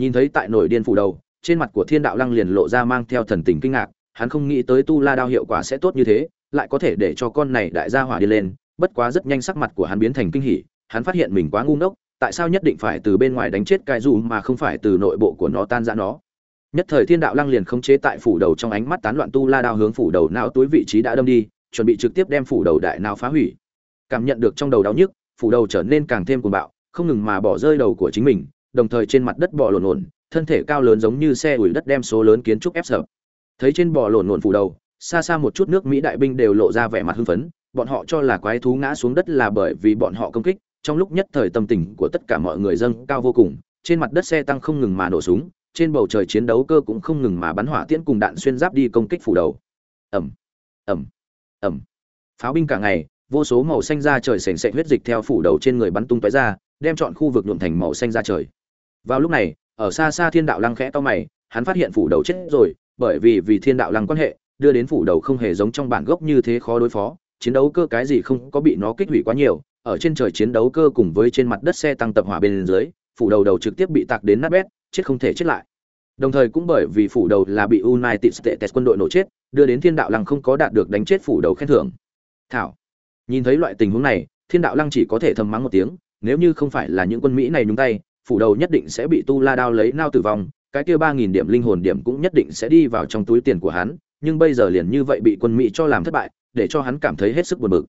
nhìn thấy tại nổi điên phủ đầu, trên mặt của thiên đạo lăng liền lộ ra mang theo thần tình kinh ngạc, hắn không nghĩ tới tu la đao hiệu quả sẽ tốt như thế, lại có thể để cho con này đại gia hỏa đi lên, bất quá rất nhanh sắc mặt của hắn biến thành kinh hỉ, hắn phát hiện mình quá ngu ngốc, tại sao nhất định phải từ bên ngoài đánh chết cái dù mà không phải từ nội bộ của nó tan ra nó. Nhất thời thiên đạo lăng liền khống chế tại phủ đầu trong ánh mắt tán loạn tu la đao hướng phủ đầu não túi vị trí đã đâm đi, chuẩn bị trực tiếp đem phủ đầu đại não phá hủy. Cảm nhận được trong đầu đau nhức, phủ đầu trở nên càng thêm cuồng bạo, không ngừng mà bỏ rơi đầu của chính mình đồng thời trên mặt đất bò lổn lổn, thân thể cao lớn giống như xe ủi đất đem số lớn kiến trúc ép sập. thấy trên bò lổn lổn phủ đầu xa xa một chút nước mỹ đại binh đều lộ ra vẻ mặt hưng phấn bọn họ cho là quái thú ngã xuống đất là bởi vì bọn họ công kích trong lúc nhất thời tâm tình của tất cả mọi người dâng cao vô cùng trên mặt đất xe tăng không ngừng mà nổ súng trên bầu trời chiến đấu cơ cũng không ngừng mà bắn hỏa tiễn cùng đạn xuyên giáp đi công kích phủ đầu. Ầm ầm ầm. Pháo binh cả ngày vô số màu xanh ra trời sền sệt huyết dịch theo phủ đầu trên người bắn tung tóe ra đem chọn khu vực nhuộm thành màu xanh ra trời vào lúc này, ở xa xa thiên đạo lăng khẽ to mày, hắn phát hiện phủ đầu chết rồi, bởi vì vì thiên đạo lăng quan hệ, đưa đến phủ đầu không hề giống trong bản gốc như thế khó đối phó, chiến đấu cơ cái gì không có bị nó kích hủy quá nhiều, ở trên trời chiến đấu cơ cùng với trên mặt đất xe tăng tập hỏa bên dưới, phủ đầu đầu trực tiếp bị tạc đến nát bét, chết không thể chết lại. Đồng thời cũng bởi vì phủ đầu là bị united states quân đội nổ chết, đưa đến thiên đạo lăng không có đạt được đánh chết phủ đầu khen thưởng. Thảo, nhìn thấy loại tình huống này, thiên đạo lăng chỉ có thể thầm mắng một tiếng, nếu như không phải là những quân mỹ này nhúng tay phủ đầu nhất định sẽ bị tu la đao lấy nao tử vong, cái kia ba nghìn điểm linh hồn điểm cũng nhất định sẽ đi vào trong túi tiền của hắn, nhưng bây giờ liền như vậy bị quân mỹ cho làm thất bại, để cho hắn cảm thấy hết sức buồn bực.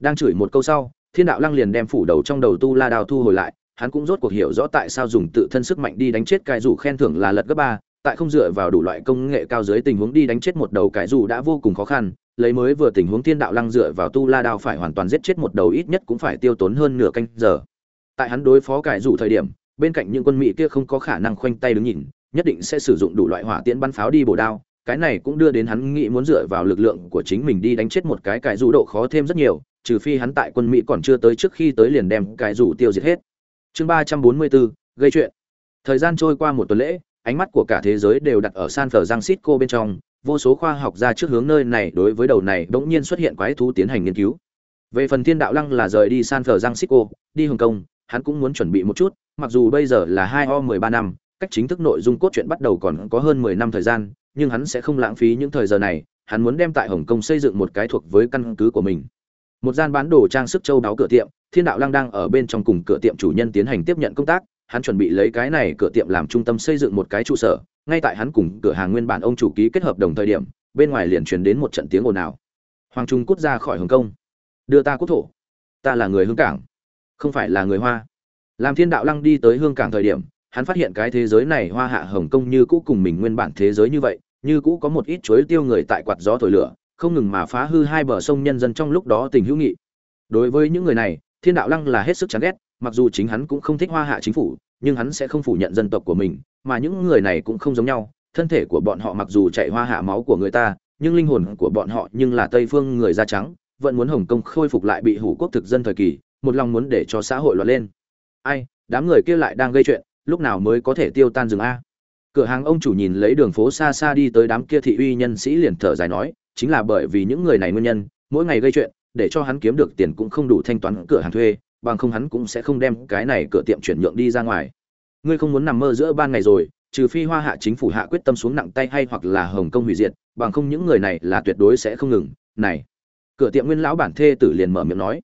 Đang chửi một câu sau, thiên đạo lăng liền đem phủ đầu trong đầu tu la đao thu hồi lại, hắn cũng rốt cuộc hiểu rõ tại sao dùng tự thân sức mạnh đi đánh chết cái dù khen thưởng là lật gấp ba, tại không dựa vào đủ loại công nghệ cao dưới tình huống đi đánh chết một đầu cái dù đã vô cùng khó khăn, lấy mới vừa tình huống thiên đạo lăng dựa vào tu la đao phải hoàn toàn giết chết một đầu ít nhất cũng phải tiêu tốn hơn nửa canh giờ. Tại hắn đối phó cải dù thời điểm bên cạnh những quân mỹ kia không có khả năng khoanh tay đứng nhìn, nhất định sẽ sử dụng đủ loại hỏa tiễn bắn pháo đi bổ đao. Cái này cũng đưa đến hắn nghĩ muốn dựa vào lực lượng của chính mình đi đánh chết một cái cải dù độ khó thêm rất nhiều, trừ phi hắn tại quân mỹ còn chưa tới trước khi tới liền đem cải dù tiêu diệt hết. Chương ba trăm bốn mươi bốn, gây chuyện. Thời gian trôi qua một tuần lễ, ánh mắt của cả thế giới đều đặt ở san francisco bên trong, vô số khoa học gia trước hướng nơi này đối với đầu này bỗng nhiên xuất hiện quái thú tiến hành nghiên cứu. Về phần thiên đạo lăng là rời đi san francisco, đi hồng kông, hắn cũng muốn chuẩn bị một chút mặc dù bây giờ là hai o mười ba năm, cách chính thức nội dung cốt truyện bắt đầu còn có hơn mười năm thời gian, nhưng hắn sẽ không lãng phí những thời giờ này, hắn muốn đem tại hồng kông xây dựng một cái thuộc với căn cứ của mình. Một gian bán đồ trang sức châu đáo cửa tiệm, thiên đạo lăng đang ở bên trong cùng cửa tiệm chủ nhân tiến hành tiếp nhận công tác, hắn chuẩn bị lấy cái này cửa tiệm làm trung tâm xây dựng một cái trụ sở, ngay tại hắn cùng cửa hàng nguyên bản ông chủ ký kết hợp đồng thời điểm, bên ngoài liền truyền đến một trận tiếng ồn ào. Hoàng trung cút ra khỏi hồng kông. Đưa ta quốc thổ. Ta là người hương cảng, không phải là người hoa làm thiên đạo lăng đi tới hương cảng thời điểm, hắn phát hiện cái thế giới này hoa hạ hồng kông như cũ cùng mình nguyên bản thế giới như vậy, như cũ có một ít chuối tiêu người tại quạt gió thổi lửa, không ngừng mà phá hư hai bờ sông nhân dân trong lúc đó tình hữu nghị. Đối với những người này, thiên đạo lăng là hết sức chán ghét, mặc dù chính hắn cũng không thích hoa hạ chính phủ, nhưng hắn sẽ không phủ nhận dân tộc của mình, mà những người này cũng không giống nhau, thân thể của bọn họ mặc dù chạy hoa hạ máu của người ta, nhưng linh hồn của bọn họ nhưng là tây phương người da trắng, vẫn muốn hồng kông khôi phục lại bị hủ quốc thực dân thời kỳ, một lòng muốn để cho xã hội loạn lên ai, đám người kia lại đang gây chuyện, lúc nào mới có thể tiêu tan rừng a? Cửa hàng ông chủ nhìn lấy đường phố xa xa đi tới đám kia thị uy nhân sĩ liền thở dài nói, chính là bởi vì những người này nguyên nhân, mỗi ngày gây chuyện, để cho hắn kiếm được tiền cũng không đủ thanh toán cửa hàng thuê, bằng không hắn cũng sẽ không đem cái này cửa tiệm chuyển nhượng đi ra ngoài. Ngươi không muốn nằm mơ giữa ban ngày rồi, trừ phi hoa hạ chính phủ hạ quyết tâm xuống nặng tay hay hoặc là hồng kông hủy diệt, bằng không những người này là tuyệt đối sẽ không ngừng. Này, cửa tiệm nguyên lão bản thê tử liền mở miệng nói.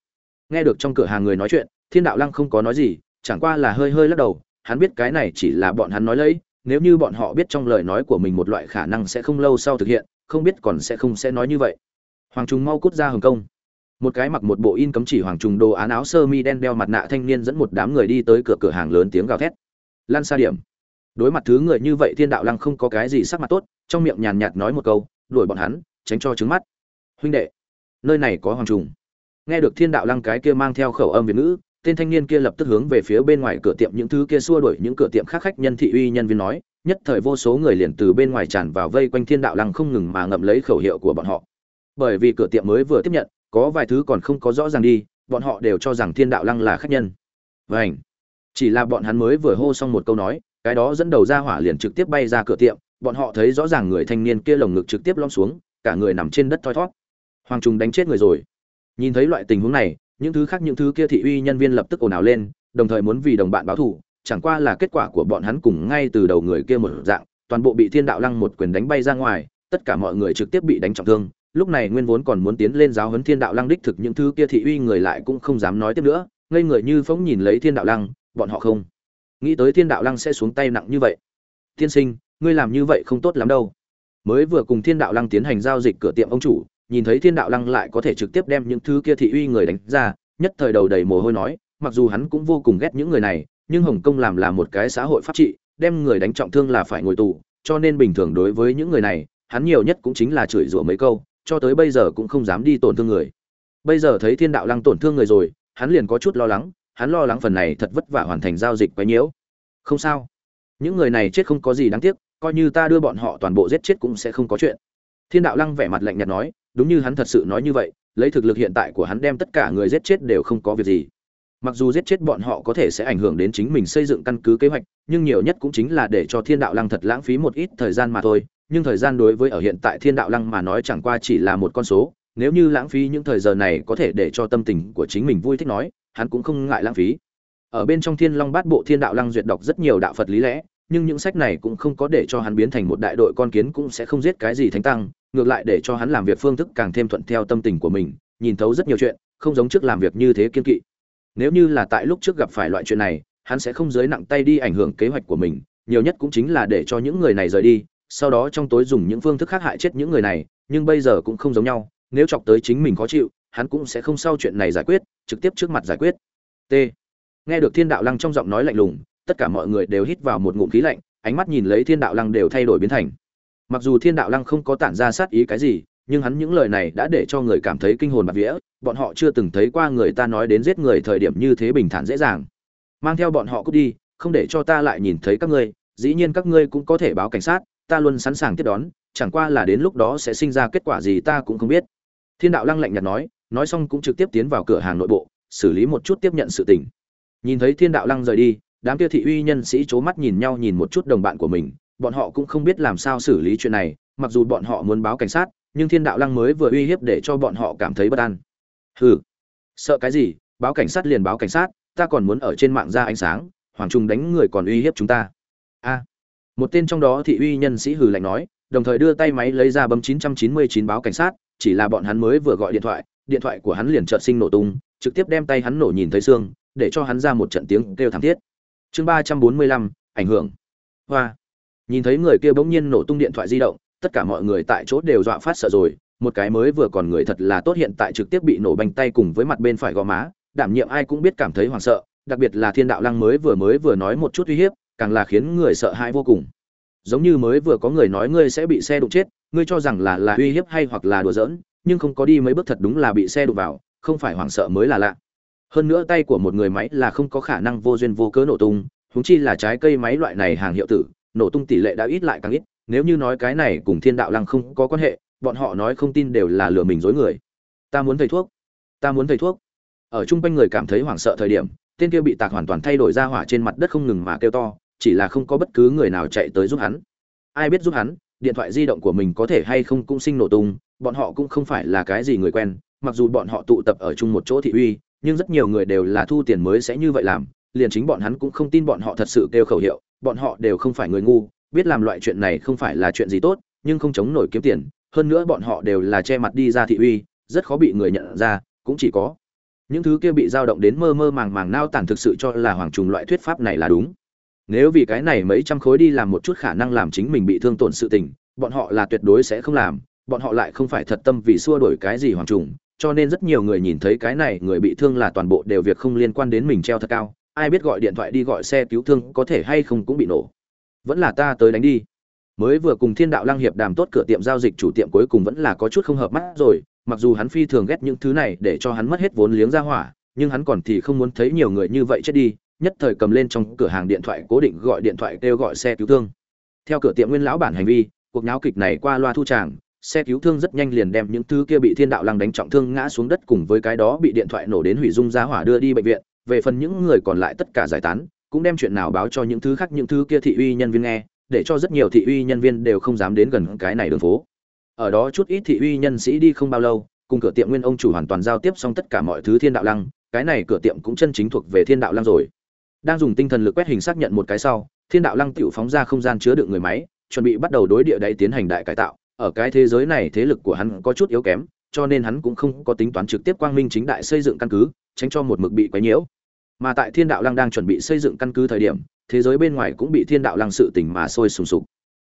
Nghe được trong cửa hàng người nói chuyện, thiên đạo lăng không có nói gì chẳng qua là hơi hơi lắc đầu, hắn biết cái này chỉ là bọn hắn nói lấy, nếu như bọn họ biết trong lời nói của mình một loại khả năng sẽ không lâu sau thực hiện, không biết còn sẽ không sẽ nói như vậy. Hoàng trung mau cút ra hồng kông. Một cái mặc một bộ in cấm chỉ hoàng trùng đồ án áo sơ mi đen đeo mặt nạ thanh niên dẫn một đám người đi tới cửa cửa hàng lớn tiếng gào thét. Lan xa điểm. Đối mặt thứ người như vậy thiên đạo lăng không có cái gì sắc mặt tốt, trong miệng nhàn nhạt nói một câu, đuổi bọn hắn, tránh cho trứng mắt. Huynh đệ, nơi này có hoàng trùng. Nghe được thiên đạo lăng cái kia mang theo khẩu âm việt ngữ tên thanh niên kia lập tức hướng về phía bên ngoài cửa tiệm những thứ kia xua đuổi những cửa tiệm khác khách nhân thị uy nhân viên nói, nhất thời vô số người liền từ bên ngoài tràn vào vây quanh thiên đạo lăng không ngừng mà ngậm lấy khẩu hiệu của bọn họ. Bởi vì cửa tiệm mới vừa tiếp nhận, có vài thứ còn không có rõ ràng đi, bọn họ đều cho rằng thiên đạo lăng là khách nhân. Vảnh chỉ là bọn hắn mới vừa hô xong một câu nói, cái đó dẫn đầu ra hỏa liền trực tiếp bay ra cửa tiệm, bọn họ thấy rõ ràng người thanh niên kia lồng ngực trực tiếp lom xuống, cả người nằm trên đất thoi thót. Hoàng trung đánh chết người rồi. Nhìn thấy loại tình huống này những thứ khác những thứ kia thị uy nhân viên lập tức ồn ào lên, đồng thời muốn vì đồng bạn báo thù, chẳng qua là kết quả của bọn hắn cùng ngay từ đầu người kia một dạng, toàn bộ bị thiên đạo lăng một quyền đánh bay ra ngoài, tất cả mọi người trực tiếp bị đánh trọng thương, lúc này nguyên vốn còn muốn tiến lên giáo huấn thiên đạo lăng đích thực những thứ kia thị uy người lại cũng không dám nói tiếp nữa, ngây người như phóng nhìn lấy thiên đạo lăng, bọn họ không nghĩ tới thiên đạo lăng sẽ xuống tay nặng như vậy. Tiên sinh, ngươi làm như vậy không tốt lắm đâu. Mới vừa cùng thiên đạo lăng tiến hành giao dịch cửa tiệm ông chủ nhìn thấy thiên đạo lăng lại có thể trực tiếp đem những thứ kia thị uy người đánh ra, nhất thời đầu đầy mồ hôi nói, mặc dù hắn cũng vô cùng ghét những người này, nhưng hồng kông làm là một cái xã hội pháp trị, đem người đánh trọng thương là phải ngồi tù, cho nên bình thường đối với những người này, hắn nhiều nhất cũng chính là chửi rủa mấy câu, cho tới bây giờ cũng không dám đi tổn thương người. Bây giờ thấy thiên đạo lăng tổn thương người rồi, hắn liền có chút lo lắng, hắn lo lắng phần này thật vất vả hoàn thành giao dịch quấy nhiễu. Không sao. Những người này chết không có gì đáng tiếc, coi như ta đưa bọn họ toàn bộ giết chết cũng sẽ không có chuyện. Thiên đạo lăng vẻ mặt lạnh nhạt nói đúng như hắn thật sự nói như vậy, lấy thực lực hiện tại của hắn đem tất cả người giết chết đều không có việc gì. Mặc dù giết chết bọn họ có thể sẽ ảnh hưởng đến chính mình xây dựng căn cứ kế hoạch, nhưng nhiều nhất cũng chính là để cho thiên đạo lăng thật lãng phí một ít thời gian mà thôi, nhưng thời gian đối với ở hiện tại thiên đạo lăng mà nói chẳng qua chỉ là một con số, nếu như lãng phí những thời giờ này có thể để cho tâm tình của chính mình vui thích nói, hắn cũng không ngại lãng phí. Ở bên trong thiên long bát bộ thiên đạo lăng duyệt đọc rất nhiều đạo phật lý lẽ nhưng những sách này cũng không có để cho hắn biến thành một đại đội con kiến cũng sẽ không giết cái gì thánh tăng, ngược lại để cho hắn làm việc phương thức càng thêm thuận theo tâm tình của mình, nhìn thấu rất nhiều chuyện, không giống trước làm việc như thế kiên kỵ. Nếu như là tại lúc trước gặp phải loại chuyện này, hắn sẽ không giới nặng tay đi ảnh hưởng kế hoạch của mình, nhiều nhất cũng chính là để cho những người này rời đi, sau đó trong tối dùng những phương thức khác hại chết những người này, nhưng bây giờ cũng không giống nhau, nếu chọc tới chính mình khó chịu, hắn cũng sẽ không sau chuyện này giải quyết, trực tiếp trước mặt giải quyết. T. Nghe được thiên đạo lăng trong giọng nói lạnh lùng tất cả mọi người đều hít vào một ngụm khí lạnh, ánh mắt nhìn lấy thiên đạo lăng đều thay đổi biến thành. Mặc dù thiên đạo lăng không có tản ra sát ý cái gì, nhưng hắn những lời này đã để cho người cảm thấy kinh hồn bạt vía, bọn họ chưa từng thấy qua người ta nói đến giết người thời điểm như thế bình thản dễ dàng. Mang theo bọn họ cút đi, không để cho ta lại nhìn thấy các ngươi, dĩ nhiên các ngươi cũng có thể báo cảnh sát, ta luôn sẵn sàng tiếp đón, chẳng qua là đến lúc đó sẽ sinh ra kết quả gì ta cũng không biết. Thiên đạo lăng lạnh nhạt nói nói xong cũng trực tiếp tiến vào cửa hàng nội bộ, xử lý một chút tiếp nhận sự tình. Nhìn thấy thiên đạo lăng rời đi đám kia thị uy nhân sĩ c mắt nhìn nhau nhìn một chút đồng bạn của mình, bọn họ cũng không biết làm sao xử lý chuyện này, mặc dù bọn họ muốn báo cảnh sát, nhưng thiên đạo lăng mới vừa uy hiếp để cho bọn họ cảm thấy bất an. Hừ, sợ cái gì? Báo cảnh sát liền báo cảnh sát, ta còn muốn ở trên mạng ra ánh sáng, hoàng trung đánh người còn uy hiếp chúng ta. A, một tên trong đó thị uy nhân sĩ hừ lạnh nói, đồng thời đưa tay máy lấy ra bấm 999 báo cảnh sát, chỉ là bọn hắn mới vừa gọi điện thoại điện thoại của hắn liền trợn sinh nổ tung, trực tiếp đem tay hắn nổ nhìn thấy xương, để cho hắn ra một trận tiếng kêu thảm thiết chương ba trăm bốn mươi lăm, ảnh hưởng. Hoa. Nhìn thấy người kia bỗng nhiên nổ tung điện thoại di động, tất cả mọi người tại chỗ đều dọa phát sợ rồi. Một cái mới vừa còn người thật là tốt hiện tại trực tiếp bị nổ bành tay cùng với mặt bên phải gò má. Đảm nhiệm ai cũng biết cảm thấy hoảng sợ, đặc biệt là thiên đạo lăng mới vừa mới vừa nói một chút uy hiếp, càng là khiến người sợ hãi vô cùng. Giống như mới vừa có người nói ngươi sẽ bị xe đụng chết, ngươi cho rằng là là uy hiếp hay hoặc là đùa giỡn, nhưng không có đi mấy bước thật đúng là bị xe đụng vào, không phải hoảng sợ mới là lạ hơn nữa tay của một người máy là không có khả năng vô duyên vô cớ nổ tung húng chi là trái cây máy loại này hàng hiệu tử, nổ tung tỷ lệ đã ít lại càng ít. Nếu như nói cái này cùng thiên đạo lăng không có quan hệ, bọn họ nói không tin đều là lừa mình dối người. Ta muốn thầy thuốc. Ta muốn thầy thuốc. Ở chung quanh người cảm thấy hoảng sợ thời điểm, tên kia bị tạc hoàn toàn thay đổi ra hỏa trên mặt đất không ngừng mà kêu to, chỉ là không có bất cứ người nào chạy tới giúp hắn. Ai biết giúp hắn, điện thoại di động của mình có thể hay không cũng sinh nổ tung, bọn họ cũng không phải là cái gì người quen, mặc dù bọn họ tụ tập ở chung một chỗ thị uy nhưng rất nhiều người đều là thu tiền mới sẽ như vậy làm, liền chính bọn hắn cũng không tin bọn họ thật sự kêu khẩu hiệu, bọn họ đều không phải người ngu, biết làm loại chuyện này không phải là chuyện gì tốt, nhưng không chống nổi kiếm tiền, hơn nữa bọn họ đều là che mặt đi ra thị uy, rất khó bị người nhận ra, cũng chỉ có những thứ kia bị dao động đến mơ mơ màng màng nao tản thực sự cho là hoàng trùng loại thuyết pháp này là đúng. Nếu vì cái này mấy trăm khối đi làm một chút khả năng làm chính mình bị thương tổn sự tình, bọn họ là tuyệt đối sẽ không làm, bọn họ lại không phải thật tâm vì xua đổi cái gì hoàng trùng cho nên rất nhiều người nhìn thấy cái này người bị thương là toàn bộ đều việc không liên quan đến mình treo thật cao. Ai biết gọi điện thoại đi gọi xe cứu thương có thể hay không cũng bị nổ. Vẫn là ta tới đánh đi. Mới vừa cùng thiên đạo lang hiệp đàm tốt cửa tiệm giao dịch chủ tiệm cuối cùng vẫn là có chút không hợp mắt rồi. Mặc dù hắn phi thường ghét những thứ này để cho hắn mất hết vốn liếng ra hỏa, nhưng hắn còn thì không muốn thấy nhiều người như vậy chết đi, nhất thời cầm lên trong cửa hàng điện thoại cố định gọi điện thoại kêu gọi xe cứu thương. Theo cửa tiệm nguyên lão bản hành vi, cuộc nháo kịch này qua loa thu tràng xe cứu thương rất nhanh liền đem những thứ kia bị thiên đạo lăng đánh trọng thương ngã xuống đất cùng với cái đó bị điện thoại nổ đến hủy dung giá hỏa đưa đi bệnh viện. Về phần những người còn lại tất cả giải tán, cũng đem chuyện nào báo cho những thứ khác, những thứ kia thị uy nhân viên nghe, để cho rất nhiều thị uy nhân viên đều không dám đến gần cái này đường phố. Ở đó chút ít thị uy nhân sĩ đi không bao lâu, cùng cửa tiệm nguyên ông chủ hoàn toàn giao tiếp xong tất cả mọi thứ thiên đạo lăng, cái này cửa tiệm cũng chân chính thuộc về thiên đạo lăng rồi. Đang dùng tinh thần lực quét hình xác nhận một cái sau, thiên đạo lăng tiểu phóng ra không gian chứa đựng người máy, chuẩn bị bắt đầu đối địa đáy tiến hành đại cải tạo ở cái thế giới này thế lực của hắn có chút yếu kém, cho nên hắn cũng không có tính toán trực tiếp quang minh chính đại xây dựng căn cứ, tránh cho một mực bị quấy nhiễu. Mà tại thiên đạo lăng đang chuẩn bị xây dựng căn cứ thời điểm, thế giới bên ngoài cũng bị thiên đạo lăng sự tình mà sôi sùng sục.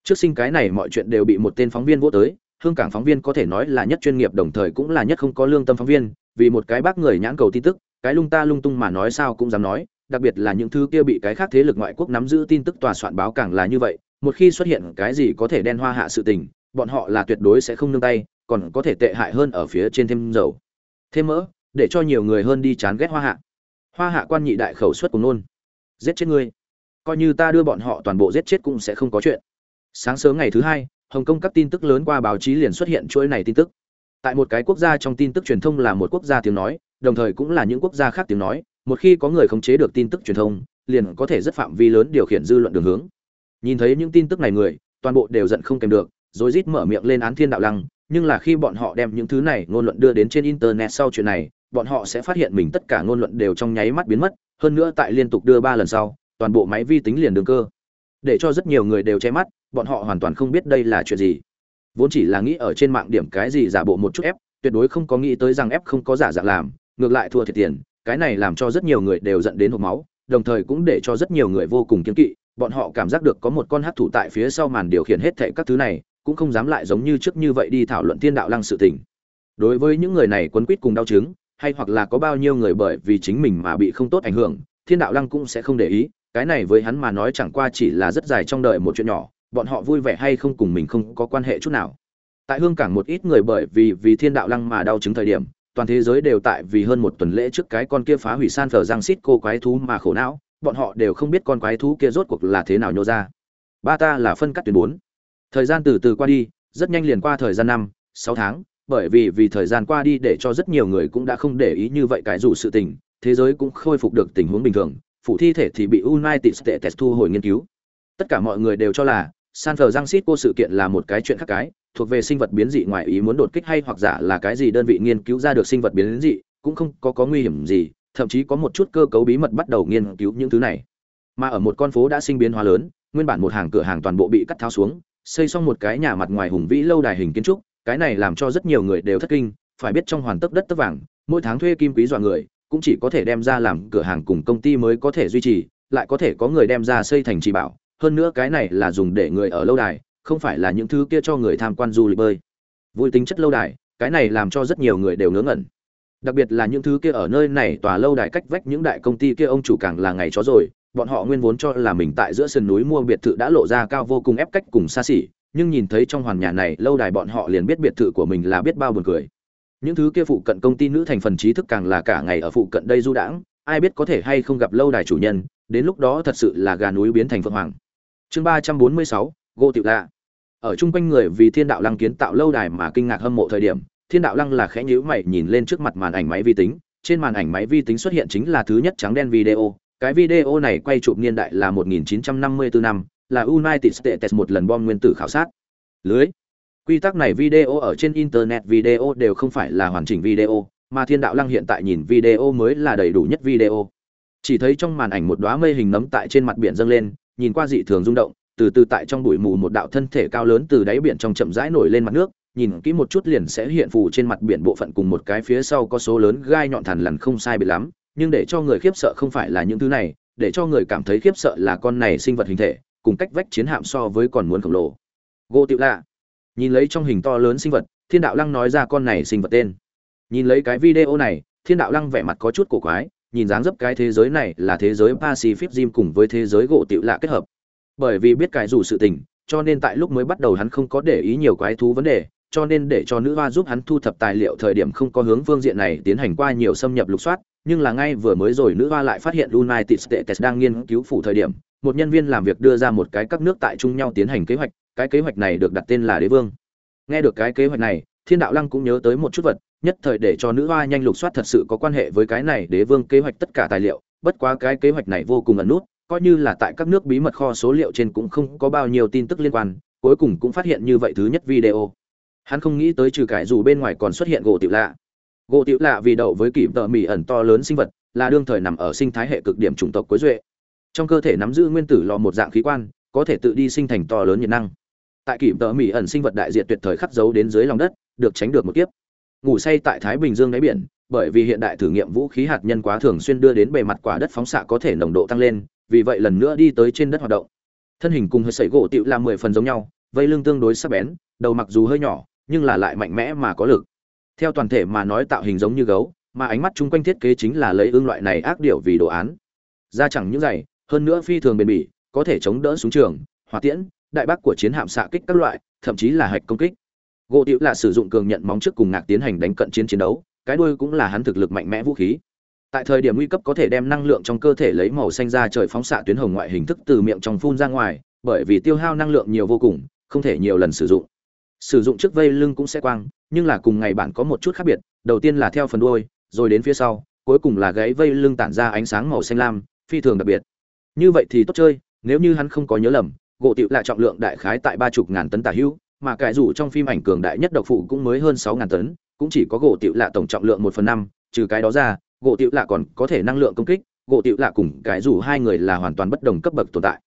Trước sinh cái này mọi chuyện đều bị một tên phóng viên vô tới, hương cảng phóng viên có thể nói là nhất chuyên nghiệp đồng thời cũng là nhất không có lương tâm phóng viên, vì một cái bác người nhãn cầu tin tức, cái lung ta lung tung mà nói sao cũng dám nói, đặc biệt là những thứ kia bị cái khác thế lực ngoại quốc nắm giữ tin tức tòa soạn báo càng là như vậy, một khi xuất hiện cái gì có thể đen hoa hạ sự tình bọn họ là tuyệt đối sẽ không nương tay, còn có thể tệ hại hơn ở phía trên thêm dầu. Thêm mỡ, để cho nhiều người hơn đi chán ghét hoa hạ. Hoa hạ quan nhị đại khẩu suất cùng nôn. Giết chết ngươi. Coi như ta đưa bọn họ toàn bộ giết chết cũng sẽ không có chuyện. Sáng sớm ngày thứ hai, hồng kông các tin tức lớn qua báo chí liền xuất hiện chuỗi này tin tức. Tại một cái quốc gia trong tin tức truyền thông là một quốc gia tiếng nói, đồng thời cũng là những quốc gia khác tiếng nói, một khi có người khống chế được tin tức truyền thông, liền có thể rất phạm vi lớn điều khiển dư luận đường hướng. Nhìn thấy những tin tức này người, toàn bộ đều giận không kèm được rồi rít mở miệng lên án thiên đạo lăng, nhưng là khi bọn họ đem những thứ này ngôn luận đưa đến trên internet sau chuyện này, bọn họ sẽ phát hiện mình tất cả ngôn luận đều trong nháy mắt biến mất, hơn nữa tại liên tục đưa ba lần sau, toàn bộ máy vi tính liền đường cơ. Để cho rất nhiều người đều che mắt, bọn họ hoàn toàn không biết đây là chuyện gì. Vốn chỉ là nghĩ ở trên mạng điểm cái gì giả bộ một chút ép, tuyệt đối không có nghĩ tới rằng ép không có giả dạng làm, ngược lại thua thiệt tiền, cái này làm cho rất nhiều người đều dẫn đến hộp máu, đồng thời cũng để cho rất nhiều người vô cùng kiên kỵ, bọn họ cảm giác được có một con hát thủ tại phía sau màn điều khiển hết thệ các thứ này cũng không dám lại giống như trước như vậy đi thảo luận thiên đạo lăng sự tình. Đối với những người này quấn quýt cùng đau chứng, hay hoặc là có bao nhiêu người bởi vì chính mình mà bị không tốt ảnh hưởng, thiên đạo lăng cũng sẽ không để ý, cái này với hắn mà nói chẳng qua chỉ là rất dài trong đời một chuyện nhỏ, bọn họ vui vẻ hay không cùng mình không có quan hệ chút nào. Tại hương cảng một ít người bởi vì vì thiên đạo lăng mà đau chứng thời điểm, toàn thế giới đều tại vì hơn một tuần lễ trước cái con kia phá hủy san phở giang xít cô quái thú mà khổ não, bọn họ đều không biết con quái thú kia rốt cuộc là thế nào nhô ra. Ba ta là phân cắt tuyến bốn thời gian từ từ qua đi, rất nhanh liền qua thời gian năm, sáu tháng, bởi vì vì thời gian qua đi để cho rất nhiều người cũng đã không để ý như vậy cái dù sự tình, thế giới cũng khôi phục được tình huống bình thường, phụ thi thể thì bị united states thu hồi nghiên cứu. Tất cả mọi người đều cho là, san francisco sự kiện là một cái chuyện khác cái, thuộc về sinh vật biến dị ngoài ý muốn đột kích hay hoặc giả là cái gì đơn vị nghiên cứu ra được sinh vật biến dị, cũng không có có nguy hiểm gì, thậm chí có một chút cơ cấu bí mật bắt đầu nghiên cứu những thứ này. Mà ở một con phố đã sinh biến hóa lớn, nguyên bản một hàng cửa hàng toàn bộ bị cắt tháo xuống xây xong một cái nhà mặt ngoài hùng vĩ lâu đài hình kiến trúc, cái này làm cho rất nhiều người đều thất kinh, phải biết trong hoàn tất đất tất vàng, mỗi tháng thuê kim quý dọa người, cũng chỉ có thể đem ra làm cửa hàng cùng công ty mới có thể duy trì, lại có thể có người đem ra xây thành trì bảo, hơn nữa cái này là dùng để người ở lâu đài, không phải là những thứ kia cho người tham quan du lịch bơi. Vui tính chất lâu đài, cái này làm cho rất nhiều người đều ngớ ngẩn. Đặc biệt là những thứ kia ở nơi này tòa lâu đài cách vách những đại công ty kia, ông chủ càng là ngày chó rồi bọn họ nguyên vốn cho là mình tại giữa sườn núi mua biệt thự đã lộ ra cao vô cùng ép cách cùng xa xỉ, nhưng nhìn thấy trong hoàn nhà này lâu đài bọn họ liền biết biệt thự của mình là biết bao buồn cười. Những thứ kia phụ cận công ty nữ thành phần trí thức càng là cả ngày ở phụ cận đây du đãng, ai biết có thể hay không gặp lâu đài chủ nhân, đến lúc đó thật sự là gà núi biến thành phượng hoàng. Chương ba trăm bốn mươi sáu, gô tiểu lạ. Ở chung quanh người vì thiên đạo lăng kiến tạo lâu đài mà kinh ngạc hâm mộ thời điểm, thiên đạo lăng là khẽ nhíu mày nhìn lên trước mặt màn ảnh máy vi tính, trên màn ảnh máy vi tính xuất hiện chính là thứ nhất trắng đen video cái video này quay chụp niên đại là 1954 năm, là United States một lần bom nguyên tử khảo sát. Lưới. Quy tắc này video ở trên internet video đều không phải là hoàn chỉnh video, mà thiên đạo lăng hiện tại nhìn video mới là đầy đủ nhất video. Chỉ thấy trong màn ảnh một đóa mây hình nấm tại trên mặt biển dâng lên, nhìn qua dị thường rung động, từ từ tại trong bụi mù một đạo thân thể cao lớn từ đáy biển trong chậm rãi nổi lên mặt nước, nhìn kỹ một chút liền sẽ hiện phù trên mặt biển bộ phận cùng một cái phía sau có số lớn gai nhọn thằn lằn không sai biệt lắm nhưng để cho người khiếp sợ không phải là những thứ này, để cho người cảm thấy khiếp sợ là con này sinh vật hình thể, cùng cách vách chiến hạm so với còn muốn khổng lồ. Gỗ tựu lạ. Nhìn lấy trong hình to lớn sinh vật, thiên đạo lăng nói ra con này sinh vật tên. Nhìn lấy cái video này, thiên đạo lăng vẻ mặt có chút cổ quái, nhìn dáng dấp cái thế giới này là thế giới pacific gym cùng với thế giới gỗ tựu lạ kết hợp. Bởi vì biết cái dù sự tình, cho nên tại lúc mới bắt đầu hắn không có để ý nhiều quái thú vấn đề, cho nên để cho nữ hoa giúp hắn thu thập tài liệu thời điểm không có hướng phương diện này tiến hành qua nhiều xâm nhập lục soát nhưng là ngay vừa mới rồi nữ hoa lại phát hiện United States đang nghiên cứu phủ thời điểm, một nhân viên làm việc đưa ra một cái các nước tại chung nhau tiến hành kế hoạch, cái kế hoạch này được đặt tên là đế vương. Nghe được cái kế hoạch này, thiên đạo lăng cũng nhớ tới một chút vật, nhất thời để cho nữ hoa nhanh lục soát thật sự có quan hệ với cái này đế vương kế hoạch tất cả tài liệu, bất quá cái kế hoạch này vô cùng ẩn nút, coi như là tại các nước bí mật kho số liệu trên cũng không có bao nhiêu tin tức liên quan, cuối cùng cũng phát hiện như vậy thứ nhất video. Hắn không nghĩ tới trừ cải dù bên ngoài còn xuất hiện gỗ tiểu lạ gỗ tiểu lạ vì đậu với kỷ tợ mỹ ẩn to lớn sinh vật, là đương thời nằm ở sinh thái hệ cực điểm chủng tộc cuối duệ. Trong cơ thể nắm giữ nguyên tử lò một dạng khí quan, có thể tự đi sinh thành to lớn nhiệt năng. Tại kỷ tợ mỹ ẩn sinh vật đại diện tuyệt thời khắc giấu đến dưới lòng đất, được tránh được một kiếp. Ngủ say tại thái bình dương đáy biển, bởi vì hiện đại thử nghiệm vũ khí hạt nhân quá thường xuyên đưa đến bề mặt quả đất phóng xạ có thể nồng độ tăng lên, vì vậy lần nữa đi tới trên đất hoạt động. Thân hình cùng hơi sẩy gỗ tựu là mười phần giống nhau, vây lưng tương đối sắc bén, đầu mặc dù hơi nhỏ, nhưng là lại mạnh mẽ mà có lực theo toàn thể mà nói tạo hình giống như gấu, mà ánh mắt chung quanh thiết kế chính là lấy ương loại này ác điệu vì đồ án. Da chẳng những dày, hơn nữa phi thường bền bỉ, có thể chống đỡ súng trường, hỏa tiễn, đại bác của chiến hạm xạ kích các loại, thậm chí là hạch công kích. Gỗ tiểu là sử dụng cường nhận móng trước cùng ngạc tiến hành đánh cận chiến chiến đấu, cái đuôi cũng là hắn thực lực mạnh mẽ vũ khí. Tại thời điểm nguy cấp có thể đem năng lượng trong cơ thể lấy màu xanh ra trời phóng xạ tuyến hồng ngoại hình thức từ miệng trong phun ra ngoài, bởi vì tiêu hao năng lượng nhiều vô cùng, không thể nhiều lần sử dụng sử dụng trước vây lưng cũng sẽ quang, nhưng là cùng ngày bạn có một chút khác biệt, đầu tiên là theo phần đuôi, rồi đến phía sau, cuối cùng là gáy vây lưng tản ra ánh sáng màu xanh lam, phi thường đặc biệt. Như vậy thì tốt chơi, nếu như hắn không có nhớ lầm, gỗ tiệu lại trọng lượng đại khái tại ba chục ngàn tấn tả hữu, mà cải rủ trong phim ảnh cường đại nhất độc phụ cũng mới hơn sáu ngàn tấn, cũng chỉ có gỗ tiệu lạ tổng trọng lượng một phần năm, trừ cái đó ra, gỗ tiệu lạ còn có thể năng lượng công kích, gỗ tiệu lạ cùng cải rủ hai người là hoàn toàn bất đồng cấp bậc tồn tại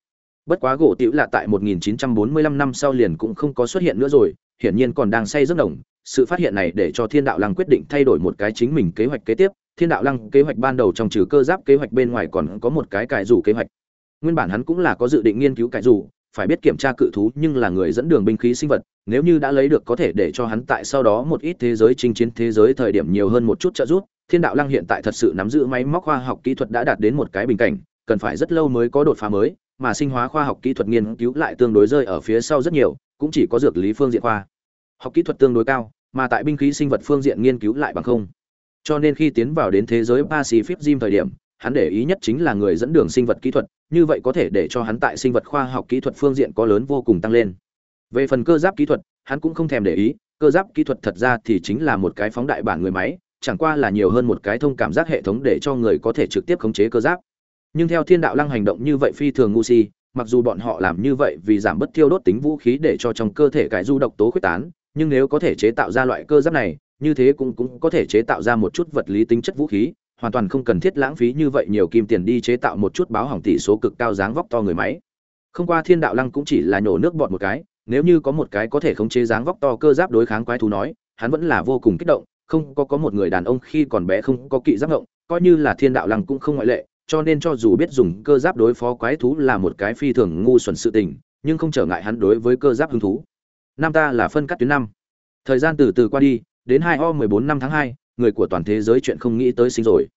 bất quá gỗ tiểu là tại 1945 năm sau liền cũng không có xuất hiện nữa rồi, hiển nhiên còn đang say giấc đồng. Sự phát hiện này để cho thiên đạo lăng quyết định thay đổi một cái chính mình kế hoạch kế tiếp. Thiên đạo lăng kế hoạch ban đầu trong trừ cơ giáp kế hoạch bên ngoài còn có một cái cải rủ kế hoạch. Nguyên bản hắn cũng là có dự định nghiên cứu cải rủ, phải biết kiểm tra cự thú nhưng là người dẫn đường binh khí sinh vật, nếu như đã lấy được có thể để cho hắn tại sau đó một ít thế giới chinh chiến thế giới thời điểm nhiều hơn một chút trợ giúp. Thiên đạo lăng hiện tại thật sự nắm giữ máy móc khoa học kỹ thuật đã đạt đến một cái bình cảnh, cần phải rất lâu mới có đột phá mới mà sinh hóa khoa học kỹ thuật nghiên cứu lại tương đối rơi ở phía sau rất nhiều, cũng chỉ có dược lý phương diện khoa học kỹ thuật tương đối cao, mà tại binh khí sinh vật phương diện nghiên cứu lại bằng không. Cho nên khi tiến vào đến thế giới pacific gym thời điểm, hắn để ý nhất chính là người dẫn đường sinh vật kỹ thuật, như vậy có thể để cho hắn tại sinh vật khoa học kỹ thuật phương diện có lớn vô cùng tăng lên. Về phần cơ giáp kỹ thuật, hắn cũng không thèm để ý, cơ giáp kỹ thuật thật ra thì chính là một cái phóng đại bản người máy, chẳng qua là nhiều hơn một cái thông cảm giác hệ thống để cho người có thể trực tiếp khống chế cơ giáp nhưng theo thiên đạo lăng hành động như vậy phi thường ngu si, mặc dù bọn họ làm như vậy vì giảm bớt tiêu đốt tính vũ khí để cho trong cơ thể cái du độc tố khuếch tán, nhưng nếu có thể chế tạo ra loại cơ giáp này, như thế cũng cũng có thể chế tạo ra một chút vật lý tính chất vũ khí, hoàn toàn không cần thiết lãng phí như vậy nhiều kim tiền đi chế tạo một chút báo hỏng tỷ số cực cao dáng vóc to người máy. Không qua thiên đạo lăng cũng chỉ là nhổ nước bọt một cái, nếu như có một cái có thể khống chế dáng vóc to cơ giáp đối kháng quái thú nói, hắn vẫn là vô cùng kích động, không có có một người đàn ông khi còn bé không có kỵ giáp ngộng, coi như là thiên đạo lăng cũng không ngoại lệ cho nên cho dù biết dùng cơ giáp đối phó quái thú là một cái phi thường ngu xuẩn sự tình, nhưng không trở ngại hắn đối với cơ giáp hứng thú. Nam ta là phân cắt tuyến năm. Thời gian từ từ qua đi, đến hai o mười bốn năm tháng hai, người của toàn thế giới chuyện không nghĩ tới sinh rồi.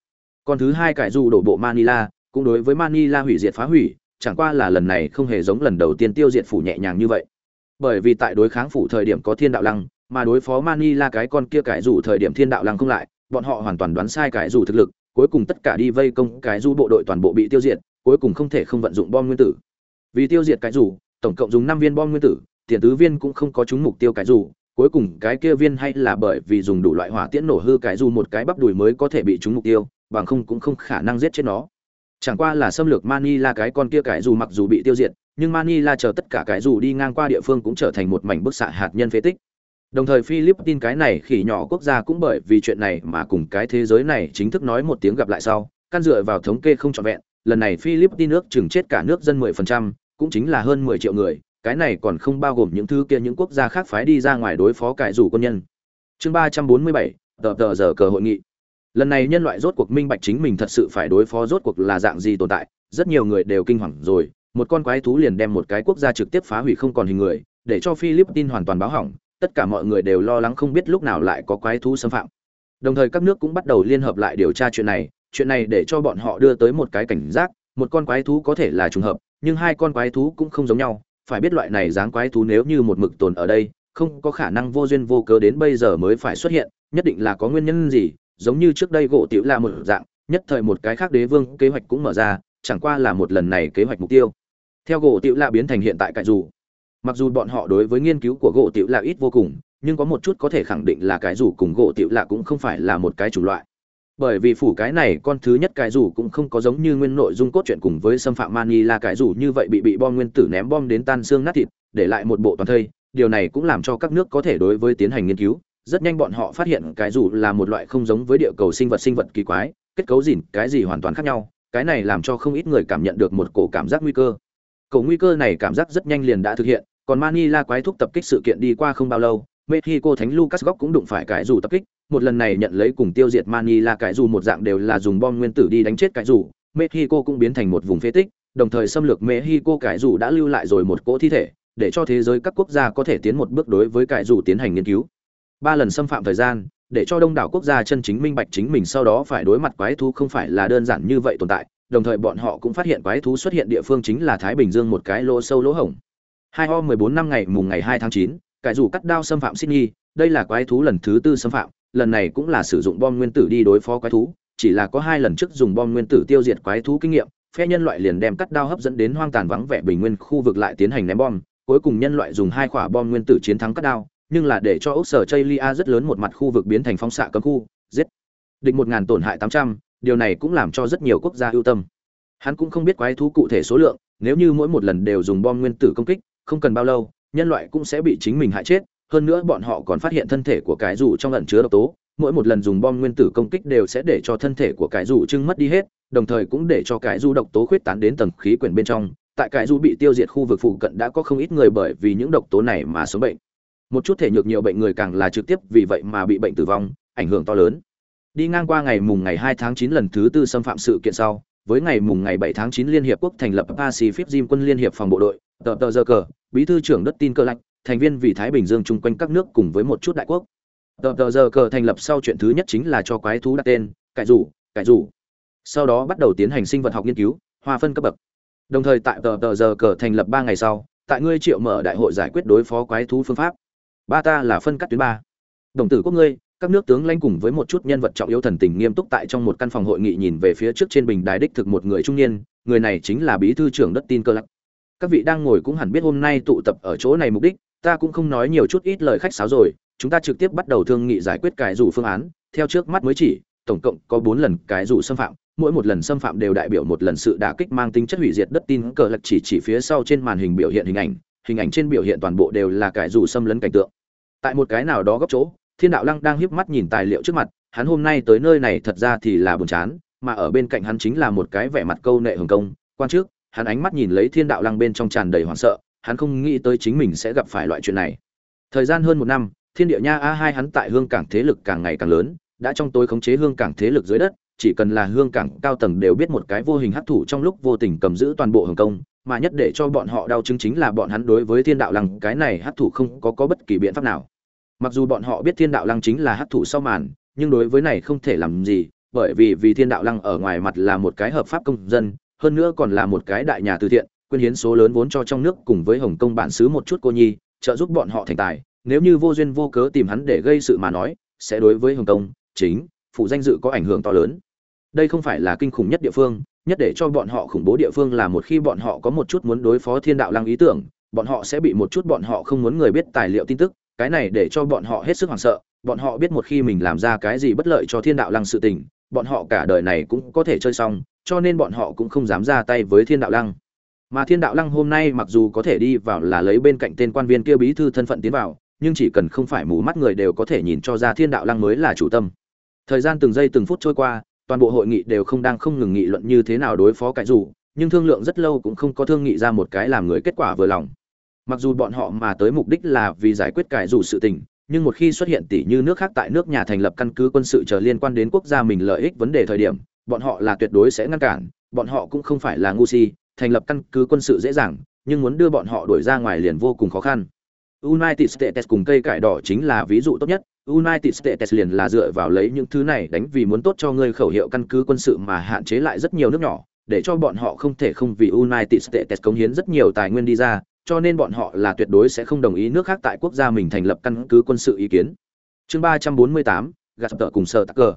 Còn thứ hai cải du đổ bộ manila, cũng đối với manila hủy diệt phá hủy, chẳng qua là lần này không hề giống lần đầu tiên tiêu diệt phủ nhẹ nhàng như vậy. Bởi vì tại đối kháng phủ thời điểm có thiên đạo lăng, mà đối phó manila cái con kia cải rủ thời điểm thiên đạo lăng không lại, bọn họ hoàn toàn đoán sai cải rủ thực lực cuối cùng tất cả đi vây công cái du bộ đội toàn bộ bị tiêu diệt, cuối cùng không thể không vận dụng bom nguyên tử. Vì tiêu diệt cái dù, tổng cộng dùng năm viên bom nguyên tử, tiền tứ viên cũng không có trúng mục tiêu cái dù, cuối cùng cái kia viên hay là bởi vì dùng đủ loại hỏa tiễn nổ hư cái dù một cái bắp đùi mới có thể bị trúng mục tiêu, bằng không cũng không khả năng giết chết nó. Chẳng qua là xâm lược manila cái con kia cái dù mặc dù bị tiêu diệt, nhưng manila chờ tất cả cái dù đi ngang qua địa phương cũng trở thành một mảnh bức xạ hạt nhân phế tích đồng thời philippines cái này khỉ nhỏ quốc gia cũng bởi vì chuyện này mà cùng cái thế giới này chính thức nói một tiếng gặp lại sau căn dựa vào thống kê không trọn vẹn lần này philippines nước chừng chết cả nước dân 10%, cũng chính là hơn 10 triệu người cái này còn không bao gồm những thứ kia những quốc gia khác phái đi ra ngoài đối phó cải rủ quân nhân. Chương 347, tờ tờ giờ cờ hội nghị. Lần này nhân loại rốt cuộc minh bạch chính mình thật sự phải đối phó rốt cuộc là dạng gì tồn tại rất nhiều người đều kinh hoàng rồi một con quái thú liền đem một cái quốc gia trực tiếp phá hủy không còn hình người để cho philippines hoàn toàn báo hỏng tất cả mọi người đều lo lắng không biết lúc nào lại có quái thú xâm phạm. Đồng thời các nước cũng bắt đầu liên hợp lại điều tra chuyện này chuyện này để cho bọn họ đưa tới một cái cảnh giác, một con quái thú có thể là trùng hợp, nhưng hai con quái thú cũng không giống nhau, phải biết loại này dáng quái thú nếu như một mực tồn ở đây, không có khả năng vô duyên vô cớ đến bây giờ mới phải xuất hiện, nhất định là có nguyên nhân gì, giống như trước đây gỗ tiểu là một dạng, nhất thời một cái khác đế vương kế hoạch cũng mở ra, chẳng qua là một lần này kế hoạch mục tiêu. Theo gỗ tiểu là biến thành hiện tại cải dù mặc dù bọn họ đối với nghiên cứu của gỗ tiểu lạ ít vô cùng, nhưng có một chút có thể khẳng định là cái rủ cùng gỗ tiểu lạ cũng không phải là một cái chủng loại. Bởi vì phủ cái này, con thứ nhất cái rủ cũng không có giống như nguyên nội dung cốt truyện cùng với xâm phạm mani là cái rủ như vậy bị bị bom nguyên tử ném bom đến tan xương nát thịt, để lại một bộ toàn thây, điều này cũng làm cho các nước có thể đối với tiến hành nghiên cứu, rất nhanh bọn họ phát hiện cái rủ là một loại không giống với địa cầu sinh vật sinh vật kỳ quái, kết cấu gìn cái gì hoàn toàn khác nhau, cái này làm cho không ít người cảm nhận được một cổ cảm giác nguy cơ. Cổ nguy cơ này cảm giác rất nhanh liền đã thực hiện còn manila quái thúc tập kích sự kiện đi qua không bao lâu, mexico thánh lucas góc cũng đụng phải cái dù tập kích. Một lần này nhận lấy cùng tiêu diệt manila cái dù một dạng đều là dùng bom nguyên tử đi đánh chết cái dù mexico cũng biến thành một vùng phế tích, đồng thời xâm lược mexico cái dù đã lưu lại rồi một cỗ thi thể, để cho thế giới các quốc gia có thể tiến một bước đối với cái dù tiến hành nghiên cứu. Ba lần xâm phạm thời gian, để cho đông đảo quốc gia chân chính minh bạch chính mình sau đó phải đối mặt quái thú không phải là đơn giản như vậy tồn tại. Đồng thời bọn họ cũng phát hiện quái thú xuất hiện địa phương chính là thái bình dương một cái lỗ sâu lỗ hổng hai ho mười bốn năm ngày mùng ngày hai tháng chín, cải rủ cắt đao xâm phạm sydney, đây là quái thú lần thứ tư xâm phạm, lần này cũng là sử dụng bom nguyên tử đi đối phó quái thú, chỉ là có hai lần trước dùng bom nguyên tử tiêu diệt quái thú kinh nghiệm, phe nhân loại liền đem cắt đao hấp dẫn đến hoang tàn vắng vẻ bình nguyên khu vực lại tiến hành ném bom, cuối cùng nhân loại dùng hai quả bom nguyên tử chiến thắng cắt đao, nhưng là để cho ốc sở chaylia rất lớn một mặt khu vực biến thành phóng xạ cấm khu, giết. Địch một ngàn tổn hại tám trăm, điều này cũng làm cho rất nhiều quốc gia ưu tâm. Hắn cũng không biết quái thú cụ thể số lượng, nếu như mỗi một lần đều dùng bom nguyên tử công kích không cần bao lâu, nhân loại cũng sẽ bị chính mình hại chết, hơn nữa bọn họ còn phát hiện thân thể của cái dù trong ẩn chứa độc tố, mỗi một lần dùng bom nguyên tử công kích đều sẽ để cho thân thể của cái dù trưng mất đi hết, đồng thời cũng để cho cái dù độc tố khuyết tán đến tầng khí quyển bên trong, tại cái dù bị tiêu diệt khu vực phụ cận đã có không ít người bởi vì những độc tố này mà sống bệnh. Một chút thể nhược nhiều bệnh người càng là trực tiếp vì vậy mà bị bệnh tử vong, ảnh hưởng to lớn. Đi ngang qua ngày mùng ngày 2 tháng 9 lần thứ tư xâm phạm sự kiện sau, với ngày mùng ngày 7 tháng 9 liên hiệp quốc thành lập Pacific gym quân liên hiệp phòng bộ đội tờ tờ giờ cờ, bí thư trưởng đất tin cơ lạnh, thành viên vì thái bình dương chung quanh các nước cùng với một chút đại quốc. Tờ tờ giờ cờ thành lập sau chuyện thứ nhất chính là cho quái thú đặt tên, cải rủ cải rủ. Sau đó bắt đầu tiến hành sinh vật học nghiên cứu hòa phân cấp bậc. Đồng thời tại tờ tờ giờ cờ thành lập ba ngày sau, tại ngươi triệu mở đại hội giải quyết đối phó quái thú phương pháp. Ba ta là phân cắt tuyến ba. Đồng tử quốc ngươi, các nước tướng lãnh cùng với một chút nhân vật trọng yếu thần tình nghiêm túc tại trong một căn phòng hội nghị nhìn về phía trước trên bình đài đích thực một người trung niên, người này chính là bí thư trưởng đất tin cơ lắc các vị đang ngồi cũng hẳn biết hôm nay tụ tập ở chỗ này mục đích, ta cũng không nói nhiều chút ít lời khách sáo rồi, chúng ta trực tiếp bắt đầu thương nghị giải quyết cái rủ phương án. Theo trước mắt mới chỉ, tổng cộng có bốn lần cái rủ xâm phạm, mỗi một lần xâm phạm đều đại biểu một lần sự đả kích mang tính chất hủy diệt đất tin cờ lật chỉ chỉ phía sau trên màn hình biểu hiện hình ảnh hình ảnh trên biểu hiện toàn bộ đều là cái rủ xâm lấn cảnh tượng. Tại một cái nào đó góc chỗ, thiên đạo lăng đang hiếp mắt nhìn tài liệu trước mặt, hắn hôm nay tới nơi này thật ra thì là buồn chán, mà ở bên cạnh hắn chính là một cái vẻ mặt câu nệ hồng công, quan trước hắn ánh mắt nhìn lấy thiên đạo lăng bên trong tràn đầy hoảng sợ, hắn không nghĩ tới chính mình sẽ gặp phải loại chuyện này. Thời gian hơn một năm, thiên địa nha a hai hắn tại hương cảng thế lực càng ngày càng lớn, đã trong tối khống chế hương cảng thế lực dưới đất, chỉ cần là hương cảng cao tầng đều biết một cái vô hình hấp thụ trong lúc vô tình cầm giữ toàn bộ hồng công mà nhất để cho bọn họ đau chứng chính là bọn hắn đối với thiên đạo lăng, cái này hấp thụ không có có bất kỳ biện pháp nào. Mặc dù bọn họ biết thiên đạo lăng chính là hấp thụ sau màn, nhưng đối với này không thể làm gì, bởi vì vì thiên đạo lăng ở ngoài mặt là một cái hợp pháp công dân hơn nữa còn là một cái đại nhà từ thiện, quyên hiến số lớn vốn cho trong nước cùng với hồng kông bản xứ một chút cô nhi, trợ giúp bọn họ thành tài. Nếu như vô duyên vô cớ tìm hắn để gây sự mà nói, sẽ đối với hồng kông, chính phụ danh dự có ảnh hưởng to lớn. Đây không phải là kinh khủng nhất địa phương, nhất để cho bọn họ khủng bố địa phương là một khi bọn họ có một chút muốn đối phó thiên đạo lăng ý tưởng, bọn họ sẽ bị một chút bọn họ không muốn người biết tài liệu tin tức, cái này để cho bọn họ hết sức hoảng sợ. Bọn họ biết một khi mình làm ra cái gì bất lợi cho thiên đạo lăng sự tình bọn họ cả đời này cũng có thể chơi xong, cho nên bọn họ cũng không dám ra tay với thiên đạo lăng. Mà thiên đạo lăng hôm nay mặc dù có thể đi vào là lấy bên cạnh tên quan viên kia bí thư thân phận tiến vào, nhưng chỉ cần không phải mù mắt người đều có thể nhìn cho ra thiên đạo lăng mới là chủ tâm. Thời gian từng giây từng phút trôi qua, toàn bộ hội nghị đều không đang không ngừng nghị luận như thế nào đối phó cái dù nhưng thương lượng rất lâu cũng không có thương nghị ra một cái làm người kết quả vừa lòng. Mặc dù bọn họ mà tới mục đích là vì giải quyết cãi dù sự tình nhưng một khi xuất hiện tỷ như nước khác tại nước nhà thành lập căn cứ quân sự trở liên quan đến quốc gia mình lợi ích vấn đề thời điểm, bọn họ là tuyệt đối sẽ ngăn cản, bọn họ cũng không phải là ngu si, thành lập căn cứ quân sự dễ dàng, nhưng muốn đưa bọn họ đuổi ra ngoài liền vô cùng khó khăn. United States cùng cây cải đỏ chính là ví dụ tốt nhất, United States liền là dựa vào lấy những thứ này đánh vì muốn tốt cho người khẩu hiệu căn cứ quân sự mà hạn chế lại rất nhiều nước nhỏ, để cho bọn họ không thể không vì United States cống hiến rất nhiều tài nguyên đi ra cho nên bọn họ là tuyệt đối sẽ không đồng ý nước khác tại quốc gia mình thành lập căn cứ quân sự ý kiến. Chương ba trăm bốn mươi tám, gạt tợ cùng sở tắc cờ.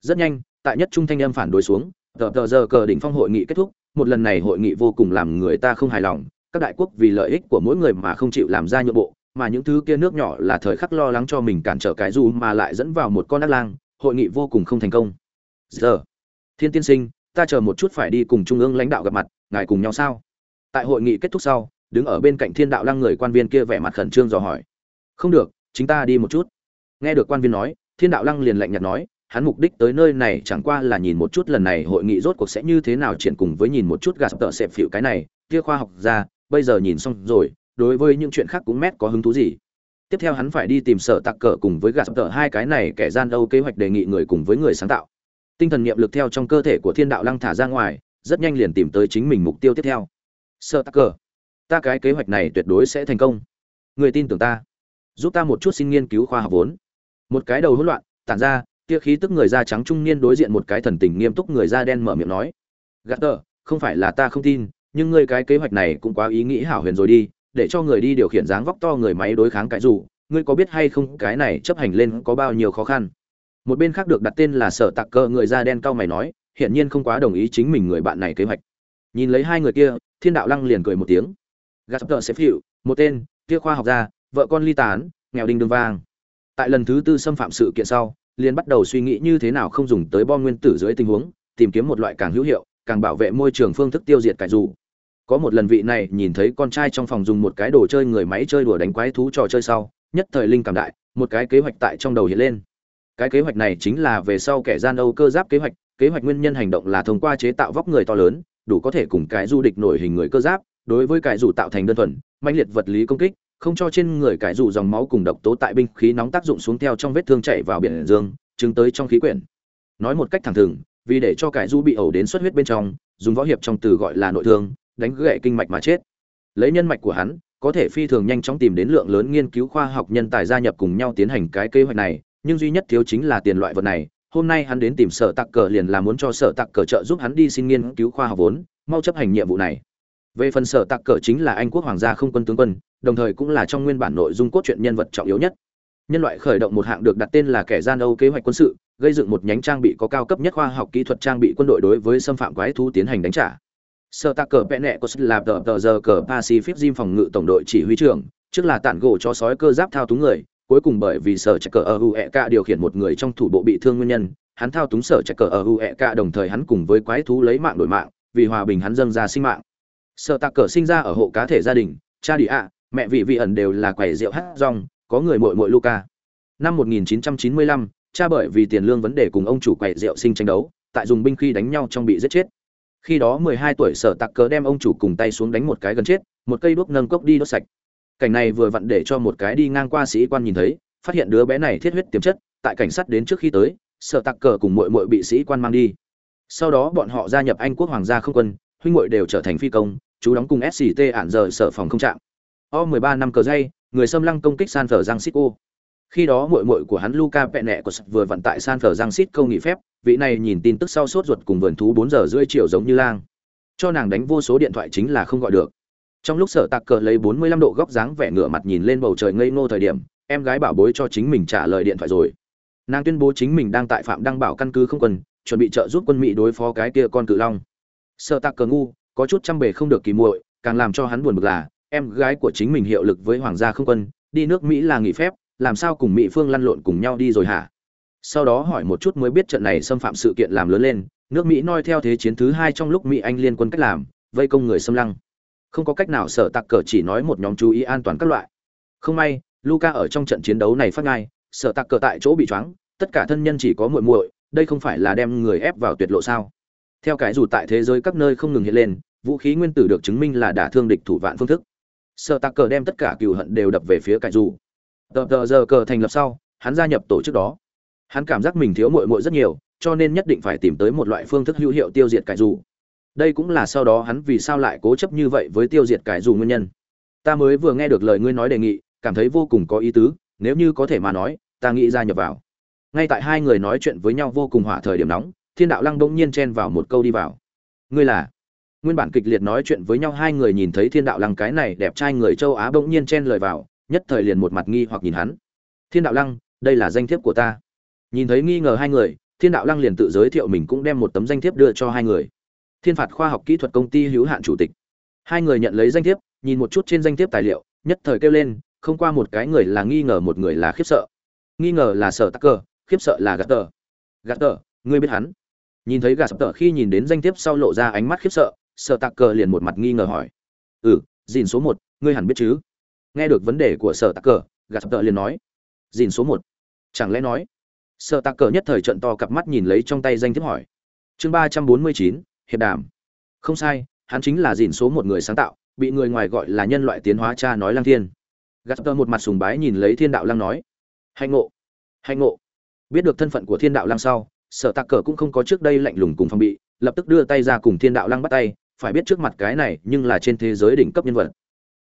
Rất nhanh, tại nhất trung thanh âm phản đối xuống, tờ tờ giờ cờ đỉnh phong hội nghị kết thúc, một lần này hội nghị vô cùng làm người ta không hài lòng, các đại quốc vì lợi ích của mỗi người mà không chịu làm ra nhượng bộ, mà những thứ kia nước nhỏ là thời khắc lo lắng cho mình cản trở cái dù mà lại dẫn vào một con ác lang, hội nghị vô cùng không thành công. Giờ, Thiên Tiên Sinh, ta chờ một chút phải đi cùng trung ương lãnh đạo gặp mặt, ngài cùng nhau sao? Tại hội nghị kết thúc sau, đứng ở bên cạnh thiên đạo lăng người quan viên kia vẻ mặt khẩn trương dò hỏi. Không được, chính ta đi một chút. Nghe được quan viên nói, thiên đạo lăng liền lạnh nhạt nói, hắn mục đích tới nơi này chẳng qua là nhìn một chút lần này hội nghị rốt cuộc sẽ như thế nào triển cùng với nhìn một chút gạt tợ xẹp phịu cái này, kia khoa học ra bây giờ nhìn xong rồi, đối với những chuyện khác cũng mét có hứng thú gì. Tiếp theo hắn phải đi tìm sở tặc cờ cùng với gạt tợ hai cái này kẻ gian đâu kế hoạch đề nghị người cùng với người sáng tạo. Tinh thần nghiệm lực theo trong cơ thể của thiên đạo lăng thả ra ngoài, rất nhanh liền tìm tới chính mình mục tiêu tiếp theo. Sở tặc cờ ta cái kế hoạch này tuyệt đối sẽ thành công. Người tin tưởng ta. Giúp ta một chút xin nghiên cứu khoa học vốn. Một cái đầu hỗn loạn, tản ra, tia khí tức người da trắng trung niên đối diện một cái thần tình nghiêm túc người da đen mở miệng nói. Gạt tờ, không phải là ta không tin, nhưng ngươi cái kế hoạch này cũng quá ý nghĩ hảo huyền rồi đi, để cho người đi điều khiển dáng vóc to người máy đối kháng cái dù, ngươi có biết hay không cái này chấp hành lên có bao nhiêu khó khăn? Một bên khác được đặt tên là sở tạc cơ người da đen cao mày nói, hiển nhiên không quá đồng ý chính mình người bạn này kế hoạch. Nhìn lấy hai người kia, thiên đạo lăng liền cười một tiếng. Gaspar tờ sẽ một tên, kia khoa học gia, vợ con ly tán, nghèo đinh đường vàng. tại lần thứ tư xâm phạm sự kiện sau, liền bắt đầu suy nghĩ như thế nào không dùng tới bom nguyên tử dưới tình huống, tìm kiếm một loại càng hữu hiệu, càng bảo vệ môi trường phương thức tiêu diệt cải dù có một lần vị này nhìn thấy con trai trong phòng dùng một cái đồ chơi người máy chơi đùa đánh quái thú trò chơi sau, nhất thời linh cảm đại, một cái kế hoạch tại trong đầu hiện lên cái kế hoạch này chính là về sau kẻ gian âu cơ giáp kế hoạch kế hoạch nguyên nhân hành động là thông qua chế tạo vóc người to lớn, đủ có thể cùng cái du địch nổi hình người cơ giáp đối với cải dù tạo thành đơn thuần, mãnh liệt vật lý công kích, không cho trên người cải dù dòng máu cùng độc tố tại binh khí nóng tác dụng xuống theo trong vết thương chảy vào biển dương chứng tới trong khí quyển. Nói một cách thẳng thừng, vì để cho cải du bị ẩu đến xuất huyết bên trong, dùng võ hiệp trong từ gọi là nội thương, đánh gãy kinh mạch mà chết. Lấy nhân mạch của hắn, có thể phi thường nhanh chóng tìm đến lượng lớn nghiên cứu khoa học nhân tài gia nhập cùng nhau tiến hành cái kế hoạch này, nhưng duy nhất thiếu chính là tiền loại vật này. Hôm nay hắn đến tìm sở tặc cờ liền là muốn cho sở tặc cờ trợ giúp hắn đi xin nghiên cứu khoa học vốn, mau chấp hành nhiệm vụ này về phần sở tạc cờ chính là anh quốc hoàng gia không quân tướng quân đồng thời cũng là trong nguyên bản nội dung cốt truyện nhân vật trọng yếu nhất nhân loại khởi động một hạng được đặt tên là kẻ gian âu kế hoạch quân sự gây dựng một nhánh trang bị có cao cấp nhất khoa học kỹ thuật trang bị quân đội đối với xâm phạm quái thú tiến hành đánh trả Sở Tạc Cờ Pẹ Nẹ có là tờ tờ giờ cờ Pacific Gym phòng ngự tổng đội chỉ huy trưởng, trước là tản gỗ cho sói cơ giáp thao túng người, cuối cùng bởi vì sở trạch cờ ở UEK điều khiển một người trong thủ bộ bị thương nguyên nhân, hắn thao túng sở trạch cờ ở UEK đồng thời hắn cùng với quái thú lấy mạng đổi mạng, vì hòa bình hắn dâng ra sinh mạng. Sở Tạc Cờ sinh ra ở hộ cá thể gia đình, cha đi ạ, mẹ vị vị ẩn đều là quầy rượu hát rong, có người muội muội Luca. Năm 1995, cha bởi vì tiền lương vấn đề cùng ông chủ quầy rượu sinh tranh đấu, tại dùng binh khi đánh nhau trong bị giết chết. Khi đó mười hai tuổi sở Tạc cờ đem ông chủ cùng tay xuống đánh một cái gần chết một cây đuốc nâng cốc đi đốt sạch. Cảnh này vừa vặn để cho một cái đi ngang qua sĩ quan nhìn thấy phát hiện đứa bé này thiết huyết tiềm chất tại cảnh sát đến trước khi tới sở Tạc cờ cùng mội mội bị sĩ quan mang đi. Sau đó bọn họ gia nhập anh quốc hoàng gia không quân huynh muội đều trở thành phi công, chú đóng cùng sct ản giờ sở phòng không trạm. O mười ba năm cờ dây, người xâm lăng công kích san Francisco. khi đó muội muội của hắn luca Penne nẹ của vừa vận tại san Francisco nghỉ phép, vị này nhìn tin tức sau sốt ruột cùng vườn thú bốn giờ rưỡi chiều giống như lang. Cho nàng đánh vô số điện thoại chính là không gọi được. Trong lúc sở tạc cờ lấy bốn mươi lăm độ góc dáng vẻ ngửa mặt nhìn lên bầu trời ngây ngô thời điểm, em gái bảo bối cho chính mình trả lời điện thoại rồi. Nàng tuyên bố chính mình đang tại phạm đăng bảo căn cứ không quân, chuẩn bị trợ giúp quân mỹ đối phó cái kia con cự long sở tạc cờ ngu, có chút chăm bề không được kỳ muội, càng làm cho hắn buồn bực là, em gái của chính mình hiệu lực với hoàng gia không quân, đi nước mỹ là nghỉ phép, làm sao cùng mỹ phương lăn lộn cùng nhau đi rồi hả? Sau đó hỏi một chút mới biết trận này xâm phạm sự kiện làm lớn lên, nước mỹ noi theo thế chiến thứ hai trong lúc mỹ anh liên quân cách làm, vây công người xâm lăng. Không có cách nào sở Tạc cờ chỉ nói một nhóm chú ý an toàn các loại. Không may luca ở trong trận chiến đấu này phát ngai sở Tạc cờ tại chỗ bị choáng, tất cả thân nhân chỉ có muội muội, đây không phải là đem người ép vào tuyệt lộ sao? Theo cái dù tại thế giới các nơi không ngừng hiện lên, vũ khí nguyên tử được chứng minh là đả thương địch thủ vạn phương thức. Sở Tạc cờ đem tất cả cựu hận đều đập về phía cái dù. Tờ tờ giờ cờ thành lập sau, hắn gia nhập tổ chức đó. Hắn cảm giác mình thiếu muội muội rất nhiều, cho nên nhất định phải tìm tới một loại phương thức hữu hiệu tiêu diệt cải dù. Đây cũng là sau đó hắn vì sao lại cố chấp như vậy với tiêu diệt cải dù nguyên nhân. Ta mới vừa nghe được lời ngươi nói đề nghị, cảm thấy vô cùng có ý tứ, nếu như có thể mà nói, ta nghĩ gia nhập vào. Ngay tại hai người nói chuyện với nhau vô cùng hỏa thời điểm nóng thiên đạo lăng bỗng nhiên chen vào một câu đi vào. Ngươi là? Nguyên bản kịch liệt nói chuyện với nhau, hai người nhìn thấy thiên đạo lăng cái này đẹp trai người châu á bỗng nhiên chen lời vào, nhất thời liền một mặt nghi hoặc nhìn hắn. Thiên đạo lăng, đây là danh thiếp của ta. Nhìn thấy nghi ngờ hai người, thiên đạo lăng liền tự giới thiệu mình cũng đem một tấm danh thiếp đưa cho hai người. Thiên phạt khoa học kỹ thuật công ty hữu hạn chủ tịch. Hai người nhận lấy danh thiếp, nhìn một chút trên danh thiếp tài liệu, nhất thời kêu lên, không qua một cái người là nghi ngờ, một người là khiếp sợ. Nghi ngờ là sở tắc cơ, khiếp sợ là gạt tờ. Gạt tờ, ngươi biết hắn? Nhìn thấy gạt tờ khi nhìn đến danh thiếp sau lộ ra ánh mắt khiếp sợ sở tạc cờ liền một mặt nghi ngờ hỏi. Ừ dìn số một, ngươi hẳn biết chứ? Nghe được vấn đề của sở tạc cờ gạt tợ liền nói. Dìn số một. Chẳng lẽ nói? Sợ tạc cờ nhất thời trận to cặp mắt nhìn lấy trong tay danh thiếp hỏi. Chương ba trăm bốn mươi chín, hiệp đàm. Không sai, hắn chính là dìn số một người sáng tạo, bị người ngoài gọi là nhân loại tiến hóa cha nói lang thiên. Gà sập tờ một mặt sùng bái nhìn lấy thiên đạo lang nói. Hạnh ngộ. Hạnh ngộ. Biết được thân phận của thiên đạo lang sau sở tạc cờ cũng không có trước đây lạnh lùng cùng phong bị lập tức đưa tay ra cùng thiên đạo lăng bắt tay phải biết trước mặt cái này nhưng là trên thế giới đỉnh cấp nhân vật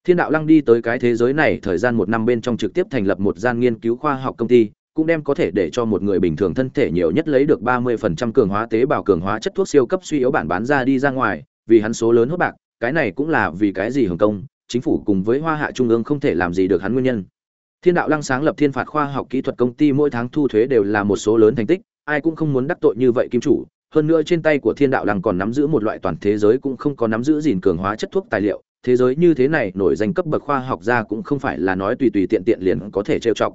thiên đạo lăng đi tới cái thế giới này thời gian một năm bên trong trực tiếp thành lập một gian nghiên cứu khoa học công ty cũng đem có thể để cho một người bình thường thân thể nhiều nhất lấy được 30% cường hóa tế bào cường hóa chất thuốc siêu cấp suy yếu bản bán ra đi ra ngoài, vì hắn số lớn hốt bạc, cái này cũng là vì cái gì Hồng công, chính phủ cùng với Hoa Hạ Trung ương không thể làm gì được hắn nguyên nhân. Thiên đạo lăng sáng lập Thiên phạt khoa học kỹ thuật công ty mỗi tháng thu thuế đều là một số lớn thành tích, ai cũng không muốn đắc tội như vậy kim chủ, hơn nữa trên tay của Thiên đạo lăng còn nắm giữ một loại toàn thế giới cũng không có nắm giữ gìn cường hóa chất thuốc tài liệu, thế giới như thế này nổi danh cấp bậc khoa học gia cũng không phải là nói tùy tùy tiện tiện liền có thể trêu chọc.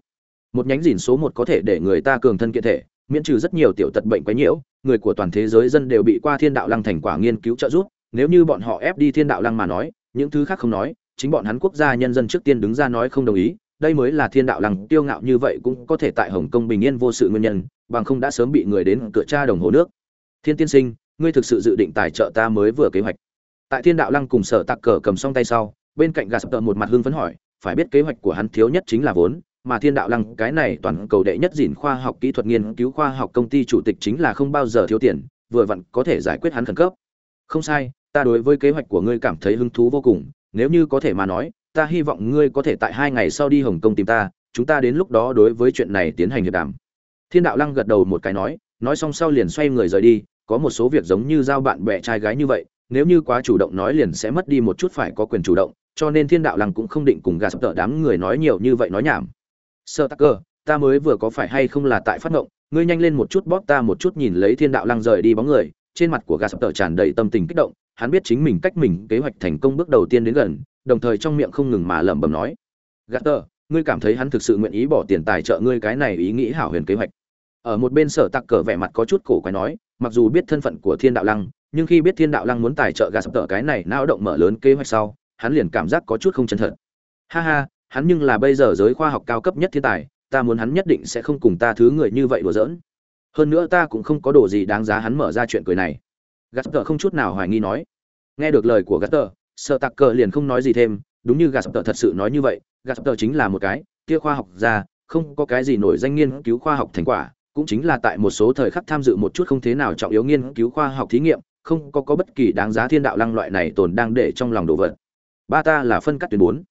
Một nhánh gìn số một có thể để người ta cường thân kiện thể miễn trừ rất nhiều tiểu tật bệnh quấy nhiễu người của toàn thế giới dân đều bị qua thiên đạo lăng thành quả nghiên cứu trợ giúp nếu như bọn họ ép đi thiên đạo lăng mà nói những thứ khác không nói chính bọn hắn quốc gia nhân dân trước tiên đứng ra nói không đồng ý đây mới là thiên đạo lăng tiêu ngạo như vậy cũng có thể tại hồng kông bình yên vô sự nguyên nhân, bằng không đã sớm bị người đến cửa cha đồng hồ nước. Thiên tiên sinh, ngươi thực sự dự định tài trợ ta mới vừa kế hoạch. Tại thiên đạo lăng cùng sở tạc cờ cầm song tay sau, bên cạnh gà sập tợ một mặt hưng phấn hỏi, phải biết kế hoạch của hắn thiếu nhất chính là vốn, mà thiên đạo lăng cái này toàn cầu đệ nhất dìn khoa học kỹ thuật nghiên cứu khoa học công ty chủ tịch chính là không bao giờ thiếu tiền, vừa vặn có thể giải quyết hắn khẩn cấp. Không sai, ta đối với kế hoạch của ngươi cảm thấy hứng thú vô cùng, nếu như có thể mà nói ta hy vọng ngươi có thể tại hai ngày sau đi hồng kông tìm ta, chúng ta đến lúc đó đối với chuyện này tiến hành hiệp đàm. Thiên đạo lăng gật đầu một cái nói nói xong sau liền xoay người rời đi, có một số việc giống như giao bạn bè trai gái như vậy, nếu như quá chủ động nói liền sẽ mất đi một chút phải có quyền chủ động, cho nên thiên đạo lăng cũng không định cùng gà sập tợ đám người nói nhiều như vậy nói nhảm. Sơ tắc cơ, ta mới vừa có phải hay không là tại phát ngộng, ngươi nhanh lên một chút bóp ta một chút nhìn lấy thiên đạo lăng rời đi bóng người. Trên mặt của gà sập tợ tràn đầy tâm tình kích động, hắn biết chính mình cách mình kế hoạch thành công bước đầu tiên đến gần đồng thời trong miệng không ngừng mà lẩm bẩm nói, gạt tờ, ngươi cảm thấy hắn thực sự nguyện ý bỏ tiền tài trợ ngươi cái này ý nghĩ hảo huyền kế hoạch? Ở một bên sở tặc cờ vẻ mặt có chút cổ quái nói, mặc dù biết thân phận của thiên đạo lăng, nhưng khi biết thiên đạo lăng muốn tài trợ gạt tờ cái này nao động mở lớn kế hoạch sau, hắn liền cảm giác có chút không chân thật. Ha ha, hắn nhưng là bây giờ giới khoa học cao cấp nhất thiên tài, ta muốn hắn nhất định sẽ không cùng ta thứ người như vậy đùa giỡn. Hơn nữa ta cũng không có đồ gì đáng giá hắn mở ra chuyện cười này. Gắt tờ không chút nào hoài nghi nói. Nghe được lời của gắt tờ sợ tặc cờ liền không nói gì thêm, đúng như gắt tờ thật sự nói như vậy gắt tờ chính là một cái kia khoa học gia, không có cái gì nổi danh nghiên cứu khoa học thành quả, cũng chính là tại một số thời khắc tham dự một chút không thế nào trọng yếu nghiên cứu khoa học thí nghiệm, không có có bất kỳ đáng giá thiên đạo lăng loại này tồn đang để trong lòng đồ vật. Ba ta là phân cắt tuyến bốn.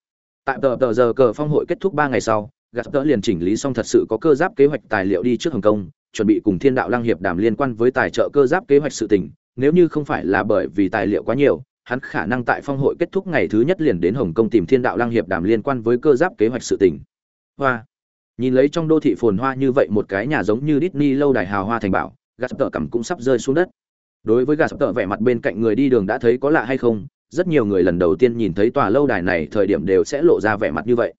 Tại tờ tờ giờ cờ phong hội kết thúc ba ngày sau, gạt tờ liền chỉnh lý xong thật sự có cơ giáp kế hoạch tài liệu đi trước hồng kông, chuẩn bị cùng thiên đạo lăng hiệp đàm liên quan với tài trợ cơ giáp kế hoạch sự tình, nếu như không phải là bởi vì tài liệu quá nhiều hắn khả năng tại phong hội kết thúc ngày thứ nhất liền đến hồng kông tìm thiên đạo lăng hiệp đàm liên quan với cơ giáp kế hoạch sự tình. Hoa. Nhìn lấy trong đô thị phồn hoa như vậy một cái nhà giống như Disney lâu đài hào hoa thành bảo gã sập tợ cầm cũng sắp rơi xuống đất. Đối với gã sập tợ vẻ mặt bên cạnh người đi đường đã thấy có lạ hay không, rất nhiều người lần đầu tiên nhìn thấy tòa lâu đài này thời điểm đều sẽ lộ ra vẻ mặt như vậy.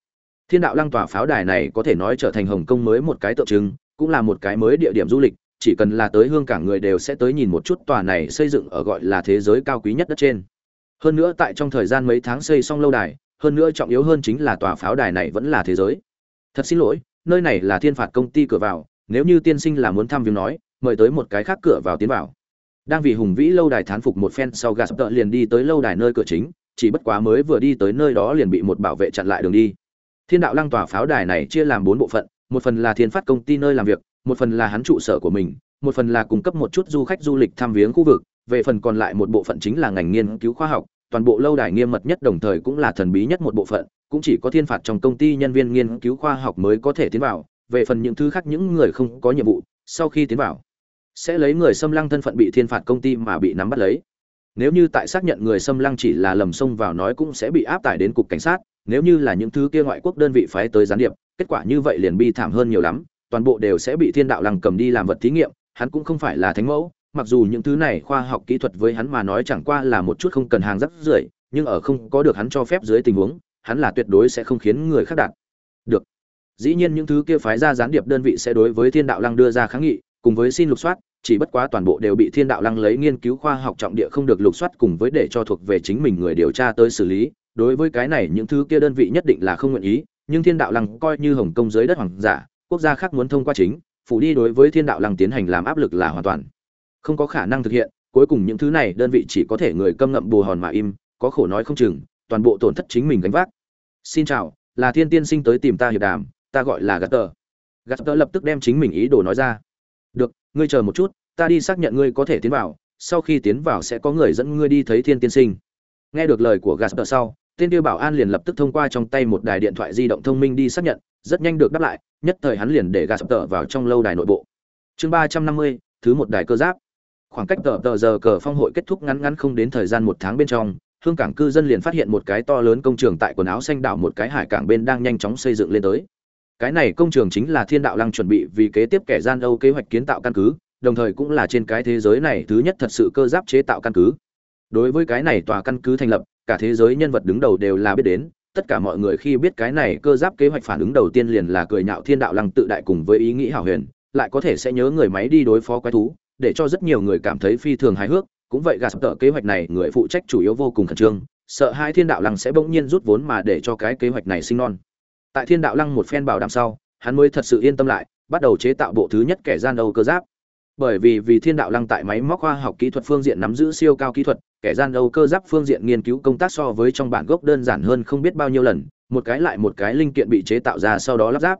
Thiên đạo lăng tòa pháo đài này có thể nói trở thành hồng kông mới một cái tượng trưng, cũng là một cái mới địa điểm du lịch, chỉ cần là tới hương cảng người đều sẽ tới nhìn một chút tòa này xây dựng ở gọi là thế giới cao quý nhất đất trên hơn nữa tại trong thời gian mấy tháng xây xong lâu đài, hơn nữa trọng yếu hơn chính là tòa pháo đài này vẫn là thế giới. Thật xin lỗi, nơi này là thiên phạt công ty cửa vào, nếu như tiên sinh là muốn thăm viếng nói, mời tới một cái khác cửa vào tiến vào. Đang vì hùng vĩ lâu đài thán phục một phen sau gạt tợ liền đi tới lâu đài nơi cửa chính, chỉ bất quá mới vừa đi tới nơi đó liền bị một bảo vệ chặn lại đường đi. Thiên đạo lăng tòa pháo đài này chia làm bốn bộ phận, một phần là thiên phát công ty nơi làm việc, một phần là hắn trụ sở của mình, một phần là cung cấp một chút du khách du lịch thăm viếng khu vực về phần còn lại một bộ phận chính là ngành nghiên cứu khoa học, toàn bộ lâu đài nghiêm mật nhất đồng thời cũng là thần bí nhất một bộ phận, cũng chỉ có thiên phạt trong công ty nhân viên nghiên cứu khoa học mới có thể tiến vào, về phần những thứ khác những người không có nhiệm vụ, sau khi tiến vào, sẽ lấy người xâm lăng thân phận bị thiên phạt công ty mà bị nắm bắt lấy. Nếu như tại xác nhận người xâm lăng chỉ là lầm xông vào nói cũng sẽ bị áp tải đến cục cảnh sát, nếu như là những thứ kia ngoại quốc đơn vị phái tới gián điệp, kết quả như vậy liền bi thảm hơn nhiều lắm, toàn bộ đều sẽ bị thiên đạo lăng cầm đi làm vật thí nghiệm, hắn cũng không phải là thánh mẫu mặc dù những thứ này khoa học kỹ thuật với hắn mà nói chẳng qua là một chút không cần hàng rắc rưởi, nhưng ở không có được hắn cho phép dưới tình huống, hắn là tuyệt đối sẽ không khiến người khác đạt được. Dĩ nhiên những thứ kia phái ra gián điệp đơn vị sẽ đối với thiên đạo lăng đưa ra kháng nghị, cùng với xin lục soát, chỉ bất quá toàn bộ đều bị thiên đạo lăng lấy nghiên cứu khoa học trọng địa không được lục soát cùng với để cho thuộc về chính mình người điều tra tới xử lý. Đối với cái này những thứ kia đơn vị nhất định là không nguyện ý, nhưng thiên đạo lăng coi như hồng kông dưới đất hoàng giả, quốc gia khác muốn thông qua chính, phủ đi đối với thiên đạo lăng tiến hành làm áp lực là hoàn toàn không có khả năng thực hiện, cuối cùng những thứ này đơn vị chỉ có thể người câm ngậm bù hòn mà im, có khổ nói không chừng, toàn bộ tổn thất chính mình gánh vác. Xin chào, là thiên tiên sinh tới tìm ta hiệp đàm, ta gọi là gạt tờ. Gạt tờ lập tức đem chính mình ý đồ nói ra. Được, ngươi chờ một chút, ta đi xác nhận ngươi có thể tiến vào, sau khi tiến vào sẽ có người dẫn ngươi đi thấy thiên tiên sinh. Nghe được lời của gạt tờ sau tên tiêu bảo an liền lập tức thông qua trong tay một đài điện thoại di động thông minh đi xác nhận, rất nhanh được đáp lại, nhất thời hắn liền để gạt tờ vào trong lâu đài nội bộ. Chương ba trăm năm mươi, thứ một đài cơ giáp khoảng cách tờ tờ giờ cờ phong hội kết thúc ngắn ngắn không đến thời gian một tháng bên trong, hương cảng cư dân liền phát hiện một cái to lớn công trường tại quần áo xanh đảo một cái hải cảng bên đang nhanh chóng xây dựng lên tới. Cái này công trường chính là thiên đạo lăng chuẩn bị vì kế tiếp kẻ gian âu kế hoạch kiến tạo căn cứ, đồng thời cũng là trên cái thế giới này thứ nhất thật sự cơ giáp chế tạo căn cứ. Đối với cái này tòa căn cứ thành lập, cả thế giới nhân vật đứng đầu đều là biết đến, tất cả mọi người khi biết cái này cơ giáp kế hoạch phản ứng đầu tiên liền là cười nhạo thiên đạo lăng tự đại cùng với ý nghĩ hảo huyền, lại có thể sẽ nhớ người máy đi đối phó quái thú để cho rất nhiều người cảm thấy phi thường hài hước. Cũng vậy gạt tờ kế hoạch này, người phụ trách chủ yếu vô cùng khẩn trương. Sợ hai thiên đạo lăng sẽ bỗng nhiên rút vốn mà để cho cái kế hoạch này sinh non. Tại thiên đạo lăng một phen bảo đảm sau, hắn mới thật sự yên tâm lại, bắt đầu chế tạo bộ thứ nhất kẻ gian đầu cơ giáp. Bởi vì vì thiên đạo lăng tại máy móc khoa học kỹ thuật phương diện nắm giữ siêu cao kỹ thuật, kẻ gian đầu cơ giáp phương diện nghiên cứu công tác so với trong bản gốc đơn giản hơn không biết bao nhiêu lần, một cái lại một cái linh kiện bị chế tạo ra sau đó lắp ráp.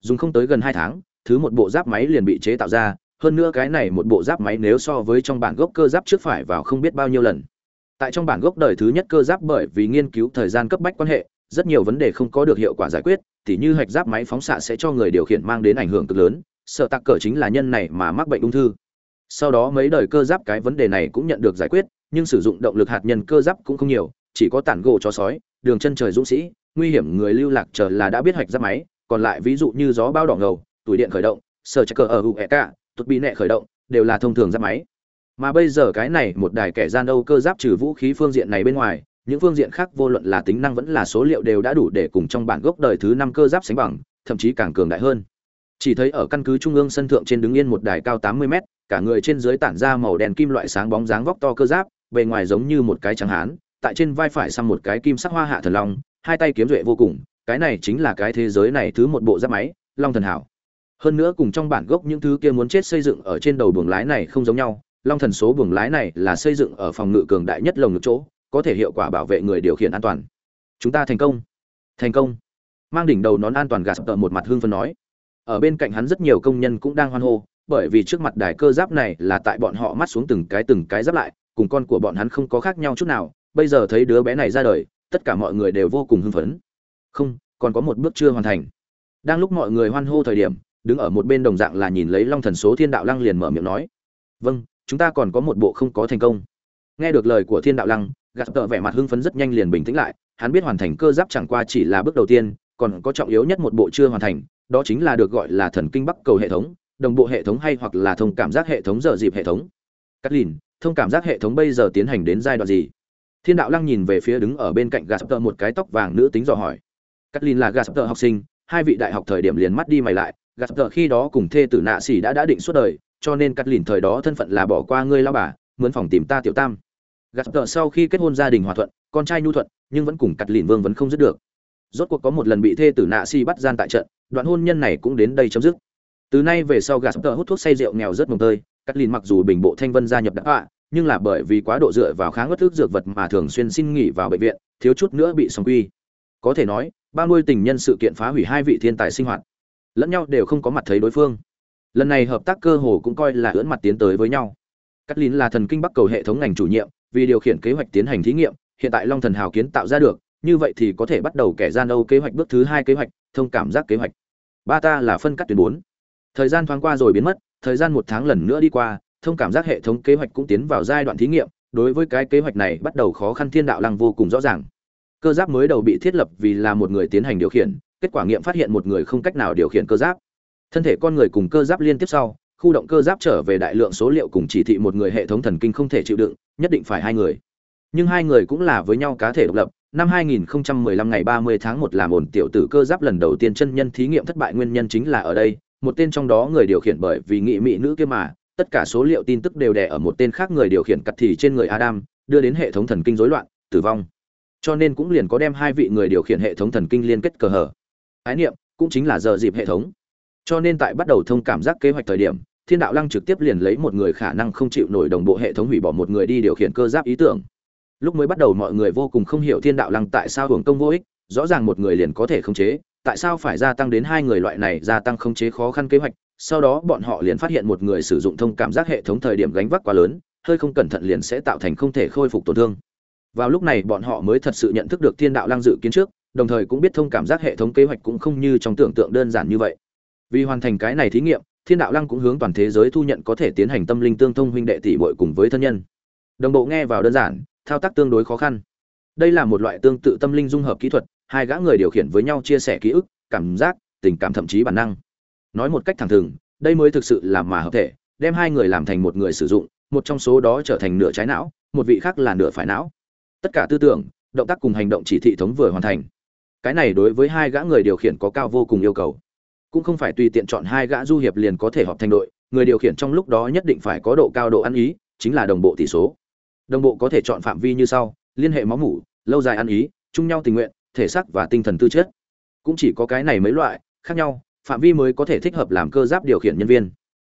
Dùng không tới gần hai tháng, thứ một bộ giáp máy liền bị chế tạo ra hơn nữa cái này một bộ giáp máy nếu so với trong bản gốc cơ giáp trước phải vào không biết bao nhiêu lần. Tại trong bản gốc đời thứ nhất cơ giáp bởi vì nghiên cứu thời gian cấp bách quan hệ, rất nhiều vấn đề không có được hiệu quả giải quyết, tỉ như hạch giáp máy phóng xạ sẽ cho người điều khiển mang đến ảnh hưởng cực lớn sợ tắc cỡ chính là nhân này mà mắc bệnh ung thư. Sau đó mấy đời cơ giáp cái vấn đề này cũng nhận được giải quyết, nhưng sử dụng động lực hạt nhân cơ giáp cũng không nhiều, chỉ có tản gỗ cho sói, đường chân trời dũng sĩ, nguy hiểm người lưu lạc chờ là đã biết hạch giáp máy, còn lại ví dụ như gió bao đỏ ngầu tuổi điện khởi động, sở chắc cờ ở uek tụt bị nẹ khởi động, đều là thông thường giáp máy. Mà bây giờ cái này một đài kẻ gian âu cơ giáp trừ vũ khí phương diện này bên ngoài, những phương diện khác vô luận là tính năng vẫn là số liệu đều đã đủ để cùng trong bản gốc đời thứ năm cơ giáp sánh bằng, thậm chí càng cường đại hơn. Chỉ thấy ở căn cứ trung ương sân thượng trên đứng yên một đài cao 80 mét, cả người trên dưới tản ra màu đen kim loại sáng bóng dáng vóc to cơ giáp, bề ngoài giống như một cái trắng hán, tại trên vai phải xăm một cái kim sắc hoa hạ thần long, hai tay kiếm duệ vô cùng, cái này chính là cái thế giới này thứ một bộ giáp máy, long thần hảo hơn nữa cùng trong bản gốc những thứ kia muốn chết xây dựng ở trên đầu buồng lái này không giống nhau, long thần số buồng lái này là xây dựng ở phòng ngự cường đại nhất lồng ngực chỗ, có thể hiệu quả bảo vệ người điều khiển an toàn. Chúng ta thành công. Thành công. Mang đỉnh đầu nón an toàn gạt tợ một mặt hương phân nói. Ở bên cạnh hắn rất nhiều công nhân cũng đang hoan hô, bởi vì trước mặt đài cơ giáp này là tại bọn họ mắt xuống từng cái từng cái giáp lại, cùng con của bọn hắn không có khác nhau chút nào, bây giờ thấy đứa bé này ra đời, tất cả mọi người đều vô cùng hưng phấn. Không, còn có một bước chưa hoàn thành. Đang lúc mọi người hoan hô thời điểm đứng ở một bên đồng dạng là nhìn lấy long thần số thiên đạo lăng liền mở miệng nói vâng chúng ta còn có một bộ không có thành công. Nghe được lời của thiên đạo lăng gạt tợ vẻ mặt hưng phấn rất nhanh liền bình tĩnh lại, hắn biết hoàn thành cơ giáp chẳng qua chỉ là bước đầu tiên, còn có trọng yếu nhất một bộ chưa hoàn thành, đó chính là được gọi là thần kinh bắc cầu hệ thống, đồng bộ hệ thống hay hoặc là thông cảm giác hệ thống giờ dịp hệ thống. Cắt lìn, thông cảm giác hệ thống bây giờ tiến hành đến giai đoạn gì? Thiên đạo lăng nhìn về phía đứng ở bên cạnh gạt tợ một cái tóc vàng nữ tính dò hỏi. Cắt lìn là gạt tợ học sinh, hai vị đại học thời điểm liền mắt đi mày lại gạt tờ khi đó cùng thê tử nạ xỉ đã đã định suốt đời, cho nên cắt lìn thời đó thân phận là bỏ qua ngươi lao bà, mướn phòng tìm ta tiểu tam. Gạt tờ sau khi kết hôn gia đình hòa thuận, con trai nhu thuận, nhưng vẫn cùng cắt lìn vương vẫn không dứt được. Rốt cuộc có một lần bị thê tử nạ xỉ bắt gian tại trận, đoạn hôn nhân này cũng đến đây chấm dứt. Từ nay về sau gạt tờ hút thuốc say rượu nghèo rất mồng tơi cắt lìn mặc dù bình bộ thanh vân gia nhập đã họa, nhưng là bởi vì quá độ dựa vào kháng ớt thức dược vật mà thường xuyên xin nghỉ vào bệnh viện, thiếu chút nữa bị song quy. Có thể nói, ba nuôi tình nhân sự kiện phá hủy hai vị thiên tài sinh hoạt lẫn nhau đều không có mặt thấy đối phương. Lần này hợp tác cơ hồ cũng coi là ưỡn mặt tiến tới với nhau. Cắt lín là thần kinh bắc cầu hệ thống ngành chủ nhiệm, vì điều khiển kế hoạch tiến hành thí nghiệm, hiện tại long thần hào kiến tạo ra được, như vậy thì có thể bắt đầu kẻ gian âu kế hoạch bước thứ hai kế hoạch, thông cảm giác kế hoạch. Ba ta là phân cắt tuyến bốn. Thời gian thoáng qua rồi biến mất, thời gian một tháng lần nữa đi qua, thông cảm giác hệ thống kế hoạch cũng tiến vào giai đoạn thí nghiệm, đối với cái kế hoạch này bắt đầu khó khăn thiên đạo lăng vô cùng rõ ràng. Cơ giáp mới đầu bị thiết lập vì là một người tiến hành điều khiển kết quả nghiệm phát hiện một người không cách nào điều khiển cơ giáp thân thể con người cùng cơ giáp liên tiếp sau khu động cơ giáp trở về đại lượng số liệu cùng chỉ thị một người hệ thống thần kinh không thể chịu đựng nhất định phải hai người nhưng hai người cũng là với nhau cá thể độc lập năm 2015 ngày 30 tháng 1 làm ổn tiểu tử cơ giáp lần đầu tiên chân nhân thí nghiệm thất bại nguyên nhân chính là ở đây một tên trong đó người điều khiển bởi vì nghị mỹ nữ kia mà tất cả số liệu tin tức đều đè ở một tên khác người điều khiển cặt thì trên người Adam, đưa đến hệ thống thần kinh rối loạn, tử vong. Cho nên cũng liền có đem hai vị người điều khiển hệ thống thần kinh liên kết cờ hở. Ái niệm cũng chính là giờ dịp hệ thống. cho nên tại bắt đầu thông cảm giác kế hoạch thời điểm, thiên đạo lăng trực tiếp liền lấy một người khả năng không chịu nổi đồng bộ hệ thống hủy bỏ một người đi điều khiển cơ giáp ý tưởng lúc mới bắt đầu mọi người vô cùng không hiểu thiên đạo lăng tại sao hưởng công vô ích, rõ ràng một người liền có thể khống chế, tại sao phải gia tăng đến hai người loại này gia tăng khống chế khó khăn kế hoạch, sau đó bọn họ liền phát hiện một người sử dụng thông cảm giác hệ thống thời điểm gánh vác quá lớn, hơi không cẩn thận liền sẽ tạo thành không thể khôi phục tổn thương vào lúc này bọn họ mới thật sự nhận thức được thiên đạo lăng dự kiến trước đồng thời cũng biết thông cảm giác hệ thống kế hoạch cũng không như trong tưởng tượng đơn giản như vậy. Vì hoàn thành cái này thí nghiệm, thiên đạo lăng cũng hướng toàn thế giới thu nhận có thể tiến hành tâm linh tương thông huynh đệ tỷ bội cùng với thân nhân. Đồng bộ nghe vào đơn giản, thao tác tương đối khó khăn. Đây là một loại tương tự tâm linh dung hợp kỹ thuật, hai gã người điều khiển với nhau chia sẻ ký ức, cảm giác, tình cảm thậm chí bản năng. Nói một cách thẳng thừng, đây mới thực sự là mà hợp thể, đem hai người làm thành một người sử dụng, một trong số đó trở thành nửa trái não, một vị khác là nửa phải não. Tất cả tư tưởng, động tác cùng hành động chỉ thị thống vừa hoàn thành cái này đối với hai gã người điều khiển có cao vô cùng yêu cầu. Cũng không phải tùy tiện chọn hai gã du hiệp liền có thể họp thành đội người điều khiển trong lúc đó nhất định phải có độ cao độ ăn ý chính là đồng bộ tỷ số. Đồng bộ có thể chọn phạm vi như sau liên hệ máu mủ lâu dài ăn ý chung nhau tình nguyện thể xác và tinh thần tư chất. Cũng chỉ có cái này mấy loại khác nhau phạm vi mới có thể thích hợp làm cơ giáp điều khiển nhân viên.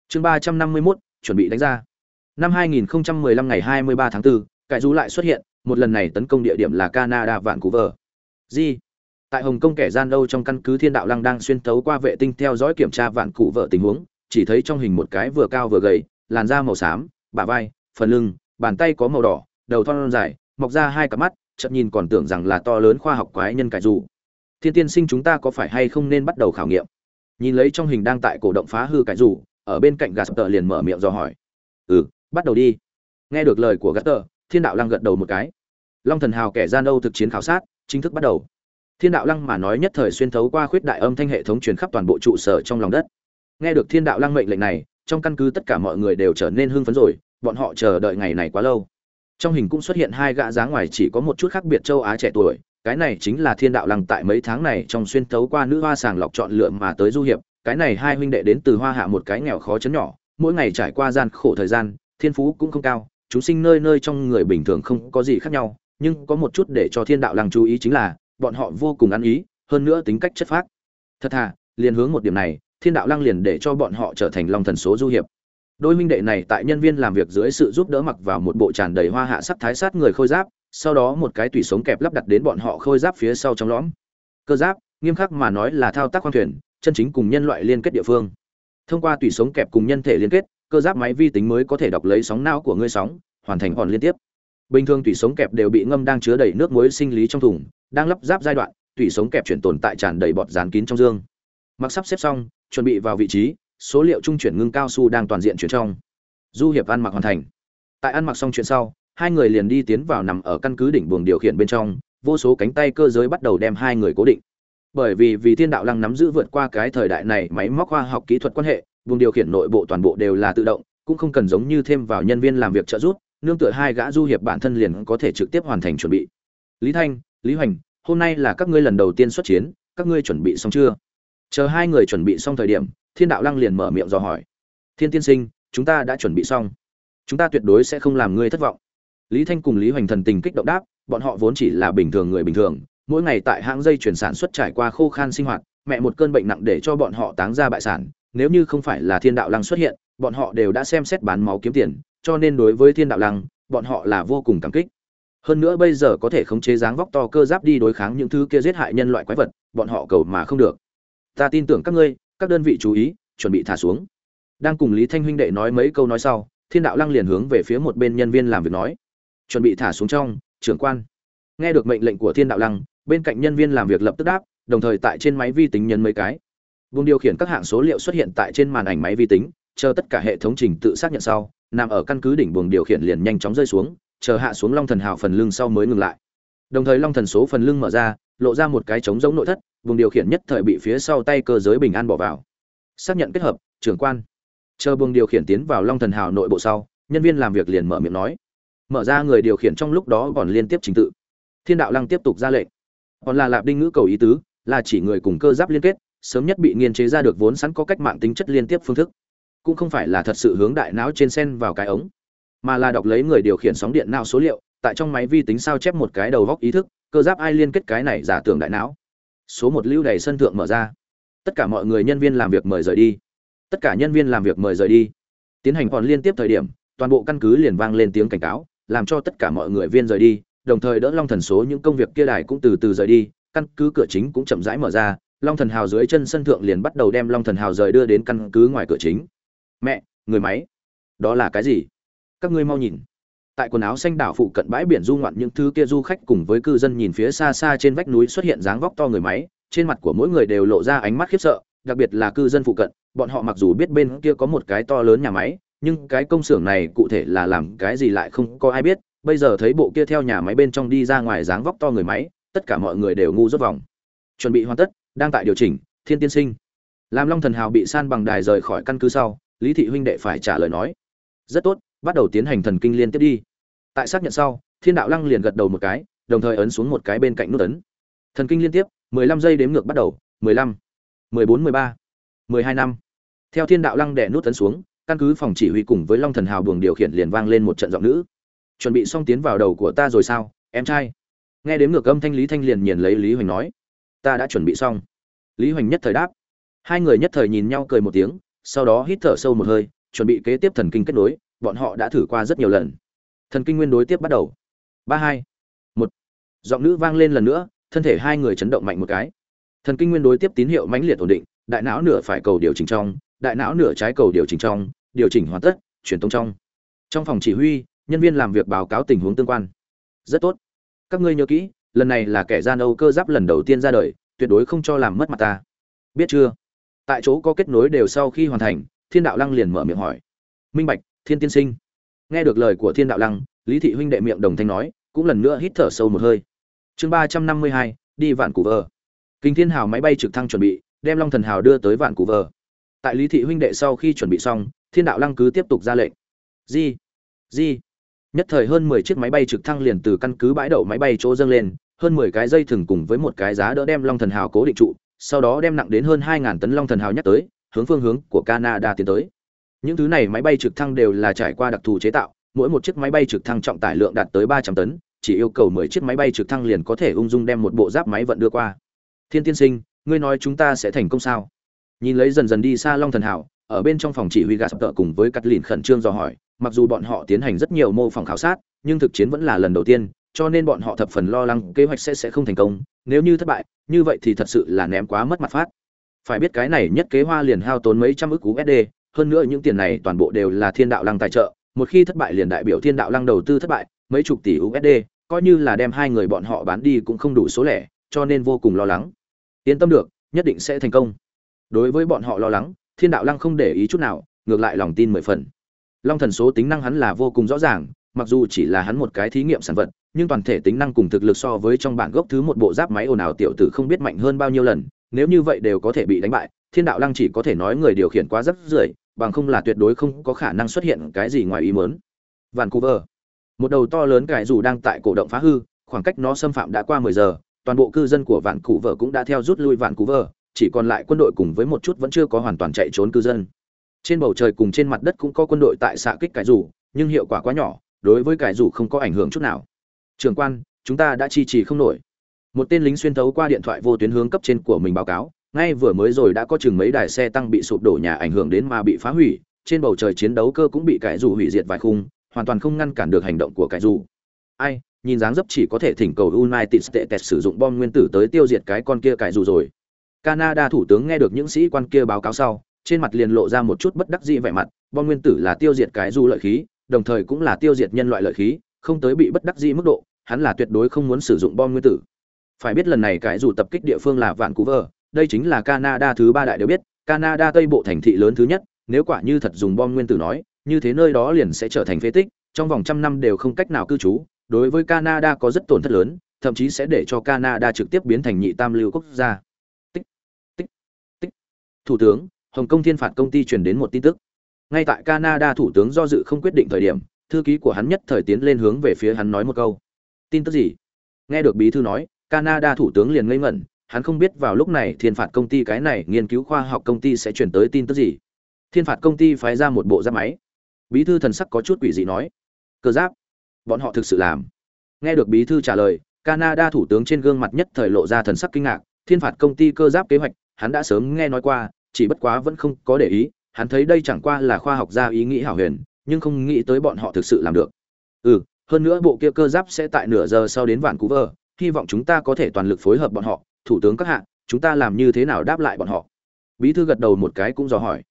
Chương ba trăm năm mươi mốt chuẩn bị đánh ra. Năm 2015 ngày 23 tháng 4, cải du lại xuất hiện một lần này tấn công địa điểm là canada vạn cú vờ. Di tại hồng kông kẻ gian đâu trong căn cứ thiên đạo lăng đang xuyên tấu qua vệ tinh theo dõi kiểm tra vạn cụ vợ tình huống, chỉ thấy trong hình một cái vừa cao vừa gầy, làn da màu xám, bả vai, phần lưng, bàn tay có màu đỏ, đầu thon dài, mọc ra hai cặp mắt chậm nhìn còn tưởng rằng là to lớn khoa học quái nhân cải dù. Thiên tiên sinh chúng ta có phải hay không nên bắt đầu khảo nghiệm? Nhìn lấy trong hình đang tại cổ động phá hư cải dù, ở bên cạnh gạt tờ liền mở miệng do hỏi. Ừ bắt đầu đi. Nghe được lời của gạt tờ, thiên đạo lăng gật đầu một cái. Long thần hào kẻ gian đâu thực chiến khảo sát, chính thức bắt đầu thiên đạo lăng mà nói nhất thời xuyên thấu qua khuyết đại âm thanh hệ thống truyền khắp toàn bộ trụ sở trong lòng đất. Nghe được thiên đạo lăng mệnh lệnh này, trong căn cứ tất cả mọi người đều trở nên hưng phấn rồi, bọn họ chờ đợi ngày này quá lâu. Trong hình cũng xuất hiện hai gã dáng ngoài chỉ có một chút khác biệt châu á trẻ tuổi, cái này chính là thiên đạo lăng tại mấy tháng này trong xuyên thấu qua nữ hoa sàng lọc chọn lựa mà tới du hiệp, cái này hai huynh đệ đến từ hoa hạ một cái nghèo khó chấn nhỏ, mỗi ngày trải qua gian khổ thời gian, thiên phú cũng không cao, chúng sinh nơi nơi trong người bình thường không có gì khác nhau, nhưng có một chút để cho thiên đạo lăng chú ý chính là bọn họ vô cùng ăn ý, hơn nữa tính cách chất phác. Thật thà, liền hướng một điểm này, thiên đạo lăng liền để cho bọn họ trở thành long thần số du hiệp. Đôi minh đệ này tại nhân viên làm việc dưới sự giúp đỡ mặc vào một bộ tràn đầy hoa hạ sắc thái sát người khôi giáp, sau đó một cái tủy sống kẹp lắp đặt đến bọn họ khôi giáp phía sau trong lõm. Cơ giáp, nghiêm khắc mà nói là thao tác khoang thuyền, chân chính cùng nhân loại liên kết địa phương. Thông qua tủy sống kẹp cùng nhân thể liên kết, cơ giáp máy vi tính mới có thể đọc lấy sóng não của ngươi sóng, hoàn thành hòn liên tiếp bình thường tủy sống kẹp đều bị ngâm đang chứa đầy nước muối sinh lý trong thùng, đang lắp ráp giai đoạn, tủy sống kẹp chuyển tồn tại tràn đầy bọt dán kín trong dương. Mặc sắp xếp xong, chuẩn bị vào vị trí, số liệu trung chuyển ngưng cao su đang toàn diện chuyển trong. Du hiệp ăn mặc hoàn thành. Tại ăn mặc xong chuyện sau, hai người liền đi tiến vào nằm ở căn cứ đỉnh buồng điều khiển bên trong, vô số cánh tay cơ giới bắt đầu đem hai người cố định. Bởi vì vì thiên đạo lăng nắm giữ vượt qua cái thời đại này máy móc khoa học kỹ thuật quan hệ, buồng điều khiển nội bộ toàn bộ đều là tự động, cũng không cần giống như thêm vào nhân viên làm việc trợ giúp nương tựa hai gã du hiệp bản thân liền có thể trực tiếp hoàn thành chuẩn bị. Lý thanh, lý hoành, hôm nay là các ngươi lần đầu tiên xuất chiến, các ngươi chuẩn bị xong chưa? Chờ hai người chuẩn bị xong thời điểm, thiên đạo lăng liền mở miệng dò hỏi. Thiên tiên sinh, chúng ta đã chuẩn bị xong. Chúng ta tuyệt đối sẽ không làm ngươi thất vọng. Lý thanh cùng lý hoành thần tình kích động đáp, bọn họ vốn chỉ là bình thường người bình thường, mỗi ngày tại hãng dây chuyển sản xuất trải qua khô khan sinh hoạt, mẹ một cơn bệnh nặng để cho bọn họ táng ra bại sản, nếu như không phải là thiên đạo lăng xuất hiện, bọn họ đều đã xem xét bán máu kiếm tiền cho nên đối với thiên đạo lăng, bọn họ là vô cùng cảm kích. Hơn nữa bây giờ có thể khống chế dáng vóc to cơ giáp đi đối kháng những thứ kia giết hại nhân loại quái vật, bọn họ cầu mà không được. Ta tin tưởng các ngươi, các đơn vị chú ý, chuẩn bị thả xuống. Đang cùng lý thanh huynh đệ nói mấy câu nói sau, thiên đạo lăng liền hướng về phía một bên nhân viên làm việc nói. Chuẩn bị thả xuống trong, trưởng quan. Nghe được mệnh lệnh của thiên đạo lăng, bên cạnh nhân viên làm việc lập tức đáp, đồng thời tại trên máy vi tính nhấn mấy cái. Vùng điều khiển các hạng số liệu xuất hiện tại trên màn ảnh máy vi tính, chờ tất cả hệ thống trình tự xác nhận sau nằm ở căn cứ đỉnh buồng điều khiển liền nhanh chóng rơi xuống, chờ hạ xuống long thần hào phần lưng sau mới ngừng lại. Đồng thời long thần số phần lưng mở ra, lộ ra một cái trống giống nội thất vùng điều khiển nhất thời bị phía sau tay cơ giới bình an bỏ vào. Xác nhận kết hợp, trưởng quan. Chờ buồng điều khiển tiến vào long thần hào nội bộ sau, nhân viên làm việc liền mở miệng nói. Mở ra người điều khiển trong lúc đó còn liên tiếp trình tự. Thiên đạo lăng tiếp tục ra lệnh. Còn là lạp đinh ngữ cầu ý tứ, là chỉ người cùng cơ giáp liên kết, sớm nhất bị nghiên chế ra được vốn sẵn có cách mạng tính chất liên tiếp phương thức cũng không phải là thật sự hướng đại não trên sen vào cái ống, mà là đọc lấy người điều khiển sóng điện não số liệu, tại trong máy vi tính sao chép một cái đầu góc ý thức, cơ giáp ai liên kết cái này giả tưởng đại não. Số một lưu đầy sân thượng mở ra. Tất cả mọi người nhân viên làm việc mời rời đi. Tất cả nhân viên làm việc mời rời đi. Tiến hành còn liên tiếp thời điểm, toàn bộ căn cứ liền vang lên tiếng cảnh cáo, làm cho tất cả mọi người viên rời đi, đồng thời đỡ long thần số những công việc kia đài cũng từ từ rời đi, căn cứ cửa chính cũng chậm rãi mở ra. Long thần hào dưới chân sân thượng liền bắt đầu đem long thần hào rời đưa đến căn cứ ngoài cửa chính mẹ, người máy, đó là cái gì? Các ngươi mau nhìn. Tại quần áo xanh đảo phụ cận bãi biển du ngoạn, những thứ kia du khách cùng với cư dân nhìn phía xa xa trên vách núi xuất hiện dáng vóc to người máy, trên mặt của mỗi người đều lộ ra ánh mắt khiếp sợ, đặc biệt là cư dân phụ cận, bọn họ mặc dù biết bên kia có một cái to lớn nhà máy, nhưng cái công xưởng này cụ thể là làm cái gì lại không có ai biết. Bây giờ thấy bộ kia theo nhà máy bên trong đi ra ngoài dáng vóc to người máy, tất cả mọi người đều ngu rốt vòng. Chuẩn bị hoàn tất, đang tại điều chỉnh, thiên tiên sinh. Làm long thần hào bị san bằng đài rời khỏi căn cứ sau lý thị huynh đệ phải trả lời nói. Rất tốt bắt đầu tiến hành thần kinh liên tiếp đi. Tại xác nhận sau thiên đạo lăng liền gật đầu một cái đồng thời ấn xuống một cái bên cạnh nút ấn. Thần kinh liên tiếp 15 giây đếm ngược bắt đầu 15, 14 13, 12 năm. Theo thiên đạo lăng đệ nút ấn xuống căn cứ phòng chỉ huy cùng với long thần hào buồng điều khiển liền vang lên một trận giọng nữ. Chuẩn bị xong tiến vào đầu của ta rồi sao em trai? Nghe đếm ngược âm thanh lý thanh liền nhìn lấy lý hoành nói. Ta đã chuẩn bị xong. Lý hoành nhất thời đáp. Hai người nhất thời nhìn nhau cười một tiếng sau đó hít thở sâu một hơi, chuẩn bị kế tiếp thần kinh kết nối, bọn họ đã thử qua rất nhiều lần. Thần kinh nguyên đối tiếp bắt đầu. Ba hai, một. Giọng nữ vang lên lần nữa, thân thể hai người chấn động mạnh một cái. Thần kinh nguyên đối tiếp tín hiệu mãnh liệt ổn định, đại não nửa phải cầu điều chỉnh trong, đại não nửa trái cầu điều chỉnh trong, điều chỉnh hoàn tất truyền tông trong. Trong phòng chỉ huy, nhân viên làm việc báo cáo tình huống tương quan. Rất tốt. Các ngươi nhớ kỹ, lần này là kẻ gian âu cơ giáp lần đầu tiên ra đời, tuyệt đối không cho làm mất mặt ta. Biết chưa? Tại chỗ có kết nối đều sau khi hoàn thành, thiên đạo lăng liền mở miệng hỏi. Minh bạch, thiên tiên sinh. Nghe được lời của thiên đạo lăng, lý thị huynh đệ miệng đồng thanh nói, cũng lần nữa hít thở sâu một hơi. Chương ba trăm năm mươi hai, đi vạn cụ vờ. Kinh thiên hào máy bay trực thăng chuẩn bị, đem long thần hào đưa tới vạn cụ vờ. Tại lý thị huynh đệ sau khi chuẩn bị xong, thiên đạo lăng cứ tiếp tục ra lệnh. Di di. Nhất thời hơn mười chiếc máy bay trực thăng liền từ căn cứ bãi đậu máy bay chỗ dâng lên, hơn mười cái dây thừng cùng với một cái giá đỡ đem long thần hào cố định trụ sau đó đem nặng đến hơn hai ngàn tấn long thần hào nhắc tới hướng phương hướng của canada tiến tới. Những thứ này máy bay trực thăng đều là trải qua đặc thù chế tạo mỗi một chiếc máy bay trực thăng trọng tải lượng đạt tới ba trăm tấn chỉ yêu cầu mười chiếc máy bay trực thăng liền có thể ung dung đem một bộ giáp máy vận đưa qua. Thiên tiên sinh ngươi nói chúng ta sẽ thành công sao? Nhìn lấy dần dần đi xa long thần Hào, ở bên trong phòng chỉ huy gạt sập tợ cùng với Cát lìn khẩn trương dò hỏi mặc dù bọn họ tiến hành rất nhiều mô phỏng khảo sát nhưng thực chiến vẫn là lần đầu tiên cho nên bọn họ thập phần lo lắng kế hoạch sẽ sẽ không thành công, nếu như thất bại, như vậy thì thật sự là ném quá mất mặt phát. Phải biết cái này nhất kế hoa liền hao tốn mấy trăm ức USD hơn nữa những tiền này toàn bộ đều là thiên đạo lăng tài trợ, một khi thất bại liền đại biểu thiên đạo lăng đầu tư thất bại, mấy chục tỷ USD coi như là đem hai người bọn họ bán đi cũng không đủ số lẻ, cho nên vô cùng lo lắng. Yên tâm được, nhất định sẽ thành công. Đối với bọn họ lo lắng, thiên đạo lăng không để ý chút nào, ngược lại lòng tin mười phần. Long thần số tính năng hắn là vô cùng rõ ràng, mặc dù chỉ là hắn một cái thí nghiệm sản vật nhưng toàn thể tính năng cùng thực lực so với trong bản gốc thứ một bộ giáp máy ồn ào tiểu tử không biết mạnh hơn bao nhiêu lần, nếu như vậy đều có thể bị đánh bại, thiên đạo lăng chỉ có thể nói người điều khiển quá rất rưởi bằng không là tuyệt đối không có khả năng xuất hiện cái gì ngoài ý mớn vancouver, một đầu to lớn cải dù đang tại cổ động phá hư, khoảng cách nó xâm phạm đã qua mười giờ, toàn bộ cư dân của vạn cụ vợ cũng đã theo rút lui vạn cụ vợ chỉ còn lại quân đội cùng với một chút vẫn chưa có hoàn toàn chạy trốn cư dân. Trên bầu trời cùng trên mặt đất cũng có quân đội tại xạ kích cải rủ nhưng hiệu quả quá nhỏ, đối với cải rủ không có ảnh hưởng chút nào trường quan chúng ta đã chi trì không nổi. Một tên lính xuyên thấu qua điện thoại vô tuyến hướng cấp trên của mình báo cáo ngay vừa mới rồi đã có chừng mấy đài xe tăng bị sụp đổ nhà ảnh hưởng đến mà bị phá hủy trên bầu trời chiến đấu cơ cũng bị cải dù hủy diệt vài khung hoàn toàn không ngăn cản được hành động của cải dù ai nhìn dáng dấp chỉ có thể thỉnh cầu United States sử dụng bom nguyên tử tới tiêu diệt cái con kia cải dù rồi. Canada thủ tướng nghe được những sĩ quan kia báo cáo sau, trên mặt liền lộ ra một chút bất đắc dĩ vẻ mặt, bom nguyên tử là tiêu diệt cái du lợi khí, đồng thời cũng là tiêu diệt nhân loại lợi khí, không tới bị bất đắc dĩ mức độ, hắn là tuyệt đối không muốn sử dụng bom nguyên tử. Phải biết lần này cái dù tập kích địa phương là Vancouver, đây chính là Canada thứ ba đại đều biết, Canada tây bộ thành thị lớn thứ nhất, nếu quả như thật dùng bom nguyên tử nói, như thế nơi đó liền sẽ trở thành phế tích, trong vòng trăm năm đều không cách nào cư trú, đối với Canada có rất tổn thất lớn, thậm chí sẽ để cho Canada trực tiếp biến thành nhị tam lưu quốc gia. Thủ tướng hồng kông thiên phạt công ty truyền đến một tin tức. Ngay tại canada thủ tướng do dự không quyết định thời điểm thư ký của hắn nhất thời tiến lên hướng về phía hắn nói một câu tin tức gì? Nghe được bí thư nói, canada thủ tướng liền ngây ngẩn, hắn không biết vào lúc này thiên phạt công ty cái này nghiên cứu khoa học công ty sẽ chuyển tới tin tức gì. Thiên phạt công ty phái ra một bộ giáp máy. Bí thư thần sắc có chút quỷ dị nói, cơ giáp, bọn họ thực sự làm. Nghe được bí thư trả lời, canada thủ tướng trên gương mặt nhất thời lộ ra thần sắc kinh ngạc, thiên phạt công ty cơ giáp kế hoạch, hắn đã sớm nghe nói qua, chỉ bất quá vẫn không có để ý, hắn thấy đây chẳng qua là khoa học gia ý nghĩ hảo huyền, nhưng không nghĩ tới bọn họ thực sự làm được. Ừ hơn nữa bộ kia cơ giáp sẽ tại nửa giờ sau đến vạn cú vơ, hy vọng chúng ta có thể toàn lực phối hợp bọn họ. Thủ tướng các hạ, chúng ta làm như thế nào đáp lại bọn họ? Bí thư gật đầu một cái cũng dò hỏi.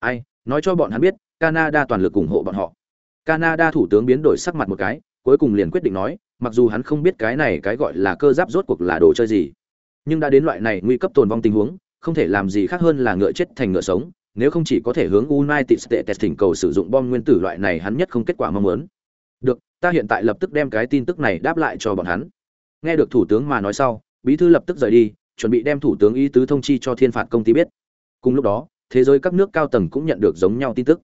Ai, nói cho bọn hắn biết, canada toàn lực ủng hộ bọn họ. Canada thủ tướng biến đổi sắc mặt một cái, cuối cùng liền quyết định nói, mặc dù hắn không biết cái này cái gọi là cơ giáp rốt cuộc là đồ chơi gì, nhưng đã đến loại này nguy cấp tồn vong tình huống, không thể làm gì khác hơn là ngựa chết thành ngựa sống, nếu không chỉ có thể hướng United States thỉnh cầu sử dụng bom nguyên tử loại này hắn nhất không kết quả mong muốn. Ta hiện tại lập tức đem cái tin tức này đáp lại cho bọn hắn. Nghe được thủ tướng mà nói sau, bí thư lập tức rời đi, chuẩn bị đem thủ tướng ý tứ thông chi cho Thiên phạt công ty biết. Cùng lúc đó, thế giới các nước cao tầng cũng nhận được giống nhau tin tức.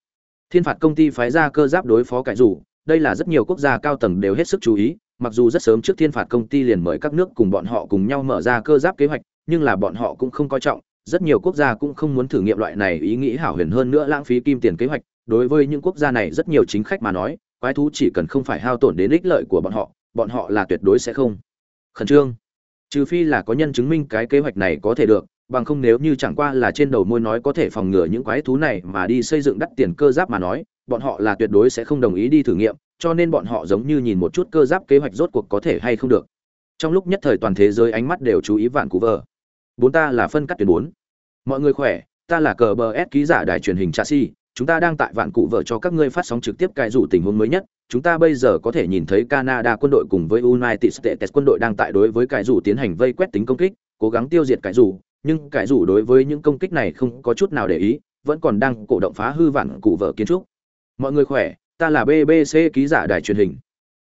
Thiên phạt công ty phái ra cơ giáp đối phó cải rủ, đây là rất nhiều quốc gia cao tầng đều hết sức chú ý, mặc dù rất sớm trước Thiên phạt công ty liền mời các nước cùng bọn họ cùng nhau mở ra cơ giáp kế hoạch, nhưng là bọn họ cũng không coi trọng, rất nhiều quốc gia cũng không muốn thử nghiệm loại này ý nghĩ hảo huyền hơn nữa lãng phí kim tiền kế hoạch đối với những quốc gia này rất nhiều chính khách mà nói quái thú chỉ cần không phải hao tổn đến ích lợi của bọn họ bọn họ là tuyệt đối sẽ không. Khẩn trương. Trừ phi là có nhân chứng minh cái kế hoạch này có thể được, bằng không nếu như chẳng qua là trên đầu môi nói có thể phòng ngừa những quái thú này mà đi xây dựng đắt tiền cơ giáp mà nói, bọn họ là tuyệt đối sẽ không đồng ý đi thử nghiệm, cho nên bọn họ giống như nhìn một chút cơ giáp kế hoạch rốt cuộc có thể hay không được. Trong lúc nhất thời toàn thế giới ánh mắt đều chú ý vạn cú vờ bốn ta là phân cắt tuyến bốn. Mọi người khỏe, ta là cờ bờ s ký giả đài truyền hình chassis chúng ta đang tại vạn cụ vợ cho các ngươi phát sóng trực tiếp cài rủ tình huống mới nhất. Chúng ta bây giờ có thể nhìn thấy canada quân đội cùng với united states quân đội đang tại đối với cài rủ tiến hành vây quét tính công kích, cố gắng tiêu diệt cài rủ. Nhưng cài rủ đối với những công kích này không có chút nào để ý, vẫn còn đang cổ động phá hư vạn cụ vợ kiến trúc. Mọi người khỏe? Ta là bbc ký giả đài truyền hình.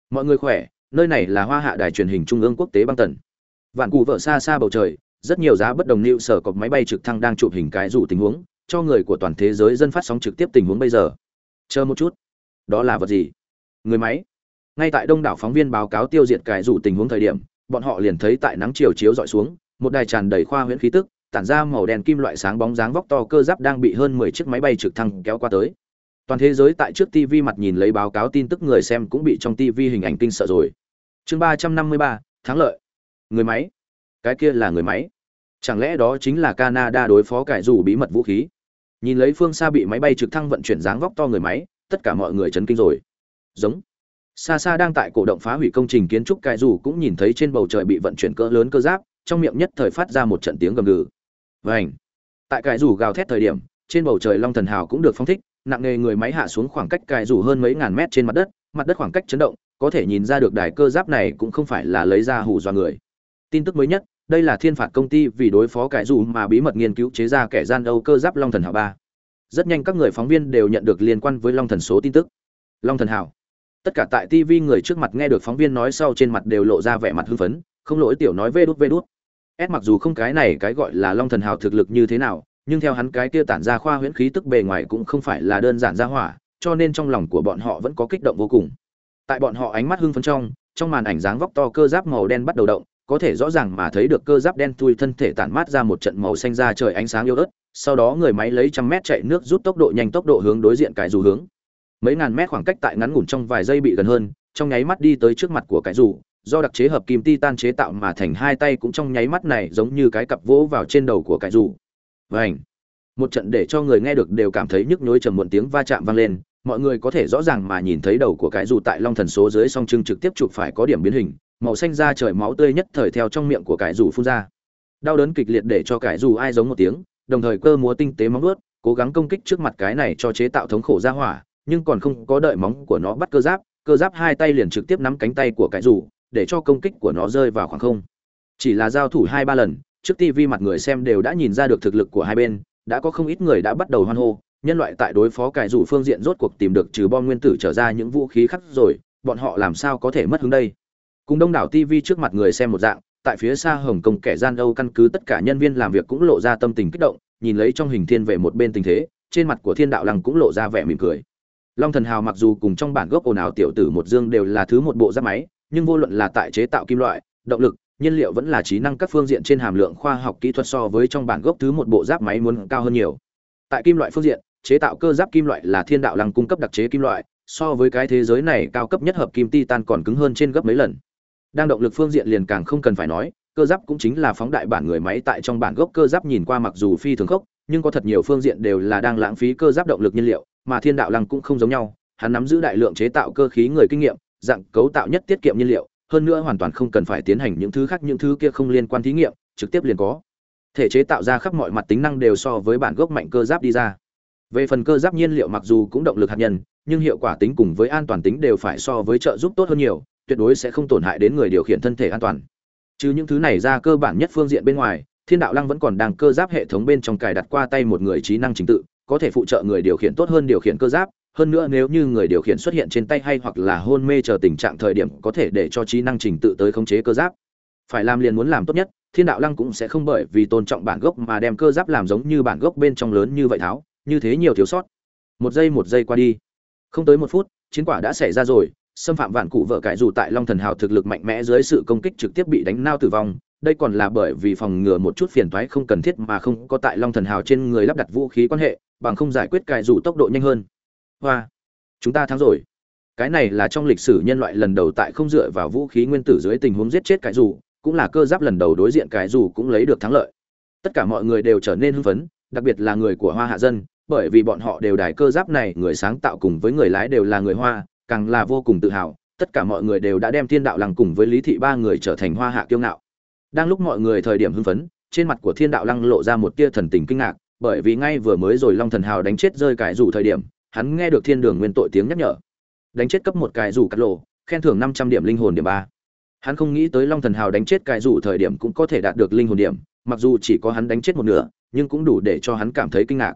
Mọi người khỏe? Nơi này là hoa hạ đài truyền hình trung ương quốc tế băng tần. Vạn cụ vợ xa xa bầu trời, rất nhiều giá bất đồng lưu sở cọc máy bay trực thăng đang chụp hình cái rủ tình huống cho người của toàn thế giới dân phát sóng trực tiếp tình huống bây giờ. Chờ một chút. Đó là vật gì? Người máy. Ngay tại đông đảo phóng viên báo cáo tiêu diệt cái rủ tình huống thời điểm, bọn họ liền thấy tại nắng chiều chiếu dọi xuống, một đài tràn đầy khoa huyễn khí tức, tản ra màu đen kim loại sáng bóng dáng vóc to cơ giáp đang bị hơn mười chiếc máy bay trực thăng kéo qua tới. Toàn thế giới tại trước TV mặt nhìn lấy báo cáo tin tức người xem cũng bị trong TV hình ảnh kinh sợ rồi. Chương ba trăm năm mươi ba, thắng lợi. Người máy. Cái kia là người máy. Chẳng lẽ đó chính là canada đối phó cải rủ bí mật vũ khí? Nhìn lấy phương xa bị máy bay trực thăng vận chuyển dáng vóc to người máy, tất cả mọi người chấn kinh rồi. Giống. Xa xa đang tại cổ động phá hủy công trình kiến trúc cai dù cũng nhìn thấy trên bầu trời bị vận chuyển cỡ lớn cơ giáp, trong miệng nhất thời phát ra một trận tiếng gầm gừ. Vảnh tại cai dù gào thét thời điểm, trên bầu trời long thần hào cũng được phong thích, nặng nề người máy hạ xuống khoảng cách cai rủ hơn mấy ngàn mét trên mặt đất mặt đất khoảng cách chấn động, có thể nhìn ra được đài cơ giáp này cũng không phải là lấy ra hù dọa người. Tin tức mới nhất đây là thiên phạt công ty vì đối phó cải dù mà bí mật nghiên cứu chế ra kẻ gian âu cơ giáp long thần hảo ba. Rất nhanh các người phóng viên đều nhận được liên quan với long thần số tin tức. Long thần hảo. Tất cả tại tv người trước mặt nghe được phóng viên nói sau trên mặt đều lộ ra vẻ mặt hưng phấn, không lỗi tiểu nói vê đút vê đút. Ép mặc dù không cái này cái gọi là long thần hào thực lực như thế nào, nhưng theo hắn cái kia tản ra khoa huyễn khí tức bề ngoài cũng không phải là đơn giản ra hỏa, cho nên trong lòng của bọn họ vẫn có kích động vô cùng. Tại bọn họ ánh mắt hưng phấn trong trong màn ảnh dáng vóc to cơ giáp màu đen bắt đầu động có thể rõ ràng mà thấy được cơ giáp đen thui thân thể tản mát ra một trận màu xanh ra trời ánh sáng yếu ớt, sau đó người máy lấy trăm mét chạy nước rút tốc độ nhanh tốc độ hướng đối diện cái dù hướng. Mấy ngàn mét khoảng cách tại ngắn ngủn trong vài giây bị gần hơn, trong nháy mắt đi tới trước mặt của cái dù, do đặc chế hợp kim titan chế tạo mà thành hai tay cũng trong nháy mắt này giống như cái cặp vỗ vào trên đầu của cái dù. Vảnh một trận để cho người nghe được đều cảm thấy nhức nhối trầm muộn tiếng va chạm vang lên, mọi người có thể rõ ràng mà nhìn thấy đầu của cái dù tại long thần số dưới song trưng trực tiếp chụp phải có điểm biến hình màu xanh da trời máu tươi nhất thời theo trong miệng của cải dù phun ra. Đau đớn kịch liệt để cho cải dù ai giống một tiếng, đồng thời cơ múa tinh tế móng ướt cố gắng công kích trước mặt cái này cho chế tạo thống khổ ra hỏa, nhưng còn không có đợi móng của nó bắt cơ giáp cơ giáp hai tay liền trực tiếp nắm cánh tay của cải dù để cho công kích của nó rơi vào khoảng không. Chỉ là giao thủ hai ba lần, trước tivi mặt người xem đều đã nhìn ra được thực lực của hai bên, đã có không ít người đã bắt đầu hoan hô, nhân loại tại đối phó cải dù phương diện rốt cuộc tìm được trừ bom nguyên tử trở ra những vũ khí khác rồi, bọn họ làm sao có thể mất hứng đây? Cùng đông đảo tv trước mặt người xem một dạng, tại phía xa hồng kông kẻ gian âu căn cứ tất cả nhân viên làm việc cũng lộ ra tâm tình kích động, nhìn lấy trong hình thiên về một bên tình thế, trên mặt của thiên đạo lăng cũng lộ ra vẻ mỉm cười. Long thần hào mặc dù cùng trong bản gốc ồn ào tiểu tử một dương đều là thứ một bộ giáp máy, nhưng vô luận là tại chế tạo kim loại, động lực, nhiên liệu vẫn là trí năng các phương diện trên hàm lượng khoa học kỹ thuật so với trong bản gốc thứ một bộ giáp máy muốn cao hơn nhiều. Tại kim loại phương diện, chế tạo cơ giáp kim loại là thiên đạo lăng cung cấp đặc chế kim loại, so với cái thế giới này cao cấp nhất hợp kim titan còn cứng hơn trên gấp mấy lần đang động lực phương diện liền càng không cần phải nói, cơ giáp cũng chính là phóng đại bản người máy tại trong bản gốc cơ giáp nhìn qua mặc dù phi thường khốc, nhưng có thật nhiều phương diện đều là đang lãng phí cơ giáp động lực nhiên liệu, mà thiên đạo lăng cũng không giống nhau, hắn nắm giữ đại lượng chế tạo cơ khí người kinh nghiệm, dạng cấu tạo nhất tiết kiệm nhiên liệu, hơn nữa hoàn toàn không cần phải tiến hành những thứ khác những thứ kia không liên quan thí nghiệm, trực tiếp liền có. Thể chế tạo ra khắp mọi mặt tính năng đều so với bản gốc mạnh cơ giáp đi ra. Về phần cơ giáp nhiên liệu mặc dù cũng động lực hạt nhân, nhưng hiệu quả tính cùng với an toàn tính đều phải so với trợ giúp tốt hơn nhiều tuyệt đối sẽ không tổn hại đến người điều khiển thân thể an toàn chứ những thứ này ra cơ bản nhất phương diện bên ngoài, Thiên đạo lăng vẫn còn đang cơ giáp hệ thống bên trong cài đặt qua tay một người trí năng chính tự, có thể phụ trợ người điều khiển tốt hơn điều khiển cơ giáp, hơn nữa nếu như người điều khiển xuất hiện trên tay hay hoặc là hôn mê chờ tình trạng thời điểm có thể để cho trí năng trình tự tới khống chế cơ giáp. Phải làm liền muốn làm tốt nhất, Thiên đạo lăng cũng sẽ không bởi vì tôn trọng bản gốc mà đem cơ giáp làm giống như bản gốc bên trong lớn như vậy tháo, như thế nhiều thiếu sót. Một giây một giây qua đi, không tới một phút, chiến quả đã xảy ra rồi, xâm phạm vạn cụ vợ cải dù tại long thần hào thực lực mạnh mẽ dưới sự công kích trực tiếp bị đánh nao tử vong, đây còn là bởi vì phòng ngừa một chút phiền toái không cần thiết mà không có tại long thần hào trên người lắp đặt vũ khí quan hệ, bằng không giải quyết cải dù tốc độ nhanh hơn. Hoa, chúng ta thắng rồi. Cái này là trong lịch sử nhân loại lần đầu tại không dựa vào vũ khí nguyên tử dưới tình huống giết chết cải dù, cũng là cơ giáp lần đầu đối diện cải dù cũng lấy được thắng lợi. Tất cả mọi người đều trở nên hưng phấn, đặc biệt là người của hoa hạ dân, bởi vì bọn họ đều đài cơ giáp này, người sáng tạo cùng với người lái đều là người hoa càng là vô cùng tự hào, tất cả mọi người đều đã đem thiên đạo lăng cùng với lý thị ba người trở thành hoa hạ kiêu ngạo. Đang lúc mọi người thời điểm hưng phấn, trên mặt của thiên đạo lăng lộ ra một tia thần tình kinh ngạc, bởi vì ngay vừa mới rồi long thần hào đánh chết rơi cải rủ thời điểm, hắn nghe được thiên đường nguyên tội tiếng nhắc nhở. Đánh chết cấp một cải rủ cắt lộ, khen thưởng năm trăm điểm linh hồn điểm ba. Hắn không nghĩ tới long thần hào đánh chết cải rủ thời điểm cũng có thể đạt được linh hồn điểm, mặc dù chỉ có hắn đánh chết một nửa, nhưng cũng đủ để cho hắn cảm thấy kinh ngạc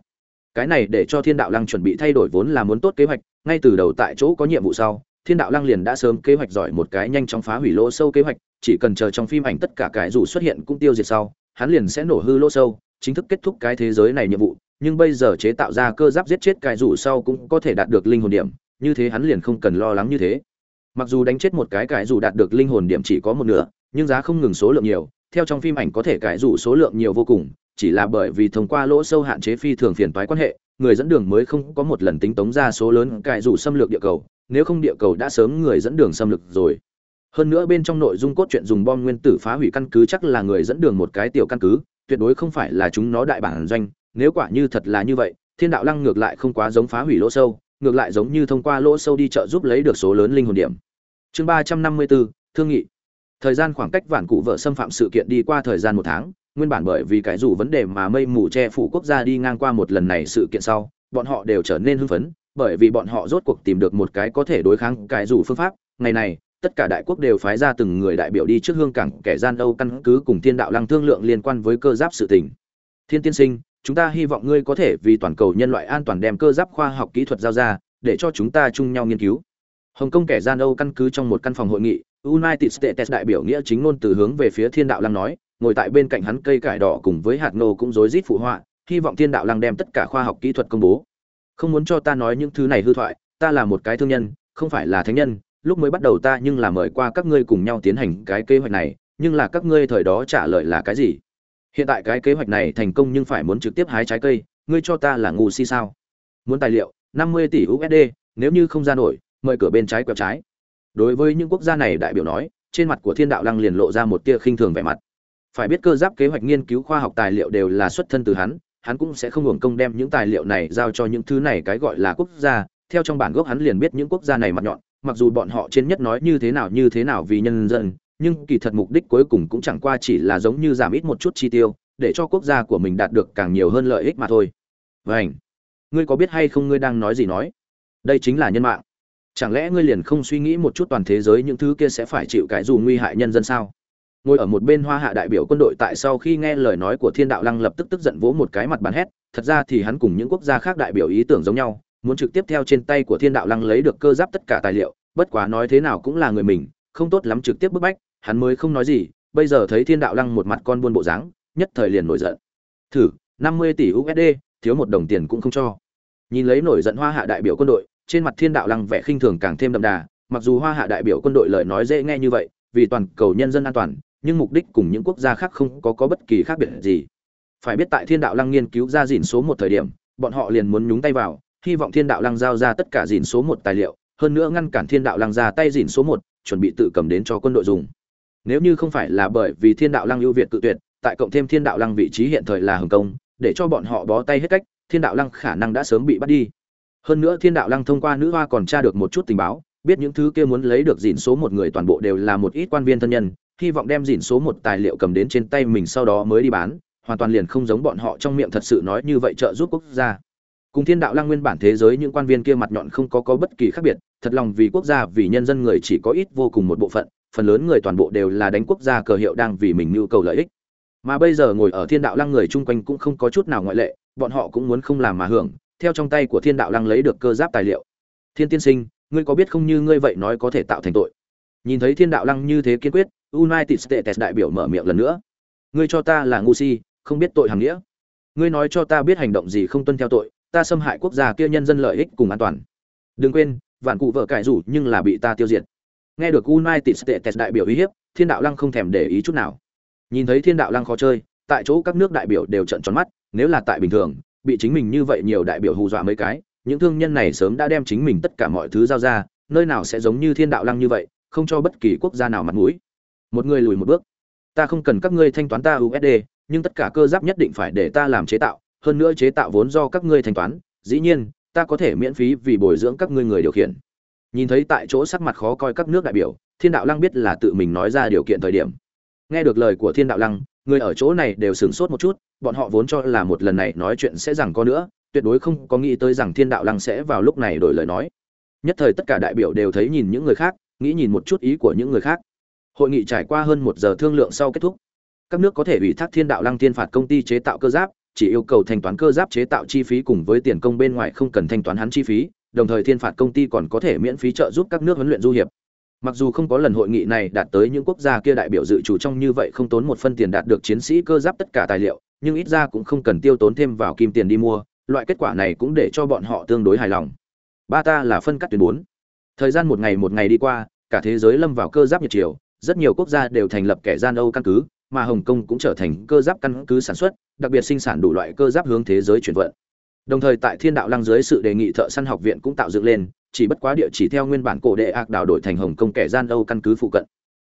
cái này để cho thiên đạo lăng chuẩn bị thay đổi vốn là muốn tốt kế hoạch, ngay từ đầu tại chỗ có nhiệm vụ sau, thiên đạo lăng liền đã sớm kế hoạch giỏi một cái nhanh chóng phá hủy lỗ sâu kế hoạch, chỉ cần chờ trong phim ảnh tất cả cái dù xuất hiện cũng tiêu diệt sau, hắn liền sẽ nổ hư lỗ sâu, chính thức kết thúc cái thế giới này nhiệm vụ, nhưng bây giờ chế tạo ra cơ giáp giết chết cái dù sau cũng có thể đạt được linh hồn điểm, như thế hắn liền không cần lo lắng như thế. Mặc dù đánh chết một cái cái dù đạt được linh hồn điểm chỉ có một nửa, nhưng giá không ngừng số lượng nhiều, theo trong phim ảnh có thể cái dù số lượng nhiều vô cùng chỉ là bởi vì thông qua lỗ sâu hạn chế phi thường phiền toái quan hệ, người dẫn đường mới không có một lần tính tống ra số lớn cải rủ xâm lược địa cầu, nếu không địa cầu đã sớm người dẫn đường xâm lược rồi. Hơn nữa bên trong nội dung cốt truyện dùng bom nguyên tử phá hủy căn cứ chắc là người dẫn đường một cái tiểu căn cứ, tuyệt đối không phải là chúng nó đại bản doanh, nếu quả như thật là như vậy, Thiên đạo lăng ngược lại không quá giống phá hủy lỗ sâu, ngược lại giống như thông qua lỗ sâu đi chợ giúp lấy được số lớn linh hồn điểm. Chương ba trăm năm mươi 354, thương nghị. Thời gian khoảng cách vạn cụ vợ xâm phạm sự kiện đi qua thời gian một tháng, nguyên bản bởi vì cái dù vấn đề mà mây mù che phủ quốc gia đi ngang qua một lần này sự kiện sau, bọn họ đều trở nên hưng phấn, bởi vì bọn họ rốt cuộc tìm được một cái có thể đối kháng cái dù phương pháp. Ngày này, tất cả đại quốc đều phái ra từng người đại biểu đi trước hương cảng kẻ gian âu căn cứ cùng thiên đạo lăng thương lượng liên quan với cơ giáp sự tình. Thiên tiên sinh, chúng ta hy vọng ngươi có thể vì toàn cầu nhân loại an toàn đem cơ giáp khoa học kỹ thuật giao ra, để cho chúng ta chung nhau nghiên cứu. Hồng kông kẻ gian âu căn cứ trong một căn phòng hội nghị, united states đại biểu nghĩa chính ngôn từ hướng về phía thiên đạo lăng nói ngồi tại bên cạnh hắn cây cải đỏ cùng với hạt nô cũng rối rít phụ họa, hy vọng thiên đạo lăng đem tất cả khoa học kỹ thuật công bố. Không muốn cho ta nói những thứ này hư thoại, ta là một cái thương nhân, không phải là thánh nhân, lúc mới bắt đầu ta nhưng là mời qua các ngươi cùng nhau tiến hành cái kế hoạch này, nhưng là các ngươi thời đó trả lời là cái gì? Hiện tại cái kế hoạch này thành công nhưng phải muốn trực tiếp hái trái cây, ngươi cho ta là ngu si sao? Muốn tài liệu, năm mươi tỷ usd nếu như không ra nổi, mời cửa bên trái quẹo trái. Đối với những quốc gia này đại biểu nói, trên mặt của thiên đạo lăng liền lộ ra một tia khinh thường vẻ mặt phải biết cơ giáp kế hoạch nghiên cứu khoa học tài liệu đều là xuất thân từ hắn hắn cũng sẽ không hưởng công đem những tài liệu này giao cho những thứ này cái gọi là quốc gia. Theo trong bản gốc hắn liền biết những quốc gia này mặt nhọn, mặc dù bọn họ trên nhất nói như thế nào như thế nào vì nhân dân, nhưng kỳ thật mục đích cuối cùng cũng chẳng qua chỉ là giống như giảm ít một chút chi tiêu, để cho quốc gia của mình đạt được càng nhiều hơn lợi ích mà thôi. Vảnh ngươi có biết hay không ngươi đang nói gì nói? Đây chính là nhân mạng. Chẳng lẽ ngươi liền không suy nghĩ một chút toàn thế giới những thứ kia sẽ phải chịu cái dù nguy hại nhân dân sao? Ngồi ở một bên hoa hạ đại biểu quân đội tại sau khi nghe lời nói của thiên đạo lăng lập tức tức giận vỗ một cái mặt bàn hét, thật ra thì hắn cùng những quốc gia khác đại biểu ý tưởng giống nhau, muốn trực tiếp theo trên tay của thiên đạo lăng lấy được cơ giáp tất cả tài liệu, bất quá nói thế nào cũng là người mình, không tốt lắm trực tiếp bức bách, hắn mới không nói gì, bây giờ thấy thiên đạo lăng một mặt con buôn bộ dáng, nhất thời liền nổi giận. Thử, năm mươi tỷ usd thiếu một đồng tiền cũng không cho. Nhìn lấy nổi giận hoa hạ đại biểu quân đội, trên mặt thiên đạo lăng vẻ khinh thường càng thêm đậm đà, mặc dù hoa hạ đại biểu quân đội lời nói dễ nghe như vậy, vì toàn cầu nhân dân an toàn nhưng mục đích cùng những quốc gia khác không có có bất kỳ khác biệt gì. Phải biết tại thiên đạo lăng nghiên cứu ra dỉn số một thời điểm, bọn họ liền muốn nhúng tay vào, hy vọng thiên đạo lăng giao ra tất cả dỉn số một tài liệu, hơn nữa ngăn cản thiên đạo lăng ra tay dỉn số một, chuẩn bị tự cầm đến cho quân đội dùng. Nếu như không phải là bởi vì thiên đạo lăng ưu việt cự tuyệt, tại cộng thêm thiên đạo lăng vị trí hiện thời là hồng công, để cho bọn họ bó tay hết cách, thiên đạo lăng khả năng đã sớm bị bắt đi. Hơn nữa thiên đạo lăng thông qua nữ hoa còn tra được một chút tình báo, biết những thứ kia muốn lấy được dỉn số một người toàn bộ đều là một ít quan viên thân nhân hy vọng đem dỉn số một tài liệu cầm đến trên tay mình sau đó mới đi bán, hoàn toàn liền không giống bọn họ trong miệng thật sự nói như vậy trợ giúp quốc gia. Cùng thiên đạo lăng nguyên bản thế giới những quan viên kia mặt nhọn không có có bất kỳ khác biệt, thật lòng vì quốc gia, vì nhân dân người chỉ có ít vô cùng một bộ phận, phần lớn người toàn bộ đều là đánh quốc gia cờ hiệu đang vì mình nhu cầu lợi ích. Mà bây giờ ngồi ở thiên đạo lăng người chung quanh cũng không có chút nào ngoại lệ, bọn họ cũng muốn không làm mà hưởng, theo trong tay của thiên đạo lăng lấy được cơ giáp tài liệu. Thiên tiên sinh, ngươi có biết không như ngươi vậy nói có thể tạo thành tội? Nhìn thấy thiên đạo lăng như thế kiên quyết united states đại biểu mở miệng lần nữa. Ngươi cho ta là ngu si, không biết tội hàng nghĩa. Ngươi nói cho ta biết hành động gì không tuân theo tội, ta xâm hại quốc gia kia nhân dân lợi ích cùng an toàn. Đừng quên, vạn cụ vợ cải rủ nhưng là bị ta tiêu diệt. Nghe được united states đại biểu uy hiếp, thiên đạo lăng không thèm để ý chút nào. Nhìn thấy thiên đạo lăng khó chơi, tại chỗ các nước đại biểu đều trợn tròn mắt, nếu là tại bình thường, bị chính mình như vậy nhiều đại biểu hù dọa mấy cái, những thương nhân này sớm đã đem chính mình tất cả mọi thứ giao ra, nơi nào sẽ giống như thiên đạo lăng như vậy, không cho bất kỳ quốc gia nào mặt mũi một người lùi một bước. Ta không cần các ngươi thanh toán ta usd nhưng tất cả cơ giáp nhất định phải để ta làm chế tạo, hơn nữa chế tạo vốn do các ngươi thanh toán, dĩ nhiên, ta có thể miễn phí vì bồi dưỡng các ngươi người điều khiển. Nhìn thấy tại chỗ sắc mặt khó coi các nước đại biểu, thiên đạo lăng biết là tự mình nói ra điều kiện thời điểm. Nghe được lời của thiên đạo lăng, người ở chỗ này đều sửng sốt một chút, bọn họ vốn cho là một lần này nói chuyện sẽ rằng có nữa, tuyệt đối không có nghĩ tới rằng thiên đạo lăng sẽ vào lúc này đổi lời nói. Nhất thời tất cả đại biểu đều thấy nhìn những người khác, nghĩ nhìn một chút ý của những người khác hội nghị trải qua hơn một giờ thương lượng sau kết thúc. Các nước có thể ủy thác thiên đạo lăng thiên phạt công ty chế tạo cơ giáp, chỉ yêu cầu thanh toán cơ giáp chế tạo chi phí cùng với tiền công bên ngoài không cần thanh toán hắn chi phí, đồng thời thiên phạt công ty còn có thể miễn phí trợ giúp các nước huấn luyện du hiệp. Mặc dù không có lần hội nghị này đạt tới những quốc gia kia đại biểu dự chủ trong như vậy không tốn một phân tiền đạt được chiến sĩ cơ giáp tất cả tài liệu, nhưng ít ra cũng không cần tiêu tốn thêm vào kim tiền đi mua, loại kết quả này cũng để cho bọn họ tương đối hài lòng. Ba ta là phân cắt tuyến bốn. Thời gian một ngày một ngày đi qua, cả thế giới lâm vào cơ giáp nhiệt chiều rất nhiều quốc gia đều thành lập kẻ gian âu căn cứ, mà hồng kông cũng trở thành cơ giáp căn cứ sản xuất, đặc biệt sinh sản đủ loại cơ giáp hướng thế giới chuyển vận đồng thời tại thiên đạo lăng dưới sự đề nghị thợ săn học viện cũng tạo dựng lên, chỉ bất quá địa chỉ theo nguyên bản cổ đệ ác đảo đổi thành hồng kông kẻ gian âu căn cứ phụ cận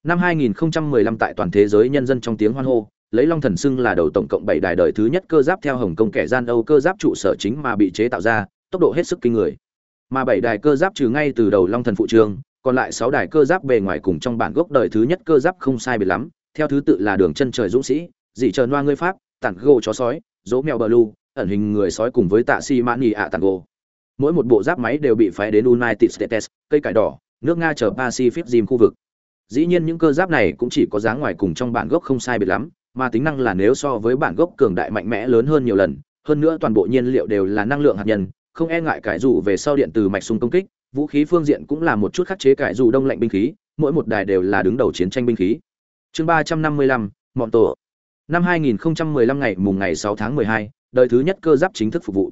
năm 2015 tại toàn thế giới nhân dân trong tiếng hoan hô, lấy long thần xưng là đầu tổng cộng bảy đài đời thứ nhất cơ giáp theo hồng kông kẻ gian âu cơ giáp trụ sở chính mà bị chế tạo ra, tốc độ hết sức kinh người mà bảy đài cơ giáp trừ ngay từ đầu long thần phụ trường còn lại sáu đài cơ giáp bề ngoài cùng trong bản gốc đời thứ nhất cơ giáp không sai biệt lắm, theo thứ tự là đường chân trời dũng sĩ dị chờ noa ngươi pháp, tản gỗ chó sói, dỗ mèo bờ lu, ẩn hình người sói cùng với tạ si mãn nhị ạ tản gỗ mỗi một bộ giáp máy đều bị phái đến united states, cây cải đỏ, nước nga chờ pacific rim khu vực. Dĩ nhiên những cơ giáp này cũng chỉ có dáng ngoài cùng trong bản gốc không sai biệt lắm, mà tính năng là nếu so với bản gốc cường đại mạnh mẽ lớn hơn nhiều lần, hơn nữa toàn bộ nhiên liệu đều là năng lượng hạt nhân, không e ngại cải dụ về sau điện từ mạch xung công kích vũ khí phương diện cũng là một chút khắc chế cải dù đông lạnh binh khí, mỗi một đài đều là đứng đầu chiến tranh binh khí. Chương ba trăm năm mươi lăm, mọn tổ. Năm hai nghìn không trăm mười lăm ngày mùng ngày sáu tháng mười hai, đời thứ nhất cơ giáp chính thức phục vụ.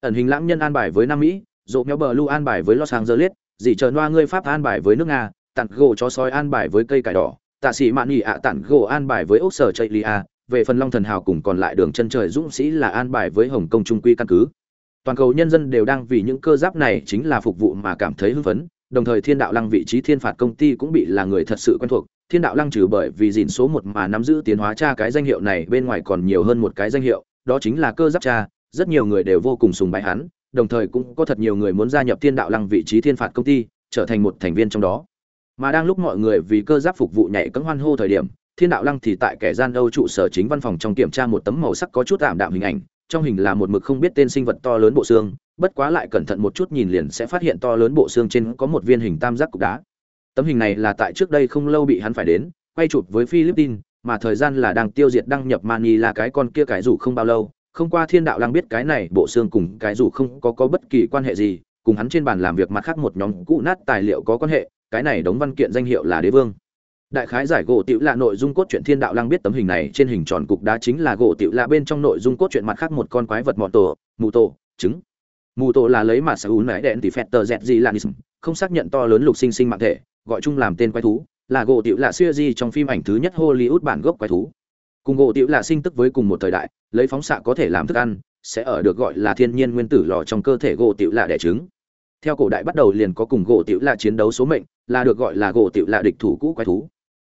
Ẩn hình lãng nhân an bài với nam mỹ, rộ méo bờ lu an bài với los angeles dị chờ noa ngươi pháp an bài với nước nga, tặng gỗ cho sói an bài với cây cải đỏ, tạ sĩ mạn nghị ạ tặng gỗ an bài với ốc sở chạy lia về phần long thần hào cùng còn lại đường chân trời dũng sĩ là an bài với hồng kông trung quy căn cứ toàn cầu nhân dân đều đang vì những cơ giáp này chính là phục vụ mà cảm thấy hưng phấn, đồng thời thiên đạo lăng vị trí thiên phạt công ty cũng bị là người thật sự quen thuộc. Thiên đạo lăng trừ bởi vì dìn số một mà nắm giữ tiến hóa cha cái danh hiệu này, bên ngoài còn nhiều hơn một cái danh hiệu, đó chính là cơ giáp cha rất nhiều người đều vô cùng sùng bái hắn, đồng thời cũng có thật nhiều người muốn gia nhập thiên đạo lăng vị trí thiên phạt công ty, trở thành một thành viên trong đó. Mà đang lúc mọi người vì cơ giáp phục vụ nhảy cẫng hoan hô thời điểm, thiên đạo lăng thì tại kẻ gian âu trụ sở chính văn phòng trong kiểm tra một tấm màu sắc có chút tạm đạm hình ảnh trong hình là một mực không biết tên sinh vật to lớn bộ xương, bất quá lại cẩn thận một chút nhìn liền sẽ phát hiện to lớn bộ xương trên có một viên hình tam giác cục đá. Tấm hình này là tại trước đây không lâu bị hắn phải đến, quay chụp với philippines, mà thời gian là đang tiêu diệt đăng nhập mani là cái con kia cái rủ không bao lâu. Không qua thiên đạo lăng biết cái này bộ xương cùng cái rủ không có có bất kỳ quan hệ gì, cùng hắn trên bàn làm việc mặt khác một nhóm cũ nát tài liệu có quan hệ, cái này đóng văn kiện danh hiệu là đế vương đại khái giải gỗ tiểu lạ nội dung cốt truyện thiên đạo lăng biết tấm hình này, trên hình tròn cục đá chính là gỗ tiểu lạ bên trong nội dung cốt truyện mặt khác một con quái vật mọ tổ, mù tổ, trứng. Mù tổ là lấy mà sở hữu nãy đèn thì phẹt tờ dẹt gì là không xác nhận to lớn lục sinh sinh mạng thể, gọi chung làm tên quái thú, là gỗ tiểu lạ xưa di trong phim ảnh thứ nhất hollywood bản gốc quái thú. Cùng gỗ tiểu lạ sinh tức với cùng một thời đại, lấy phóng xạ có thể làm thức ăn, sẽ ở được gọi là thiên nhiên nguyên tử lò trong cơ thể gỗ tiểu lạ đẻ trứng. Theo cổ đại bắt đầu liền có cùng gỗ tiểu lạ chiến đấu số mệnh, là được gọi là gỗ tiểu lạ địch thủ cũ quái thú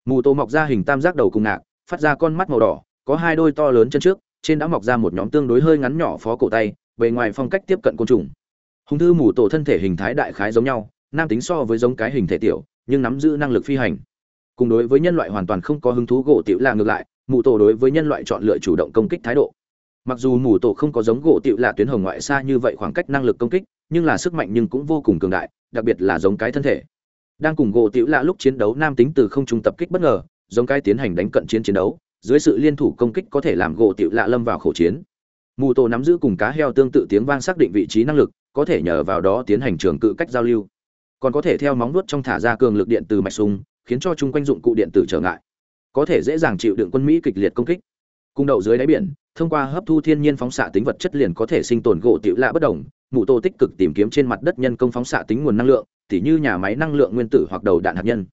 mù tổ mọc ra hình tam giác đầu cùng ngạc, phát ra con mắt màu đỏ, có hai đôi to lớn chân trước, trên đã mọc ra một nhóm tương đối hơi ngắn nhỏ phó cổ tay, bề ngoài phong cách tiếp cận côn trùng. Hùng thư mù tổ thân thể hình thái đại khái giống nhau, nam tính so với giống cái hình thể tiểu, nhưng nắm giữ năng lực phi hành. Cùng đối với nhân loại hoàn toàn không có hứng thú gỗ tiểu là ngược lại, mù tổ đối với nhân loại chọn lựa chủ động công kích thái độ. Mặc dù mù tổ không có giống gỗ tiểu là tuyến hồng ngoại xa như vậy khoảng cách năng lực công kích, nhưng là sức mạnh nhưng cũng vô cùng cường đại, đặc biệt là giống cái thân thể đang cùng gỗ tiểu lạ lúc chiến đấu nam tính từ không trung tập kích bất ngờ giống cái tiến hành đánh cận chiến chiến đấu dưới sự liên thủ công kích có thể làm gỗ tiểu lạ lâm vào khẩu chiến. Mù tổ nắm giữ cùng cá heo tương tự tiếng vang xác định vị trí năng lực có thể nhờ vào đó tiến hành trường cự cách giao lưu. Còn có thể theo móng nuốt trong thả ra cường lực điện từ mạch sung, khiến cho chung quanh dụng cụ điện tử trở ngại. Có thể dễ dàng chịu đựng quân mỹ kịch liệt công kích. Cung đậu dưới đáy biển thông qua hấp thu thiên nhiên phóng xạ tính vật chất liền có thể sinh tồn gỗ tiểu lạ bất đồng mụ tô tích cực tìm kiếm trên mặt đất nhân công phóng xạ tính nguồn năng lượng, tỉ như nhà máy năng lượng nguyên tử hoặc đầu đạn hạt nhân.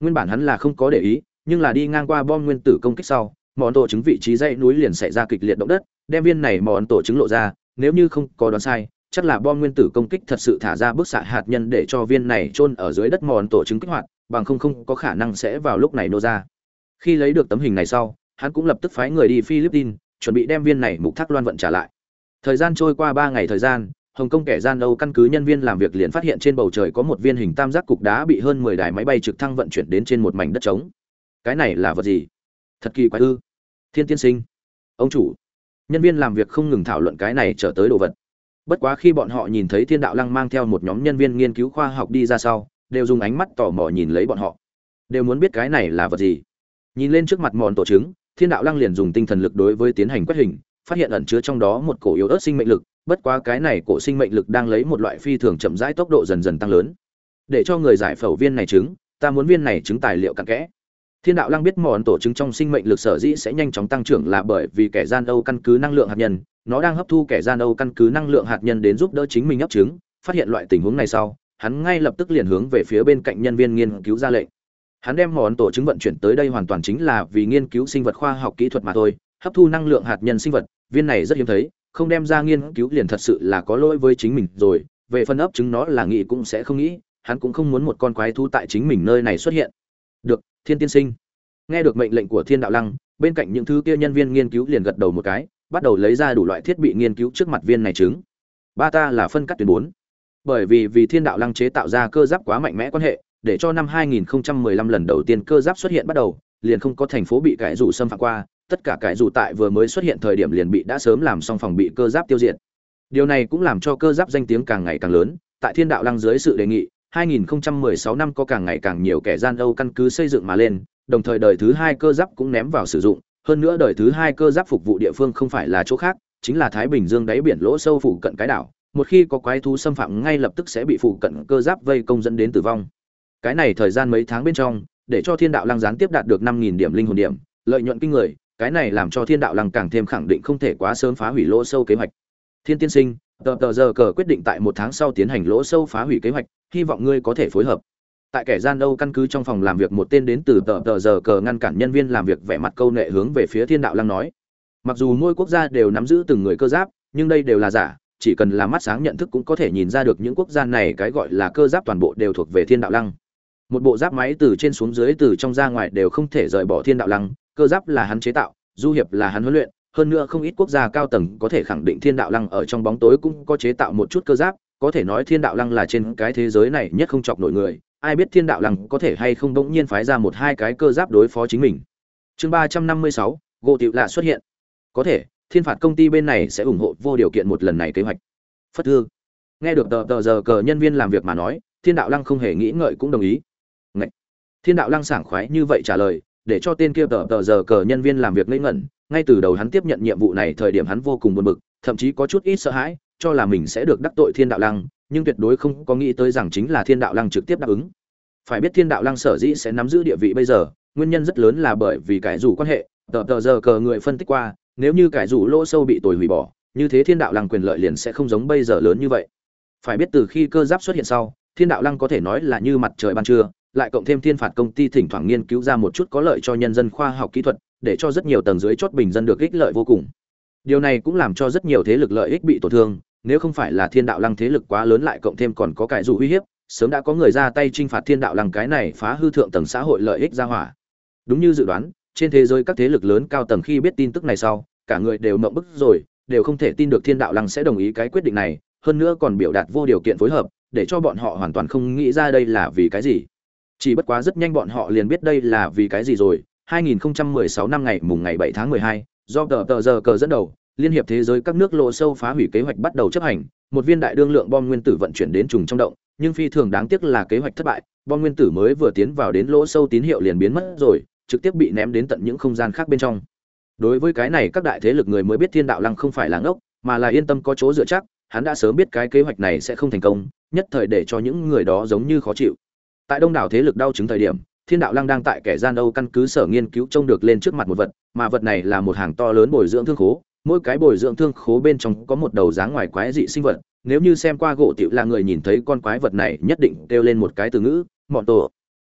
Nguyên bản hắn là không có để ý, nhưng là đi ngang qua bom nguyên tử công kích sau món tổ chứng vị trí dãy núi liền xảy ra kịch liệt động đất, đem viên này món tổ chứng lộ ra, nếu như không có đoán sai, chắc là bom nguyên tử công kích thật sự thả ra bức xạ hạt nhân để cho viên này chôn ở dưới đất mòn tổ chứng kích hoạt, bằng không không có khả năng sẽ vào lúc này nô ra. Khi lấy được tấm hình này sau, hắn cũng lập tức phái người đi philippines, chuẩn bị đem viên này mục thác loan vận trả lại. Thời gian trôi qua ba ngày thời gian hồng kông kẻ gian âu căn cứ nhân viên làm việc liền phát hiện trên bầu trời có một viên hình tam giác cục đá bị hơn mười đài máy bay trực thăng vận chuyển đến trên một mảnh đất trống. Cái này là vật gì? Thật kỳ quái ư? Thiên tiên sinh. Ông chủ. Nhân viên làm việc không ngừng thảo luận cái này trở tới đồ vật. Bất quá khi bọn họ nhìn thấy thiên đạo lăng mang theo một nhóm nhân viên nghiên cứu khoa học đi ra sau, đều dùng ánh mắt tò mò nhìn lấy bọn họ. Đều muốn biết cái này là vật gì. Nhìn lên trước mặt mòn tổ chứng thiên đạo lăng liền dùng tinh thần lực đối với tiến hành quét hình, phát hiện ẩn chứa trong đó một cổ yếu ớt sinh mệnh lực bất quá cái này cổ sinh mệnh lực đang lấy một loại phi thường chậm rãi tốc độ dần dần tăng lớn. Để cho người giải phẫu viên này chứng, ta muốn viên này chứng tài liệu cặn kẽ. Thiên đạo lăng biết mòn tổ chứng trong sinh mệnh lực sở dĩ sẽ nhanh chóng tăng trưởng là bởi vì kẻ gian âu căn cứ năng lượng hạt nhân, nó đang hấp thu kẻ gian âu căn cứ năng lượng hạt nhân đến giúp đỡ chính mình ấp trứng phát hiện loại tình huống này sau, hắn ngay lập tức liền hướng về phía bên cạnh nhân viên nghiên cứu ra lệnh. Hắn đem mòn tổ chứng vận chuyển tới đây hoàn toàn chính là vì nghiên cứu sinh vật khoa học kỹ thuật mà thôi, hấp thu năng lượng hạt nhân sinh vật, viên này rất hiếm thấy không đem ra nghiên cứu liền thật sự là có lỗi với chính mình rồi, về phân ấp trứng nó là nghĩ cũng sẽ không nghĩ, hắn cũng không muốn một con quái thú tại chính mình nơi này xuất hiện. Được, thiên tiên sinh. Nghe được mệnh lệnh của thiên đạo lăng, bên cạnh những thứ kia nhân viên nghiên cứu liền gật đầu một cái, bắt đầu lấy ra đủ loại thiết bị nghiên cứu trước mặt viên này trứng. Ba ta là phân cắt tuyến bốn. Bởi vì vì thiên đạo lăng chế tạo ra cơ giáp quá mạnh mẽ quan hệ, để cho năm 2015 lần đầu tiên cơ giáp xuất hiện bắt đầu, liền không có thành phố bị cải rủ xâm phạm qua tất cả cái dù tại vừa mới xuất hiện thời điểm liền bị đã sớm làm xong phòng bị cơ giáp tiêu diệt. Điều này cũng làm cho cơ giáp danh tiếng càng ngày càng lớn, tại thiên đạo lăng dưới sự đề nghị 2016 năm có càng ngày càng nhiều kẻ gian âu căn cứ xây dựng mà lên, đồng thời đời thứ hai cơ giáp cũng ném vào sử dụng, hơn nữa đời thứ hai cơ giáp phục vụ địa phương không phải là chỗ khác, chính là thái bình dương đáy biển lỗ sâu phụ cận cái đảo, một khi có quái thú xâm phạm ngay lập tức sẽ bị phụ cận cơ giáp vây công dẫn đến tử vong. Cái này thời gian mấy tháng bên trong, để cho thiên đạo lăng gián tiếp đạt được năm nghìn điểm linh hồn điểm, lợi nhuận kinh người cái này làm cho thiên đạo lăng càng thêm khẳng định không thể quá sớm phá hủy lỗ sâu kế hoạch. Thiên tiên sinh, tờ tờ giờ cờ quyết định tại một tháng sau tiến hành lỗ sâu phá hủy kế hoạch, hy vọng ngươi có thể phối hợp. Tại kẻ gian đâu căn cứ trong phòng làm việc một tên đến từ tờ tờ giờ cờ ngăn cản nhân viên làm việc vẻ mặt câu nệ hướng về phía thiên đạo lăng nói. Mặc dù mỗi quốc gia đều nắm giữ từng người cơ giáp, nhưng đây đều là giả, chỉ cần là mắt sáng nhận thức cũng có thể nhìn ra được những quốc gia này cái gọi là cơ giáp toàn bộ đều thuộc về thiên đạo lăng. Một bộ giáp máy từ trên xuống dưới từ trong ra ngoài đều không thể rời bỏ thiên đạo lăng cơ giáp là hắn chế tạo, du hiệp là hắn huấn luyện, hơn nữa không ít quốc gia cao tầng có thể khẳng định thiên đạo lăng ở trong bóng tối cũng có chế tạo một chút cơ giáp, có thể nói thiên đạo lăng là trên cái thế giới này nhất không chọc nổi người, ai biết thiên đạo lăng có thể hay không bỗng nhiên phái ra một hai cái cơ giáp đối phó chính mình. Chương ba trăm năm mươi sáu gỗ tiểu lạ xuất hiện. Có thể, thiên phạt công ty bên này sẽ ủng hộ vô điều kiện một lần này kế hoạch. Phất thư. Nghe được tờ tờ giờ cờ nhân viên làm việc mà nói, thiên đạo lăng không hề nghĩ ngợi cũng đồng ý. Ngậy! thiên đạo lăng sảng khoái như vậy trả lời để cho tên kia tờ tờ giờ cờ nhân viên làm việc ngây ngẩn, ngay từ đầu hắn tiếp nhận nhiệm vụ này thời điểm hắn vô cùng buồn bực, thậm chí có chút ít sợ hãi, cho là mình sẽ được đắc tội thiên đạo lăng, nhưng tuyệt đối không có nghĩ tới rằng chính là thiên đạo lăng trực tiếp đáp ứng. Phải biết thiên đạo lăng sở dĩ sẽ nắm giữ địa vị bây giờ, nguyên nhân rất lớn là bởi vì cải rủ quan hệ, tờ tờ giờ cờ người phân tích qua, nếu như cải rủ lỗ sâu bị tồi hủy bỏ, như thế thiên đạo lăng quyền lợi liền sẽ không giống bây giờ lớn như vậy. Phải biết từ khi cơ giáp xuất hiện sau, thiên đạo lăng có thể nói là như mặt trời ban trưa lại cộng thêm thiên phạt công ty thỉnh thoảng nghiên cứu ra một chút có lợi cho nhân dân khoa học kỹ thuật, để cho rất nhiều tầng dưới chốt bình dân được ích lợi vô cùng. Điều này cũng làm cho rất nhiều thế lực lợi ích bị tổn thương, nếu không phải là thiên đạo lăng thế lực quá lớn lại cộng thêm còn có cải rủ uy hiếp, sớm đã có người ra tay trinh phạt thiên đạo lăng cái này phá hư thượng tầng xã hội lợi ích ra hỏa. Đúng như dự đoán, trên thế giới các thế lực lớn cao tầng khi biết tin tức này sau, cả người đều mộng bức rồi, đều không thể tin được thiên đạo lăng sẽ đồng ý cái quyết định này, hơn nữa còn biểu đạt vô điều kiện phối hợp, để cho bọn họ hoàn toàn không nghĩ ra đây là vì cái gì chỉ bất quá rất nhanh bọn họ liền biết đây là vì cái gì rồi. 2016 năm ngày mùng ngày 7 tháng 12, do tờ tờ giờ cờ dẫn đầu liên hiệp thế giới các nước lộ sâu phá hủy kế hoạch bắt đầu chấp hành. Một viên đại đương lượng bom nguyên tử vận chuyển đến trùng trong động nhưng phi thường đáng tiếc là kế hoạch thất bại. Bom nguyên tử mới vừa tiến vào đến lỗ sâu tín hiệu liền biến mất rồi trực tiếp bị ném đến tận những không gian khác bên trong. Đối với cái này các đại thế lực người mới biết thiên đạo lăng không phải là ngốc mà là yên tâm có chỗ dựa chắc. Hắn đã sớm biết cái kế hoạch này sẽ không thành công nhất thời để cho những người đó giống như khó chịu tại đông đảo thế lực đau chứng thời điểm, thiên đạo lăng đang tại kẻ gian âu căn cứ sở nghiên cứu trông được lên trước mặt một vật, mà vật này là một hàng to lớn bồi dưỡng thương khố. Mỗi cái bồi dưỡng thương khố bên trong có một đầu dáng ngoài quái dị sinh vật. Nếu như xem qua gỗ tiểu là người nhìn thấy con quái vật này nhất định kêu lên một cái từ ngữ, mọn tổ.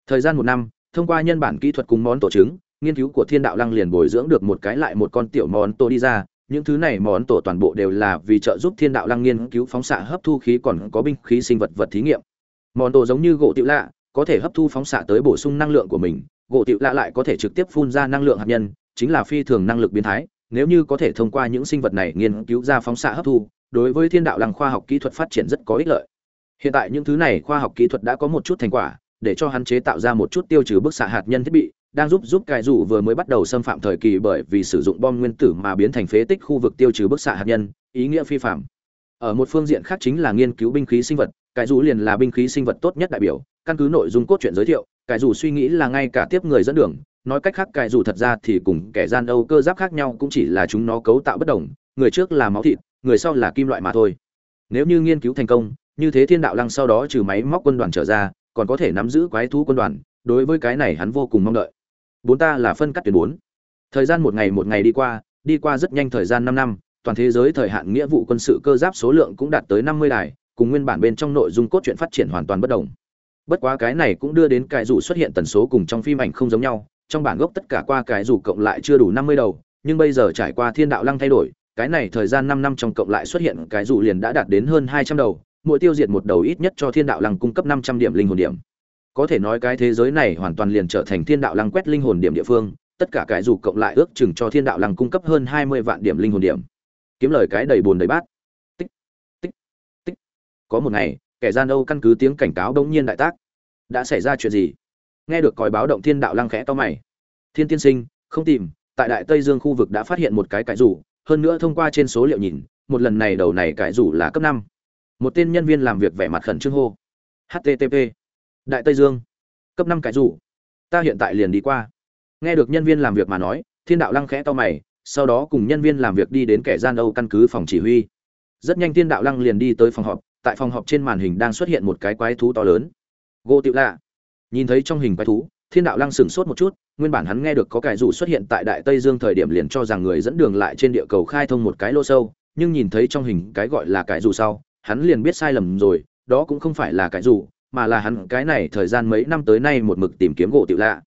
Thời gian một năm, thông qua nhân bản kỹ thuật cùng món tổ trứng, nghiên cứu của thiên đạo lăng liền bồi dưỡng được một cái lại một con tiểu món tổ đi ra. Những thứ này món tổ toàn bộ đều là vì trợ giúp thiên đạo lăng nghiên cứu phóng xạ hấp thu khí còn có binh khí sinh vật vật thí nghiệm. Món tổ giống như gỗ tiểu lạ có thể hấp thu phóng xạ tới bổ sung năng lượng của mình, gỗ tiểu lạ lại có thể trực tiếp phun ra năng lượng hạt nhân, chính là phi thường năng lực biến thái. Nếu như có thể thông qua những sinh vật này nghiên cứu ra phóng xạ hấp thu, đối với thiên đạo lăng khoa học kỹ thuật phát triển rất có ích lợi. Hiện tại những thứ này khoa học kỹ thuật đã có một chút thành quả, để cho hắn chế tạo ra một chút tiêu trừ bức xạ hạt nhân thiết bị, đang giúp giúp cài rủ vừa mới bắt đầu xâm phạm thời kỳ bởi vì sử dụng bom nguyên tử mà biến thành phế tích khu vực tiêu trừ bức xạ hạt nhân, ý nghĩa phi phạm. Ở một phương diện khác chính là nghiên cứu binh khí sinh vật cài rủ liền là binh khí sinh vật tốt nhất đại biểu căn cứ nội dung cốt truyện giới thiệu cài rủ suy nghĩ là ngay cả tiếp người dẫn đường, nói cách khác cài rủ thật ra thì cùng kẻ gian âu cơ giáp khác nhau cũng chỉ là chúng nó cấu tạo bất đồng, người trước là máu thịt, người sau là kim loại mà thôi. Nếu như nghiên cứu thành công, như thế thiên đạo lăng sau đó trừ máy móc quân đoàn trở ra, còn có thể nắm giữ quái thú quân đoàn, đối với cái này hắn vô cùng mong đợi. Bốn ta là phân cắt tuyến bốn. Thời gian một ngày một ngày đi qua đi qua rất nhanh thời gian năm năm, toàn thế giới thời hạn nghĩa vụ quân sự cơ giáp số lượng cũng đạt tới năm mươi đài, cùng nguyên bản bên trong nội dung cốt truyện phát triển hoàn toàn bất đồng bất quá cái này cũng đưa đến cái rủ xuất hiện tần số cùng trong phim ảnh không giống nhau, trong bản gốc tất cả qua cái rủ cộng lại chưa đủ năm mươi đầu, nhưng bây giờ trải qua thiên đạo lăng thay đổi, cái này thời gian năm năm trong cộng lại xuất hiện cái rủ liền đã đạt đến hơn hai trăm đầu, mỗi tiêu diệt một đầu ít nhất cho thiên đạo lăng cung cấp năm trăm điểm linh hồn điểm. Có thể nói cái thế giới này hoàn toàn liền trở thành thiên đạo lăng quét linh hồn điểm địa phương, tất cả cái dù cộng lại ước chừng cho thiên đạo lăng cung cấp hơn hai mươi vạn điểm linh hồn điểm. Kiếm lời cái đầy bồn đầy bát. Tích tích tích. Có một ngày kẻ gian âu căn cứ tiếng cảnh cáo đống nhiên đại tác. Đã xảy ra chuyện gì? Nghe được còi báo động thiên đạo lăng khẽ to mày. Thiên tiên sinh, không tìm, tại đại tây dương khu vực đã phát hiện một cái cải rủ, hơn nữa thông qua trên số liệu nhìn, một lần này đầu này cải rủ là cấp năm. Một tên nhân viên làm việc vẻ mặt khẩn trương hô. Http đại tây dương. Cấp năm cải rủ. Ta hiện tại liền đi qua. Nghe được nhân viên làm việc mà nói, thiên đạo lăng khẽ to mày, sau đó cùng nhân viên làm việc đi đến kẻ gian âu căn cứ phòng chỉ huy. Rất nhanh thiên đạo lăng liền đi tới phòng họp tại phòng họp trên màn hình đang xuất hiện một cái quái thú to lớn. Gỗ tiểu lạ. Nhìn thấy trong hình quái thú, thiên đạo lăng sửng sốt một chút, nguyên bản hắn nghe được có cải rủ xuất hiện tại đại tây dương thời điểm liền cho rằng người dẫn đường lại trên địa cầu khai thông một cái lô sâu, nhưng nhìn thấy trong hình cái gọi là cải rủ sau, hắn liền biết sai lầm rồi, đó cũng không phải là cải rủ, mà là hắn cái này thời gian mấy năm tới nay một mực tìm kiếm gỗ tiểu lạ.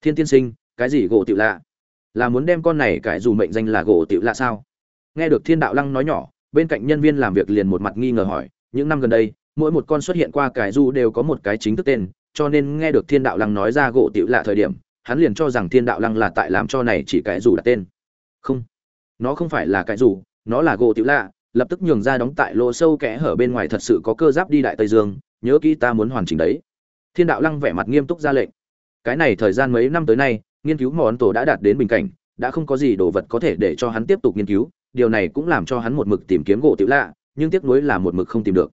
Thiên tiên sinh, cái gì gỗ tiểu lạ? Là muốn đem con này cải dù mệnh danh là gỗ tiểu lạ sao? Nghe được thiên đạo lăng nói nhỏ, bên cạnh nhân viên làm việc liền một mặt nghi ngờ hỏi những năm gần đây, mỗi một con xuất hiện qua cái du đều có một cái chính thức tên, cho nên nghe được thiên đạo lăng nói ra gỗ tiểu lạ thời điểm, hắn liền cho rằng thiên đạo lăng là tại làm cho này chỉ cái dù đặt tên. Không, nó không phải là cái dù nó là gỗ tiểu lạ, lập tức nhường ra đóng tại lỗ sâu kẽ hở bên ngoài thật sự có cơ giáp đi đại tây dương, nhớ kỹ ta muốn hoàn chỉnh đấy. Thiên đạo lăng vẻ mặt nghiêm túc ra lệnh. Cái này thời gian mấy năm tới nay, nghiên cứu món tổ đã đạt đến bình cảnh, đã không có gì đồ vật có thể để cho hắn tiếp tục nghiên cứu, điều này cũng làm cho hắn một mực tìm kiếm gỗ tiểu lạ nhưng tiếc nuối là một mực không tìm được.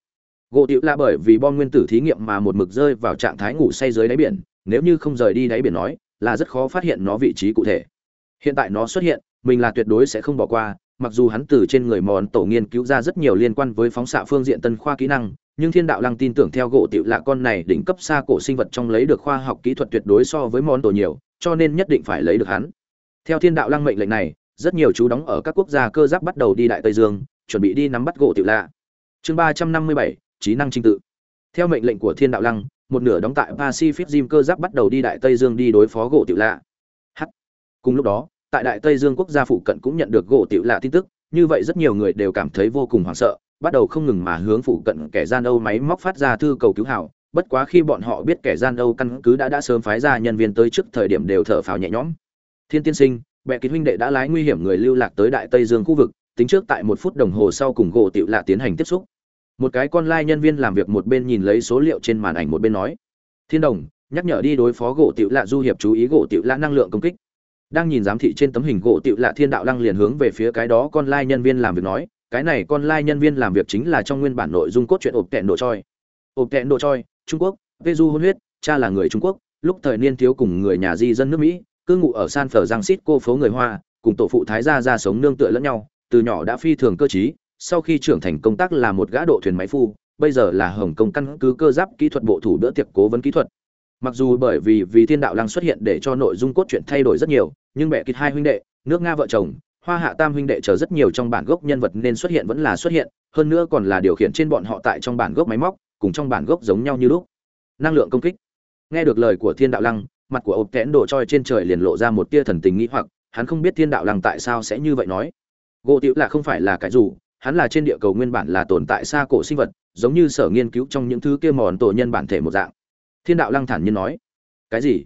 Gỗ tiểu lạ bởi vì bom nguyên tử thí nghiệm mà một mực rơi vào trạng thái ngủ say dưới đáy biển, nếu như không rời đi đáy biển nói, là rất khó phát hiện nó vị trí cụ thể. Hiện tại nó xuất hiện, mình là tuyệt đối sẽ không bỏ qua, mặc dù hắn từ trên người món tổ nghiên cứu ra rất nhiều liên quan với phóng xạ phương diện tân khoa kỹ năng, nhưng thiên đạo lăng tin tưởng theo gỗ tiểu lạ con này đỉnh cấp xa cổ sinh vật trong lấy được khoa học kỹ thuật tuyệt đối so với món tổ nhiều, cho nên nhất định phải lấy được hắn. Theo thiên đạo lăng mệnh lệnh này, rất nhiều chú đóng ở các quốc gia cơ giáp bắt đầu đi đại tây dương chuẩn bị đi nắm bắt gỗ tiểu lạ. Chương ba trăm năm mươi bảy, trí năng trinh tự. Theo mệnh lệnh của thiên đạo lăng, một nửa đóng tại pacific gym cơ giáp bắt đầu đi đại tây dương đi đối phó gỗ tiểu lạ. H cùng lúc đó, tại đại tây dương quốc gia phụ cận cũng nhận được gỗ tiểu lạ tin tức, như vậy rất nhiều người đều cảm thấy vô cùng hoảng sợ, bắt đầu không ngừng mà hướng phụ cận kẻ gian âu máy móc phát ra thư cầu cứu hảo bất quá khi bọn họ biết kẻ gian âu căn cứ đã đã sớm phái ra nhân viên tới trước thời điểm đều thở phào nhẹ nhõm. Thiên tiên sinh, bệ ký huynh đệ đã lái nguy hiểm người lưu lạc tới đại tây dương khu vực tính trước tại một phút đồng hồ sau cùng gỗ tiểu lạ tiến hành tiếp xúc. Một cái con lai nhân viên làm việc một bên nhìn lấy số liệu trên màn ảnh một bên nói, thiên đồng, nhắc nhở đi đối phó gỗ tiểu lạ du hiệp chú ý gỗ tiểu lạ năng lượng công kích. Đang nhìn giám thị trên tấm hình gỗ tiểu lạ thiên đạo lăng liền hướng về phía cái đó con lai nhân viên làm việc nói, cái này con lai nhân viên làm việc chính là trong nguyên bản nội dung cốt truyện ộp tẹn độ choi. Ộp tẹn độ choi, trung quốc vê du hôn huyết, cha là người trung quốc, lúc thời niên thiếu cùng người nhà di dân nước mỹ, cư ngụ ở san phở giang xít cô phố người hoa, cùng tổ phụ thái gia ra sống nương tựa lẫn nhau từ nhỏ đã phi thường cơ trí, sau khi trưởng thành công tác là một gã độ thuyền máy phu, bây giờ là hồng kông căn cứ cơ giáp kỹ thuật bộ thủ đỡ tiệc cố vấn kỹ thuật. Mặc dù bởi vì vì thiên đạo lăng xuất hiện để cho nội dung cốt truyện thay đổi rất nhiều, nhưng mẹ kịch hai huynh đệ, nước nga vợ chồng, hoa hạ tam huynh đệ chờ rất nhiều trong bản gốc nhân vật nên xuất hiện vẫn là xuất hiện, hơn nữa còn là điều khiển trên bọn họ tại trong bản gốc máy móc, cùng trong bản gốc giống nhau như lúc. Năng lượng công kích. Nghe được lời của thiên đạo lăng, mặt của ộp kẽn đổ choi trên trời liền lộ ra một tia thần tình nghĩ hoặc, hắn không biết thiên đạo lăng tại sao sẽ như vậy nói gỗ tiểu là không phải là cái dù hắn là trên địa cầu nguyên bản là tồn tại xa cổ sinh vật, giống như sở nghiên cứu trong những thứ kia mòn tổ nhân bản thể một dạng. Thiên đạo lăng thản nhiên nói, cái gì?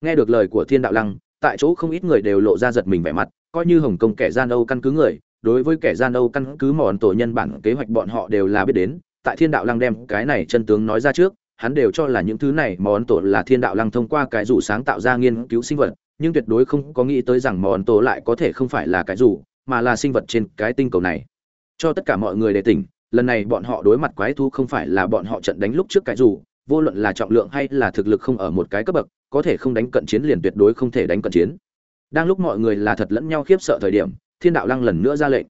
Nghe được lời của thiên đạo lăng, tại chỗ không ít người đều lộ ra giật mình vẻ mặt, coi như hồng kông kẻ gian âu căn cứ người, đối với kẻ gian âu căn cứ mòn tổ nhân bản kế hoạch bọn họ đều là biết đến. Tại thiên đạo lăng đem cái này chân tướng nói ra trước, hắn đều cho là những thứ này món tổ là thiên đạo lăng thông qua cái rủ sáng tạo ra nghiên cứu sinh vật, nhưng tuyệt đối không có nghĩ tới rằng món tổ lại có thể không phải là cái rủ mà là sinh vật trên cái tinh cầu này. Cho tất cả mọi người để tỉnh, lần này bọn họ đối mặt quái thú không phải là bọn họ trận đánh lúc trước cái rủ vô luận là trọng lượng hay là thực lực không ở một cái cấp bậc, có thể không đánh cận chiến liền tuyệt đối không thể đánh cận chiến. Đang lúc mọi người là thật lẫn nhau khiếp sợ thời điểm, thiên đạo lăng lần nữa ra lệnh.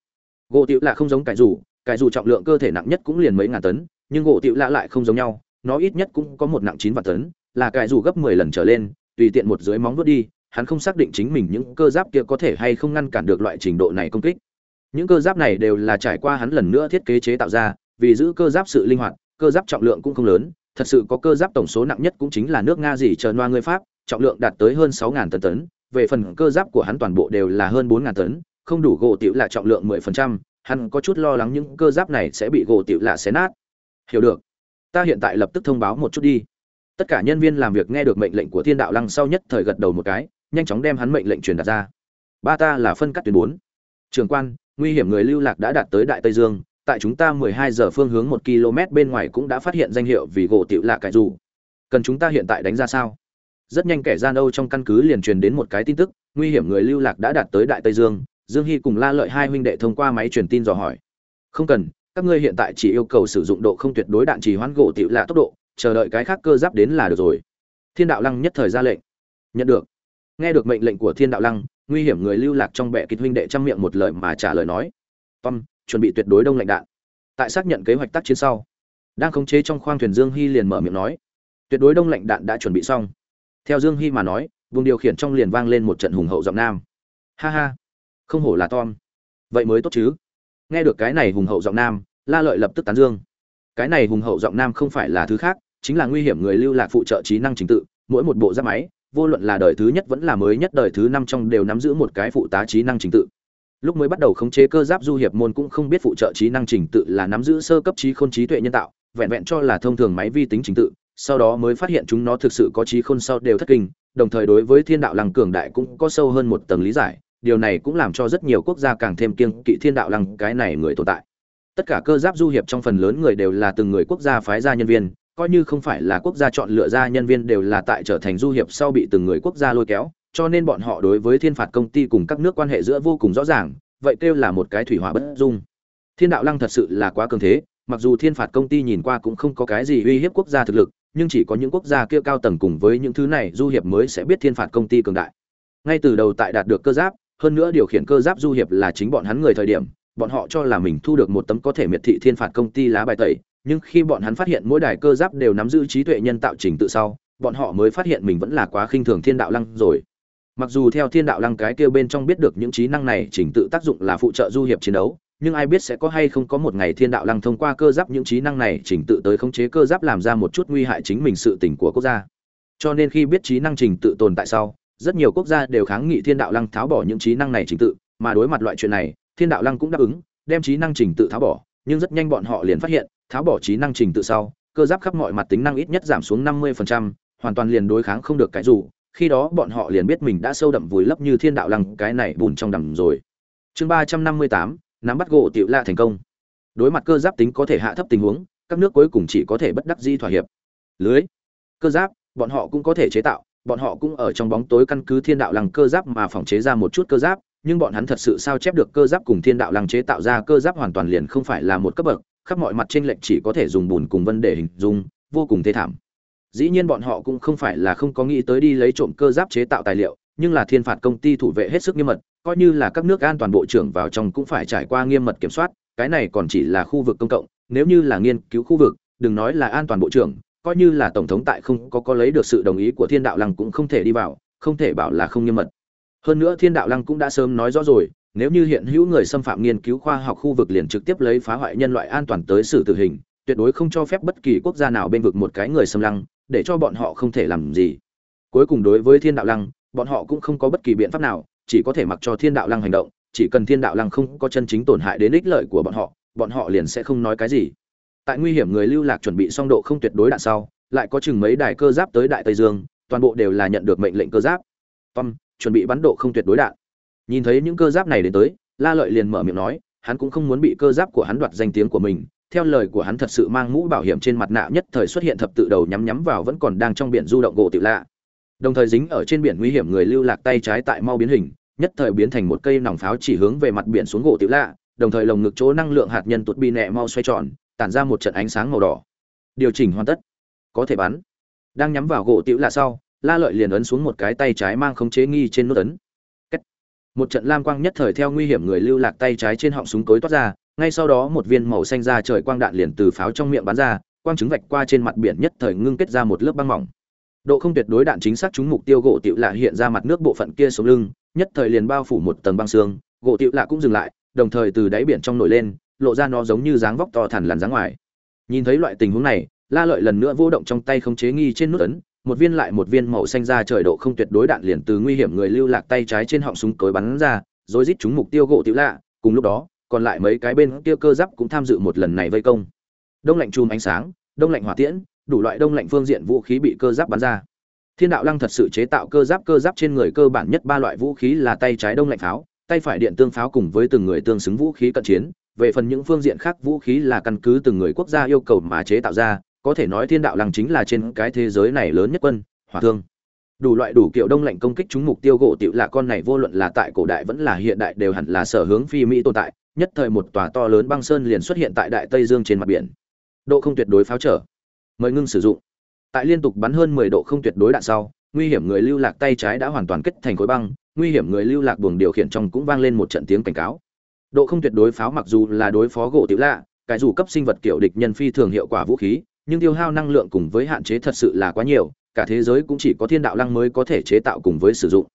Gỗ tiểu là không giống cái rủ cái dù trọng lượng cơ thể nặng nhất cũng liền mấy ngàn tấn, nhưng gỗ tiểu lạ lại không giống nhau, nó ít nhất cũng có một nặng chín vạn tấn, là cái dù gấp mười lần trở lên, tùy tiện một dưới móng vuốt đi hắn không xác định chính mình những cơ giáp kia có thể hay không ngăn cản được loại trình độ này công kích. Những cơ giáp này đều là trải qua hắn lần nữa thiết kế chế tạo ra, vì giữ cơ giáp sự linh hoạt, cơ giáp trọng lượng cũng không lớn, thật sự có cơ giáp tổng số nặng nhất cũng chính là nước nga gì chờ noa người pháp, trọng lượng đạt tới hơn sáu tấn tấn, về phần cơ giáp của hắn toàn bộ đều là hơn bốn tấn, không đủ gỗ tiểu là trọng lượng mười phần trăm, hắn có chút lo lắng những cơ giáp này sẽ bị gỗ tiểu lạ xé nát. Hiểu được. Ta hiện tại lập tức thông báo một chút đi. Tất cả nhân viên làm việc nghe được mệnh lệnh của thiên đạo lăng sau nhất thời gật đầu một cái nhanh chóng đem hắn mệnh lệnh truyền đạt ra. Ba ta là phân cắt tuyến bốn. Trường quan, nguy hiểm người lưu lạc đã đạt tới đại tây dương, tại chúng ta mười hai giờ phương hướng một km bên ngoài cũng đã phát hiện danh hiệu vì gỗ tiểu lạ cải dù cần chúng ta hiện tại đánh ra sao? Rất nhanh kẻ gian âu trong căn cứ liền truyền đến một cái tin tức, nguy hiểm người lưu lạc đã đạt tới đại tây dương. Dương hy cùng la lợi hai huynh đệ thông qua máy truyền tin dò hỏi. Không cần, các ngươi hiện tại chỉ yêu cầu sử dụng độ không tuyệt đối đạn trì hoãn gỗ tiểu lạ tốc độ, chờ đợi cái khác cơ giáp đến là được rồi. Thiên đạo lăng nhất thời ra lệnh. Nhận được nghe được mệnh lệnh của thiên đạo lăng, nguy hiểm người lưu lạc trong bệ kịch huynh đệ trong miệng một lời mà trả lời nói. Tom, chuẩn bị tuyệt đối đông lạnh đạn. Tại xác nhận kế hoạch tác chiến sau, đang khống chế trong khoang thuyền dương hy liền mở miệng nói. Tuyệt đối đông lạnh đạn đã chuẩn bị xong. Theo dương hy mà nói, vùng điều khiển trong liền vang lên một trận hùng hậu giọng nam. Ha ha, không hổ là tom. Vậy mới tốt chứ. Nghe được cái này hùng hậu giọng nam, la lợi lập tức tán dương. Cái này hùng hậu giọng nam không phải là thứ khác, chính là nguy hiểm người lưu lạc phụ trợ trí năng trình tự, mỗi một bộ giáp máy vô luận là đời thứ nhất vẫn là mới nhất đời thứ năm trong đều nắm giữ một cái phụ tá trí năng trình tự. Lúc mới bắt đầu khống chế cơ giáp du hiệp môn cũng không biết phụ trợ trí năng trình tự là nắm giữ sơ cấp trí khôn trí tuệ nhân tạo, vẹn vẹn cho là thông thường máy vi tính trình tự, sau đó mới phát hiện chúng nó thực sự có trí khôn sau đều thất kinh, đồng thời đối với thiên đạo lăng cường đại cũng có sâu hơn một tầng lý giải, điều này cũng làm cho rất nhiều quốc gia càng thêm kiêng kỵ thiên đạo lăng cái này người tồn tại. Tất cả cơ giáp du hiệp trong phần lớn người đều là từng người quốc gia phái ra nhân viên coi như không phải là quốc gia chọn lựa ra nhân viên đều là tại trở thành du hiệp sau bị từng người quốc gia lôi kéo, cho nên bọn họ đối với thiên phạt công ty cùng các nước quan hệ giữa vô cùng rõ ràng, vậy kêu là một cái thủy hỏa bất dung. Thiên đạo lăng thật sự là quá cường thế, mặc dù thiên phạt công ty nhìn qua cũng không có cái gì uy hiếp quốc gia thực lực, nhưng chỉ có những quốc gia kia cao tầng cùng với những thứ này du hiệp mới sẽ biết thiên phạt công ty cường đại. Ngay từ đầu tại đạt được cơ giáp, hơn nữa điều khiển cơ giáp du hiệp là chính bọn hắn người thời điểm, bọn họ cho là mình thu được một tấm có thể miệt thị thiên phạt công ty lá bài tẩy nhưng khi bọn hắn phát hiện mỗi đài cơ giáp đều nắm giữ trí tuệ nhân tạo trình tự sau, bọn họ mới phát hiện mình vẫn là quá khinh thường thiên đạo lăng rồi. Mặc dù theo thiên đạo lăng cái kêu bên trong biết được những trí năng này trình tự tác dụng là phụ trợ du hiệp chiến đấu, nhưng ai biết sẽ có hay không có một ngày thiên đạo lăng thông qua cơ giáp những trí năng này trình tự tới khống chế cơ giáp làm ra một chút nguy hại chính mình sự tỉnh của quốc gia. Cho nên khi biết trí năng trình tự tồn tại sau, rất nhiều quốc gia đều kháng nghị thiên đạo lăng tháo bỏ những trí năng này trình tự, mà đối mặt loại chuyện này, thiên đạo lăng cũng đáp ứng, đem trí năng trình tự tháo bỏ, nhưng rất nhanh bọn họ liền phát hiện tháo bỏ trí năng trình tự sau cơ giáp khắp mọi mặt tính năng ít nhất giảm xuống 50%, hoàn toàn liền đối kháng không được cái dù khi đó bọn họ liền biết mình đã sâu đậm vùi lấp như thiên đạo lăng cái này bùn trong đầm rồi. Chương 358, nắm bắt gỗ tiểu la thành công. Đối mặt cơ giáp tính có thể hạ thấp tình huống các nước cuối cùng chỉ có thể bất đắc dĩ thỏa hiệp. Lưới cơ giáp bọn họ cũng có thể chế tạo bọn họ cũng ở trong bóng tối căn cứ thiên đạo lăng cơ giáp mà phòng chế ra một chút cơ giáp nhưng bọn hắn thật sự sao chép được cơ giáp cùng thiên đạo lăng chế tạo ra cơ giáp hoàn toàn liền không phải là một cấp bậc khắp mọi mặt trên lệnh chỉ có thể dùng bùn cùng vân để hình dung, vô cùng thê thảm. Dĩ nhiên bọn họ cũng không phải là không có nghĩ tới đi lấy trộm cơ giáp chế tạo tài liệu, nhưng là thiên phạt công ty thủ vệ hết sức nghiêm mật, coi như là các nước an toàn bộ trưởng vào trong cũng phải trải qua nghiêm mật kiểm soát, cái này còn chỉ là khu vực công cộng, nếu như là nghiên cứu khu vực, đừng nói là an toàn bộ trưởng, coi như là tổng thống tại không có có lấy được sự đồng ý của thiên đạo lăng cũng không thể đi vào, không thể bảo là không nghiêm mật. Hơn nữa thiên đạo lăng cũng đã sớm nói rõ rồi nếu như hiện hữu người xâm phạm nghiên cứu khoa học khu vực liền trực tiếp lấy phá hoại nhân loại an toàn tới xử tử hình, tuyệt đối không cho phép bất kỳ quốc gia nào bên vực một cái người xâm lăng, để cho bọn họ không thể làm gì. Cuối cùng đối với thiên đạo lăng, bọn họ cũng không có bất kỳ biện pháp nào, chỉ có thể mặc cho thiên đạo lăng hành động, chỉ cần thiên đạo lăng không có chân chính tổn hại đến ích lợi của bọn họ bọn họ liền sẽ không nói cái gì. Tại nguy hiểm người lưu lạc chuẩn bị song độ không tuyệt đối đạn sau, lại có chừng mấy đài cơ giáp tới đại tây dương, toàn bộ đều là nhận được mệnh lệnh cơ giáp. Tom, chuẩn bị bắn độ không tuyệt đối đạn nhìn thấy những cơ giáp này đến tới, la lợi liền mở miệng nói, hắn cũng không muốn bị cơ giáp của hắn đoạt danh tiếng của mình. Theo lời của hắn thật sự mang mũ bảo hiểm trên mặt nạ nhất thời xuất hiện thập tự đầu nhắm nhắm vào vẫn còn đang trong biển du động gỗ tự lạ. Đồng thời dính ở trên biển nguy hiểm người lưu lạc tay trái tại mau biến hình, nhất thời biến thành một cây nòng pháo chỉ hướng về mặt biển xuống gỗ tự lạ, đồng thời lồng ngực chỗ năng lượng hạt nhân tuột bi nẹ mau xoay tròn, tản ra một trận ánh sáng màu đỏ. Điều chỉnh hoàn tất. Có thể bắn. Đang nhắm vào gỗ tiểu lạ sau, la lợi liền ấn xuống một cái tay trái mang khống chế nghi trên nút ấn một trận lam quang nhất thời theo nguy hiểm người lưu lạc tay trái trên họng súng cối toát ra, ngay sau đó một viên màu xanh ra trời quang đạn liền từ pháo trong miệng bắn ra, quang trứng vạch qua trên mặt biển nhất thời ngưng kết ra một lớp băng mỏng. Độ không tuyệt đối đạn chính xác trúng mục tiêu gỗ tiểu lạ hiện ra mặt nước bộ phận kia sống lưng, nhất thời liền bao phủ một tầng băng xương, gỗ tiểu lạ cũng dừng lại, đồng thời từ đáy biển trong nổi lên, lộ ra nó giống như dáng vóc to thẳn lằn dáng ngoài. Nhìn thấy loại tình huống này, la lợi lần nữa vô động trong tay không chế nghi trên nút ấn một viên lại một viên màu xanh ra trời độ không tuyệt đối đạn liền từ nguy hiểm người lưu lạc tay trái trên họng súng cối bắn ra, rồi rít chúng mục tiêu gỗ tiểu lạ, cùng lúc đó, còn lại mấy cái bên kia cơ giáp cũng tham dự một lần này vây công. Đông lạnh chùm ánh sáng, đông lạnh hỏa tiễn, đủ loại đông lạnh phương diện vũ khí bị cơ giáp bắn ra. Thiên đạo lăng thật sự chế tạo cơ giáp cơ giáp trên người cơ bản nhất ba loại vũ khí là tay trái đông lạnh pháo, tay phải điện tương pháo cùng với từng người tương xứng vũ khí cận chiến, về phần những phương diện khác vũ khí là căn cứ từng người quốc gia yêu cầu mà chế tạo ra có thể nói thiên đạo lăng chính là trên cái thế giới này lớn nhất quân, hỏa thương. Đủ loại đủ kiểu đông lạnh công kích chúng mục tiêu gỗ tiểu là con này vô luận là tại cổ đại vẫn là hiện đại đều hẳn là sở hướng phi mỹ tồn tại, nhất thời một tòa to lớn băng sơn liền xuất hiện tại đại tây dương trên mặt biển. Độ không tuyệt đối pháo trở. Mời ngưng sử dụng. Tại liên tục bắn hơn 10 độ không tuyệt đối đạn sau, nguy hiểm người lưu lạc tay trái đã hoàn toàn kết thành khối băng, nguy hiểm người lưu lạc buồng điều khiển trong cũng vang lên một trận tiếng cảnh cáo. Độ không tuyệt đối pháo mặc dù là đối phó gỗ tiểu lạ, cái dù cấp sinh vật kiểu địch nhân phi thường hiệu quả vũ khí nhưng tiêu hao năng lượng cùng với hạn chế thật sự là quá nhiều, cả thế giới cũng chỉ có thiên đạo lăng mới có thể chế tạo cùng với sử dụng.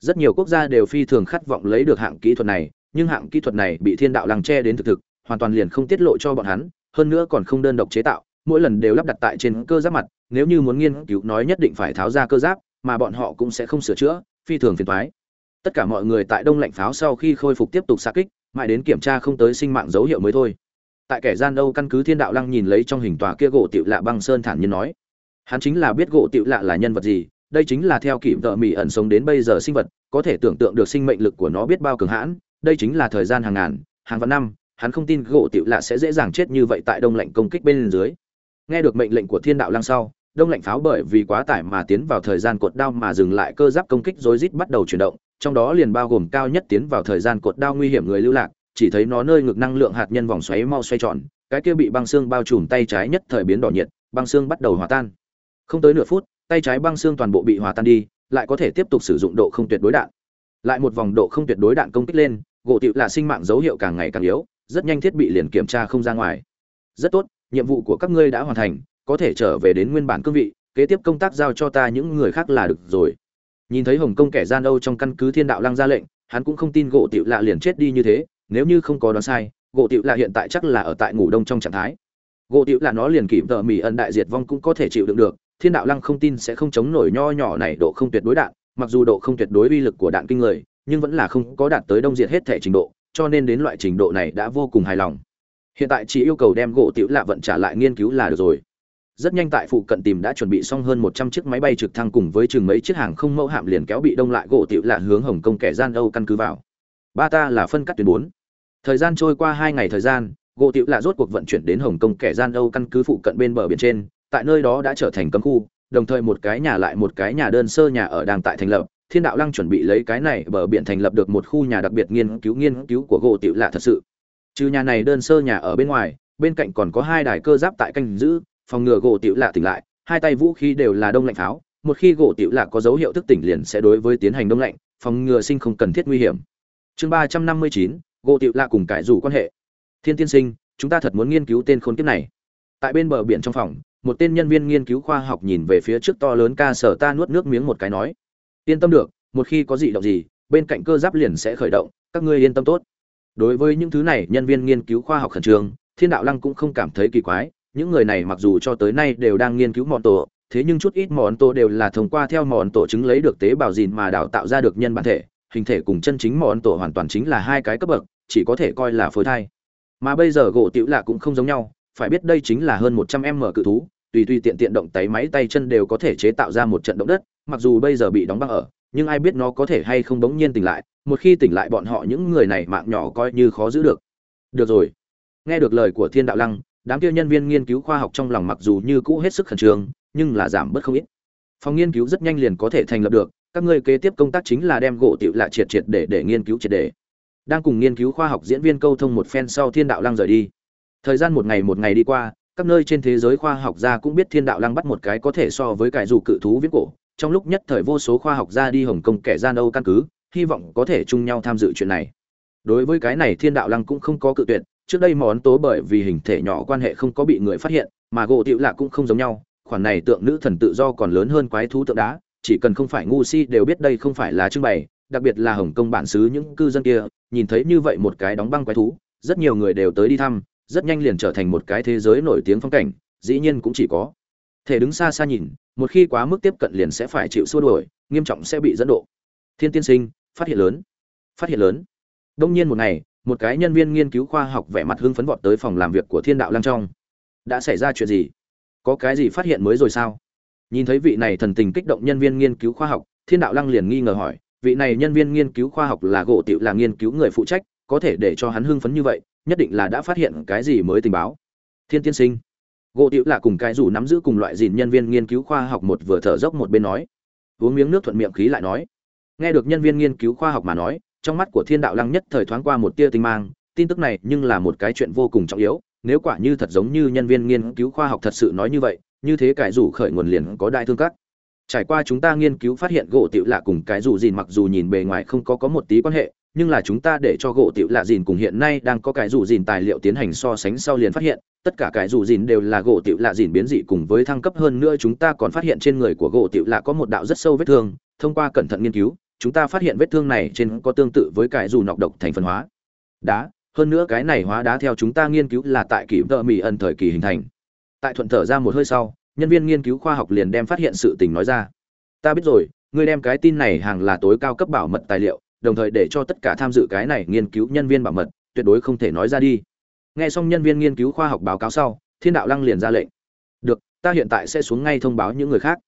Rất nhiều quốc gia đều phi thường khát vọng lấy được hạng kỹ thuật này, nhưng hạng kỹ thuật này bị thiên đạo lăng che đến thực thực, hoàn toàn liền không tiết lộ cho bọn hắn, hơn nữa còn không đơn độc chế tạo, mỗi lần đều lắp đặt tại trên cơ giáp mặt, nếu như muốn nghiên cứu nói nhất định phải tháo ra cơ giáp, mà bọn họ cũng sẽ không sửa chữa, phi thường phiền toái. Tất cả mọi người tại đông lạnh pháo sau khi khôi phục tiếp tục xa kích, mãi đến kiểm tra không tới sinh mạng dấu hiệu mới thôi tại kẻ gian đâu căn cứ thiên đạo lăng nhìn lấy trong hình tòa kia gỗ tiểu lạ băng sơn thản nhiên nói, hắn chính là biết gỗ tiểu lạ là nhân vật gì, đây chính là theo kỷ vợ mỹ ẩn sống đến bây giờ sinh vật, có thể tưởng tượng được sinh mệnh lực của nó biết bao cường hãn, đây chính là thời gian hàng ngàn, hàng vạn năm, hắn không tin gỗ tiểu lạ sẽ dễ dàng chết như vậy tại đông lạnh công kích bên dưới. Nghe được mệnh lệnh của thiên đạo lăng sau, đông lạnh pháo bởi vì quá tải mà tiến vào thời gian cột đao mà dừng lại cơ giáp công kích rối rít bắt đầu chuyển động, trong đó liền bao gồm cao nhất tiến vào thời gian cột đao nguy hiểm người lưu lạc chỉ thấy nó nơi ngực năng lượng hạt nhân vòng xoáy mau xoay tròn, cái kia bị băng xương bao trùm tay trái nhất thời biến đỏ nhiệt, băng xương bắt đầu hòa tan. Không tới nửa phút, tay trái băng xương toàn bộ bị hòa tan đi, lại có thể tiếp tục sử dụng độ không tuyệt đối đạn. Lại một vòng độ không tuyệt đối đạn công kích lên, gỗ tiệu là sinh mạng dấu hiệu càng ngày càng yếu, rất nhanh thiết bị liền kiểm tra không ra ngoài. Rất tốt, nhiệm vụ của các ngươi đã hoàn thành, có thể trở về đến nguyên bản cương vị, kế tiếp công tác giao cho ta những người khác là được rồi. Nhìn thấy hồng công kẻ gian âu trong căn cứ thiên đạo lăng ra lệnh, hắn cũng không tin gỗ tiểu lạ liền chết đi như thế nếu như không có đoán sai, gỗ tiểu lạ hiện tại chắc là ở tại ngủ đông trong trạng thái. Gỗ tiểu lạ nó liền kịp tờ mỹ ân đại diệt vong cũng có thể chịu đựng được, thiên đạo lăng không tin sẽ không chống nổi nho nhỏ này độ không tuyệt đối đạn, mặc dù độ không tuyệt đối uy lực của đạn kinh người, nhưng vẫn là không có đạt tới đông diệt hết thể trình độ, cho nên đến loại trình độ này đã vô cùng hài lòng. Hiện tại chỉ yêu cầu đem gỗ tiểu lạ vận trả lại nghiên cứu là được rồi. Rất nhanh tại phụ cận tìm đã chuẩn bị xong hơn một trăm chiếc máy bay trực thăng cùng với chừng mấy chiếc hàng không mẫu hạm liền kéo bị đông lại gỗ tiểu lạ hướng Hồng Kông kẻ gian Âu căn cứ vào. Ba ta là phân cắt tuyến bốn. Thời gian trôi qua hai ngày thời gian, gỗ tiểu lạ rốt cuộc vận chuyển đến Hồng Kông kẻ gian Âu căn cứ phụ cận bên bờ biển trên, tại nơi đó đã trở thành cấm khu, đồng thời một cái nhà lại một cái nhà đơn sơ nhà ở đang tại thành lập. Thiên đạo lăng chuẩn bị lấy cái này bờ biển thành lập được một khu nhà đặc biệt nghiên cứu nghiên cứu của gỗ tiểu lạ thật sự. Trừ nhà này đơn sơ nhà ở bên ngoài, bên cạnh còn có hai đài cơ giáp tại canh giữ, phòng ngừa gỗ tiểu lạ tỉnh lại, hai tay vũ khí đều là đông lạnh pháo, một khi gỗ tiểu lạ có dấu hiệu thức tỉnh liền sẽ đối với tiến hành đông lạnh, phòng ngừa sinh không cần thiết nguy hiểm. Chương ba trăm năm mươi chín gỗ tiểu lạ cùng cải rủ quan hệ. Thiên tiên sinh, chúng ta thật muốn nghiên cứu tên khốn kiếp này. Tại bên bờ biển trong phòng, một tên nhân viên nghiên cứu khoa học nhìn về phía trước to lớn ca sở ta nuốt nước miếng một cái nói: "Yên tâm được, một khi có dị động gì, bên cạnh cơ giáp liền sẽ khởi động, các ngươi yên tâm tốt." Đối với những thứ này, nhân viên nghiên cứu khoa học khẩn trương, Thiên đạo lăng cũng không cảm thấy kỳ quái, những người này mặc dù cho tới nay đều đang nghiên cứu mọn tổ, thế nhưng chút ít mọn tổ đều là thông qua theo mọn tổ chứng lấy được tế bào gìn mà đào tạo ra được nhân bản thể, hình thể cùng chân chính mòn tổ hoàn toàn chính là hai cái cấp bậc, chỉ có thể coi là phôi thai. Mà bây giờ gỗ tiểu lạ cũng không giống nhau, phải biết đây chính là hơn 100m cự thú, tùy tùy tiện tiện động tay máy tay chân đều có thể chế tạo ra một trận động đất, mặc dù bây giờ bị đóng băng ở, nhưng ai biết nó có thể hay không bỗng nhiên tỉnh lại, một khi tỉnh lại bọn họ những người này mạng nhỏ coi như khó giữ được. Được rồi. Nghe được lời của Thiên Đạo Lăng, đám kia nhân viên nghiên cứu khoa học trong lòng mặc dù như cũ hết sức khẩn trương, nhưng là giảm bớt không ít. Phòng nghiên cứu rất nhanh liền có thể thành lập được, các ngươi kế tiếp công tác chính là đem gỗ tiểu lạ triệt triệt để để nghiên cứu triệt để. Đang cùng nghiên cứu khoa học diễn viên câu thông một phen sau Thiên Đạo Lăng rời đi. Thời gian một ngày một ngày đi qua, các nơi trên thế giới khoa học gia cũng biết Thiên Đạo Lăng bắt một cái có thể so với cải dù cự thú viễn cổ. Trong lúc nhất thời vô số khoa học gia đi Hồng Kông kẻ gian Âu căn cứ, hy vọng có thể chung nhau tham dự chuyện này. Đối với cái này Thiên Đạo Lăng cũng không có cự tuyệt, trước đây món tố bởi vì hình thể nhỏ quan hệ không có bị người phát hiện mà gỗ tiểu lạ cũng không giống nhau khoản này tượng nữ thần tự do còn lớn hơn quái thú tượng đá chỉ cần không phải ngu si đều biết đây không phải là trưng bày, đặc biệt là hồng kông bản xứ những cư dân kia, nhìn thấy như vậy một cái đóng băng quái thú, rất nhiều người đều tới đi thăm, rất nhanh liền trở thành một cái thế giới nổi tiếng phong cảnh, dĩ nhiên cũng chỉ có. Thể đứng xa xa nhìn, một khi quá mức tiếp cận liền sẽ phải chịu xua đuổi, nghiêm trọng sẽ bị dẫn độ. Thiên tiên sinh, phát hiện lớn. Phát hiện lớn. Đông nhiên một ngày, một cái nhân viên nghiên cứu khoa học vẻ mặt hưng phấn vọt tới phòng làm việc của thiên đạo Lang trong. Đã xảy ra chuyện gì? Có cái gì phát hiện mới rồi sao? Nhìn thấy vị này thần tình kích động nhân viên nghiên cứu khoa học, thiên đạo lăng liền nghi ngờ hỏi, vị này nhân viên nghiên cứu khoa học là gỗ tiểu, là nghiên cứu người phụ trách, có thể để cho hắn hưng phấn như vậy, nhất định là đã phát hiện cái gì mới tình báo. Thiên tiên sinh, gỗ tiểu là cùng cái rủ nắm giữ cùng loại dìn nhân viên nghiên cứu khoa học một vừa thở dốc một bên nói. Uống miếng nước thuận miệng khí lại nói. Nghe được nhân viên nghiên cứu khoa học mà nói, trong mắt của thiên đạo lăng nhất thời thoáng qua một tia tinh mang, tin tức này nhưng là một cái chuyện vô cùng trọng yếu, nếu quả như thật giống như nhân viên nghiên cứu khoa học thật sự nói như vậy như thế cái rủ khởi nguồn liền có đại thương cát trải qua chúng ta nghiên cứu phát hiện gỗ tiểu lạ cùng cái rủ dìn mặc dù nhìn bề ngoài không có có một tí quan hệ, nhưng là chúng ta để cho gỗ tiểu lạ dìn cùng hiện nay đang có cái rủ dìn tài liệu tiến hành so sánh sau liền phát hiện, tất cả cái rủ dìn đều là gỗ tiểu lạ dìn biến dị cùng với thăng cấp hơn nữa chúng ta còn phát hiện trên người của gỗ tiểu lạ có một đạo rất sâu vết thương, thông qua cẩn thận nghiên cứu, chúng ta phát hiện vết thương này trên có tương tự với cái rủ nọc độc thành phần hóa. Đá, hơn nữa cái này hóa đá theo chúng ta nghiên cứu là tại kỷ vợ mỹ ẩn thời kỳ hình thành tại thuận thở ra một hơi sau, nhân viên nghiên cứu khoa học liền đem phát hiện sự tình nói ra. Ta biết rồi, ngươi đem cái tin này hàng là tối cao cấp bảo mật tài liệu, đồng thời để cho tất cả tham dự cái này nghiên cứu nhân viên bảo mật, tuyệt đối không thể nói ra đi. Nghe xong nhân viên nghiên cứu khoa học báo cáo sau, thiên đạo lăng liền ra lệnh. Được, ta hiện tại sẽ xuống ngay thông báo những người khác.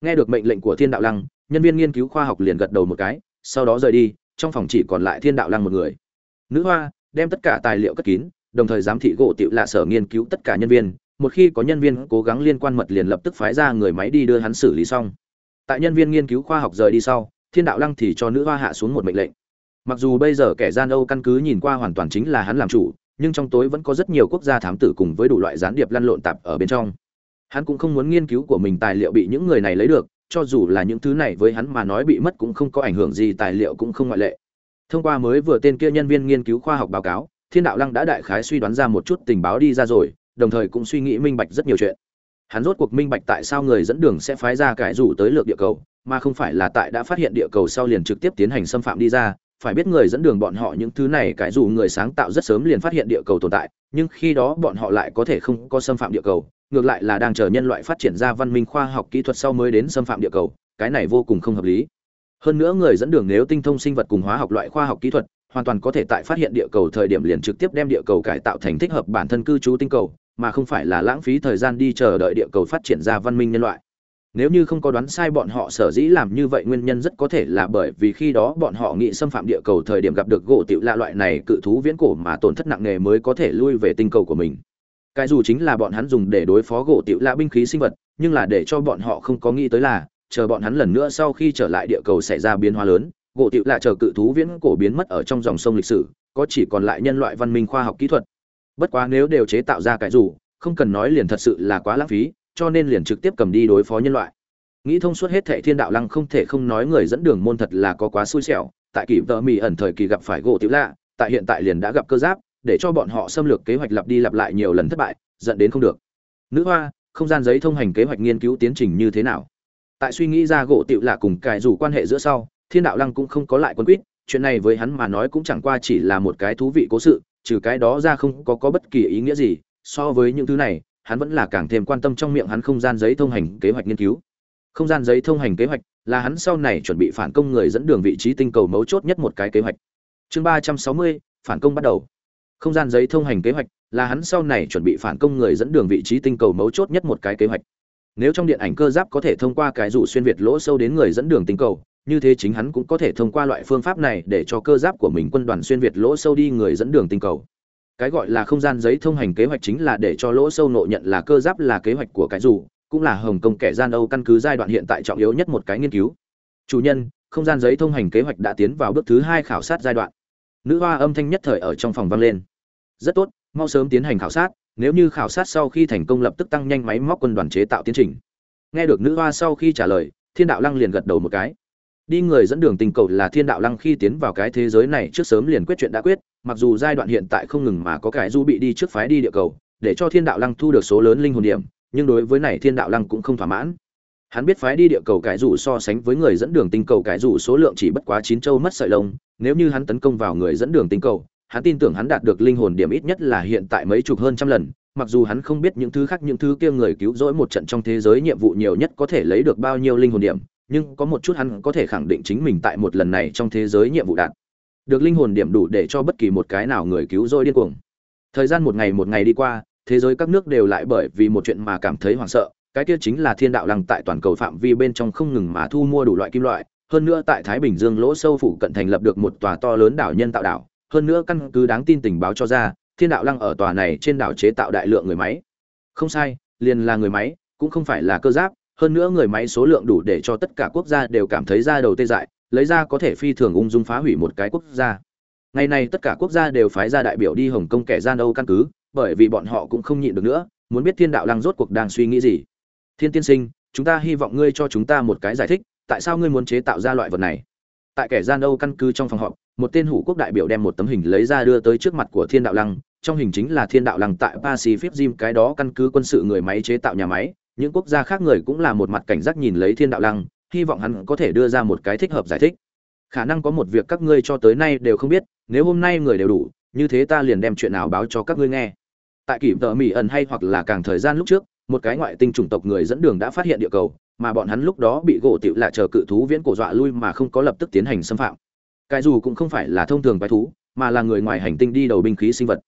Nghe được mệnh lệnh của thiên đạo lăng, nhân viên nghiên cứu khoa học liền gật đầu một cái, sau đó rời đi, trong phòng chỉ còn lại thiên đạo lăng một người. Nữ hoa, đem tất cả tài liệu cất kín, đồng thời giám thị gỗ tiểu lạ sở nghiên cứu tất cả nhân viên một khi có nhân viên cố gắng liên quan mật liền lập tức phái ra người máy đi đưa hắn xử lý xong. Tại nhân viên nghiên cứu khoa học rời đi sau, thiên đạo lăng thì cho nữ hoa hạ xuống một mệnh lệnh. Mặc dù bây giờ kẻ gian âu căn cứ nhìn qua hoàn toàn chính là hắn làm chủ, nhưng trong tối vẫn có rất nhiều quốc gia thám tử cùng với đủ loại gián điệp lăn lộn tạp ở bên trong. Hắn cũng không muốn nghiên cứu của mình tài liệu bị những người này lấy được, cho dù là những thứ này với hắn mà nói bị mất cũng không có ảnh hưởng gì, tài liệu cũng không ngoại lệ. Thông qua mới vừa tên kia nhân viên nghiên cứu khoa học báo cáo, thiên đạo lăng đã đại khái suy đoán ra một chút tình báo đi ra rồi đồng thời cũng suy nghĩ minh bạch rất nhiều chuyện. Hắn rốt cuộc minh bạch tại sao người dẫn đường sẽ phái ra cải rủ tới lược địa cầu, mà không phải là tại đã phát hiện địa cầu sau liền trực tiếp tiến hành xâm phạm đi ra. Phải biết người dẫn đường bọn họ những thứ này cải rủ người sáng tạo rất sớm liền phát hiện địa cầu tồn tại, nhưng khi đó bọn họ lại có thể không có xâm phạm địa cầu, ngược lại là đang chờ nhân loại phát triển ra văn minh khoa học kỹ thuật sau mới đến xâm phạm địa cầu, cái này vô cùng không hợp lý. Hơn nữa người dẫn đường nếu tinh thông sinh vật cùng hóa học loại khoa học kỹ thuật, hoàn toàn có thể tại phát hiện địa cầu thời điểm liền trực tiếp đem địa cầu cải tạo thành thích hợp bản thân cư trú tinh cầu mà không phải là lãng phí thời gian đi chờ đợi địa cầu phát triển ra văn minh nhân loại. Nếu như không có đoán sai bọn họ sở dĩ làm như vậy, nguyên nhân rất có thể là bởi vì khi đó bọn họ nghĩ xâm phạm địa cầu thời điểm gặp được gỗ tiểu lạ loại này cự thú viễn cổ mà tổn thất nặng nề mới có thể lui về tinh cầu của mình. Cái dù chính là bọn hắn dùng để đối phó gỗ tiểu lạ binh khí sinh vật, nhưng là để cho bọn họ không có nghĩ tới là, chờ bọn hắn lần nữa sau khi trở lại địa cầu xảy ra biến hóa lớn, gỗ tiểu lạ chờ cự thú viễn cổ biến mất ở trong dòng sông lịch sử, có chỉ còn lại nhân loại văn minh khoa học kỹ thuật bất quá nếu đều chế tạo ra cái rủ, không cần nói liền thật sự là quá lãng phí cho nên liền trực tiếp cầm đi đối phó nhân loại. Nghĩ thông suốt hết thệ thiên đạo lăng không thể không nói người dẫn đường môn thật là có quá xui xẻo tại kỳ vợ mỹ ẩn thời kỳ gặp phải gỗ tiểu lạ tại hiện tại liền đã gặp cơ giáp để cho bọn họ xâm lược kế hoạch lặp đi lặp lại nhiều lần thất bại dẫn đến không được. Nữ hoa không gian giấy thông hành kế hoạch nghiên cứu tiến trình như thế nào? Tại suy nghĩ ra gỗ tiểu lạ cùng cài rủ quan hệ giữa sau thiên đạo lăng cũng không có lại quân quýt chuyện này với hắn mà nói cũng chẳng qua chỉ là một cái thú vị cố sự trừ cái đó ra không có có bất kỳ ý nghĩa gì, so với những thứ này, hắn vẫn là càng thêm quan tâm trong miệng hắn không gian giấy thông hành kế hoạch nghiên cứu. Không gian giấy thông hành kế hoạch là hắn sau này chuẩn bị phản công người dẫn đường vị trí tinh cầu mấu chốt nhất một cái kế hoạch. Chương ba trăm sáu mươi, phản công bắt đầu. Không gian giấy thông hành kế hoạch là hắn sau này chuẩn bị phản công người dẫn đường vị trí tinh cầu mấu chốt nhất một cái kế hoạch. Nếu trong điện ảnh cơ giáp có thể thông qua cái rủ xuyên việt lỗ sâu đến người dẫn đường tinh cầu như thế chính hắn cũng có thể thông qua loại phương pháp này để cho cơ giáp của mình quân đoàn xuyên việt lỗ sâu đi người dẫn đường tinh cầu. Cái gọi là không gian giấy thông hành kế hoạch chính là để cho lỗ sâu nộ nhận là cơ giáp là kế hoạch của cái rủ cũng là hồng kông kẻ gian âu căn cứ giai đoạn hiện tại trọng yếu nhất một cái nghiên cứu. Chủ nhân, không gian giấy thông hành kế hoạch đã tiến vào bước thứ hai khảo sát giai đoạn. Nữ hoa âm thanh nhất thời ở trong phòng vang lên. Rất tốt, mau sớm tiến hành khảo sát, nếu như khảo sát sau khi thành công lập tức tăng nhanh máy móc quân đoàn chế tạo tiến trình. Nghe được nữ hoa sau khi trả lời, thiên đạo lăng liền gật đầu một cái đi người dẫn đường tình cầu là thiên đạo lăng khi tiến vào cái thế giới này trước sớm liền quyết chuyện đã quyết, mặc dù giai đoạn hiện tại không ngừng mà có cái du bị đi trước phái đi địa cầu, để cho thiên đạo lăng thu được số lớn linh hồn điểm, nhưng đối với này thiên đạo lăng cũng không thỏa mãn. Hắn biết phái đi địa cầu cái rủ so sánh với người dẫn đường tinh cầu cái rủ số lượng chỉ bất quá chín châu mất sợi lông, nếu như hắn tấn công vào người dẫn đường tinh cầu, hắn tin tưởng hắn đạt được linh hồn điểm ít nhất là hiện tại mấy chục hơn trăm lần, mặc dù hắn không biết những thứ khác, những thứ kia người cứu rỗi một trận trong thế giới nhiệm vụ nhiều nhất có thể lấy được bao nhiêu linh hồn điểm nhưng có một chút hắn có thể khẳng định chính mình tại một lần này trong thế giới nhiệm vụ đạt. Được linh hồn điểm đủ để cho bất kỳ một cái nào người cứu rỗi điên cuồng. Thời gian một ngày một ngày đi qua, thế giới các nước đều lại bởi vì một chuyện mà cảm thấy hoảng sợ, cái kia chính là thiên đạo lăng tại toàn cầu phạm vi bên trong không ngừng mà thu mua đủ loại kim loại, hơn nữa tại thái bình dương lỗ sâu phủ cận thành lập được một tòa to lớn đảo nhân tạo đảo, hơn nữa căn cứ đáng tin tình báo cho ra, thiên đạo lăng ở tòa này trên đảo chế tạo đại lượng người máy. Không sai, liền là người máy, cũng không phải là cơ giáp hơn nữa người máy số lượng đủ để cho tất cả quốc gia đều cảm thấy ra đầu tê dại, lấy ra có thể phi thường ung dung phá hủy một cái quốc gia. Ngày nay tất cả quốc gia đều phái ra đại biểu đi hồng kông kẻ gian âu căn cứ, bởi vì bọn họ cũng không nhịn được nữa, muốn biết thiên đạo lăng rốt cuộc đang suy nghĩ gì. Thiên tiên sinh, chúng ta hy vọng ngươi cho chúng ta một cái giải thích, tại sao ngươi muốn chế tạo ra loại vật này? Tại kẻ gian âu căn cứ trong phòng họp, một tên hủ quốc đại biểu đem một tấm hình lấy ra đưa tới trước mặt của thiên đạo lăng, trong hình chính là thiên đạo lăng tại pacific gym cái đó căn cứ quân sự người máy chế tạo nhà máy những quốc gia khác người cũng là một mặt cảnh giác nhìn lấy thiên đạo lăng, hy vọng hắn có thể đưa ra một cái thích hợp giải thích. Khả năng có một việc các ngươi cho tới nay đều không biết, nếu hôm nay người đều đủ, như thế ta liền đem chuyện nào báo cho các ngươi nghe. Tại kỷ tợ mỹ ẩn hay hoặc là càng thời gian lúc trước, một cái ngoại tinh chủng tộc người dẫn đường đã phát hiện địa cầu, mà bọn hắn lúc đó bị gỗ tiểu lạ chờ cự thú viễn cổ dọa lui mà không có lập tức tiến hành xâm phạm. Cái dù cũng không phải là thông thường quái thú, mà là người ngoài hành tinh đi đầu binh khí sinh vật.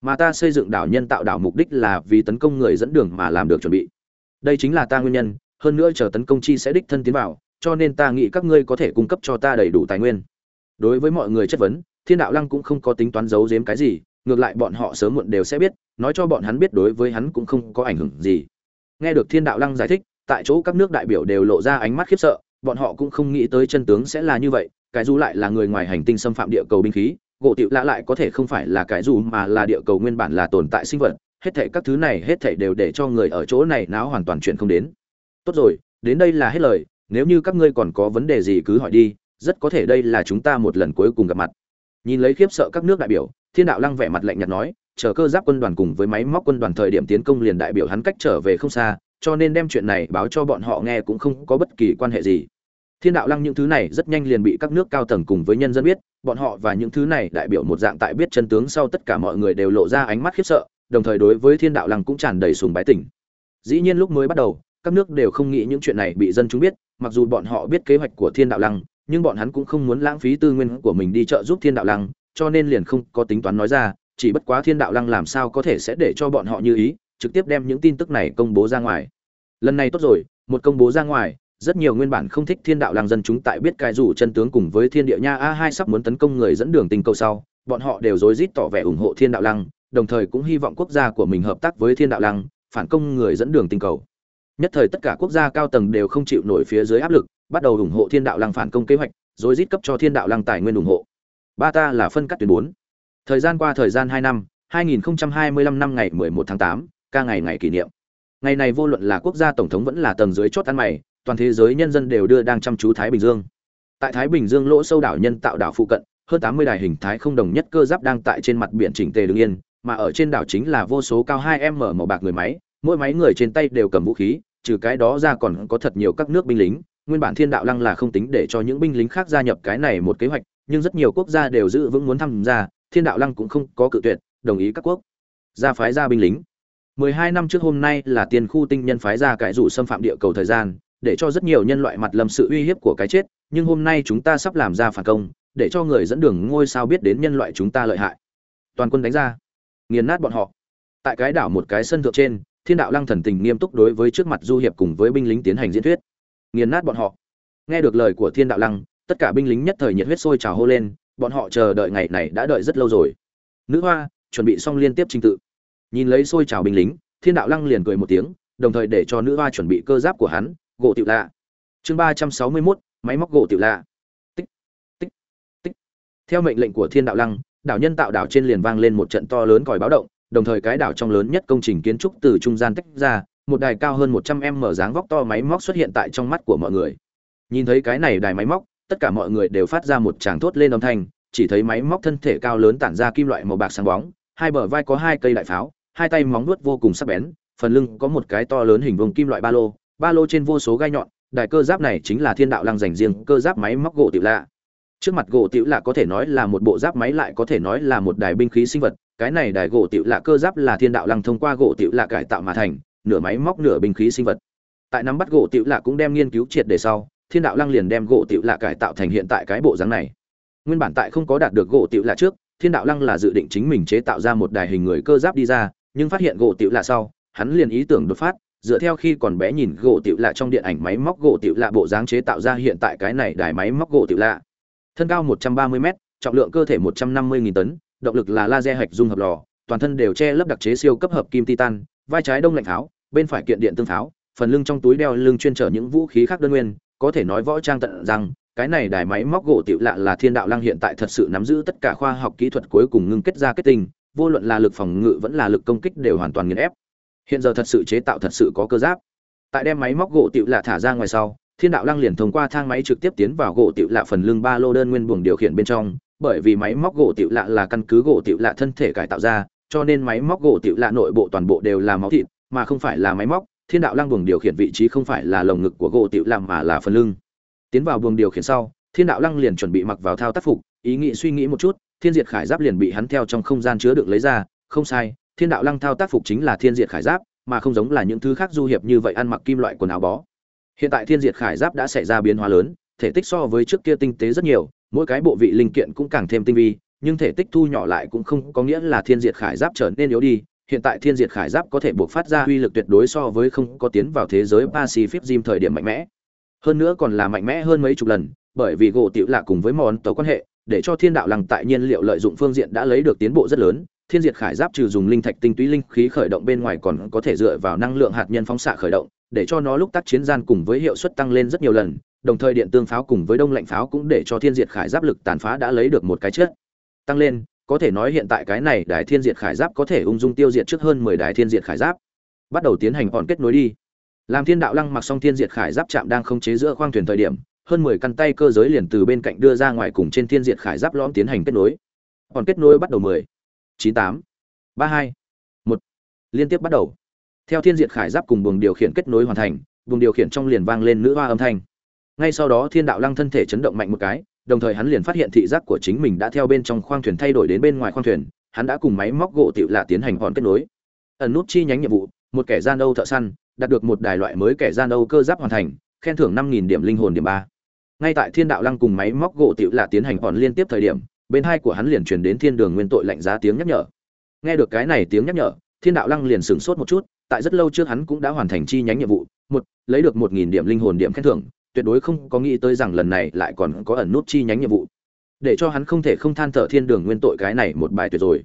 Mà ta xây dựng đảo nhân tạo đảo mục đích là vì tấn công người dẫn đường mà làm được chuẩn bị đây chính là ta nguyên nhân, hơn nữa chờ tấn công chi sẽ đích thân tiến vào, cho nên ta nghĩ các ngươi có thể cung cấp cho ta đầy đủ tài nguyên. Đối với mọi người chất vấn, thiên đạo lăng cũng không có tính toán giấu giếm cái gì, ngược lại bọn họ sớm muộn đều sẽ biết, nói cho bọn hắn biết đối với hắn cũng không có ảnh hưởng gì. Nghe được thiên đạo lăng giải thích, tại chỗ các nước đại biểu đều lộ ra ánh mắt khiếp sợ, bọn họ cũng không nghĩ tới chân tướng sẽ là như vậy, cái dù lại là người ngoài hành tinh xâm phạm địa cầu binh khí, gỗ tiệu lạ lại có thể không phải là cái dù mà là địa cầu nguyên bản là tồn tại sinh vật hết thảy các thứ này, hết thảy đều để cho người ở chỗ này náo hoàn toàn chuyện không đến. Tốt rồi, đến đây là hết lời, nếu như các ngươi còn có vấn đề gì cứ hỏi đi, rất có thể đây là chúng ta một lần cuối cùng gặp mặt. Nhìn lấy khiếp sợ các nước đại biểu, thiên đạo lăng vẻ mặt lạnh nhạt nói, chờ cơ giáp quân đoàn cùng với máy móc quân đoàn thời điểm tiến công liền đại biểu hắn cách trở về không xa, cho nên đem chuyện này báo cho bọn họ nghe cũng không có bất kỳ quan hệ gì. Thiên đạo lăng những thứ này rất nhanh liền bị các nước cao tầng cùng với nhân dân biết, bọn họ và những thứ này đại biểu một dạng tại biết chân tướng sau tất cả mọi người đều lộ ra ánh mắt khiếp sợ đồng thời đối với thiên đạo lăng cũng tràn đầy sùng bái tỉnh dĩ nhiên lúc mới bắt đầu, các nước đều không nghĩ những chuyện này bị dân chúng biết, mặc dù bọn họ biết kế hoạch của thiên đạo lăng, nhưng bọn hắn cũng không muốn lãng phí tư nguyên của mình đi trợ giúp thiên đạo lăng, cho nên liền không có tính toán nói ra, chỉ bất quá thiên đạo lăng làm sao có thể sẽ để cho bọn họ như ý, trực tiếp đem những tin tức này công bố ra ngoài. Lần này tốt rồi, một công bố ra ngoài, rất nhiều nguyên bản không thích thiên đạo làng dân chúng tại biết cai rủ chân tướng cùng với thiên địa nha a hai sắp muốn tấn công người dẫn đường tình cầu sau, bọn họ đều rối rít tỏ vẻ ủng hộ thiên đạo lăng đồng thời cũng hy vọng quốc gia của mình hợp tác với thiên đạo lăng phản công người dẫn đường tinh cầu. Nhất thời tất cả quốc gia cao tầng đều không chịu nổi phía dưới áp lực bắt đầu ủng hộ thiên đạo lăng phản công kế hoạch rồi rít cấp cho thiên đạo lăng tài nguyên ủng hộ. Ba ta là phân cắt tuyến bốn. Thời gian qua thời gian hai năm 2025 năm ngày 11 tháng 8, ca ngày ngày kỷ niệm. Ngày này vô luận là quốc gia tổng thống vẫn là tầng dưới chót ăn mày toàn thế giới nhân dân đều đưa đang chăm chú thái bình dương. Tại thái bình dương lỗ sâu đảo nhân tạo đảo phụ cận hơn 80 đài hình thái không đồng nhất cơ giáp đang tại trên mặt biển chỉnh tề đứng yên mà ở trên đảo chính là vô số cao 2 m màu bạc người máy, mỗi máy người trên tay đều cầm vũ khí, trừ cái đó ra còn có thật nhiều các nước binh lính. Nguyên bản thiên đạo lăng là không tính để cho những binh lính khác gia nhập cái này một kế hoạch, nhưng rất nhiều quốc gia đều giữ vững muốn tham gia, thiên đạo lăng cũng không có cự tuyệt, đồng ý các quốc gia phái ra binh lính. 12 năm trước hôm nay là tiền khu tinh nhân phái ra cái rủ xâm phạm địa cầu thời gian, để cho rất nhiều nhân loại mặt lâm sự uy hiếp của cái chết, nhưng hôm nay chúng ta sắp làm ra phản công, để cho người dẫn đường ngôi sao biết đến nhân loại chúng ta lợi hại. Toàn quân đánh ra nghiền nát bọn họ. Tại cái đảo một cái sân thượng trên, thiên đạo lăng thần tình nghiêm túc đối với trước mặt du hiệp cùng với binh lính tiến hành diễn thuyết. Nghiền nát bọn họ. Nghe được lời của thiên đạo lăng, tất cả binh lính nhất thời nhiệt huyết sôi trào hô lên, bọn họ chờ đợi ngày này đã đợi rất lâu rồi. Nữ hoa, chuẩn bị xong liên tiếp trình tự. Nhìn lấy sôi trào binh lính, thiên đạo lăng liền cười một tiếng, đồng thời để cho nữ hoa chuẩn bị cơ giáp của hắn, gỗ tiểu lạ. Chương ba trăm sáu mươi mốt, máy móc gỗ tiểu lạ. Tích tích tích. Theo mệnh lệnh của thiên đạo lăng đảo nhân tạo đảo trên liền vang lên một trận to lớn còi báo động, đồng thời cái đảo trong lớn nhất công trình kiến trúc từ trung gian tách ra, một đài cao hơn một trăm m mở dáng vóc to máy móc xuất hiện tại trong mắt của mọi người. Nhìn thấy cái này đài máy móc, tất cả mọi người đều phát ra một tràng thốt lên âm thanh, chỉ thấy máy móc thân thể cao lớn tản ra kim loại màu bạc sáng bóng, hai bờ vai có hai cây đại pháo, hai tay móng vuốt vô cùng sắc bén, phần lưng có một cái to lớn hình vuông kim loại ba lô ba lô trên vô số gai nhọn, đài cơ giáp này chính là thiên đạo lăng dành riêng cơ giáp máy móc gỗ tiểu lạ trước mặt gỗ tiểu lạ có thể nói là một bộ giáp máy lại có thể nói là một đài binh khí sinh vật cái này đài gỗ tiểu lạ cơ giáp là thiên đạo lăng thông qua gỗ tiểu lạ cải tạo mà thành nửa máy móc nửa binh khí sinh vật tại nắm bắt gỗ tiểu lạ cũng đem nghiên cứu triệt để sau thiên đạo lăng liền đem gỗ tiểu lạ cải tạo thành hiện tại cái bộ dáng này nguyên bản tại không có đạt được gỗ tiểu lạ trước thiên đạo lăng là dự định chính mình chế tạo ra một đài hình người cơ giáp đi ra nhưng phát hiện gỗ tiểu lạ sau hắn liền ý tưởng đột phát dựa theo khi còn bé nhìn gỗ tiểu lạ trong điện ảnh máy móc gỗ tiểu lạ bộ dáng chế tạo ra hiện tại cái này đài máy móc gỗ tiểu lạ thân cao 130 m trọng lượng cơ thể 150.000 tấn động lực là laser hạch dung hợp lò toàn thân đều che lấp đặc chế siêu cấp hợp kim titan vai trái đông lạnh tháo bên phải kiện điện tương tháo, phần lưng trong túi đeo lưng chuyên trở những vũ khí khác đơn nguyên có thể nói võ trang tận rằng cái này đài máy móc gỗ tiểu lạ là thiên đạo lăng hiện tại thật sự nắm giữ tất cả khoa học kỹ thuật cuối cùng ngưng kết ra kết tinh vô luận là lực phòng ngự vẫn là lực công kích đều hoàn toàn nghiền ép. Hiện giờ thật sự chế tạo thật sự có cơ giáp. Tại đem máy móc gỗ tiểu lạ thả ra ngoài sau thiên đạo lăng liền thông qua thang máy trực tiếp tiến vào gỗ tiểu lạ phần lưng ba lô đơn nguyên buồng điều khiển bên trong, bởi vì máy móc gỗ tiểu lạ là căn cứ gỗ tiểu lạ thân thể cải tạo ra, cho nên máy móc gỗ tiểu lạ nội bộ toàn bộ đều là máu thịt, mà không phải là máy móc. Thiên đạo lăng buồng điều khiển vị trí không phải là lồng ngực của gỗ tiểu lạ mà là phần lưng. Tiến vào buồng điều khiển sau, thiên đạo lăng liền chuẩn bị mặc vào thao tác phục, ý nghĩ suy nghĩ một chút, thiên diệt khải giáp liền bị hắn theo trong không gian chứa đựng lấy ra. Không sai, thiên đạo lăng thao tác phục chính là thiên diệt khải giáp, mà không giống là những thứ khác du hiệp như vậy ăn mặc kim loại quần áo bó hiện tại thiên diệt khải giáp đã xảy ra biến hóa lớn, thể tích so với trước kia tinh tế rất nhiều, mỗi cái bộ vị linh kiện cũng càng thêm tinh vi, nhưng thể tích thu nhỏ lại cũng không có nghĩa là thiên diệt khải giáp trở nên yếu đi. Hiện tại thiên diệt khải giáp có thể buộc phát ra uy lực tuyệt đối so với không có tiến vào thế giới pacific gym thời điểm mạnh mẽ. Hơn nữa còn là mạnh mẽ hơn mấy chục lần, bởi vì gỗ tiểu lạ cùng với món tàu quan hệ, để cho thiên đạo lăng tại nhiên liệu lợi dụng phương diện đã lấy được tiến bộ rất lớn. Thiên diệt khải giáp trừ dùng linh thạch tinh túy linh khí khởi động bên ngoài còn có thể dựa vào năng lượng hạt nhân phóng xạ khởi động để cho nó lúc tác chiến gian cùng với hiệu suất tăng lên rất nhiều lần, đồng thời điện tương pháo cùng với đông lạnh pháo cũng để cho thiên diệt khải giáp lực tàn phá đã lấy được một cái chết. Tăng lên, có thể nói hiện tại cái này đài thiên diệt khải giáp có thể ung dung tiêu diệt trước hơn mười đài thiên diệt khải giáp. Bắt đầu tiến hành còn kết nối đi. Làm thiên đạo lăng mặc xong thiên diệt khải giáp chạm đang không chế giữa khoang thuyền thời điểm, hơn mười căn tay cơ giới liền từ bên cạnh đưa ra ngoài cùng trên thiên diệt khải giáp lõm tiến hành kết nối. Còn kết nối bắt đầu mười, chín tám, ba hai, một. Liên tiếp bắt đầu theo thiên diệt khải giáp cùng buồng điều khiển kết nối hoàn thành, buồng điều khiển trong liền vang lên nữ hoa âm thanh. Ngay sau đó thiên đạo lăng thân thể chấn động mạnh một cái, đồng thời hắn liền phát hiện thị giác của chính mình đã theo bên trong khoang thuyền thay đổi đến bên ngoài khoang thuyền, hắn đã cùng máy móc gỗ tiểu lạ tiến hành hòn kết nối. Ẩn nút chi nhánh nhiệm vụ, một kẻ gian âu thợ săn, đạt được một đài loại mới kẻ gian âu cơ giáp hoàn thành, khen thưởng năm nghìn điểm linh hồn điểm ba. Ngay tại thiên đạo lăng cùng máy móc gỗ tiểu lạ tiến hành hòn liên tiếp thời điểm, bên hai của hắn liền truyền đến thiên đường nguyên tội lạnh giá tiếng nhắc nhở. Nghe được cái này tiếng nhắc nhở, thiên đạo lăng liền sửng sốt một chút tại rất lâu trước hắn cũng đã hoàn thành chi nhánh nhiệm vụ, một, lấy được một nghìn điểm linh hồn điểm khen thưởng, tuyệt đối không có nghĩ tới rằng lần này lại còn có ẩn nút chi nhánh nhiệm vụ. Để cho hắn không thể không than thở thiên đường nguyên tội cái này một bài tuyệt rồi.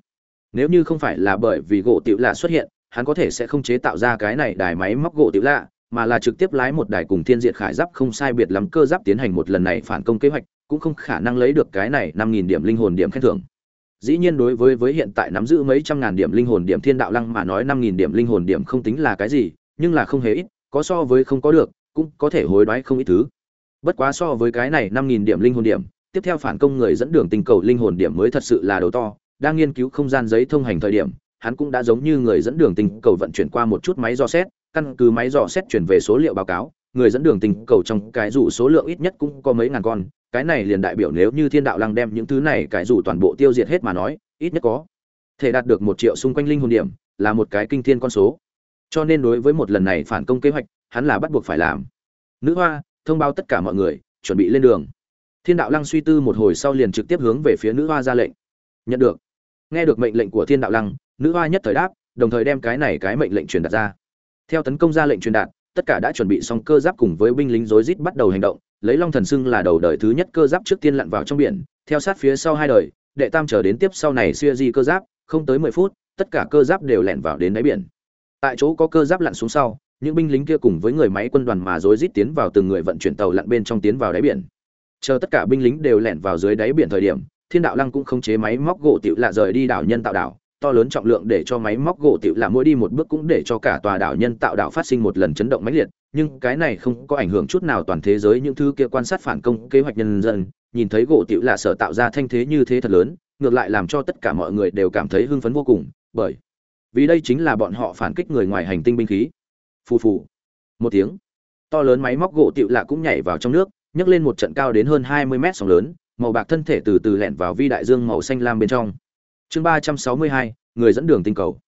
Nếu như không phải là bởi vì gỗ tiểu lạ xuất hiện, hắn có thể sẽ không chế tạo ra cái này đài máy móc gỗ tiểu lạ, mà là trực tiếp lái một đài cùng thiên diệt khải giáp không sai biệt lắm cơ giáp tiến hành một lần này phản công kế hoạch, cũng không khả năng lấy được cái này năm nghìn điểm linh hồn điểm khen thưởng dĩ nhiên đối với với hiện tại nắm giữ mấy trăm ngàn điểm linh hồn điểm thiên đạo lăng mà nói năm nghìn điểm linh hồn điểm không tính là cái gì, nhưng là không hề ít, có so với không có được, cũng có thể hối đoái không ít thứ. Bất quá so với cái này năm nghìn điểm linh hồn điểm, tiếp theo phản công người dẫn đường tình cầu linh hồn điểm mới thật sự là đầu to. Đang nghiên cứu không gian giấy thông hành thời điểm, hắn cũng đã giống như người dẫn đường tình cầu vận chuyển qua một chút máy dò xét, căn cứ máy dò xét chuyển về số liệu báo cáo người dẫn đường tình cầu trong cái dù số lượng ít nhất cũng có mấy ngàn con, cái này liền đại biểu nếu như thiên đạo lăng đem những thứ này cái dù toàn bộ tiêu diệt hết mà nói, ít nhất có thể đạt được một triệu xung quanh linh hồn điểm, là một cái kinh thiên con số. Cho nên đối với một lần này phản công kế hoạch, hắn là bắt buộc phải làm. Nữ hoa, thông báo tất cả mọi người, chuẩn bị lên đường. Thiên đạo lăng suy tư một hồi sau liền trực tiếp hướng về phía nữ hoa ra lệnh. Nhận được. Nghe được mệnh lệnh của thiên đạo lăng, nữ hoa nhất thời đáp, đồng thời đem cái này cái mệnh lệnh truyền đạt ra. Theo tấn công ra lệnh truyền đạt tất cả đã chuẩn bị xong cơ giáp cùng với binh lính rối rít bắt đầu hành động, lấy long thần xưng là đầu đời thứ nhất cơ giáp trước tiên lặn vào trong biển, theo sát phía sau hai đời, đệ tam chờ đến tiếp sau này xuya di cơ giáp, không tới mười phút, tất cả cơ giáp đều lặn vào đến đáy biển. Tại chỗ có cơ giáp lặn xuống sau, những binh lính kia cùng với người máy quân đoàn mà rối rít tiến vào từng người vận chuyển tàu lặn bên trong tiến vào đáy biển. Chờ tất cả binh lính đều lặn vào dưới đáy biển thời điểm, thiên đạo lăng cũng không chế máy móc gỗ tiểu lạ rời đi đảo nhân tạo đảo to lớn trọng lượng để cho máy móc gỗ tiểu lạ mỗi đi một bước cũng để cho cả tòa đảo nhân tạo đảo phát sinh một lần chấn động mãnh liệt. Nhưng cái này không có ảnh hưởng chút nào toàn thế giới những thứ kia quan sát phản công kế hoạch nhân dân. Nhìn thấy gỗ tiểu lạ sở tạo ra thanh thế như thế thật lớn, ngược lại làm cho tất cả mọi người đều cảm thấy hưng phấn vô cùng, bởi vì đây chính là bọn họ phản kích người ngoài hành tinh binh khí. Phù phù. Một tiếng. To lớn máy móc gỗ tiểu lạ cũng nhảy vào trong nước, nhấc lên một trận cao đến hơn hai mươi mét sóng lớn, màu bạc thân thể từ từ lẻn vào vi đại dương màu xanh lam bên trong chương ba trăm sáu mươi hai, người dẫn đường tinh cầu.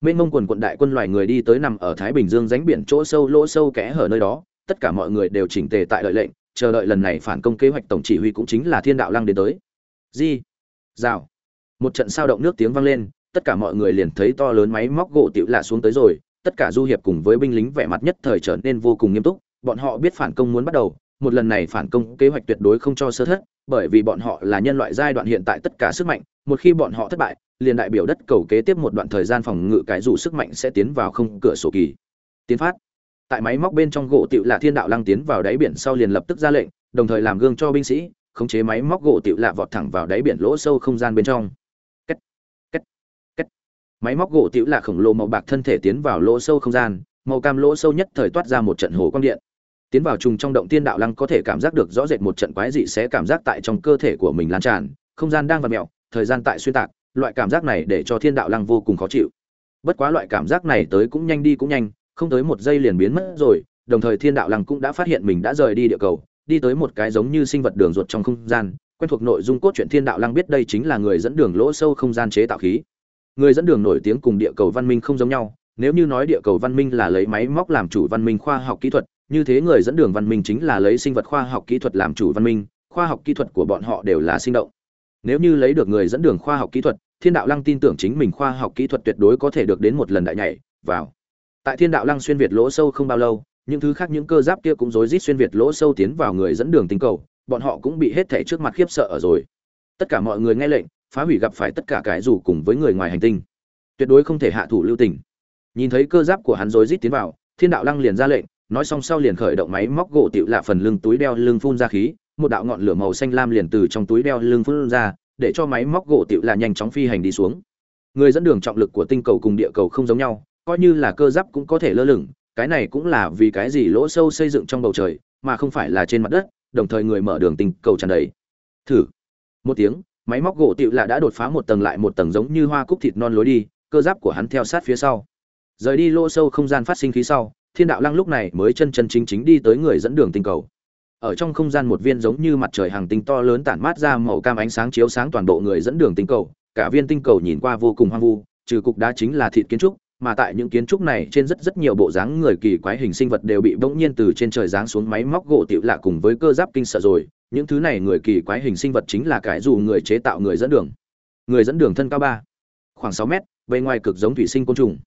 Mênh mông quần quận đại quân loài người đi tới nằm ở thái bình dương ránh biển chỗ sâu lỗ sâu kẽ hở nơi đó. Tất cả mọi người đều chỉnh tề tại đợi lệnh, chờ đợi lần này phản công kế hoạch tổng chỉ huy cũng chính là thiên đạo lăng đến tới. Di, rào. Một trận sao động nước tiếng vang lên, tất cả mọi người liền thấy to lớn máy móc gỗ tiểu lạ xuống tới rồi. Tất cả du hiệp cùng với binh lính vẻ mặt nhất thời trở nên vô cùng nghiêm túc. Bọn họ biết phản công muốn bắt đầu, một lần này phản công kế hoạch tuyệt đối không cho sơ thất, bởi vì bọn họ là nhân loại giai đoạn hiện tại tất cả sức mạnh một khi bọn họ thất bại liền đại biểu đất cầu kế tiếp một đoạn thời gian phòng ngự cái dù sức mạnh sẽ tiến vào không cửa sổ kỳ. Tiến phát. Tại máy móc bên trong gỗ tựu lạ thiên đạo lăng tiến vào đáy biển sau liền lập tức ra lệnh đồng thời làm gương cho binh sĩ khống chế máy móc gỗ tựu lạ vọt thẳng vào đáy biển lỗ sâu không gian bên trong. Kết, kết, kết. máy móc gỗ tựu lạ khổng lồ màu bạc thân thể tiến vào lỗ sâu không gian màu cam lỗ sâu nhất thời toát ra một trận hồ quang điện. Tiến vào trùng trong động tiên đạo lăng có thể cảm giác được rõ rệt một trận quái dị sẽ cảm giác tại trong cơ thể của mình lan tràn không gian đang vặn mẹo thời gian tại xuyên tạc, loại cảm giác này để cho thiên đạo lăng vô cùng khó chịu. Bất quá loại cảm giác này tới cũng nhanh đi cũng nhanh, không tới một giây liền biến mất rồi, đồng thời thiên đạo lăng cũng đã phát hiện mình đã rời đi địa cầu, đi tới một cái giống như sinh vật đường ruột trong không gian, quen thuộc nội dung cốt truyện thiên đạo lăng biết đây chính là người dẫn đường lỗ sâu không gian chế tạo khí. Người dẫn đường nổi tiếng cùng địa cầu văn minh không giống nhau, nếu như nói địa cầu văn minh là lấy máy móc làm chủ văn minh khoa học kỹ thuật, như thế người dẫn đường văn minh chính là lấy sinh vật khoa học kỹ thuật làm chủ văn minh, khoa học kỹ thuật của bọn họ đều là sinh động nếu như lấy được người dẫn đường khoa học kỹ thuật, thiên đạo lăng tin tưởng chính mình khoa học kỹ thuật tuyệt đối có thể được đến một lần đại nhảy, vào. Tại thiên đạo lăng xuyên việt lỗ sâu không bao lâu, những thứ khác những cơ giáp kia cũng rối rít xuyên việt lỗ sâu tiến vào người dẫn đường tinh cầu, bọn họ cũng bị hết thảy trước mặt khiếp sợ ở rồi. Tất cả mọi người nghe lệnh, phá hủy gặp phải tất cả cái dù cùng với người ngoài hành tinh. Tuyệt đối không thể hạ thủ lưu tình. Nhìn thấy cơ giáp của hắn rối rít tiến vào, thiên đạo lăng liền ra lệnh, nói xong sau liền khởi động máy móc gỗ tiểu lạ phần lưng túi đeo lưng phun ra khí một đạo ngọn lửa màu xanh lam liền từ trong túi đeo lưng phun ra, để cho máy móc gỗ tiểu lạ nhanh chóng phi hành đi xuống. Người dẫn đường trọng lực của tinh cầu cùng địa cầu không giống nhau, coi như là cơ giáp cũng có thể lơ lửng, cái này cũng là vì cái gì lỗ sâu xây dựng trong bầu trời, mà không phải là trên mặt đất, đồng thời người mở đường tinh cầu tràn đầy. Thử. Một tiếng, máy móc gỗ tiểu lạ đã đột phá một tầng lại một tầng giống như hoa cúc thịt non lối đi, cơ giáp của hắn theo sát phía sau. Rời đi lỗ sâu không gian phát sinh khí sau, thiên đạo lăng lúc này mới chân chân chính chính đi tới người dẫn đường tinh cầu ở trong không gian một viên giống như mặt trời hàng tinh to lớn tản mát ra màu cam ánh sáng chiếu sáng toàn bộ người dẫn đường tinh cầu, cả viên tinh cầu nhìn qua vô cùng hoang vu, trừ cục đá chính là thịt kiến trúc, mà tại những kiến trúc này trên rất rất nhiều bộ dáng người kỳ quái hình sinh vật đều bị bỗng nhiên từ trên trời giáng xuống máy móc gỗ tiểu lạ cùng với cơ giáp kinh sợ rồi, những thứ này người kỳ quái hình sinh vật chính là cái dù người chế tạo người dẫn đường. Người dẫn đường thân cao ba, khoảng sáu mét, bề ngoài cực giống thủy sinh côn trùng.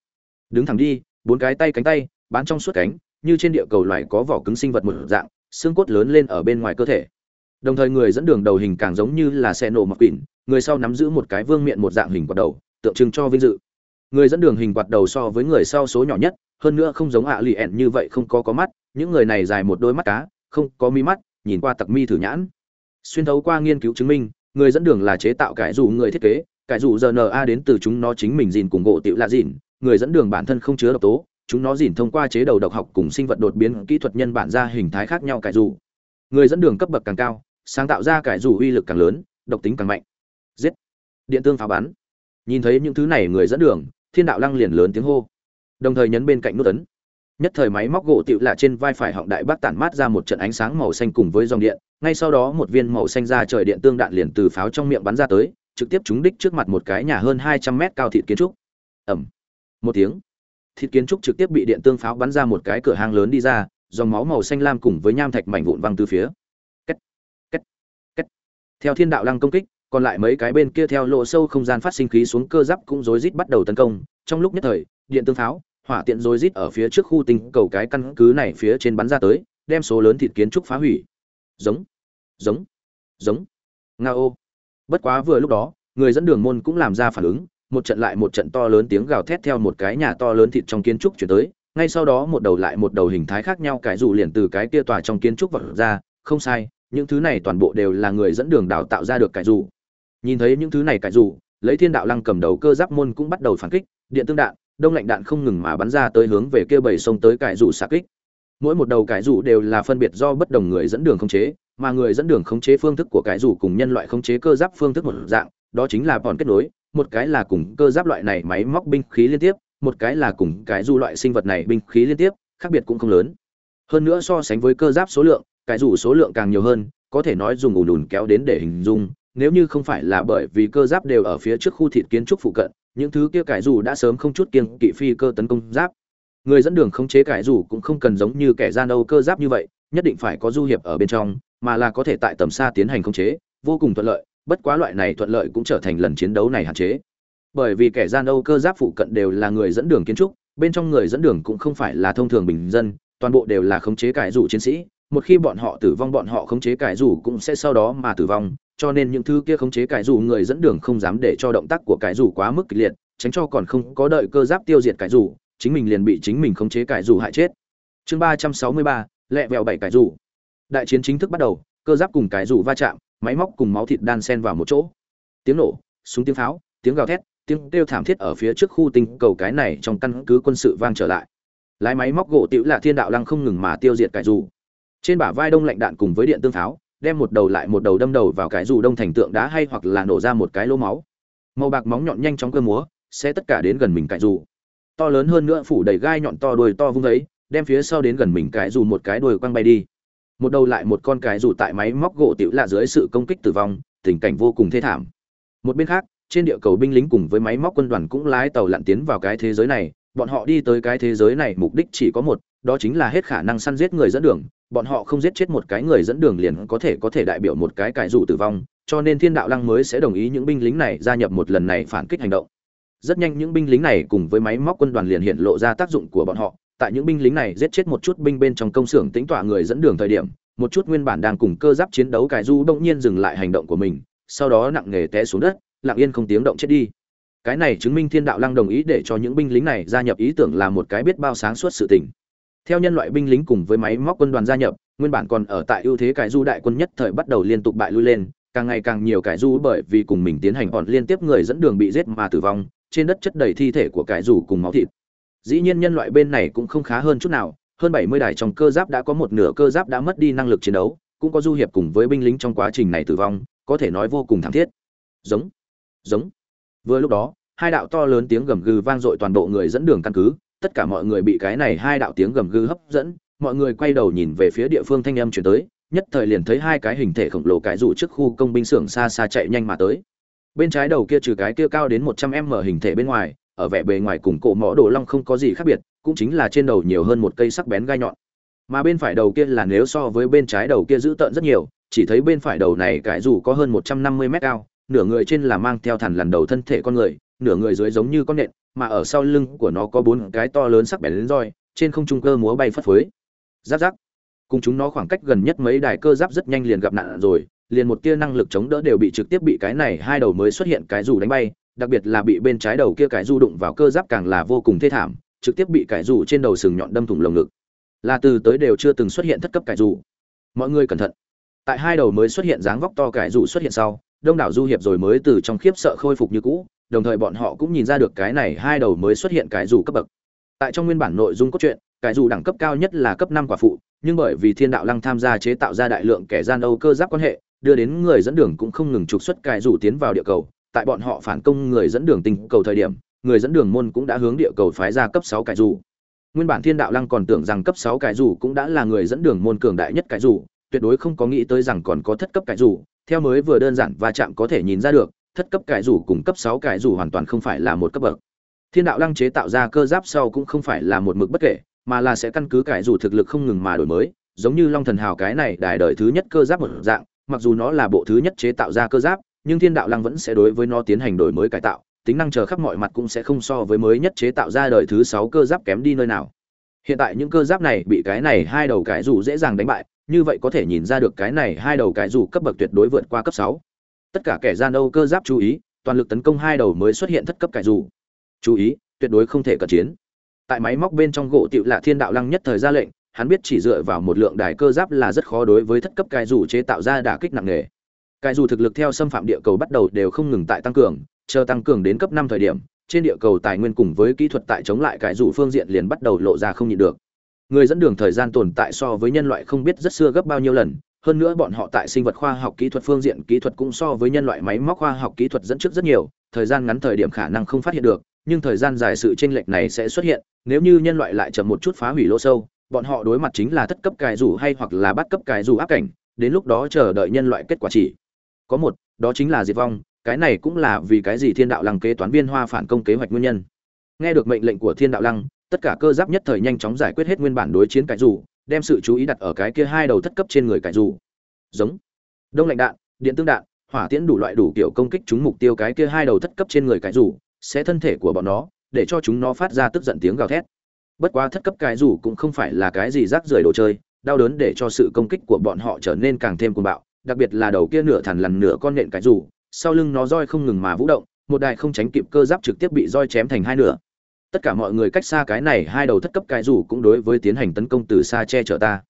Đứng thẳng đi, bốn cái tay cánh tay, bán trong suốt cánh, như trên địa cầu loài có vỏ cứng sinh vật một dạng xương cốt lớn lên ở bên ngoài cơ thể. Đồng thời người dẫn đường đầu hình càng giống như là xe nổ mặc quỷ người sau nắm giữ một cái vương miện một dạng hình quạt đầu, tượng trưng cho vinh dự. Người dẫn đường hình quạt đầu so với người sau số nhỏ nhất, hơn nữa không giống ạ lì ẹn như vậy không có có mắt, những người này dài một đôi mắt cá, không có mi mắt, nhìn qua tặc mi thử nhãn. Xuyên thấu qua nghiên cứu chứng minh, người dẫn đường là chế tạo cải dù người thiết kế, cải dù rna đến từ chúng nó chính mình dìn cùng gỗ tiểu lạ dìn người dẫn đường bản thân không chứa độc tố chúng nó dỉn thông qua chế đầu độc học cùng sinh vật đột biến kỹ thuật nhân bản ra hình thái khác nhau cải dù. Người dẫn đường cấp bậc càng cao, sáng tạo ra cải dù uy lực càng lớn, độc tính càng mạnh. Giết! Điện tương phá bắn. Nhìn thấy những thứ này người dẫn đường, thiên đạo lăng liền lớn tiếng hô. Đồng thời nhấn bên cạnh nút ấn. Nhất thời máy móc gỗ tựu lạ trên vai phải họng đại bác tản mát ra một trận ánh sáng màu xanh cùng với dòng điện. Ngay sau đó một viên màu xanh ra trời điện tương đạn liền từ pháo trong miệng bắn ra tới, trực tiếp trúng đích trước mặt một cái nhà hơn hai trăm mét cao thịt kiến trúc. Ẩm. Một tiếng thịt kiến trúc trực tiếp bị điện tương pháo bắn ra một cái cửa hang lớn đi ra dòng máu màu xanh lam cùng với nham thạch mảnh vụn văng từ phía. Kết, kết, kết. theo thiên đạo lăng công kích còn lại mấy cái bên kia theo lộ sâu không gian phát sinh khí xuống cơ giáp cũng rối rít bắt đầu tấn công. Trong lúc nhất thời điện tương pháo hỏa tiện rối rít ở phía trước khu tinh cầu cái căn cứ này phía trên bắn ra tới đem số lớn thịt kiến trúc phá hủy. Giống giống giống. Nga ô bất quá vừa lúc đó người dẫn đường môn cũng làm ra phản ứng một trận lại một trận to lớn tiếng gào thét theo một cái nhà to lớn thịt trong kiến trúc chuyển tới, ngay sau đó một đầu lại một đầu hình thái khác nhau cái dù liền từ cái kia tòa trong kiến trúc vật ra, không sai, những thứ này toàn bộ đều là người dẫn đường đào tạo ra được cái dù nhìn thấy những thứ này cái dù lấy thiên đạo lăng cầm đầu cơ giáp môn cũng bắt đầu phản kích, điện tương đạn, đông lạnh đạn không ngừng mà bắn ra tới hướng về kia bảy sông tới cải rủ xạ kích. Mỗi một đầu cải rủ đều là phân biệt do bất đồng người dẫn đường khống chế, mà người dẫn đường khống chế phương thức của cải rủ cùng nhân loại khống chế cơ giáp phương thức một dạng, đó chính là bọn kết nối một cái là cùng cơ giáp loại này máy móc binh khí liên tiếp, một cái là cùng cái du loại sinh vật này binh khí liên tiếp, khác biệt cũng không lớn. Hơn nữa so sánh với cơ giáp số lượng, cái dù số lượng càng nhiều hơn, có thể nói dùng ùn ùn kéo đến để hình dung, nếu như không phải là bởi vì cơ giáp đều ở phía trước khu thịt kiến trúc phụ cận, những thứ kia cải dù đã sớm không chút kiêng kỵ phi cơ tấn công giáp. Người dẫn đường khống chế cải dù cũng không cần giống như kẻ gian âu cơ giáp như vậy, nhất định phải có du hiệp ở bên trong, mà là có thể tại tầm xa tiến hành khống chế, vô cùng thuận lợi bất quá loại này thuận lợi cũng trở thành lần chiến đấu này hạn chế. Bởi vì kẻ gian âu cơ giáp phụ cận đều là người dẫn đường kiến trúc, bên trong người dẫn đường cũng không phải là thông thường bình dân, toàn bộ đều là khống chế cải rủ chiến sĩ. Một khi bọn họ tử vong, bọn họ khống chế cải rủ cũng sẽ sau đó mà tử vong, cho nên những thứ kia khống chế cải rủ người dẫn đường không dám để cho động tác của cải rủ quá mức kịch liệt, tránh cho còn không có đợi cơ giáp tiêu diệt cải rủ, chính mình liền bị chính mình khống chế cải rủ hại chết. Chương ba trăm sáu mươi ba, lẹ vẹo bảy cải rủ. Đại chiến chính thức bắt đầu, cơ giáp cùng cải rủ va chạm máy móc cùng máu thịt đan sen vào một chỗ. Tiếng nổ, súng tiếng pháo, tiếng gào thét, tiếng kêu thảm thiết ở phía trước khu tinh cầu cái này trong căn cứ quân sự vang trở lại. Lái máy móc gỗ tiểu là thiên đạo lăng không ngừng mà tiêu diệt cải dù. trên bả vai đông lạnh đạn cùng với điện tương pháo, đem một đầu lại một đầu đâm đầu vào cái dù đông thành tượng đá hay hoặc là nổ ra một cái lỗ máu. Màu bạc móng nhọn nhanh chóng cơ múa, sẽ tất cả đến gần mình cải dù. To lớn hơn nữa phủ đầy gai nhọn to đuôi to vung ấy, đem phía sau đến gần mình cái dù một cái đuôi quăng bay đi một đầu lại một con cái dù tại máy móc gỗ tiểu lạ dưới sự công kích tử vong, tình cảnh vô cùng thê thảm. Một bên khác, trên địa cầu binh lính cùng với máy móc quân đoàn cũng lái tàu lặn tiến vào cái thế giới này, bọn họ đi tới cái thế giới này mục đích chỉ có một, đó chính là hết khả năng săn giết người dẫn đường, bọn họ không giết chết một cái người dẫn đường liền có thể có thể đại biểu một cái cải dù tử vong, cho nên thiên đạo lăng mới sẽ đồng ý những binh lính này gia nhập một lần này phản kích hành động. Rất nhanh những binh lính này cùng với máy móc quân đoàn liền hiện lộ ra tác dụng của bọn họ tại những binh lính này giết chết một chút binh bên trong công xưởng tính tọa người dẫn đường thời điểm, một chút nguyên bản đang cùng cơ giáp chiến đấu cải du đông nhiên dừng lại hành động của mình, sau đó nặng nề té xuống đất, lặng yên không tiếng động chết đi. Cái này chứng minh thiên đạo lăng đồng ý để cho những binh lính này gia nhập ý tưởng là một cái biết bao sáng suốt sự tình. Theo nhân loại binh lính cùng với máy móc quân đoàn gia nhập, nguyên bản còn ở tại ưu thế cải du đại quân nhất thời bắt đầu liên tục bại lui lên, càng ngày càng nhiều cải du bởi vì cùng mình tiến hành bọn liên tiếp người dẫn đường bị giết mà tử vong, trên đất chất đầy thi thể của cải du cùng máu thịt dĩ nhiên nhân loại bên này cũng không khá hơn chút nào, hơn bảy mươi đài trong cơ giáp đã có một nửa cơ giáp đã mất đi năng lực chiến đấu, cũng có du hiệp cùng với binh lính trong quá trình này tử vong, có thể nói vô cùng thảm thiết. Giống giống. Vừa lúc đó, hai đạo to lớn tiếng gầm gừ vang dội toàn bộ người dẫn đường căn cứ, tất cả mọi người bị cái này hai đạo tiếng gầm gừ hấp dẫn, mọi người quay đầu nhìn về phía địa phương thanh âm chuyển tới, nhất thời liền thấy hai cái hình thể khổng lồ cái rụ trước khu công binh xưởng xa xa chạy nhanh mà tới. Bên trái đầu kia trừ cái kia cao đến một trăm m hình thể bên ngoài ở vẻ bề ngoài cùng cổ mỏ đồ long không có gì khác biệt, cũng chính là trên đầu nhiều hơn một cây sắc bén gai nhọn. Mà bên phải đầu kia là nếu so với bên trái đầu kia giữ tợn rất nhiều, chỉ thấy bên phải đầu này cái dù có hơn một trăm năm mươi mét cao, nửa người trên là mang theo thằn lằn đầu thân thể con người, nửa người dưới giống như con nện, mà ở sau lưng của nó có bốn cái to lớn sắc bén lên roi, trên không trung cơ múa bay phất phới. Giáp giáp. Cùng chúng nó khoảng cách gần nhất mấy đài cơ giáp rất nhanh liền gặp nạn rồi, liền một tia năng lực chống đỡ đều bị trực tiếp bị cái này hai đầu mới xuất hiện cái dù đánh bay đặc biệt là bị bên trái đầu kia cải du đụng vào cơ giáp càng là vô cùng thê thảm, trực tiếp bị cải du trên đầu sừng nhọn đâm thủng lồng ngực. Là từ tới đều chưa từng xuất hiện thất cấp cải du. Mọi người cẩn thận. Tại hai đầu mới xuất hiện dáng vóc to cải du xuất hiện sau, đông đảo du hiệp rồi mới từ trong khiếp sợ khôi phục như cũ, đồng thời bọn họ cũng nhìn ra được cái này hai đầu mới xuất hiện cải du cấp bậc. Tại trong nguyên bản nội dung cốt truyện, cải du đẳng cấp cao nhất là cấp năm quả phụ, nhưng bởi vì thiên đạo lăng tham gia chế tạo ra đại lượng kẻ gian âu cơ giáp quan hệ, đưa đến người dẫn đường cũng không ngừng trục xuất cải du tiến vào địa cầu tại bọn họ phản công người dẫn đường tình cầu thời điểm, người dẫn đường môn cũng đã hướng địa cầu phái ra cấp sáu cải dù nguyên bản thiên đạo lăng còn tưởng rằng cấp sáu cải dù cũng đã là người dẫn đường môn cường đại nhất cải dù tuyệt đối không có nghĩ tới rằng còn có thất cấp cải dù theo mới vừa đơn giản và chạm có thể nhìn ra được, thất cấp cải dù cùng cấp sáu cải dù hoàn toàn không phải là một cấp bậc. Thiên đạo lăng chế tạo ra cơ giáp sau cũng không phải là một mực bất kể, mà là sẽ căn cứ cải dù thực lực không ngừng mà đổi mới, giống như long thần hào cái này đài đời thứ nhất cơ giáp một dạng, mặc dù nó là bộ thứ nhất chế tạo ra cơ giáp nhưng thiên đạo lăng vẫn sẽ đối với nó tiến hành đổi mới cải tạo, tính năng chờ khắp mọi mặt cũng sẽ không so với mới nhất chế tạo ra đời thứ sáu cơ giáp kém đi nơi nào. Hiện tại những cơ giáp này bị cái này hai đầu cải dù dễ dàng đánh bại, như vậy có thể nhìn ra được cái này hai đầu cải dù cấp bậc tuyệt đối vượt qua cấp sáu. Tất cả kẻ gian âu cơ giáp chú ý, toàn lực tấn công hai đầu mới xuất hiện thất cấp cải dù chú ý, tuyệt đối không thể cận chiến. Tại máy móc bên trong gỗ tiệu lạ thiên đạo lăng nhất thời ra lệnh, hắn biết chỉ dựa vào một lượng đài cơ giáp là rất khó đối với thất cấp cải dù chế tạo ra đả kích nặng nề cải dù thực lực theo xâm phạm địa cầu bắt đầu đều không ngừng tại tăng cường, chờ tăng cường đến cấp năm thời điểm, trên địa cầu tài nguyên cùng với kỹ thuật tại chống lại cải dù phương diện liền bắt đầu lộ ra không nhịn được. Người dẫn đường thời gian tồn tại so với nhân loại không biết rất xưa gấp bao nhiêu lần, hơn nữa bọn họ tại sinh vật khoa học kỹ thuật phương diện kỹ thuật cũng so với nhân loại máy móc khoa học kỹ thuật dẫn trước rất nhiều, thời gian ngắn thời điểm khả năng không phát hiện được, nhưng thời gian dài sự chênh lệch này sẽ xuất hiện, nếu như nhân loại lại chậm một chút phá hủy lỗ sâu, bọn họ đối mặt chính là thất cấp cài rủ hay hoặc là bắt cấp cài rủ áp cảnh, đến lúc đó chờ đợi nhân loại kết quả chỉ có một, đó chính là diệt vong, cái này cũng là vì cái gì thiên đạo lăng kế toán viên hoa phản công kế hoạch nguyên nhân. Nghe được mệnh lệnh của thiên đạo lăng, tất cả cơ giáp nhất thời nhanh chóng giải quyết hết nguyên bản đối chiến cài rủ, đem sự chú ý đặt ở cái kia hai đầu thất cấp trên người cải dù giống. Đông lạnh đạn, điện tương đạn, hỏa tiễn đủ loại đủ kiểu công kích chúng mục tiêu cái kia hai đầu thất cấp trên người cải dù sẽ thân thể của bọn nó, để cho chúng nó phát ra tức giận tiếng gào thét. Bất quá thất cấp cải dù cũng không phải là cái gì rác rưởi đồ chơi, đau đớn để cho sự công kích của bọn họ trở nên càng thêm cuồng bạo đặc biệt là đầu kia nửa thằn lằn nửa con nện cái rủ, sau lưng nó roi không ngừng mà vũ động một đài không tránh kịp cơ giáp trực tiếp bị roi chém thành hai nửa. Tất cả mọi người cách xa cái này hai đầu thất cấp cái rủ cũng đối với tiến hành tấn công từ xa che chở ta.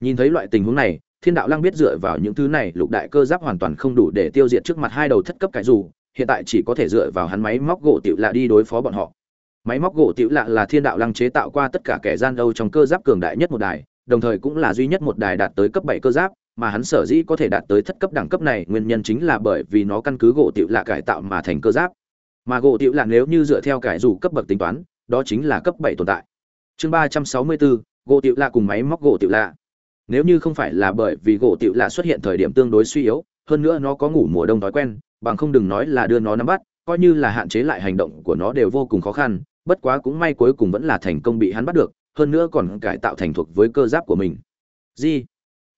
Nhìn thấy loại tình huống này thiên đạo lăng biết dựa vào những thứ này lục đại cơ giáp hoàn toàn không đủ để tiêu diệt trước mặt hai đầu thất cấp cái dù hiện tại chỉ có thể dựa vào hắn máy móc gỗ tiểu lạ đi đối phó bọn họ. Máy móc gỗ tiểu lạ là thiên đạo lăng chế tạo qua tất cả kẻ gian đâu trong cơ giáp cường đại nhất một đài đồng thời cũng là duy nhất một đài đạt tới cấp bảy cơ giáp mà hắn sở dĩ có thể đạt tới thất cấp đẳng cấp này nguyên nhân chính là bởi vì nó căn cứ gỗ tiểu lạ cải tạo mà thành cơ giáp. Mà gỗ tiểu lạ nếu như dựa theo cải dù cấp bậc tính toán, đó chính là cấp bảy tồn tại. Chương ba trăm sáu mươi bốn, gỗ tiểu lạ cùng máy móc gỗ tiểu lạ. Nếu như không phải là bởi vì gỗ tiểu lạ xuất hiện thời điểm tương đối suy yếu, hơn nữa nó có ngủ mùa đông thói quen, bằng không đừng nói là đưa nó nắm bắt, coi như là hạn chế lại hành động của nó đều vô cùng khó khăn, bất quá cũng may cuối cùng vẫn là thành công bị hắn bắt được, hơn nữa còn cải tạo thành thuộc với cơ giáp của mình. Gì?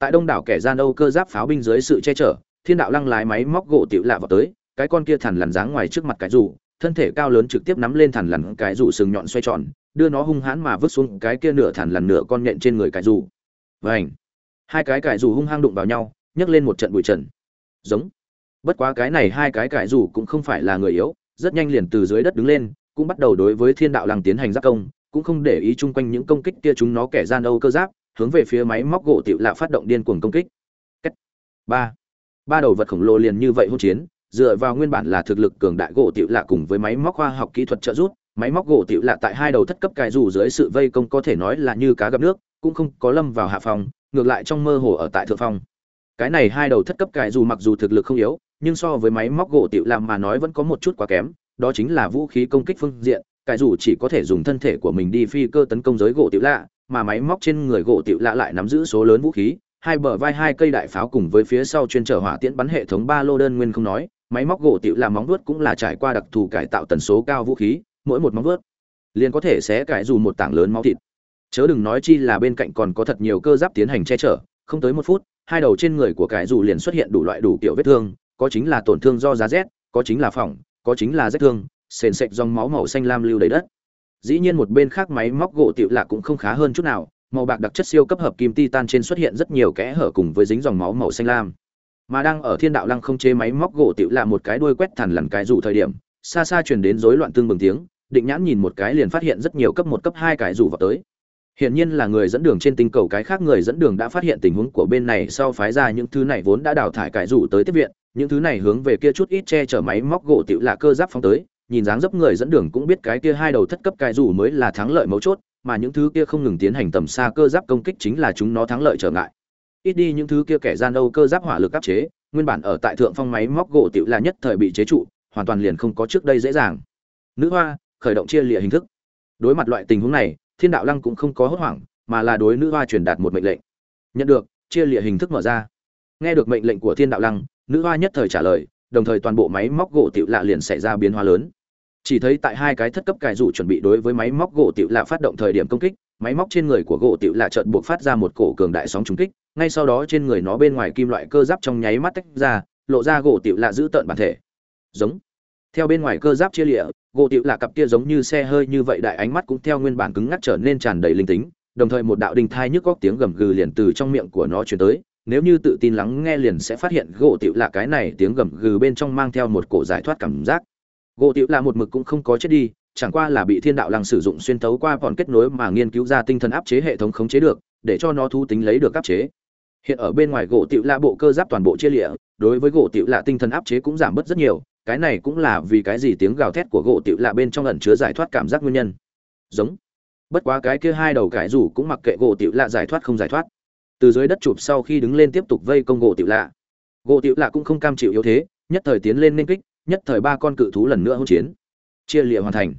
Tại đông đảo kẻ gian âu cơ giáp pháo binh dưới sự che chở, thiên đạo lăng lái máy móc gỗ tiểu lạ vào tới, cái con kia thằn lằn dáng ngoài trước mặt cái dù thân thể cao lớn trực tiếp nắm lên thằn lằn cái dù sừng nhọn xoay tròn, đưa nó hung hãn mà vứt xuống cái kia nửa thằn lằn nửa con nhện trên người cái dù vảnh hai cái cải dù hung hăng đụng vào nhau, nhấc lên một trận bụi trần. Giống! Bất quá cái này hai cái cải dù cũng không phải là người yếu, rất nhanh liền từ dưới đất đứng lên, cũng bắt đầu đối với thiên đạo lăng tiến hành giáp công, cũng không để ý chung quanh những công kích kia chúng nó kẻ gian âu cơ giáp hướng về phía máy móc gỗ tiểu lạ phát động điên cuồng công kích. Cách. ba. Ba đầu vật khổng lồ liền như vậy hỗn chiến, dựa vào nguyên bản là thực lực cường đại gỗ tiểu lạ cùng với máy móc khoa học kỹ thuật trợ giúp, máy móc gỗ tiểu lạ tại hai đầu thất cấp cài dù dưới sự vây công có thể nói là như cá gặp nước, cũng không có lâm vào hạ phòng, ngược lại trong mơ hồ ở tại thượng phong cái này hai đầu thất cấp cài dù mặc dù thực lực không yếu, nhưng so với máy móc gỗ tiểu làm mà nói vẫn có một chút quá kém, đó chính là vũ khí công kích phương diện cài dù chỉ có thể dùng thân thể của mình đi phi cơ tấn công giới gỗ tiểu lạ mà máy móc trên người gỗ tiểu lạ lại nắm giữ số lớn vũ khí, hai bờ vai hai cây đại pháo cùng với phía sau chuyên trở hỏa tiễn bắn hệ thống ba lô đơn nguyên không nói, máy móc gỗ tiểu là móng vuốt cũng là trải qua đặc thù cải tạo tần số cao vũ khí, mỗi một móng vuốt liền có thể xé cải dù một tảng lớn máu thịt. Chớ đừng nói chi là bên cạnh còn có thật nhiều cơ giáp tiến hành che chở, không tới một phút, hai đầu trên người của cải dù liền xuất hiện đủ loại đủ kiểu vết thương, có chính là tổn thương do giá rét, có chính là phỏng, có chính là rét thương, sền sệt dòng máu màu xanh lam lưu đầy đất dĩ nhiên một bên khác máy móc gỗ tiểu lạ cũng không khá hơn chút nào màu bạc đặc chất siêu cấp hợp kim titan trên xuất hiện rất nhiều kẽ hở cùng với dính dòng máu màu xanh lam. Mà đang ở thiên đạo lăng không chế máy móc gỗ tiểu lạ một cái đuôi quét thẳng lằn cái rủ thời điểm xa xa truyền đến rối loạn tương bừng tiếng định nhãn nhìn một cái liền phát hiện rất nhiều cấp một cấp hai cái rủ vào tới. Hiển nhiên là người dẫn đường trên tinh cầu cái khác người dẫn đường đã phát hiện tình huống của bên này sau phái ra những thứ này vốn đã đào thải cải rủ tới tiếp viện, những thứ này hướng về kia chút ít che chở máy móc gỗ tiểu lạ cơ giáp phóng tới, nhìn dáng dấp người dẫn đường cũng biết cái kia hai đầu thất cấp cái rủ mới là thắng lợi mấu chốt, mà những thứ kia không ngừng tiến hành tầm xa cơ giáp công kích chính là chúng nó thắng lợi trở ngại. Ít đi những thứ kia kẻ gian đâu cơ giáp hỏa lực áp chế, nguyên bản ở tại thượng phong máy móc gỗ tiểu là nhất thời bị chế trụ, hoàn toàn liền không có trước đây dễ dàng. Nữ hoa khởi động chia lìa hình thức. Đối mặt loại tình huống này, Thiên đạo lăng cũng không có hốt hoảng, mà là đối nữ hoa truyền đạt một mệnh lệnh nhận được chia lịa hình thức mở ra nghe được mệnh lệnh của thiên đạo lăng nữ hoa nhất thời trả lời đồng thời toàn bộ máy móc gỗ tiểu lạ liền xảy ra biến hóa lớn chỉ thấy tại hai cái thất cấp cài dụ chuẩn bị đối với máy móc gỗ tiểu lạ phát động thời điểm công kích, máy móc trên người của gỗ tiểu lạ chợt buộc phát ra một cổ cường đại sóng trùng kích, ngay sau đó trên người nó bên ngoài kim loại cơ giáp trong nháy mắt tách ra, lộ ra gỗ tiểu lạ giữ tợn bản thể. Giống. Theo bên ngoài cơ giáp chia lịa, gỗ tiểu lạ cặp kia giống như xe hơi như vậy đại ánh mắt cũng theo nguyên bản cứng ngắc trở nên tràn đầy linh tính, đồng thời một đạo đình thai nhức góc tiếng gầm gừ liền từ trong miệng của nó truyền tới, nếu như tự tin lắng nghe liền sẽ phát hiện gỗ tiểu lạ cái này tiếng gầm gừ bên trong mang theo một cổ giải thoát cảm giác gỗ tiểu là một mực cũng không có chết đi, chẳng qua là bị thiên đạo lăng sử dụng xuyên thấu qua bọn kết nối mà nghiên cứu ra tinh thần áp chế hệ thống khống chế được, để cho nó thu tính lấy được áp chế. Hiện ở bên ngoài gỗ tiểu là bộ cơ giáp toàn bộ chia lịa, đối với gỗ tiểu là tinh thần áp chế cũng giảm bớt rất nhiều, cái này cũng là vì cái gì tiếng gào thét của gỗ tiểu là bên trong ẩn chứa giải thoát cảm giác nguyên nhân. Giống. Bất quá cái kia hai đầu cải rủ cũng mặc kệ gỗ tiểu lạ giải thoát không giải thoát. Từ dưới đất chụp sau khi đứng lên tiếp tục vây công gỗ tiểu lạ. Gỗ tiểu lạ cũng không cam chịu yếu thế, nhất thời tiến lên nên kích nhất thời ba con cự thú lần nữa hỗn chiến. Chia lịa hoàn thành.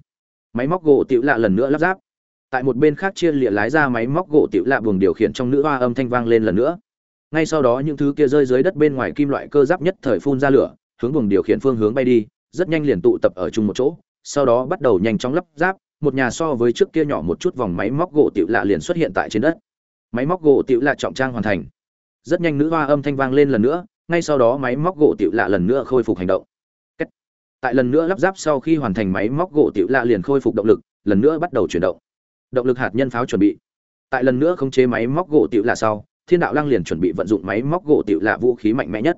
Máy móc gỗ tiểu lạ lần nữa lắp ráp. Tại một bên khác chia lịa lái ra máy móc gỗ tiểu lạ buồng điều khiển trong nữ hoa âm thanh vang lên lần nữa. Ngay sau đó những thứ kia rơi dưới đất bên ngoài kim loại cơ giáp nhất thời phun ra lửa, hướng buồng điều khiển phương hướng bay đi, rất nhanh liền tụ tập ở chung một chỗ, sau đó bắt đầu nhanh chóng lắp ráp, một nhà so với trước kia nhỏ một chút vòng máy móc gỗ tiểu lạ liền xuất hiện tại trên đất. Máy móc gỗ tiểu lạ trọng trang hoàn thành. Rất nhanh nữ hoa âm thanh vang lên lần nữa, ngay sau đó máy móc gỗ tiểu lạ lần nữa khôi phục hành động tại lần nữa lắp ráp sau khi hoàn thành máy móc gỗ tiểu lạ liền khôi phục động lực lần nữa bắt đầu chuyển động. Động lực hạt nhân pháo chuẩn bị. Tại lần nữa khống chế máy móc gỗ tiểu lạ sau thiên đạo lăng liền chuẩn bị vận dụng máy móc gỗ tiểu lạ vũ khí mạnh mẽ nhất.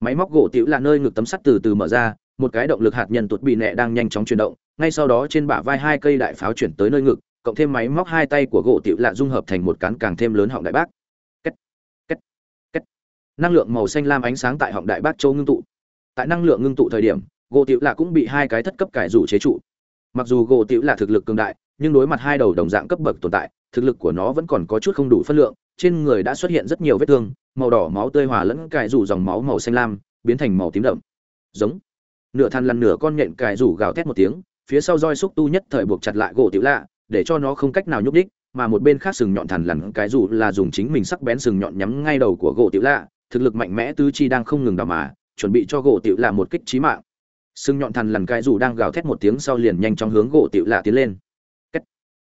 Máy móc gỗ tiểu lạ nơi ngực tấm sắt từ từ mở ra một cái động lực hạt nhân tuột bị nẹ đang nhanh chóng chuyển động ngay sau đó trên bả vai hai cây đại pháo chuyển tới nơi ngực cộng thêm máy móc hai tay của gỗ tiểu lạ dung hợp thành một cán càng thêm lớn họng đại bác. Kết, kết, kết. năng lượng màu xanh lam ánh sáng tại họng đại bác châu ngưng tụ. Tại năng lượng ngưng tụ thời điểm gỗ tiểu lạ cũng bị hai cái thất cấp cải rủ chế trụ. Mặc dù gỗ tiểu lạ thực lực cường đại, nhưng đối mặt hai đầu đồng dạng cấp bậc tồn tại, thực lực của nó vẫn còn có chút không đủ phân lượng, trên người đã xuất hiện rất nhiều vết thương, màu đỏ máu tươi hòa lẫn cải rủ dòng máu màu xanh lam, biến thành màu tím đậm. Giống. Nửa than lăn nửa con nhện cải rủ gào thét một tiếng, phía sau roi xúc tu nhất thời buộc chặt lại gỗ tiểu lạ, để cho nó không cách nào nhúc đích mà một bên khác sừng nhọn thằn lằn cái dù là dùng chính mình sắc bén sừng nhọn nhắm ngay đầu của gỗ tiểu lạ, thực lực mạnh mẽ tứ chi đang không ngừng đào mà, chuẩn bị cho gỗ tiểu lạ một kích trí mạng sừng nhọn thằn lằn cái dù đang gào thét một tiếng sau liền nhanh chóng hướng gỗ tiểu lạ tiến lên. Kết.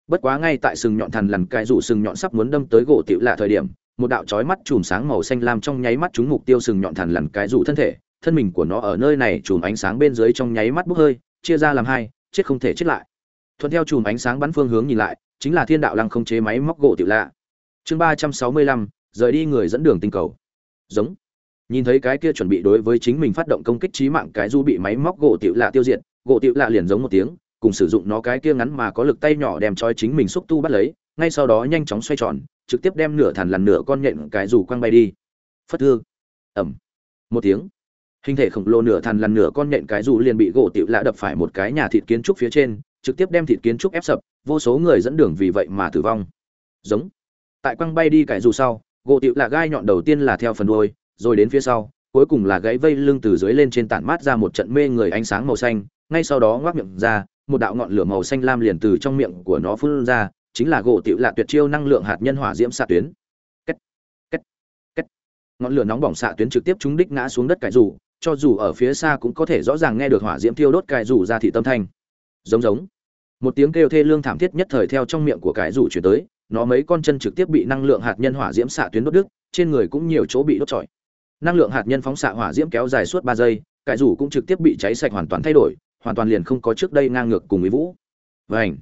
bất quá ngay tại sừng nhọn thằn lằn cái dù sừng nhọn sắp muốn đâm tới gỗ tiểu lạ thời điểm, một đạo chói mắt chùm sáng màu xanh lam trong nháy mắt trúng mục tiêu sừng nhọn thằn lằn cái dù thân thể. Thân mình của nó ở nơi này chùm ánh sáng bên dưới trong nháy mắt bốc hơi, chia ra làm hai, chết không thể chết lại. Thuận theo chùm ánh sáng bắn phương hướng nhìn lại, chính là thiên đạo lăng không chế máy móc gỗ tiểu lạ. Chương ba trăm sáu mươi lăm, rời đi người dẫn đường tinh cầu. Giống nhìn thấy cái kia chuẩn bị đối với chính mình phát động công kích trí mạng cái du bị máy móc gỗ tiểu lạ tiêu diệt, gỗ tiểu lạ liền giống một tiếng, cùng sử dụng nó cái kia ngắn mà có lực tay nhỏ đem trói chính mình xúc tu bắt lấy, ngay sau đó nhanh chóng xoay tròn, trực tiếp đem nửa thằn lằn nửa con nhện cái dù quăng bay đi. Phất thương ẩm một tiếng. Hình thể khổng lồ nửa thằn lằn nửa con nhện cái dù liền bị gỗ tiểu lạ đập phải một cái nhà thịt kiến trúc phía trên, trực tiếp đem thịt kiến trúc ép sập, vô số người dẫn đường vì vậy mà tử vong. Giống. Tại quăng bay đi cái dù sau, gỗ tiểu lạ gai nhọn đầu tiên là theo phần đuôi rồi đến phía sau cuối cùng là gãy vây lưng từ dưới lên trên tản mát ra một trận mê người ánh sáng màu xanh ngay sau đó ngoác miệng ra một đạo ngọn lửa màu xanh lam liền từ trong miệng của nó phun ra chính là gỗ tiểu lạ tuyệt chiêu năng lượng hạt nhân hỏa diễm xạ tuyến Kết, kết, kết. ngọn lửa nóng bỏng xạ tuyến trực tiếp trúng đích ngã xuống đất cải rủ. cho dù ở phía xa cũng có thể rõ ràng nghe được hỏa diễm thiêu đốt cải rủ ra thị tâm thanh giống giống một tiếng kêu thê lương thảm thiết nhất thời theo trong miệng của cải rủ chuyển tới nó mấy con chân trực tiếp bị năng lượng hạt nhân hỏa diễm xạ tuyến đốt đứt trên người cũng nhiều chỗ bị đốt trọi năng lượng hạt nhân phóng xạ hỏa diễm kéo dài suốt ba giây, cải rủ cũng trực tiếp bị cháy sạch hoàn toàn thay đổi, hoàn toàn liền không có trước đây ngang ngược cùng mỹ vũ. Vảnh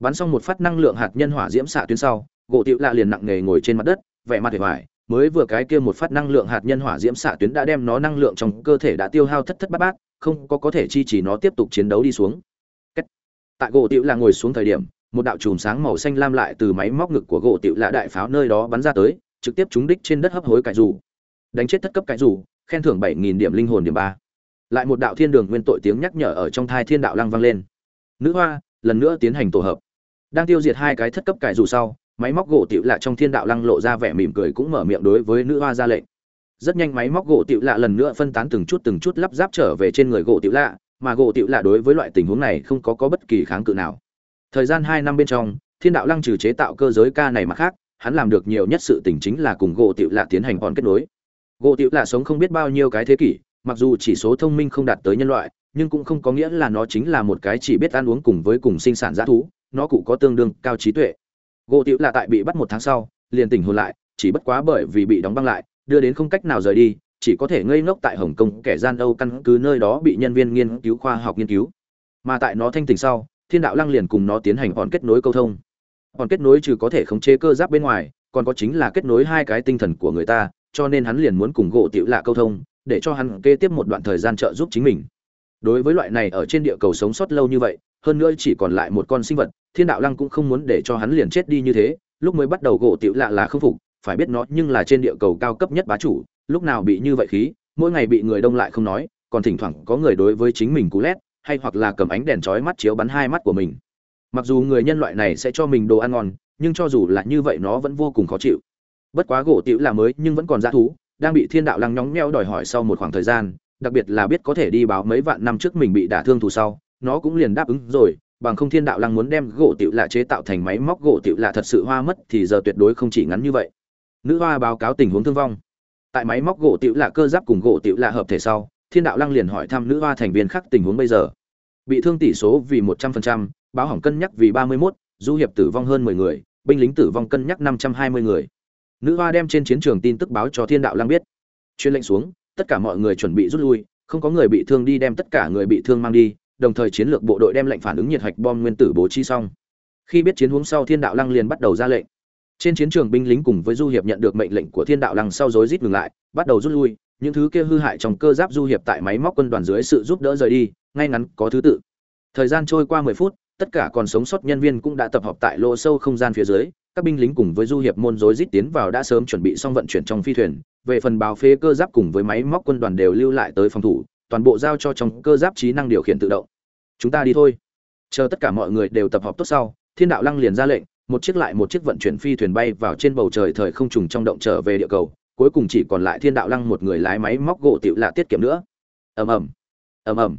bắn xong một phát năng lượng hạt nhân hỏa diễm xạ tuyến sau, gỗ tiểu lạ liền nặng nề ngồi trên mặt đất, vẻ mặt hề hoài, mới vừa cái kia một phát năng lượng hạt nhân hỏa diễm xạ tuyến đã đem nó năng lượng trong cơ thể đã tiêu hao thất thất bát bát, không có có thể chi trì nó tiếp tục chiến đấu đi xuống. Tại gỗ tiểu là ngồi xuống thời điểm, một đạo chùm sáng màu xanh lam lại từ máy móc ngực của gỗ tiểu lạ đại pháo nơi đó bắn ra tới, trực tiếp trúng đích trên đất hấp hối cải rủ đánh chết thất cấp cái rủ, khen thưởng bảy nghìn điểm linh hồn điểm ba. Lại một đạo thiên đường nguyên tội tiếng nhắc nhở ở trong thai thiên đạo lăng vang lên. Nữ hoa, lần nữa tiến hành tổ hợp. Đang tiêu diệt hai cái thất cấp cải rủ sau, máy móc gỗ tiểu lạ trong thiên đạo lăng lộ ra vẻ mỉm cười cũng mở miệng đối với nữ hoa ra lệnh. Rất nhanh máy móc gỗ tiểu lạ lần nữa phân tán từng chút từng chút lắp ráp trở về trên người gỗ tiểu lạ, mà gỗ tiểu lạ đối với loại tình huống này không có có bất kỳ kháng cự nào. Thời gian hai năm bên trong, thiên đạo lăng trừ chế tạo cơ giới ca này mà khác, hắn làm được nhiều nhất sự tình chính là cùng gỗ tiểu lạ tiến hành còn kết nối gỗ tiểu là sống không biết bao nhiêu cái thế kỷ, mặc dù chỉ số thông minh không đạt tới nhân loại, nhưng cũng không có nghĩa là nó chính là một cái chỉ biết ăn uống cùng với cùng sinh sản g thú, nó cũng có tương đương cao trí tuệ. Gỗ tiểu là tại bị bắt một tháng sau, liền tỉnh hồn lại, chỉ bất quá bởi vì bị đóng băng lại, đưa đến không cách nào rời đi, chỉ có thể ngây ngốc tại hồng kông kẻ gian âu căn cứ nơi đó bị nhân viên nghiên cứu khoa học nghiên cứu. Mà tại nó thanh tỉnh sau, thiên đạo lăng liền cùng nó tiến hành hòn kết nối câu thông. Hòn kết nối trừ có thể khống chế cơ giáp bên ngoài, còn có chính là kết nối hai cái tinh thần của người ta cho nên hắn liền muốn cùng gỗ tiểu lạ câu thông, để cho hắn kế tiếp một đoạn thời gian trợ giúp chính mình. Đối với loại này ở trên địa cầu sống sót lâu như vậy, hơn nữa chỉ còn lại một con sinh vật, thiên đạo lăng cũng không muốn để cho hắn liền chết đi như thế, lúc mới bắt đầu gỗ tiểu lạ là không phục, phải biết nó nhưng là trên địa cầu cao cấp nhất bá chủ, lúc nào bị như vậy khí, mỗi ngày bị người đông lại không nói, còn thỉnh thoảng có người đối với chính mình cú lét, hay hoặc là cầm ánh đèn chói mắt chiếu bắn hai mắt của mình. Mặc dù người nhân loại này sẽ cho mình đồ ăn ngon, nhưng cho dù là như vậy nó vẫn vô cùng khó chịu bất quá gỗ tiểu là mới nhưng vẫn còn dã thú, đang bị thiên đạo lăng nhóng nheo đòi hỏi sau một khoảng thời gian, đặc biệt là biết có thể đi báo mấy vạn năm trước mình bị đả thương thù sau, nó cũng liền đáp ứng rồi, bằng không thiên đạo lăng muốn đem gỗ tiểu lạ chế tạo thành máy móc gỗ tiểu lạ thật sự hoa mất thì giờ tuyệt đối không chỉ ngắn như vậy. Nữ hoa báo cáo tình huống thương vong. Tại máy móc gỗ tiểu lạ cơ giáp cùng gỗ tiểu lạ hợp thể sau, thiên đạo lăng liền hỏi thăm nữ hoa thành viên khác tình huống bây giờ. Bị thương tỷ số vì một trăm phần trăm, báo hỏng cân nhắc vì ba mươi mốt, du hiệp tử vong hơn mười người, binh lính tử vong cân nhắc năm trăm hai mươi người nữ hoa đem trên chiến trường tin tức báo cho thiên đạo Lang biết. Chuyên lệnh xuống, tất cả mọi người chuẩn bị rút lui, không có người bị thương đi đem tất cả người bị thương mang đi, đồng thời chiến lược bộ đội đem lệnh phản ứng nhiệt hạch bom nguyên tử bố trí xong. Khi biết chiến hướng sau thiên đạo lăng liền bắt đầu ra lệnh. Trên chiến trường binh lính cùng với du hiệp nhận được mệnh lệnh của thiên đạo lăng sau rối rít ngừng lại, bắt đầu rút lui, những thứ kia hư hại trong cơ giáp du hiệp tại máy móc quân đoàn dưới sự giúp đỡ rời đi, ngay ngắn có thứ tự. Thời gian trôi qua mười phút, tất cả còn sống sót nhân viên cũng đã tập hợp tại lỗ sâu không gian phía dưới các binh lính cùng với du hiệp môn rối rít tiến vào đã sớm chuẩn bị xong vận chuyển trong phi thuyền. Về phần bào phế cơ giáp cùng với máy móc quân đoàn đều lưu lại tới phòng thủ, toàn bộ giao cho trong cơ giáp trí năng điều khiển tự động. Chúng ta đi thôi. Chờ tất cả mọi người đều tập hợp tốt sau, thiên đạo lăng liền ra lệnh, một chiếc lại một chiếc vận chuyển phi thuyền bay vào trên bầu trời thời không trùng trong động trở về địa cầu, cuối cùng chỉ còn lại thiên đạo lăng một người lái máy móc gỗ tiểu lạ tiết kiệm nữa. Ầm ầm. Ầm ầm.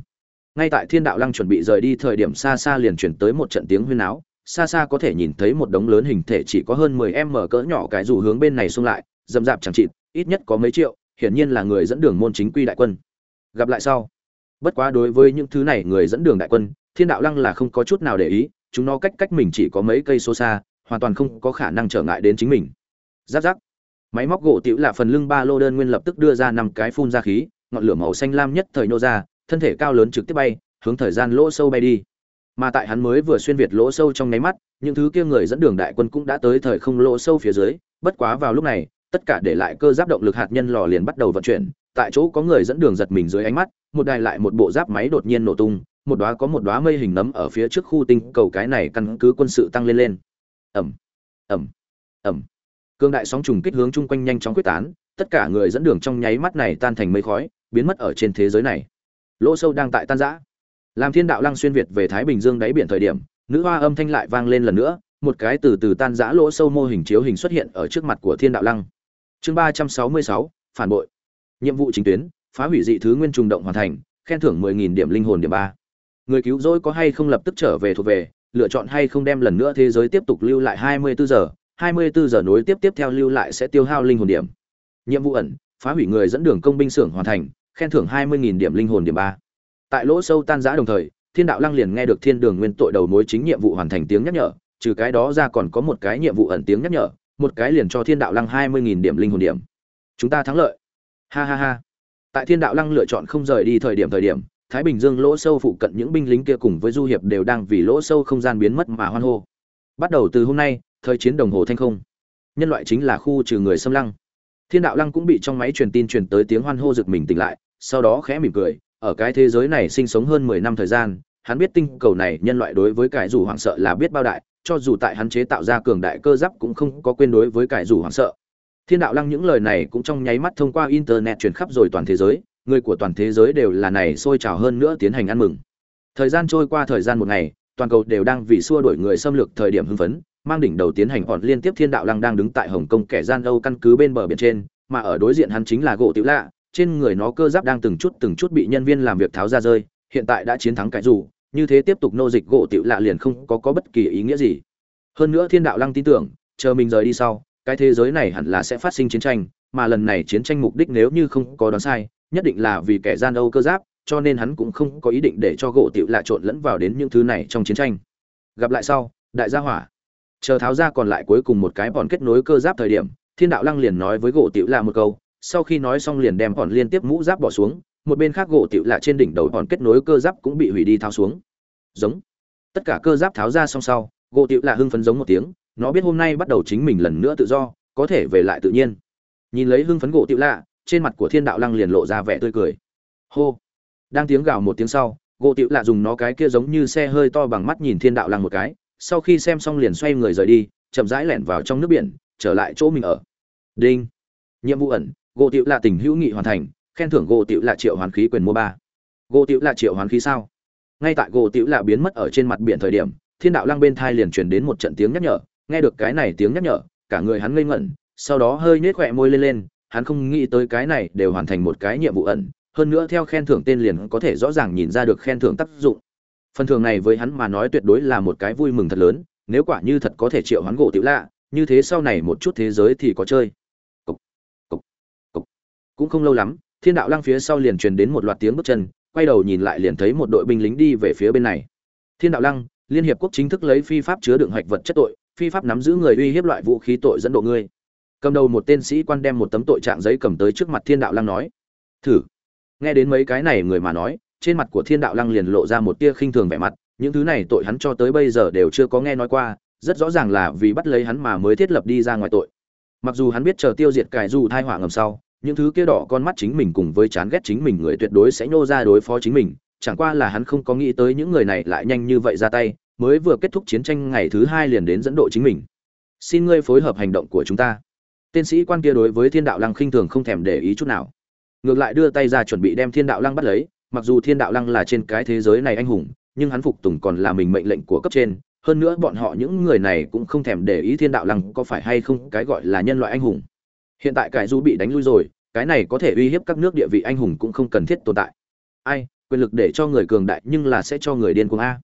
Ngay tại thiên đạo lăng chuẩn bị rời đi thời điểm xa xa liền chuyển tới một trận tiếng huyên áo xa xa có thể nhìn thấy một đống lớn hình thể chỉ có hơn 10 m cỡ nhỏ cái dù hướng bên này xung lại dầm dạp chẳng chịt, ít nhất có mấy triệu, hiển nhiên là người dẫn đường môn chính quy đại quân. Gặp lại sau. Bất quá đối với những thứ này người dẫn đường đại quân, thiên đạo lăng là không có chút nào để ý, chúng nó cách cách mình chỉ có mấy cây số xa, hoàn toàn không có khả năng trở ngại đến chính mình. Giáp giáp. Máy móc gỗ tiểu là phần lưng ba lô đơn nguyên lập tức đưa ra năm cái phun ra khí, ngọn lửa màu xanh lam nhất thời nô ra, thân thể cao lớn trực tiếp bay, hướng thời gian lỗ sâu bay đi mà tại hắn mới vừa xuyên việt lỗ sâu trong nháy mắt, những thứ kia người dẫn đường đại quân cũng đã tới thời không lỗ sâu phía dưới. Bất quá vào lúc này, tất cả để lại cơ giáp động lực hạt nhân lò liền bắt đầu vận chuyển. Tại chỗ có người dẫn đường giật mình dưới ánh mắt, một đài lại một bộ giáp máy đột nhiên nổ tung, một đóa có một đóa mây hình nấm ở phía trước khu tinh cầu cái này căn cứ quân sự tăng lên lên. Ẩm ẩm ẩm cương đại sóng trùng kích hướng chung quanh nhanh chóng quyết tán, tất cả người dẫn đường trong nháy mắt này tan thành mây khói, biến mất ở trên thế giới này. Lỗ sâu đang tại tan rã làm thiên đạo lăng xuyên việt về thái bình dương đáy biển thời điểm, nữ hoa âm thanh lại vang lên lần nữa, một cái từ từ tan rã lỗ sâu mô hình chiếu hình xuất hiện ở trước mặt của thiên đạo lăng. Chương ba trăm sáu mươi sáu, phản bội. Nhiệm vụ chính tuyến, phá hủy dị thứ nguyên trùng động hoàn thành, khen thưởng mười nghìn điểm linh hồn điểm ba. Người cứu rỗi có hay không lập tức trở về thuộc về, lựa chọn hay không đem lần nữa thế giới tiếp tục lưu lại hai mươi bốn giờ, hai mươi bốn giờ nối tiếp tiếp theo lưu lại sẽ tiêu hao linh hồn điểm. Nhiệm vụ ẩn, phá hủy người dẫn đường công binh xưởng hoàn thành, khen thưởng hai mươi nghìn điểm linh hồn điểm ba tại lỗ sâu tan giã đồng thời, thiên đạo lăng liền nghe được thiên đường nguyên tội đầu mối chính nhiệm vụ hoàn thành tiếng nhắc nhở, trừ cái đó ra còn có một cái nhiệm vụ ẩn tiếng nhắc nhở, một cái liền cho thiên đạo lăng hai mươi nghìn điểm linh hồn điểm. Chúng ta thắng lợi. Ha ha ha. Tại thiên đạo lăng lựa chọn không rời đi thời điểm thời điểm, thái bình dương lỗ sâu phụ cận những binh lính kia cùng với du hiệp đều đang vì lỗ sâu không gian biến mất mà hoan hô. Bắt đầu từ hôm nay, thời chiến đồng hồ thanh không. Nhân loại chính là khu trừ người xâm lăng. Thiên đạo lăng cũng bị trong máy truyền tin truyền tới tiếng hoan hô rực mình tỉnh lại, sau đó khẽ mỉm cười ở cái thế giới này sinh sống hơn mười năm thời gian, hắn biết tinh cầu này nhân loại đối với cải rủ hoảng sợ là biết bao đại, cho dù tại hắn chế tạo ra cường đại cơ giáp cũng không có quên đối với cải rủ hoảng sợ. Thiên đạo lăng những lời này cũng trong nháy mắt thông qua internet truyền khắp rồi toàn thế giới, người của toàn thế giới đều là này sôi trào hơn nữa tiến hành ăn mừng. Thời gian trôi qua thời gian một ngày, toàn cầu đều đang vì xua đuổi người xâm lược thời điểm hưng phấn, mang đỉnh đầu tiến hành hòn liên tiếp thiên đạo lăng đang đứng tại hồng kông kẻ gian âu căn cứ bên bờ biển trên, mà ở đối diện hắn chính là gỗ tiểu lạ trên người nó cơ giáp đang từng chút từng chút bị nhân viên làm việc tháo ra rơi, hiện tại đã chiến thắng cái dù, như thế tiếp tục nô dịch gỗ tiểu lạ liền không có có bất kỳ ý nghĩa gì. Hơn nữa thiên đạo lăng tin tưởng, chờ mình rời đi sau, cái thế giới này hẳn là sẽ phát sinh chiến tranh, mà lần này chiến tranh mục đích nếu như không có đoán sai, nhất định là vì kẻ gian âu cơ giáp, cho nên hắn cũng không có ý định để cho gỗ tiểu lạ trộn lẫn vào đến những thứ này trong chiến tranh. Gặp lại sau, đại gia hỏa. Chờ tháo ra còn lại cuối cùng một cái bọn kết nối cơ giáp thời điểm, thiên đạo lăng liền nói với gỗ tiểu lạ một câu sau khi nói xong liền đem hòn liên tiếp mũ giáp bỏ xuống, một bên khác gỗ tiểu lạ trên đỉnh đầu hòn kết nối cơ giáp cũng bị hủy đi tháo xuống. Giống. Tất cả cơ giáp tháo ra xong sau, gỗ tiểu lạ hưng phấn giống một tiếng, nó biết hôm nay bắt đầu chính mình lần nữa tự do, có thể về lại tự nhiên. Nhìn lấy hưng phấn gỗ tiểu lạ, trên mặt của thiên đạo lăng liền lộ ra vẻ tươi cười. Hô. Đang tiếng gào một tiếng sau, gỗ tiểu lạ dùng nó cái kia giống như xe hơi to bằng mắt nhìn thiên đạo lăng một cái, sau khi xem xong liền xoay người rời đi, chậm rãi lẻn vào trong nước biển, trở lại chỗ mình ở. Đinh. Nhiệm vụ ẩn gỗ tiểu lạ tình hữu nghị hoàn thành, khen thưởng gỗ tiểu lạ triệu hoàn khí quyền mua ba. Gỗ tiểu lạ triệu hoàn khí sao? Ngay tại gỗ tiểu lạ biến mất ở trên mặt biển thời điểm, thiên đạo lăng bên thai liền truyền đến một trận tiếng nhắc nhở. Nghe được cái này tiếng nhắc nhở, cả người hắn ngây ngẩn, sau đó hơi nhếch khỏe môi lên lên, hắn không nghĩ tới cái này đều hoàn thành một cái nhiệm vụ ẩn, hơn nữa theo khen thưởng tên liền có thể rõ ràng nhìn ra được khen thưởng tác dụng. Phần thưởng này với hắn mà nói tuyệt đối là một cái vui mừng thật lớn, nếu quả như thật có thể triệu hắn gỗ tiểu lạ, như thế sau này một chút thế giới thì có chơi cũng không lâu lắm, thiên đạo lăng phía sau liền truyền đến một loạt tiếng bước chân, quay đầu nhìn lại liền thấy một đội binh lính đi về phía bên này. Thiên đạo lăng, liên hiệp quốc chính thức lấy phi pháp chứa đựng hạch vật chất tội, phi pháp nắm giữ người uy hiếp loại vũ khí tội dẫn độ ngươi. Cầm đầu một tên sĩ quan đem một tấm tội trạng giấy cầm tới trước mặt thiên đạo lăng nói, thử. Nghe đến mấy cái này người mà nói, trên mặt của thiên đạo lăng liền lộ ra một tia khinh thường vẻ mặt, những thứ này tội hắn cho tới bây giờ đều chưa có nghe nói qua, rất rõ ràng là vì bắt lấy hắn mà mới thiết lập đi ra ngoài tội. Mặc dù hắn biết chờ tiêu diệt cài dù thai họa ngầm sau những thứ kia đỏ con mắt chính mình cùng với chán ghét chính mình người tuyệt đối sẽ nhô ra đối phó chính mình, chẳng qua là hắn không có nghĩ tới những người này lại nhanh như vậy ra tay, mới vừa kết thúc chiến tranh ngày thứ hai liền đến dẫn độ chính mình. Xin ngươi phối hợp hành động của chúng ta. Tên sĩ quan kia đối với thiên đạo lăng khinh thường không thèm để ý chút nào. Ngược lại đưa tay ra chuẩn bị đem thiên đạo lăng bắt lấy, mặc dù thiên đạo lăng là trên cái thế giới này anh hùng, nhưng hắn phục tùng còn là mình mệnh lệnh của cấp trên. Hơn nữa bọn họ những người này cũng không thèm để ý thiên đạo lăng có phải hay không cái gọi là nhân loại anh hùng hiện tại cải du bị đánh lui rồi, cái này có thể uy hiếp các nước địa vị anh hùng cũng không cần thiết tồn tại. Ai, quyền lực để cho người cường đại nhưng là sẽ cho người điên cuồng a.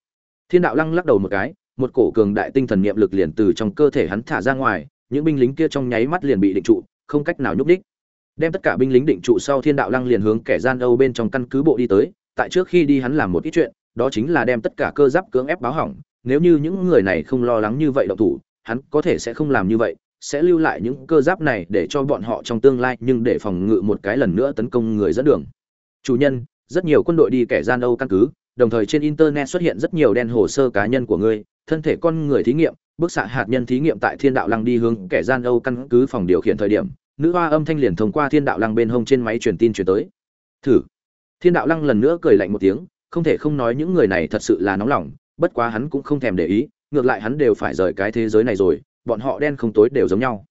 Thiên đạo lăng lắc đầu một cái, một cổ cường đại tinh thần niệm lực liền từ trong cơ thể hắn thả ra ngoài, những binh lính kia trong nháy mắt liền bị định trụ, không cách nào nhúc đích đem tất cả binh lính định trụ sau thiên đạo lăng liền hướng kẻ gian âu bên trong căn cứ bộ đi tới, tại trước khi đi hắn làm một ít chuyện, đó chính là đem tất cả cơ giáp cưỡng ép báo hỏng, nếu như những người này không lo lắng như vậy động thủ, hắn có thể sẽ không làm như vậy sẽ lưu lại những cơ giáp này để cho bọn họ trong tương lai nhưng để phòng ngự một cái lần nữa tấn công người dẫn đường. Chủ nhân, rất nhiều quân đội đi kẻ gian âu căn cứ, đồng thời trên internet xuất hiện rất nhiều đen hồ sơ cá nhân của ngươi, thân thể con người thí nghiệm, bức xạ hạt nhân thí nghiệm tại thiên đạo lăng đi hướng kẻ gian âu căn cứ phòng điều khiển thời điểm, nữ hoa âm thanh liền thông qua thiên đạo lăng bên hông trên máy truyền tin truyền tới. Thử. Thiên đạo lăng lần nữa cười lạnh một tiếng, không thể không nói những người này thật sự là nóng lòng, bất quá hắn cũng không thèm để ý, ngược lại hắn đều phải rời cái thế giới này rồi bọn họ đen không tối đều giống nhau.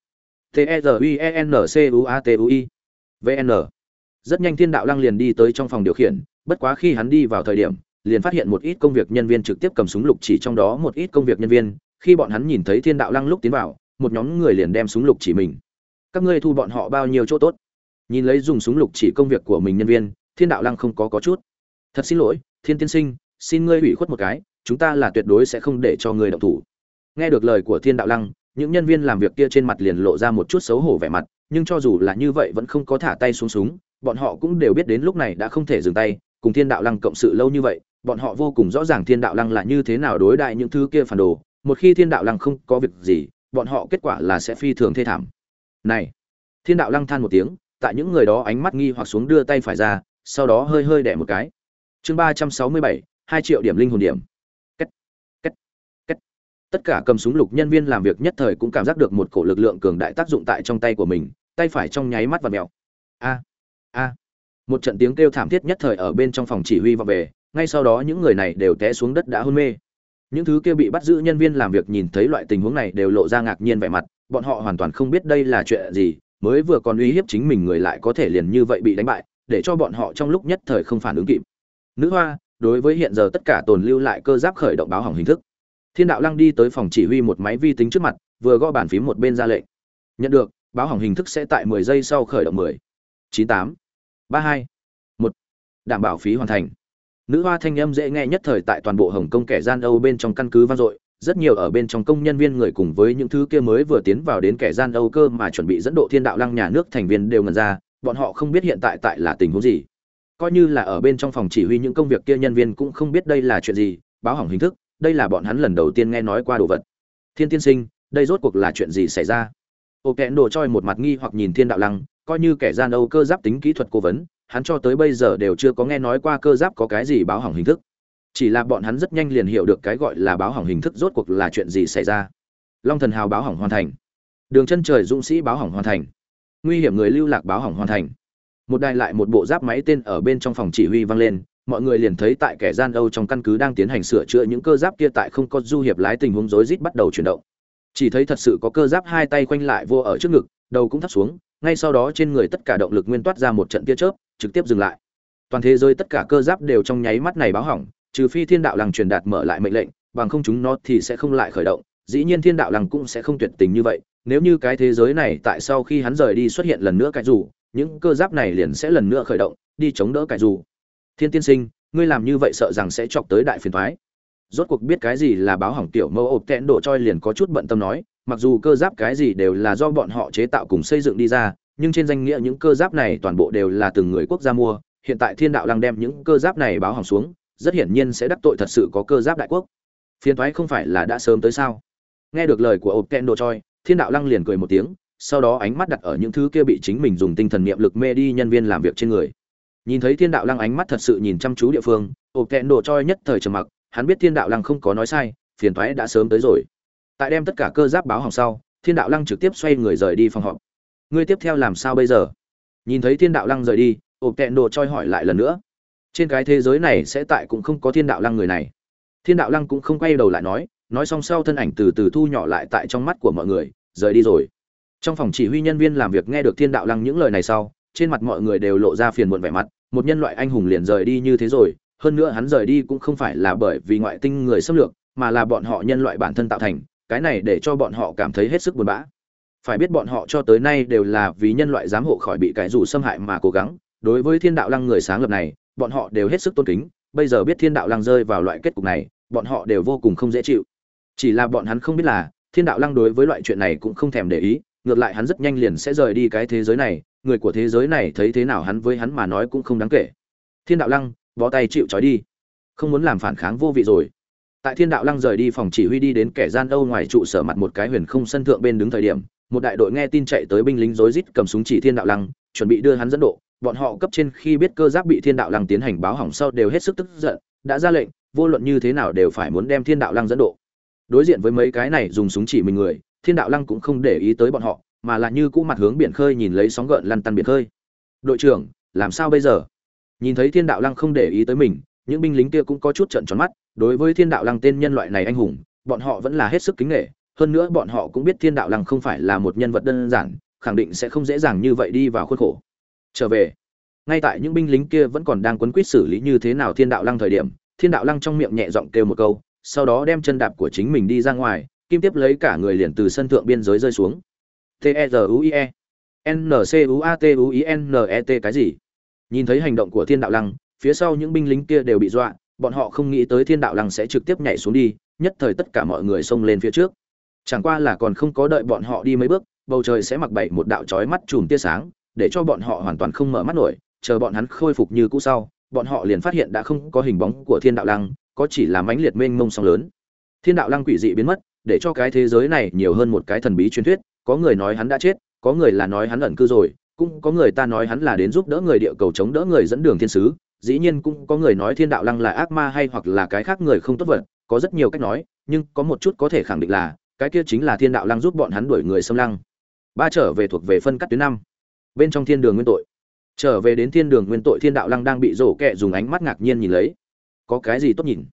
T e r U e n c u a t u i. Vn rất nhanh thiên đạo lăng liền đi tới trong phòng điều khiển, bất quá khi hắn đi vào thời điểm, liền phát hiện một ít công việc nhân viên trực tiếp cầm súng lục chỉ trong đó một ít công việc nhân viên, khi bọn hắn nhìn thấy thiên đạo lăng lúc tiến vào, một nhóm người liền đem súng lục chỉ mình. Các ngươi thu bọn họ bao nhiêu chỗ tốt? Nhìn lấy dùng súng lục chỉ công việc của mình nhân viên, thiên đạo lăng không có có chút. Thật xin lỗi, thiên tiên sinh, xin ngươi hủy khuất một cái, chúng ta là tuyệt đối sẽ không để cho ngươi động thủ. Nghe được lời của thiên đạo lăng những nhân viên làm việc kia trên mặt liền lộ ra một chút xấu hổ vẻ mặt, nhưng cho dù là như vậy vẫn không có thả tay xuống súng, bọn họ cũng đều biết đến lúc này đã không thể dừng tay, cùng thiên đạo lăng cộng sự lâu như vậy, bọn họ vô cùng rõ ràng thiên đạo lăng là như thế nào đối đại những thứ kia phản đồ, một khi thiên đạo lăng không có việc gì, bọn họ kết quả là sẽ phi thường thê thảm. Này, thiên đạo lăng than một tiếng, tại những người đó ánh mắt nghi hoặc xuống đưa tay phải ra, sau đó hơi hơi đẻ một cái. Chương ba trăm sáu mươi bảy, hai triệu điểm linh hồn điểm tất cả cầm súng lục nhân viên làm việc nhất thời cũng cảm giác được một cổ lực lượng cường đại tác dụng tại trong tay của mình, tay phải trong nháy mắt và mèo. A a. Một trận tiếng kêu thảm thiết nhất thời ở bên trong phòng chỉ huy vọng về, ngay sau đó những người này đều té xuống đất đã hôn mê. Những thứ kia bị bắt giữ nhân viên làm việc nhìn thấy loại tình huống này đều lộ ra ngạc nhiên vẻ mặt, bọn họ hoàn toàn không biết đây là chuyện gì, mới vừa còn uy hiếp chính mình người lại có thể liền như vậy bị đánh bại, để cho bọn họ trong lúc nhất thời không phản ứng kịp. Nữ hoa, đối với hiện giờ tất cả tồn lưu lại cơ giáp khởi động báo hỏng hình thức thiên đạo lăng đi tới phòng chỉ huy một máy vi tính trước mặt, vừa gõ bàn phím một bên ra lệnh nhận được, báo hỏng hình thức sẽ tại 10 giây sau khởi động 10. 98. 32. 1. đảm bảo phí hoàn thành nữ hoa thanh âm dễ nghe nhất thời tại toàn bộ hồng kông kẻ gian âu bên trong căn cứ vang dội, rất nhiều ở bên trong công nhân viên người cùng với những thứ kia mới vừa tiến vào đến kẻ gian âu cơ mà chuẩn bị dẫn độ thiên đạo lăng nhà nước thành viên đều ngần ra, bọn họ không biết hiện tại tại là tình huống gì coi như là ở bên trong phòng chỉ huy những công việc kia nhân viên cũng không biết đây là chuyện gì, báo hỏng hình thức đây là bọn hắn lần đầu tiên nghe nói qua đồ vật. Thiên tiên sinh, đây rốt cuộc là chuyện gì xảy ra? Ô kẽn đồ choi một mặt nghi hoặc nhìn thiên đạo lăng, coi như kẻ gian âu cơ giáp tính kỹ thuật cố vấn, hắn cho tới bây giờ đều chưa có nghe nói qua cơ giáp có cái gì báo hỏng hình thức. Chỉ là bọn hắn rất nhanh liền hiểu được cái gọi là báo hỏng hình thức rốt cuộc là chuyện gì xảy ra. Long thần hào báo hỏng hoàn thành. Đường chân trời dũng sĩ báo hỏng hoàn thành. Nguy hiểm người lưu lạc báo hỏng hoàn thành. Một đài lại một bộ giáp máy tên ở bên trong phòng chỉ huy vang lên mọi người liền thấy tại kẻ gian âu trong căn cứ đang tiến hành sửa chữa những cơ giáp kia tại không có du hiệp lái tình huống rối rít bắt đầu chuyển động. Chỉ thấy thật sự có cơ giáp hai tay quanh lại vô ở trước ngực, đầu cũng thấp xuống, ngay sau đó trên người tất cả động lực nguyên toát ra một trận tia chớp, trực tiếp dừng lại. Toàn thế giới tất cả cơ giáp đều trong nháy mắt này báo hỏng, trừ phi thiên đạo lăng truyền đạt mở lại mệnh lệnh, bằng không chúng nó thì sẽ không lại khởi động. Dĩ nhiên thiên đạo lăng cũng sẽ không tuyệt tình như vậy, nếu như cái thế giới này tại sau khi hắn rời đi xuất hiện lần nữa cái dù, những cơ giáp này liền sẽ lần nữa khởi động, đi chống đỡ cái dù thiên tiên sinh, ngươi làm như vậy sợ rằng sẽ chọc tới đại phiền thoái rốt cuộc biết cái gì là báo hỏng tiểu Mẫu ộp kẽn độ choi liền có chút bận tâm nói, mặc dù cơ giáp cái gì đều là do bọn họ chế tạo cùng xây dựng đi ra, nhưng trên danh nghĩa những cơ giáp này toàn bộ đều là từng người quốc gia mua, hiện tại thiên đạo đang đem những cơ giáp này báo hỏng xuống, rất hiển nhiên sẽ đắc tội thật sự có cơ giáp đại quốc. Phiền thoái không phải là đã sớm tới sao? Nghe được lời của ộp kẽn độ choi, thiên đạo lăng liền cười một tiếng, sau đó ánh mắt đặt ở những thứ kia bị chính mình dùng tinh thần niệm lực mê đi nhân viên làm việc trên người nhìn thấy thiên đạo lăng ánh mắt thật sự nhìn chăm chú địa phương, ổ kẹn đổ choi nhất thời trầm mặc, hắn biết thiên đạo lăng không có nói sai, phiền thoái đã sớm tới rồi. Tại đem tất cả cơ giáp báo hỏng sau, thiên đạo lăng trực tiếp xoay người rời đi phòng họp. Ngươi tiếp theo làm sao bây giờ? Nhìn thấy thiên đạo lăng rời đi, ổ kẹn đổ choi hỏi lại lần nữa. Trên cái thế giới này sẽ tại cũng không có thiên đạo lăng người này. Thiên đạo lăng cũng không quay đầu lại nói nói xong sau thân ảnh từ từ thu nhỏ lại tại trong mắt của mọi người, rời đi rồi. Trong phòng chỉ huy nhân viên làm việc nghe được thiên đạo lăng những lời này sau trên mặt mọi người đều lộ ra phiền muộn vẻ mặt, một nhân loại anh hùng liền rời đi như thế rồi, hơn nữa hắn rời đi cũng không phải là bởi vì ngoại tinh người xâm lược, mà là bọn họ nhân loại bản thân tạo thành, cái này để cho bọn họ cảm thấy hết sức buồn bã. Phải biết bọn họ cho tới nay đều là vì nhân loại giám hộ khỏi bị cái dù xâm hại mà cố gắng, đối với thiên đạo lăng người sáng lập này, bọn họ đều hết sức tôn kính, bây giờ biết thiên đạo lăng rơi vào loại kết cục này, bọn họ đều vô cùng không dễ chịu. Chỉ là bọn hắn không biết là, thiên đạo lăng đối với loại chuyện này cũng không thèm để ý, ngược lại hắn rất nhanh liền sẽ rời đi cái thế giới này người của thế giới này thấy thế nào hắn với hắn mà nói cũng không đáng kể. Thiên đạo lăng, bó tay chịu trói đi. Không muốn làm phản kháng vô vị rồi. Tại thiên đạo lăng rời đi phòng chỉ huy đi đến kẻ gian âu ngoài trụ sở mặt một cái huyền không sân thượng bên đứng thời điểm, một đại đội nghe tin chạy tới binh lính rối rít cầm súng chỉ thiên đạo lăng, chuẩn bị đưa hắn dẫn độ. Bọn họ cấp trên khi biết cơ giáp bị thiên đạo lăng tiến hành báo hỏng sau đều hết sức tức giận, đã ra lệnh, vô luận như thế nào đều phải muốn đem thiên đạo lăng dẫn độ. Đối diện với mấy cái này dùng súng chỉ mình người, thiên đạo lăng cũng không để ý tới bọn họ mà là như cũ mặt hướng biển khơi nhìn lấy sóng gợn lăn tăn biển khơi. Đội trưởng, làm sao bây giờ? Nhìn thấy thiên đạo lăng không để ý tới mình, những binh lính kia cũng có chút trận tròn mắt. Đối với thiên đạo lăng tên nhân loại này anh hùng, bọn họ vẫn là hết sức kính nghệ hơn nữa bọn họ cũng biết thiên đạo lăng không phải là một nhân vật đơn giản, khẳng định sẽ không dễ dàng như vậy đi vào khuôn khổ. Trở về. Ngay tại những binh lính kia vẫn còn đang quấn quýt xử lý như thế nào thiên đạo lăng thời điểm, thiên đạo lăng trong miệng nhẹ giọng kêu một câu, sau đó đem chân đạp của chính mình đi ra ngoài, kim tiếp lấy cả người liền từ sân thượng biên giới rơi xuống t e r u i e. N c u a t u i n e t cái gì? Nhìn thấy hành động của thiên đạo lăng, phía sau những binh lính kia đều bị dọa, bọn họ không nghĩ tới thiên đạo lăng sẽ trực tiếp nhảy xuống đi, nhất thời tất cả mọi người xông lên phía trước. Chẳng qua là còn không có đợi bọn họ đi mấy bước, bầu trời sẽ mặc bậy một đạo trói mắt chùm tia sáng, để cho bọn họ hoàn toàn không mở mắt nổi, chờ bọn hắn khôi phục như cũ sau, bọn họ liền phát hiện đã không có hình bóng của thiên đạo lăng, có chỉ là mãnh liệt mênh mông sóng lớn. Thiên đạo lăng quỷ dị biến mất, để cho cái thế giới này nhiều hơn một cái thần bí truyền thuyết có người nói hắn đã chết, có người là nói hắn ẩn cư rồi, cũng có người ta nói hắn là đến giúp đỡ người địa cầu chống đỡ người dẫn đường thiên sứ, dĩ nhiên cũng có người nói thiên đạo lăng là ác ma hay hoặc là cái khác người không tốt vật, có rất nhiều cách nói, nhưng có một chút có thể khẳng định là, cái kia chính là thiên đạo lăng giúp bọn hắn đuổi người xâm lăng. Ba trở về thuộc về phân cắt tuyến năm. Bên trong thiên đường nguyên tội. Trở về đến thiên đường nguyên tội, thiên đạo lăng đang bị rổ kẹ dùng ánh mắt ngạc nhiên nhìn lấy. Có cái gì tốt nhìn?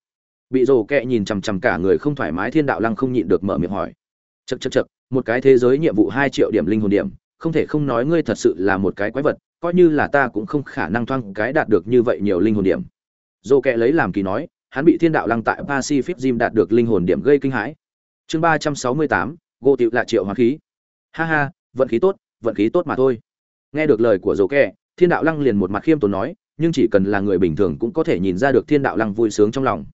Bị rổ kẹ nhìn chằm chằm cả người không thoải mái, thiên đạo lăng không nhịn được mở miệng hỏi. Chật chật chật một cái thế giới nhiệm vụ hai triệu điểm linh hồn điểm, không thể không nói ngươi thật sự là một cái quái vật, coi như là ta cũng không khả năng thoang cái đạt được như vậy nhiều linh hồn điểm. Dô kẹ lấy làm kỳ nói, hắn bị thiên đạo lăng tại pacific gym đạt được linh hồn điểm gây kinh hãi. Chương ba trăm sáu mươi tám gỗ tiệu là triệu hóa khí. Ha ha, vận khí tốt, vận khí tốt mà thôi. Nghe được lời của dô kẹ, thiên đạo lăng liền một mặt khiêm tốn nói, nhưng chỉ cần là người bình thường cũng có thể nhìn ra được thiên đạo lăng vui sướng trong lòng.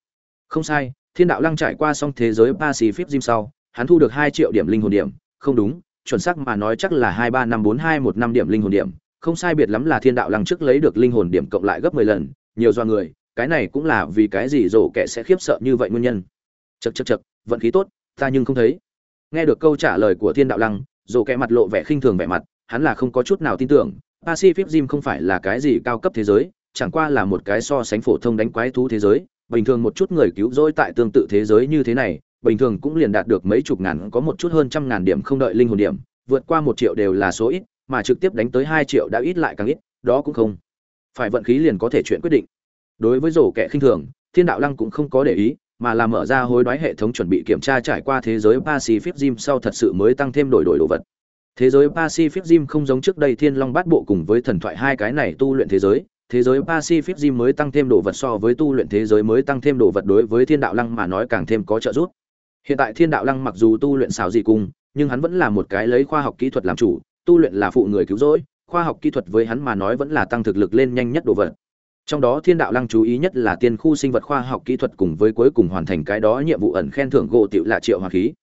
Không sai, thiên đạo lăng trải qua xong thế giới pacific gym sau hắn thu được hai triệu điểm linh hồn điểm. Không đúng, chuẩn xác mà nói chắc là hai ba năm, bốn hai một năm điểm linh hồn điểm. Không sai biệt lắm là thiên đạo lăng trước lấy được linh hồn điểm cộng lại gấp mười lần. Nhiều do người, cái này cũng là vì cái gì rổ kẻ sẽ khiếp sợ như vậy nguyên nhân. Chật chật chật vận khí tốt, ta nhưng không thấy. Nghe được câu trả lời của thiên đạo lăng, rổ kẻ mặt lộ vẻ khinh thường vẻ mặt, hắn là không có chút nào tin tưởng. Pacific gym không phải là cái gì cao cấp thế giới, chẳng qua là một cái so sánh phổ thông đánh quái thú thế giới. Bình thường một chút người cứu rỗi tại tương tự thế giới như thế này bình thường cũng liền đạt được mấy chục ngàn, có một chút hơn trăm ngàn điểm không đợi linh hồn điểm, vượt qua một triệu đều là số ít, mà trực tiếp đánh tới hai triệu đã ít lại càng ít, đó cũng không phải vận khí liền có thể chuyện quyết định. Đối với rổ kẻ khinh thường, thiên đạo lăng cũng không có để ý, mà là mở ra hối đoái hệ thống chuẩn bị kiểm tra trải qua thế giới pacific gym sau thật sự mới tăng thêm đổi đổi đồ vật. Thế giới pacific gym không giống trước đây thiên long bát bộ cùng với thần thoại hai cái này tu luyện thế giới thế giới pacific gym mới tăng thêm đồ vật so với tu luyện thế giới mới tăng thêm đồ vật đối với thiên đạo lăng mà nói càng thêm có trợ giúp hiện tại thiên đạo lăng mặc dù tu luyện xảo dị cung, nhưng hắn vẫn là một cái lấy khoa học kỹ thuật làm chủ, tu luyện là phụ người cứu rỗi, khoa học kỹ thuật với hắn mà nói vẫn là tăng thực lực lên nhanh nhất đồ vật. Trong đó thiên đạo lăng chú ý nhất là tiên khu sinh vật khoa học kỹ thuật cùng với cuối cùng hoàn thành cái đó nhiệm vụ ẩn khen thưởng gỗ tiểu là triệu hòa khí.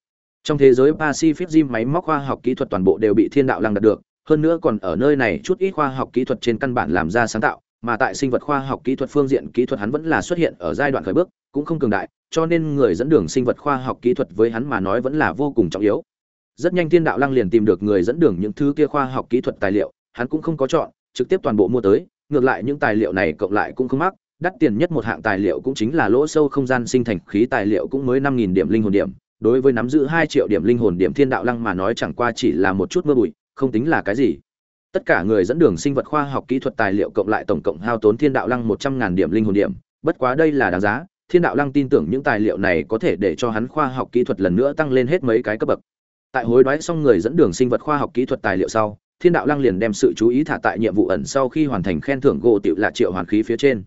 Trong thế giới pacific gym máy móc khoa học kỹ thuật toàn bộ đều bị thiên đạo lăng đạt được, hơn nữa còn ở nơi này chút ít khoa học kỹ thuật trên căn bản làm ra sáng tạo, mà tại sinh vật khoa học kỹ thuật phương diện kỹ thuật hắn vẫn là xuất hiện ở giai đoạn khởi bước cũng không cường đại, cho nên người dẫn đường sinh vật khoa học kỹ thuật với hắn mà nói vẫn là vô cùng trọng yếu. Rất nhanh thiên đạo lăng liền tìm được người dẫn đường những thứ kia khoa học kỹ thuật tài liệu, hắn cũng không có chọn, trực tiếp toàn bộ mua tới, ngược lại những tài liệu này cộng lại cũng không mắc, đắt tiền nhất một hạng tài liệu cũng chính là lỗ sâu không gian sinh thành khí tài liệu cũng mới năm nghìn điểm linh hồn điểm. Đối với nắm giữ hai triệu điểm linh hồn điểm thiên đạo lăng mà nói chẳng qua chỉ là một chút mưa bụi, không tính là cái gì. Tất cả người dẫn đường sinh vật khoa học kỹ thuật tài liệu cộng lại tổng cộng hao tốn thiên đạo lăng một trăm ngàn điểm linh hồn điểm, bất quá đây là đáng giá thiên đạo lăng tin tưởng những tài liệu này có thể để cho hắn khoa học kỹ thuật lần nữa tăng lên hết mấy cái cấp bậc. Tại hối đoái xong người dẫn đường sinh vật khoa học kỹ thuật tài liệu sau, thiên đạo lăng liền đem sự chú ý thả tại nhiệm vụ ẩn sau khi hoàn thành khen thưởng gỗ tiểu lạ triệu hoàn khí phía trên.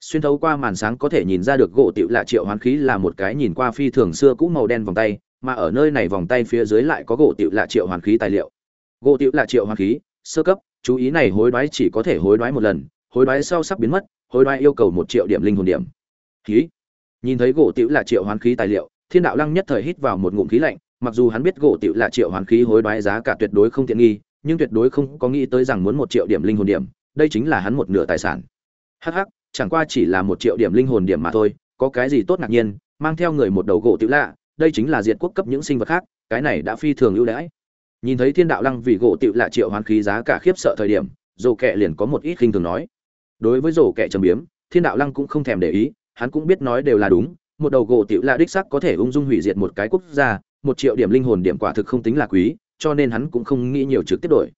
Xuyên thấu qua màn sáng có thể nhìn ra được gỗ tiểu lạ triệu hoàn khí là một cái nhìn qua phi thường xưa cũ màu đen vòng tay, mà ở nơi này vòng tay phía dưới lại có gỗ tiểu lạ triệu hoàn khí tài liệu. Gỗ tiểu lạ triệu hoàn khí, sơ cấp, chú ý này hối đoái chỉ có thể hối đoái một lần, hối đoái sau sắp biến mất, hối đoái yêu cầu một triệu điểm linh hồn điểm. Khí nhìn thấy gỗ tiểu là triệu hoán khí tài liệu, thiên đạo lăng nhất thời hít vào một ngụm khí lạnh, mặc dù hắn biết gỗ tiểu là triệu hoán khí hối đoái giá cả tuyệt đối không tiện nghi, nhưng tuyệt đối không có nghĩ tới rằng muốn một triệu điểm linh hồn điểm, đây chính là hắn một nửa tài sản. Hắc hắc, chẳng qua chỉ là một triệu điểm linh hồn điểm mà thôi, có cái gì tốt ngạc nhiên, mang theo người một đầu gỗ tiểu lạ, đây chính là diệt quốc cấp những sinh vật khác, cái này đã phi thường ưu đãi. Nhìn thấy thiên đạo lăng vì gỗ tiểu lạ triệu hoán khí giá cả khiếp sợ thời điểm, dồ kẹ liền có một ít khinh thường nói. Đối với dồ kẹ trầm biếm, thiên đạo lăng cũng không thèm để ý hắn cũng biết nói đều là đúng, một đầu gỗ tiểu lạ đích sắc có thể ung dung hủy diệt một cái quốc gia, một triệu điểm linh hồn điểm quả thực không tính là quý, cho nên hắn cũng không nghĩ nhiều trực tiếp đổi.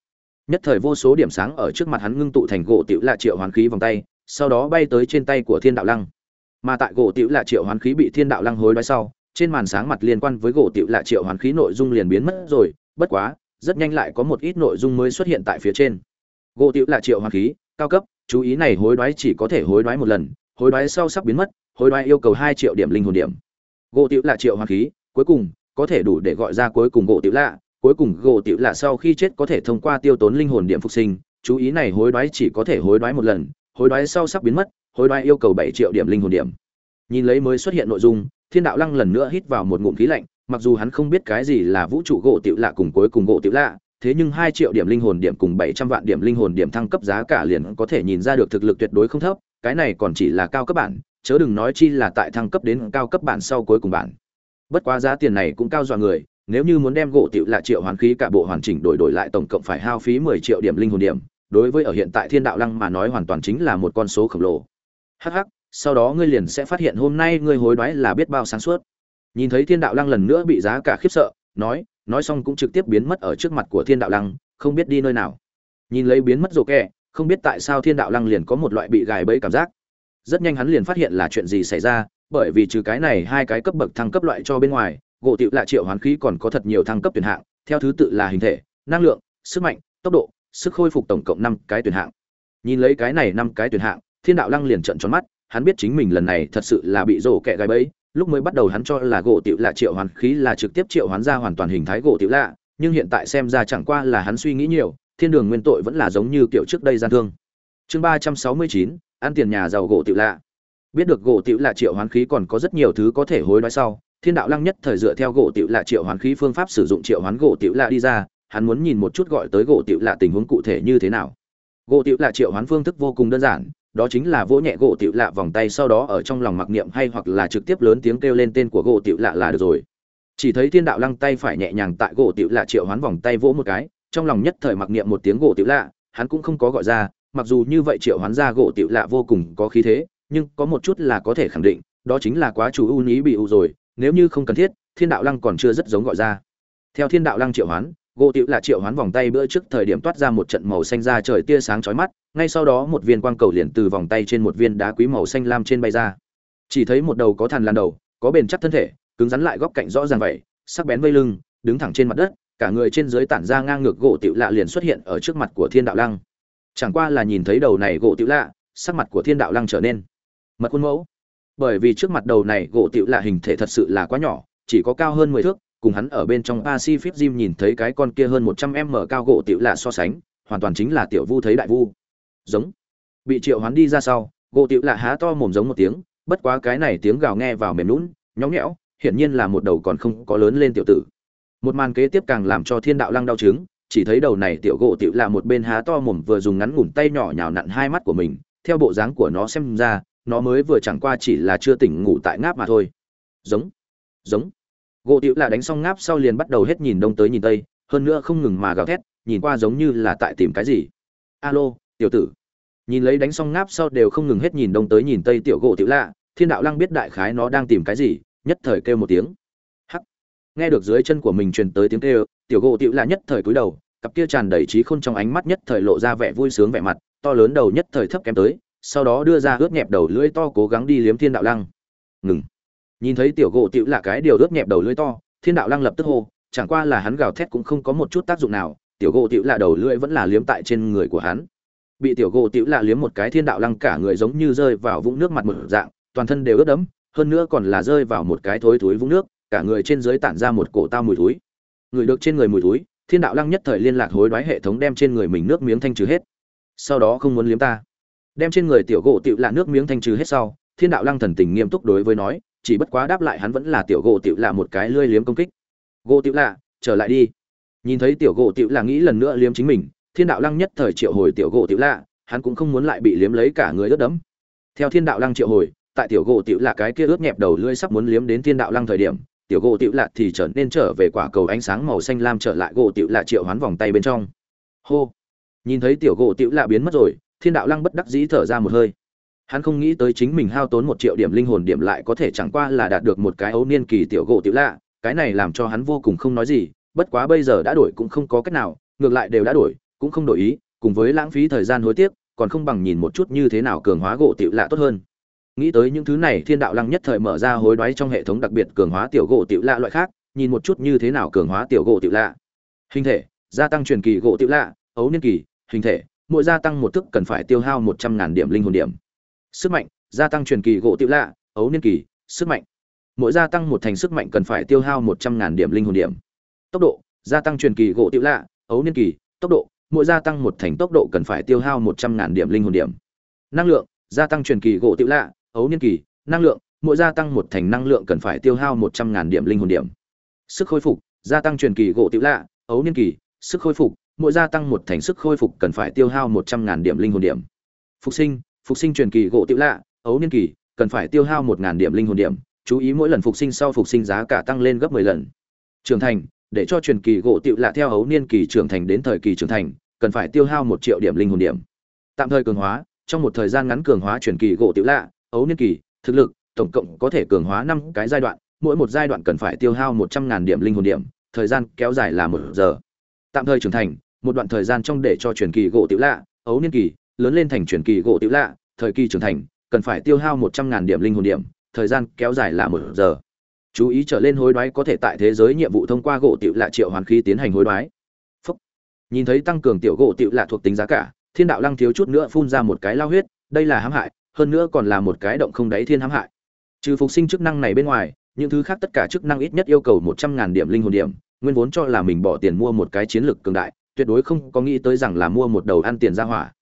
Nhất thời vô số điểm sáng ở trước mặt hắn ngưng tụ thành gỗ tiểu lạ triệu hoán khí vòng tay, sau đó bay tới trên tay của thiên đạo lăng. Mà tại gỗ tiểu lạ triệu hoán khí bị thiên đạo lăng hối đoái sau, trên màn sáng mặt liên quan với gỗ tiểu lạ triệu hoán khí nội dung liền biến mất rồi, bất quá, rất nhanh lại có một ít nội dung mới xuất hiện tại phía trên. Gỗ tiểu lạ triệu hoán khí, cao cấp, chú ý này hối đoái chỉ có thể hối đoái một lần hối đoái sau sắp biến mất hối đoái yêu cầu hai triệu điểm linh hồn điểm. Gỗ tiểu lạ triệu hoán khí cuối cùng có thể đủ để gọi ra cuối cùng gỗ tiểu lạ cuối cùng gỗ tiểu lạ sau khi chết có thể thông qua tiêu tốn linh hồn điểm phục sinh chú ý này hối đoái chỉ có thể hối đoái một lần hối đoái sau sắp biến mất hối đoái yêu cầu bảy triệu điểm linh hồn điểm. Nhìn lấy mới xuất hiện nội dung thiên đạo lăng lần nữa hít vào một ngụm khí lạnh mặc dù hắn không biết cái gì là vũ trụ gỗ tiểu lạ cùng cuối cùng gỗ tiểu lạ thế nhưng hai triệu điểm linh hồn điểm cùng bảy trăm vạn điểm linh hồn điểm thăng cấp giá cả liền có thể nhìn ra được thực lực tuyệt đối không thấp, cái này còn chỉ là cao cấp bản, chớ đừng nói chi là tại thăng cấp đến cao cấp bản sau cuối cùng bản. Bất quá giá tiền này cũng cao dọa người, nếu như muốn đem gỗ tiểu là triệu hoàn khí cả bộ hoàn chỉnh đổi đổi lại tổng cộng phải hao phí mười triệu điểm linh hồn điểm, đối với ở hiện tại Thiên Đạo Lăng mà nói hoàn toàn chính là một con số khổng lồ. hắc hắc sau đó ngươi liền sẽ phát hiện hôm nay ngươi hối đoái là biết bao sáng suốt nhìn thấy thiên đạo lăng lần nữa bị giá cả khiếp sợ nói nói xong cũng trực tiếp biến mất ở trước mặt của thiên đạo lăng không biết đi nơi nào nhìn lấy biến mất rổ kẹ không biết tại sao thiên đạo lăng liền có một loại bị gài bẫy cảm giác. Rất nhanh hắn liền phát hiện là chuyện gì xảy ra, bởi vì trừ cái này hai cái cấp bậc thăng cấp loại cho bên ngoài, gỗ tiệu lạ triệu hoán khí còn có thật nhiều thăng cấp tuyển hạng, theo thứ tự là hình thể, năng lượng, sức mạnh, tốc độ, sức khôi phục tổng cộng năm cái tuyển hạng. Nhìn lấy cái này năm cái tuyển hạng, thiên đạo lăng liền trận tròn mắt, hắn biết chính mình lần này thật sự là bị rổ kẹ gai bẫy, lúc mới bắt đầu hắn cho là gỗ tiểu lạ triệu hoán khí là trực tiếp triệu hoán ra hoàn toàn hình thái gỗ tiểu lạ, nhưng hiện tại xem ra chẳng qua là hắn suy nghĩ nhiều thiên đường nguyên tội vẫn là giống như kiểu trước đây gian thương. Chương ba trăm sáu mươi chín, ăn tiền nhà giàu gỗ tiểu lạ. Biết được gỗ tiểu lạ triệu hoán khí còn có rất nhiều thứ có thể hối đoái sau, thiên đạo lăng nhất thời dựa theo gỗ tiểu lạ triệu hoán khí phương pháp sử dụng triệu hoán gỗ tiểu lạ đi ra, hắn muốn nhìn một chút gọi tới gỗ tiểu lạ tình huống cụ thể như thế nào. Gỗ tiểu lạ triệu hoán phương thức vô cùng đơn giản, đó chính là vỗ nhẹ gỗ tiểu lạ vòng tay sau đó ở trong lòng mặc niệm hay hoặc là trực tiếp lớn tiếng kêu lên tên của gỗ tiểu lạ là được rồi. Chỉ thấy thiên đạo lăng tay phải nhẹ nhàng tại gỗ tiểu lạ triệu hoán vòng tay vỗ một cái trong lòng nhất thời mặc niệm một tiếng gỗ tiểu lạ, hắn cũng không có gọi ra, mặc dù như vậy triệu hoán ra gỗ tiểu lạ vô cùng có khí thế, nhưng có một chút là có thể khẳng định, đó chính là quá chủ ưu ní bị ưu rồi, nếu như không cần thiết, thiên đạo lăng còn chưa rất giống gọi ra. Theo thiên đạo lăng triệu hoán, gỗ tiểu lạ triệu hoán vòng tay bữa trước thời điểm toát ra một trận màu xanh ra trời tia sáng chói mắt, ngay sau đó một viên quang cầu liền từ vòng tay trên một viên đá quý màu xanh lam trên bay ra. Chỉ thấy một đầu có thằn lằn đầu, có bền chắc thân thể, cứng rắn lại góc cạnh rõ ràng vậy, sắc bén vây lưng, đứng thẳng trên mặt đất cả người trên dưới tản ra ngang ngược gỗ tiểu lạ liền xuất hiện ở trước mặt của thiên đạo lăng chẳng qua là nhìn thấy đầu này gỗ tiểu lạ sắc mặt của thiên đạo lăng trở nên mật khuôn mẫu bởi vì trước mặt đầu này gỗ tiểu lạ hình thể thật sự là quá nhỏ chỉ có cao hơn mười thước cùng hắn ở bên trong Pacific Gym nhìn thấy cái con kia hơn 100m cao gỗ tiểu lạ so sánh, hoàn toàn chính là tiểu vu thấy đại vu. Giống. Bị triệu hoán đi ra sau, gỗ tiểu lạ há to mồm giống một tiếng, bất quá cái này tiếng gào nghe vào mềm lún nhõng nhẽo, hiển nhiên là một đầu còn không có lớn lên tiểu tử. Một màn kế tiếp càng làm cho Thiên Đạo Lăng đau chứng, chỉ thấy đầu này tiểu gỗ tiểu lạ một bên há to mồm vừa dùng ngắn ngủn tay nhỏ nhào nặn hai mắt của mình, theo bộ dáng của nó xem ra, nó mới vừa chẳng qua chỉ là chưa tỉnh ngủ tại ngáp mà thôi. Giống. Giống gỗ tiểu là đánh xong ngáp sau liền bắt đầu hết nhìn đông tới nhìn tây hơn nữa không ngừng mà gào thét nhìn qua giống như là tại tìm cái gì alo tiểu tử nhìn lấy đánh xong ngáp sau đều không ngừng hết nhìn đông tới nhìn tây tiểu gỗ tiểu lạ thiên đạo lăng biết đại khái nó đang tìm cái gì nhất thời kêu một tiếng nghe được dưới chân của mình truyền tới tiếng kêu, tiểu gỗ tiểu là nhất thời cúi đầu, cặp kia tràn đầy trí khôn trong ánh mắt nhất thời lộ ra vẻ vui sướng vẻ mặt, to lớn đầu nhất thời thấp kém tới, sau đó đưa ra ướt nhẹp đầu lưỡi to cố gắng đi liếm thiên đạo lăng. Ngừng. Nhìn thấy tiểu gỗ tiểu là cái điều ướt nhẹp đầu lưỡi to, thiên đạo lăng lập tức hô, chẳng qua là hắn gào thét cũng không có một chút tác dụng nào, tiểu gỗ tiểu là đầu lưỡi vẫn là liếm tại trên người của hắn. Bị tiểu gỗ tiểu là liếm một cái thiên đạo lăng cả người giống như rơi vào vũng nước mặt một dạng, toàn thân đều ướt đẫm, hơn nữa còn là rơi vào một cái thối thối vũng nước cả người trên dưới tản ra một cổ tao mùi thối người được trên người mùi thối thiên đạo lăng nhất thời liên lạc hối đoái hệ thống đem trên người mình nước miếng thanh trừ hết. Sau đó không muốn liếm ta. Đem trên người tiểu gỗ tiểu lạ nước miếng thanh trừ hết sau, thiên đạo lăng thần tình nghiêm túc đối với nói, chỉ bất quá đáp lại hắn vẫn là tiểu gỗ tiểu lạ một cái lươi liếm công kích. Gỗ tiểu lạ, trở lại đi. Nhìn thấy tiểu gỗ tiểu lạ nghĩ lần nữa liếm chính mình, thiên đạo lăng nhất thời triệu hồi tiểu gỗ tiểu lạ, hắn cũng không muốn lại bị liếm lấy cả người ướt đẫm. Theo thiên đạo lăng triệu hồi, tại tiểu gỗ tiểu lạ cái kia ướt nhẹp đầu lưỡi sắp muốn liếm đến thiên đạo lăng thời điểm tiểu gỗ tiểu lạ thì trở nên trở về quả cầu ánh sáng màu xanh lam trở lại gỗ tiểu lạ triệu hoán vòng tay bên trong. Hô! Nhìn thấy tiểu gỗ tiểu lạ biến mất rồi, thiên đạo lăng bất đắc dĩ thở ra một hơi. Hắn không nghĩ tới chính mình hao tốn một triệu điểm linh hồn điểm lại có thể chẳng qua là đạt được một cái ấu niên kỳ tiểu gỗ tiểu lạ, cái này làm cho hắn vô cùng không nói gì, bất quá bây giờ đã đổi cũng không có cách nào, ngược lại đều đã đổi, cũng không đổi ý, cùng với lãng phí thời gian hối tiếc, còn không bằng nhìn một chút như thế nào cường hóa gỗ tiểu lạ tốt hơn nghĩ tới những thứ này, thiên đạo lăng nhất thời mở ra hối đoái trong hệ thống đặc biệt cường hóa tiểu gỗ tiểu lạ loại khác, nhìn một chút như thế nào cường hóa tiểu gỗ tiểu lạ. Hình thể, gia tăng truyền kỳ gỗ tiểu lạ, ấu niên kỳ, hình thể, mỗi gia tăng một thức cần phải tiêu hao một trăm ngàn điểm linh hồn điểm. Sức mạnh, gia tăng truyền kỳ gỗ tiểu lạ, ấu niên kỳ, sức mạnh. Mỗi gia tăng một thành sức mạnh cần phải tiêu hao một trăm ngàn điểm linh hồn điểm. Tốc độ, gia tăng truyền kỳ gỗ tiểu lạ, ấu niên kỳ, tốc độ, mỗi gia tăng một thành tốc độ cần phải tiêu hao một trăm ngàn điểm linh hồn điểm. Năng lượng, gia tăng truyền kỳ gỗ tiểu lạ ấu niên kỳ, năng lượng, mỗi gia tăng một thành năng lượng cần phải tiêu hao một trăm ngàn điểm linh hồn điểm. Sức khôi phục, gia tăng truyền kỳ gỗ tiểu lạ, ấu niên kỳ, sức khôi phục, mỗi gia tăng một thành sức khôi phục cần phải tiêu hao một trăm ngàn điểm linh hồn điểm. Phục sinh phục sinh truyền kỳ gỗ tiểu lạ, ấu niên kỳ, cần phải tiêu hao một ngàn điểm linh hồn điểm. Chú ý mỗi lần phục sinh sau phục sinh giá cả tăng lên gấp mười lần. Trưởng thành, để cho truyền kỳ gỗ tiểu lạ theo ấu niên kỳ trưởng thành đến thời kỳ trưởng thành, cần phải tiêu hao một triệu điểm linh hồn điểm. Tạm thời cường hóa, trong một thời gian ngắn cường hóa truyền kỳ gỗ tiểu lạ ấu niên kỳ, thực lực, tổng cộng có thể cường hóa năm cái giai đoạn, mỗi một giai đoạn cần phải tiêu hao một trăm ngàn điểm linh hồn điểm, thời gian kéo dài là một giờ. Tạm thời trưởng thành, một đoạn thời gian trong để cho truyền kỳ gỗ tiểu lạ, ấu niên kỳ, lớn lên thành truyền kỳ gỗ tiểu lạ, thời kỳ trưởng thành, cần phải tiêu hao một trăm ngàn điểm linh hồn điểm, thời gian kéo dài là một giờ. Chú ý trở lên hối đoái có thể tại thế giới nhiệm vụ thông qua gỗ tiểu lạ triệu hoàn khí tiến hành hối đoái. Phúc. nhìn thấy tăng cường tiểu gỗ tiểu lạ thuộc tính giá cả, thiên đạo lăng thiếu chút nữa phun ra một cái lao huyết, đây là hãm hại hơn nữa còn là một cái động không đáy thiên hãm hại. Trừ phục sinh chức năng này bên ngoài, những thứ khác tất cả chức năng ít nhất yêu cầu một trăm ngàn điểm linh hồn điểm, nguyên vốn cho là mình bỏ tiền mua một cái chiến lược cường đại, tuyệt đối không có nghĩ tới rằng là mua một đầu ăn tiền ra hỏa.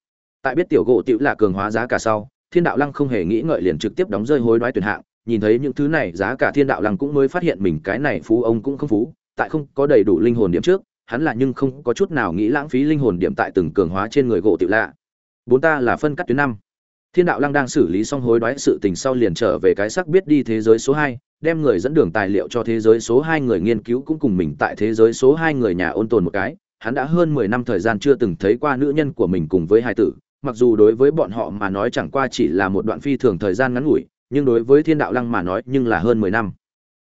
Tại biết tiểu gỗ tiểu là cường hóa giá cả sau, thiên đạo lăng không hề nghĩ ngợi liền trực tiếp đóng rơi hối đoái tuyển hạng, nhìn thấy những thứ này, giá cả thiên đạo lăng cũng mới phát hiện mình cái này phú ông cũng không phú, tại không có đầy đủ linh hồn điểm trước, hắn là nhưng không có chút nào nghĩ lãng phí linh hồn điểm tại từng cường hóa trên người gỗ tiểu lạ. Bốn ta là phân cắt tuyến năm thiên đạo lăng đang xử lý xong hối đoái sự tình sau liền trở về cái sắc biết đi thế giới số hai, đem người dẫn đường tài liệu cho thế giới số hai người nghiên cứu cũng cùng mình tại thế giới số hai người nhà ôn tồn một cái. Hắn đã hơn mười năm thời gian chưa từng thấy qua nữ nhân của mình cùng với hai tử, mặc dù đối với bọn họ mà nói chẳng qua chỉ là một đoạn phi thường thời gian ngắn ngủi, nhưng đối với thiên đạo lăng mà nói nhưng là hơn mười năm.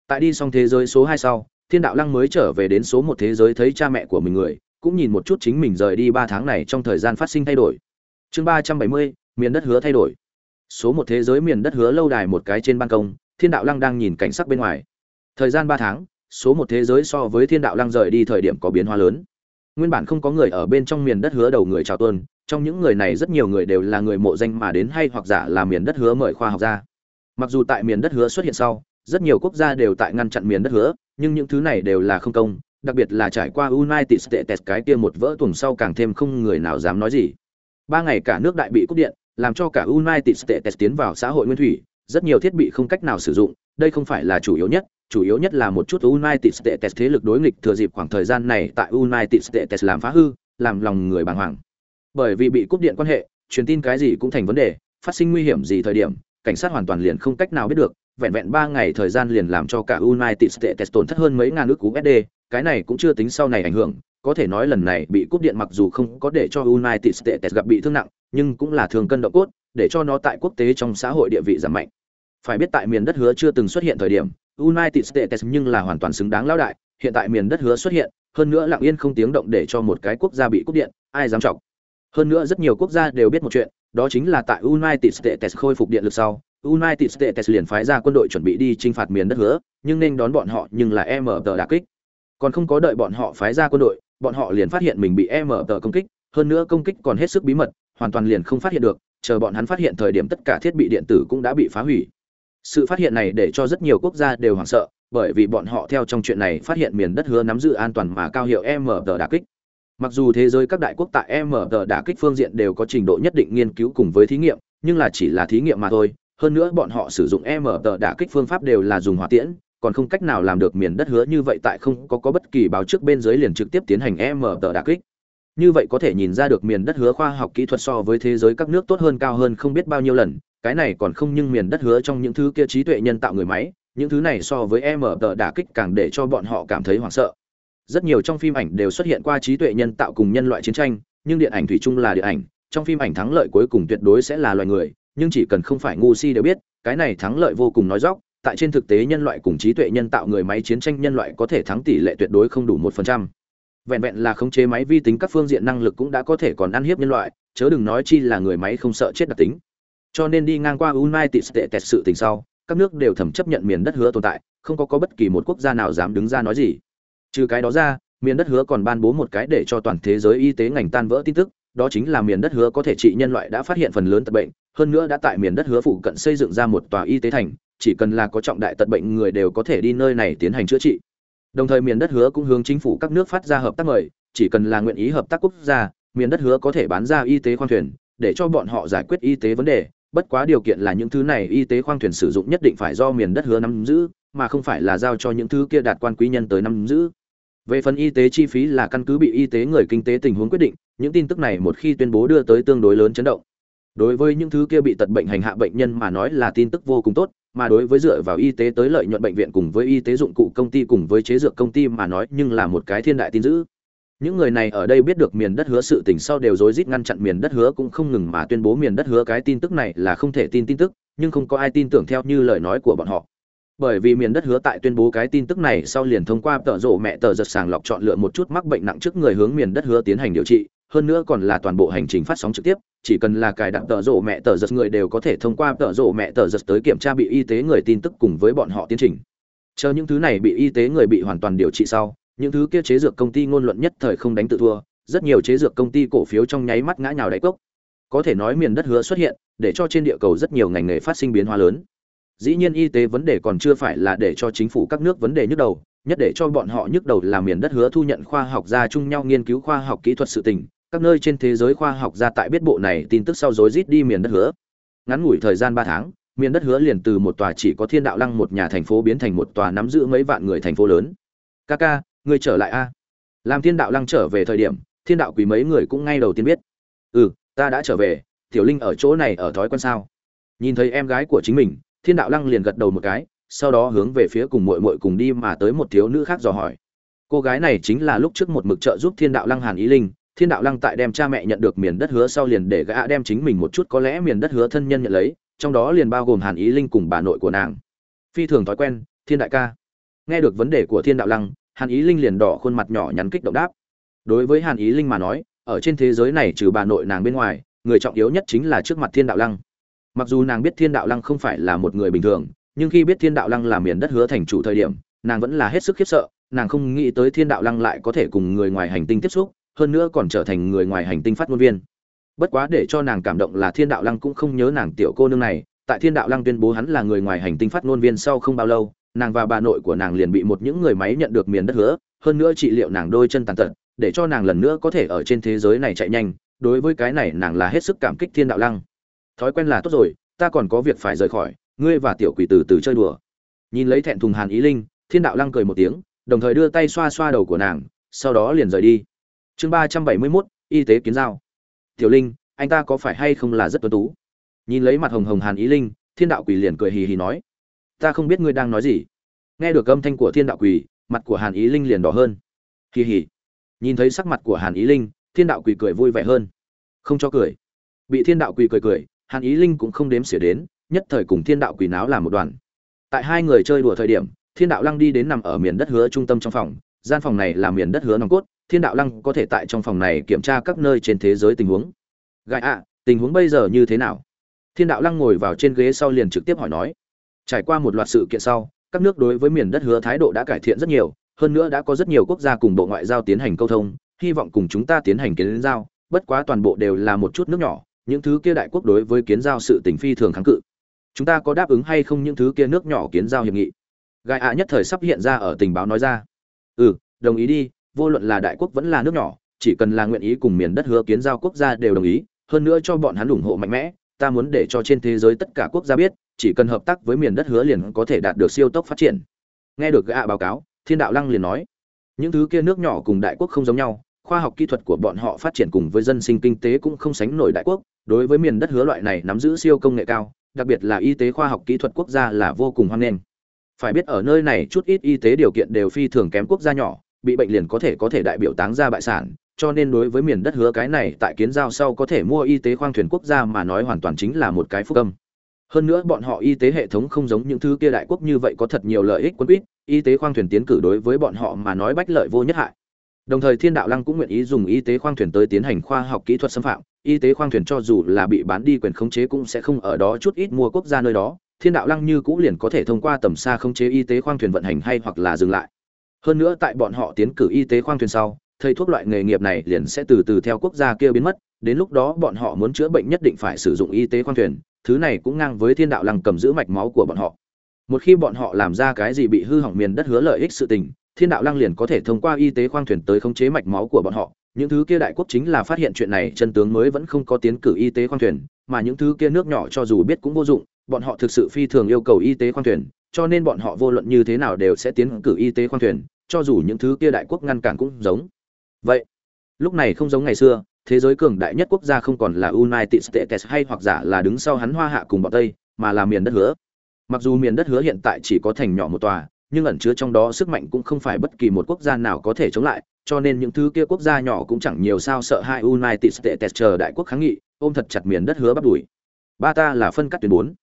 Tại đi xong thế giới số hai sau, thiên đạo lăng mới trở về đến số một thế giới thấy cha mẹ của mình người, cũng nhìn một chút chính mình rời đi ba tháng này trong thời gian phát sinh thay đổi. Chương ba trăm bảy mươi miền đất hứa thay đổi. Số một thế giới miền đất hứa lâu đài một cái trên ban công, thiên đạo lăng đang nhìn cảnh sắc bên ngoài. Thời gian ba tháng, số một thế giới so với thiên đạo lăng rời đi thời điểm có biến hóa lớn. Nguyên bản không có người ở bên trong miền đất hứa đầu người chào tuân trong những người này rất nhiều người đều là người mộ danh mà đến hay hoặc giả là miền đất hứa mời khoa học ra mặc dù tại miền đất hứa xuất hiện sau, rất nhiều quốc gia đều tại ngăn chặn miền đất hứa, nhưng những thứ này đều là không công, đặc biệt là trải qua united states cái kia một vỡ tuồng sau càng thêm không người nào dám nói gì. Ba ngày cả nước đại bị cúp điện làm cho cả united states tiến vào xã hội nguyên thủy, rất nhiều thiết bị không cách nào sử dụng, đây không phải là chủ yếu nhất, chủ yếu nhất là một chút united states thế lực đối nghịch thừa dịp khoảng thời gian này tại united states làm phá hư, làm lòng người bàng hoàng. Bởi vì bị cúp điện quan hệ, truyền tin cái gì cũng thành vấn đề, phát sinh nguy hiểm gì thời điểm, cảnh sát hoàn toàn liền không cách nào biết được vẹn vẹn ba ngày thời gian liền làm cho cả United States tổn thất hơn mấy ngàn ước USD, cái này cũng chưa tính sau này ảnh hưởng, có thể nói lần này bị cúp điện mặc dù không có để cho United States gặp bị thương nặng, nhưng cũng là thường cân độ cốt, để cho nó tại quốc tế trong xã hội địa vị giảm mạnh. Phải biết tại miền đất hứa chưa từng xuất hiện thời điểm, United States nhưng là hoàn toàn xứng đáng lão đại, hiện tại miền đất hứa xuất hiện, hơn nữa lặng yên không tiếng động để cho một cái quốc gia bị cúp điện, ai dám trọng. Hơn nữa rất nhiều quốc gia đều biết một chuyện, đó chính là tại United States khôi phục điện lực sau, United States liền phái ra quân đội chuẩn bị đi chinh phạt miền đất hứa, nhưng nên đón bọn họ nhưng là M tờ đả kích. Còn không có đợi bọn họ phái ra quân đội, bọn họ liền phát hiện mình bị M công kích, hơn nữa công kích còn hết sức bí mật, hoàn toàn liền không phát hiện được, chờ bọn hắn phát hiện thời điểm tất cả thiết bị điện tử cũng đã bị phá hủy. Sự phát hiện này để cho rất nhiều quốc gia đều hoảng sợ, bởi vì bọn họ theo trong chuyện này phát hiện miền đất hứa nắm giữ an toàn mà cao hiệu M tờ đả kích. Mặc dù thế giới các đại quốc tại M tờ đả kích phương diện đều có trình độ nhất định nghiên cứu cùng với thí nghiệm, nhưng là chỉ là thí nghiệm mà thôi, hơn nữa bọn họ sử dụng M tờ đả kích phương pháp đều là dùng hỏa tiễn, còn không cách nào làm được miền đất hứa như vậy tại không có có bất kỳ báo trước bên dưới liền trực tiếp tiến hành M tờ đả kích. Như vậy có thể nhìn ra được miền đất hứa khoa học kỹ thuật so với thế giới các nước tốt hơn cao hơn không biết bao nhiêu lần, cái này còn không nhưng miền đất hứa trong những thứ kia trí tuệ nhân tạo người máy, những thứ này so với M tờ đả kích càng để cho bọn họ cảm thấy hoảng sợ. Rất nhiều trong phim ảnh đều xuất hiện qua trí tuệ nhân tạo cùng nhân loại chiến tranh, nhưng điện ảnh thủy chung là điện ảnh, trong phim ảnh thắng lợi cuối cùng tuyệt đối sẽ là loài người, nhưng chỉ cần không phải ngu si đều biết, cái này thắng lợi vô cùng nói dóc, tại trên thực tế nhân loại cùng trí tuệ nhân tạo người máy chiến tranh nhân loại có thể thắng tỷ lệ tuyệt đối không đủ một phần trăm. Vẹn vẹn là khống chế máy vi tính các phương diện năng lực cũng đã có thể còn ăn hiếp nhân loại, chớ đừng nói chi là người máy không sợ chết đặc tính. Cho nên đi ngang qua United States sự tình sau, các nước đều thầm chấp nhận miền đất hứa tồn tại, không có có bất kỳ một quốc gia nào dám đứng ra nói gì. Trừ cái đó ra, miền đất hứa còn ban bố một cái để cho toàn thế giới y tế ngành tan vỡ tin tức, đó chính là miền đất hứa có thể trị nhân loại đã phát hiện phần lớn tật bệnh, hơn nữa đã tại miền đất hứa phụ cận xây dựng ra một tòa y tế thành, chỉ cần là có trọng đại tật bệnh người đều có thể đi nơi này tiến hành chữa trị. Đồng thời miền đất hứa cũng hướng chính phủ các nước phát ra hợp tác mời, chỉ cần là nguyện ý hợp tác quốc gia, miền đất hứa có thể bán ra y tế khoang thuyền, để cho bọn họ giải quyết y tế vấn đề, bất quá điều kiện là những thứ này y tế khoang thuyền sử dụng nhất định phải do miền đất hứa nắm giữ, mà không phải là giao cho những thứ kia đạt quan quý nhân tới nắm giữ. Về phần y tế chi phí là căn cứ bị y tế người kinh tế tình huống quyết định, những tin tức này một khi tuyên bố đưa tới tương đối lớn chấn động. Đối với những thứ kia bị tật bệnh hành hạ bệnh nhân mà nói là tin tức vô cùng tốt, mà đối với dựa vào y tế tới lợi nhuận bệnh viện cùng với y tế dụng cụ công ty cùng với chế dược công ty mà nói nhưng là một cái thiên đại tin dữ. những người này ở đây biết được miền đất hứa sự tình sau đều rối rít ngăn chặn miền đất hứa cũng không ngừng mà tuyên bố miền đất hứa cái tin tức này là không thể tin tin tức nhưng không có ai tin tưởng theo như lời nói của bọn họ bởi vì miền đất hứa tại tuyên bố cái tin tức này sau liền thông qua tợ rộ mẹ tờ giật sàng lọc chọn lựa một chút mắc bệnh nặng trước người hướng miền đất hứa tiến hành điều trị hơn nữa còn là toàn bộ hành trình phát sóng trực tiếp, chỉ cần là cài đặt tợ rộ mẹ tờ giật người đều có thể thông qua tợ rộ mẹ tờ giật tới kiểm tra bị y tế người tin tức cùng với bọn họ tiến trình. Chờ những thứ này bị y tế người bị hoàn toàn điều trị sau, những thứ kia chế dược công ty ngôn luận nhất thời không đánh tự thua, rất nhiều chế dược công ty cổ phiếu trong nháy mắt ngã nhào đáy cốc. Có thể nói miền đất hứa xuất hiện, để cho trên địa cầu rất nhiều ngành nghề phát sinh biến hóa lớn. Dĩ nhiên y tế vấn đề còn chưa phải là để cho chính phủ các nước vấn đề nhức đầu, nhất để cho bọn họ nhức đầu là miền đất hứa thu nhận khoa học gia chung nhau nghiên cứu khoa học kỹ thuật sự tình các nơi trên thế giới khoa học gia tại biết bộ này tin tức sau rối rít đi miền đất hứa. Ngắn ngủi thời gian ba tháng, miền đất hứa liền từ một tòa chỉ có thiên đạo lăng một nhà thành phố biến thành một tòa nắm giữ mấy vạn người thành phố lớn. Ca ca ngươi trở lại a. Làm thiên đạo lăng trở về thời điểm, thiên đạo quý mấy người cũng ngay đầu tiên biết. Ừ ta đã trở về, tiểu linh ở chỗ này ở thói quen sao? Nhìn thấy em gái của chính mình, thiên đạo lăng liền gật đầu một cái, sau đó hướng về phía cùng muội muội cùng đi mà tới một thiếu nữ khác dò hỏi. Cô gái này chính là lúc trước một mực trợ giúp thiên đạo lăng hàn ý linh thiên đạo lăng tại đem cha mẹ nhận được miền đất hứa sau liền để gã đem chính mình một chút có lẽ miền đất hứa thân nhân nhận lấy, trong đó liền bao gồm hàn ý linh cùng bà nội của nàng. Phi thường thói quen, thiên đại ca. Nghe được vấn đề của thiên đạo lăng, hàn ý linh liền đỏ khuôn mặt nhỏ nhắn kích động đáp. Đối với hàn ý linh mà nói, ở trên thế giới này trừ bà nội nàng bên ngoài, người trọng yếu nhất chính là trước mặt thiên đạo lăng. Mặc dù nàng biết thiên đạo lăng không phải là một người bình thường, nhưng khi biết thiên đạo lăng là miền đất hứa thành chủ thời điểm, nàng vẫn là hết sức khiếp sợ, nàng không nghĩ tới thiên đạo lăng lại có thể cùng người ngoài hành tinh tiếp xúc hơn nữa còn trở thành người ngoài hành tinh phát ngôn viên. Bất quá để cho nàng cảm động là thiên đạo lăng cũng không nhớ nàng tiểu cô nương này. Tại thiên đạo lăng tuyên bố hắn là người ngoài hành tinh phát ngôn viên sau không bao lâu, nàng và bà nội của nàng liền bị một những người máy nhận được miền đất hứa. Hơn nữa trị liệu nàng đôi chân tàn tật, để cho nàng lần nữa có thể ở trên thế giới này chạy nhanh. Đối với cái này nàng là hết sức cảm kích thiên đạo lăng. Thói quen là tốt rồi, ta còn có việc phải rời khỏi. Ngươi và tiểu quỷ từ từ chơi đùa. Nhìn lấy thẹn thùng hàn ý linh, thiên đạo lăng cười một tiếng, đồng thời đưa tay xoa xoa đầu của nàng, sau đó liền rời đi chương ba trăm bảy mươi mốt, y tế kiến giao. Tiểu linh, anh ta có phải hay không là rất tuấn tú? Nhìn lấy mặt hồng hồng hàn ý linh, thiên đạo quỷ liền cười hì hì nói. Ta không biết ngươi đang nói gì. Nghe được âm thanh của thiên đạo quỷ mặt của hàn ý linh liền đỏ hơn. Hì hì. Nhìn thấy sắc mặt của hàn ý linh, thiên đạo quỷ cười vui vẻ hơn. Không cho cười. Bị thiên đạo quỷ cười cười, hàn ý linh cũng không đếm xỉa đến, nhất thời cùng thiên đạo quỷ náo làm một đoàn. Tại hai người chơi đùa thời điểm, thiên đạo lăng đi đến nằm ở miền đất hứa trung tâm trong phòng. Gian phòng này là miền đất hứa nòng cốt thiên đạo lăng có thể tại trong phòng này kiểm tra các nơi trên thế giới tình huống. Gại ạ, tình huống bây giờ như thế nào? Thiên đạo lăng ngồi vào trên ghế sau liền trực tiếp hỏi nói. Trải qua một loạt sự kiện sau, các nước đối với miền đất hứa thái độ đã cải thiện rất nhiều, hơn nữa đã có rất nhiều quốc gia cùng bộ ngoại giao tiến hành câu thông, hy vọng cùng chúng ta tiến hành kiến giao, bất quá toàn bộ đều là một chút nước nhỏ, những thứ kia đại quốc đối với kiến giao sự tình phi thường kháng cự. Chúng ta có đáp ứng hay không những thứ kia nước nhỏ kiến giao hiệp nghị? Gai ạ nhất thời sắp hiện ra ở tình báo nói ra. Ừ đồng ý đi vô luận là đại quốc vẫn là nước nhỏ, chỉ cần là nguyện ý cùng miền đất hứa kiến giao quốc gia đều đồng ý, hơn nữa cho bọn hắn ủng hộ mạnh mẽ, ta muốn để cho trên thế giới tất cả quốc gia biết, chỉ cần hợp tác với miền đất hứa liền có thể đạt được siêu tốc phát triển. Nghe được gạ báo cáo, thiên đạo lăng liền nói, những thứ kia nước nhỏ cùng đại quốc không giống nhau, khoa học kỹ thuật của bọn họ phát triển cùng với dân sinh kinh tế cũng không sánh nổi đại quốc, đối với miền đất hứa loại này nắm giữ siêu công nghệ cao, đặc biệt là y tế khoa học kỹ thuật quốc gia là vô cùng hoan nghênh. Phải biết ở nơi này chút ít y tế điều kiện đều phi thường kém quốc gia nhỏ bị bệnh liền có thể có thể đại biểu táng ra bại sản, cho nên đối với miền đất hứa cái này tại kiến giao sau có thể mua y tế khoang thuyền quốc gia mà nói hoàn toàn chính là một cái phúc âm. Hơn nữa bọn họ y tế hệ thống không giống những thứ kia đại quốc như vậy có thật nhiều lợi ích quân quýt, y tế khoang thuyền tiến cử đối với bọn họ mà nói bách lợi vô nhất hại. Đồng thời thiên đạo lăng cũng nguyện ý dùng y tế khoang thuyền tới tiến hành khoa học kỹ thuật xâm phạm, y tế khoang thuyền cho dù là bị bán đi quyền khống chế cũng sẽ không ở đó chút ít mua quốc gia nơi đó, thiên đạo lăng như cũ liền có thể thông qua tầm xa khống chế y tế khoang thuyền vận hành hay hoặc là dừng lại hơn nữa tại bọn họ tiến cử y tế khoang thuyền sau, thầy thuốc loại nghề nghiệp này liền sẽ từ từ theo quốc gia kia biến mất, đến lúc đó bọn họ muốn chữa bệnh nhất định phải sử dụng y tế khoang thuyền, thứ này cũng ngang với thiên đạo lăng cầm giữ mạch máu của bọn họ. Một khi bọn họ làm ra cái gì bị hư hỏng miền đất hứa lợi ích sự tình, thiên đạo lăng liền có thể thông qua y tế khoang thuyền tới khống chế mạch máu của bọn họ. Những thứ kia đại quốc chính là phát hiện chuyện này, chân tướng mới vẫn không có tiến cử y tế khoang thuyền, mà những thứ kia nước nhỏ cho dù biết cũng vô dụng, bọn họ thực sự phi thường yêu cầu y tế khoang thuyền, cho nên bọn họ vô luận như thế nào đều sẽ tiến cử y tế khoang thuyền cho dù những thứ kia đại quốc ngăn cản cũng giống. Vậy, lúc này không giống ngày xưa, thế giới cường đại nhất quốc gia không còn là united states hay hoặc giả là đứng sau hắn hoa hạ cùng bọn tây, mà là miền đất hứa. Mặc dù miền đất hứa hiện tại chỉ có thành nhỏ một tòa, nhưng ẩn chứa trong đó sức mạnh cũng không phải bất kỳ một quốc gia nào có thể chống lại, cho nên những thứ kia quốc gia nhỏ cũng chẳng nhiều sao sợ hai united states chờ đại quốc kháng nghị, ôm thật chặt miền đất hứa bắt đuổi. Ba ta là phân cắt tuyến bốn.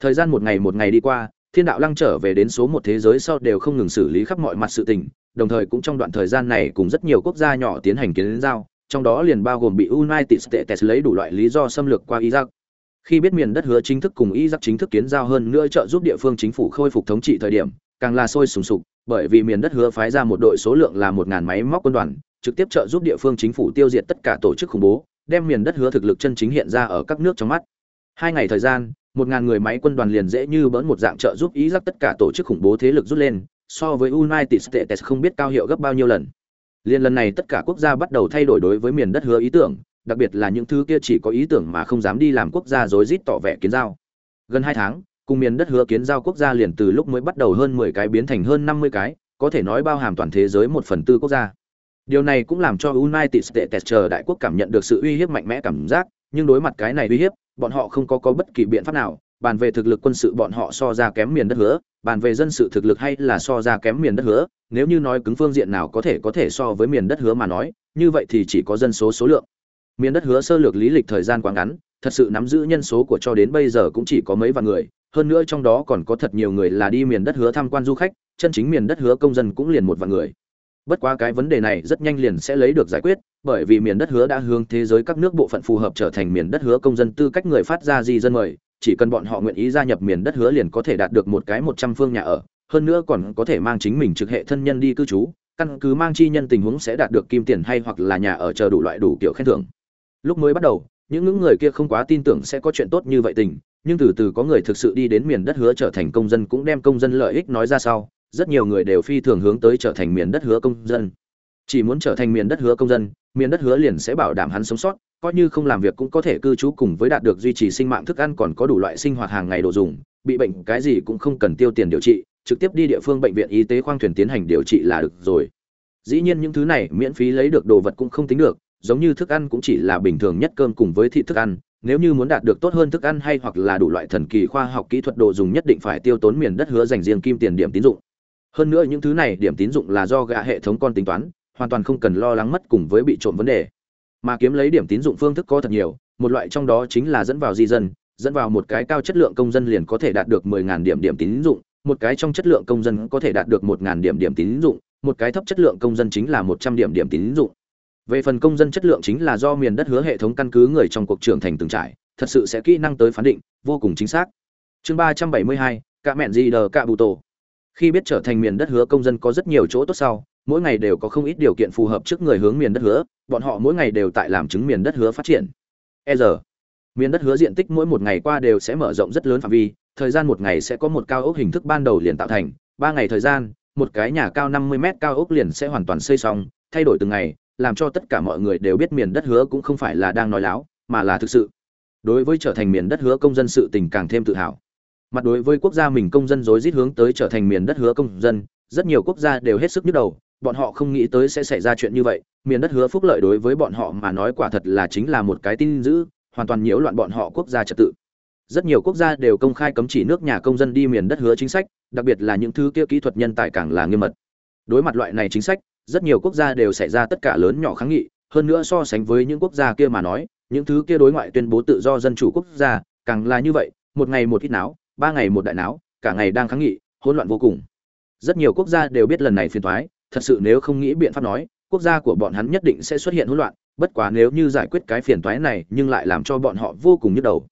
Thời gian một ngày một ngày đi qua thiên đạo lăng trở về đến số một thế giới sau đều không ngừng xử lý khắp mọi mặt sự tình, đồng thời cũng trong đoạn thời gian này cùng rất nhiều quốc gia nhỏ tiến hành kiến giao, trong đó liền bao gồm bị united states lấy đủ loại lý do xâm lược qua iraq. Khi biết miền đất hứa chính thức cùng iraq chính thức kiến giao hơn nữa trợ giúp địa phương chính phủ khôi phục thống trị thời điểm, càng là sôi sùng sục, bởi vì miền đất hứa phái ra một đội số lượng là một ngàn máy móc quân đoàn, trực tiếp trợ giúp địa phương chính phủ tiêu diệt tất cả tổ chức khủng bố, đem miền đất hứa thực lực chân chính hiện ra ở các nước trong mắt. Hai ngày thời gian một ngàn người máy quân đoàn liền dễ như bỡn một dạng trợ giúp ý giác tất cả tổ chức khủng bố thế lực rút lên, so với united states không biết cao hiệu gấp bao nhiêu lần. Liên lần này tất cả quốc gia bắt đầu thay đổi đối với miền đất hứa ý tưởng, đặc biệt là những thứ kia chỉ có ý tưởng mà không dám đi làm quốc gia rối rít tỏ vẻ kiến giao. Gần hai tháng, cùng miền đất hứa kiến giao quốc gia liền từ lúc mới bắt đầu hơn mười cái biến thành hơn năm mươi cái, có thể nói bao hàm toàn thế giới một phần tư quốc gia. Điều này cũng làm cho united states chờ đại quốc cảm nhận được sự uy hiếp mạnh mẽ cảm giác, nhưng đối mặt cái này uy hiếp bọn họ không có có bất kỳ biện pháp nào, bàn về thực lực quân sự bọn họ so ra kém miền đất hứa, bàn về dân sự thực lực hay là so ra kém miền đất hứa, nếu như nói cứng phương diện nào có thể có thể so với miền đất hứa mà nói, như vậy thì chỉ có dân số số lượng. Miền đất hứa sơ lược lý lịch thời gian quá ngắn, thật sự nắm giữ nhân số của cho đến bây giờ cũng chỉ có mấy vạn người, hơn nữa trong đó còn có thật nhiều người là đi miền đất hứa tham quan du khách, chân chính miền đất hứa công dân cũng liền một vạn người bất quá cái vấn đề này rất nhanh liền sẽ lấy được giải quyết, bởi vì miền đất hứa đã hướng thế giới các nước bộ phận phù hợp trở thành miền đất hứa công dân tư cách người phát ra di dân mời, chỉ cần bọn họ nguyện ý gia nhập miền đất hứa liền có thể đạt được một cái một trăm phương nhà ở, hơn nữa còn có thể mang chính mình trực hệ thân nhân đi cư trú, căn cứ mang chi nhân tình huống sẽ đạt được kim tiền hay hoặc là nhà ở chờ đủ loại đủ kiểu khen thưởng. Lúc mới bắt đầu, những những người kia không quá tin tưởng sẽ có chuyện tốt như vậy tình, nhưng từ từ có người thực sự đi đến miền đất hứa trở thành công dân cũng đem công dân lợi ích nói ra sau rất nhiều người đều phi thường hướng tới trở thành miền đất hứa công dân. Chỉ muốn trở thành miền đất hứa công dân, miền đất hứa liền sẽ bảo đảm hắn sống sót, coi như không làm việc cũng có thể cư trú cùng với đạt được duy trì sinh mạng thức ăn còn có đủ loại sinh hoạt hàng ngày đồ dùng, bị bệnh cái gì cũng không cần tiêu tiền điều trị, trực tiếp đi địa phương bệnh viện y tế khoang thuyền tiến hành điều trị là được rồi. Dĩ nhiên những thứ này miễn phí lấy được đồ vật cũng không tính được, giống như thức ăn cũng chỉ là bình thường nhất cơm cùng với thịt thức ăn, nếu như muốn đạt được tốt hơn thức ăn hay hoặc là đủ loại thần kỳ khoa học kỹ thuật đồ dùng nhất định phải tiêu tốn miền đất hứa dành riêng kim tiền điểm tín dụng hơn nữa những thứ này điểm tín dụng là do gạ hệ thống con tính toán hoàn toàn không cần lo lắng mất cùng với bị trộm vấn đề. Mà kiếm lấy điểm tín dụng phương thức có thật nhiều một loại trong đó chính là dẫn vào di dân dẫn vào một cái cao chất lượng công dân liền có thể đạt được 10.000 điểm điểm tín dụng một cái trong chất lượng công dân có thể đạt được 1.000 điểm điểm tín dụng một cái thấp chất lượng công dân chính là 100 điểm điểm tín dụng. Về phần công dân chất lượng chính là do miền đất hứa hệ thống căn cứ người trong cuộc trưởng thành từng trải thật sự sẽ kỹ năng tới phán định vô cùng chính xác. Chương 372, cả mẹn gì đờ cả bụ tổ khi biết trở thành miền đất hứa công dân có rất nhiều chỗ tốt sau, mỗi ngày đều có không ít điều kiện phù hợp trước người hướng miền đất hứa, bọn họ mỗi ngày đều tại làm chứng miền đất hứa phát triển. E giờ, miền đất hứa diện tích mỗi một ngày qua đều sẽ mở rộng rất lớn phạm vi, thời gian một ngày sẽ có một cao ốc hình thức ban đầu liền tạo thành, ba ngày thời gian, một cái nhà cao năm mươi mét cao ốc liền sẽ hoàn toàn xây xong, thay đổi từng ngày, làm cho tất cả mọi người đều biết miền đất hứa cũng không phải là đang nói láo, mà là thực sự. Đối với trở thành miền đất hứa công dân sự tình càng thêm tự hào mặt đối với quốc gia mình công dân rối rít hướng tới trở thành miền đất hứa công dân, rất nhiều quốc gia đều hết sức nhức đầu, bọn họ không nghĩ tới sẽ xảy ra chuyện như vậy. Miền đất hứa phúc lợi đối với bọn họ mà nói quả thật là chính là một cái tin dữ, hoàn toàn nhiễu loạn bọn họ quốc gia trật tự. Rất nhiều quốc gia đều công khai cấm chỉ nước nhà công dân đi miền đất hứa chính sách, đặc biệt là những thứ kia kỹ thuật nhân tài càng là nghiêm mật. Đối mặt loại này chính sách, rất nhiều quốc gia đều xảy ra tất cả lớn nhỏ kháng nghị, hơn nữa so sánh với những quốc gia kia mà nói, những thứ kia đối ngoại tuyên bố tự do dân chủ quốc gia, càng là như vậy, một ngày một ít náo ba ngày một đại náo, cả ngày đang kháng nghị, hỗn loạn vô cùng. Rất nhiều quốc gia đều biết lần này phiền toái, thật sự nếu không nghĩ biện pháp nói, quốc gia của bọn hắn nhất định sẽ xuất hiện hỗn loạn, bất quá nếu như giải quyết cái phiền toái này nhưng lại làm cho bọn họ vô cùng nhức đầu.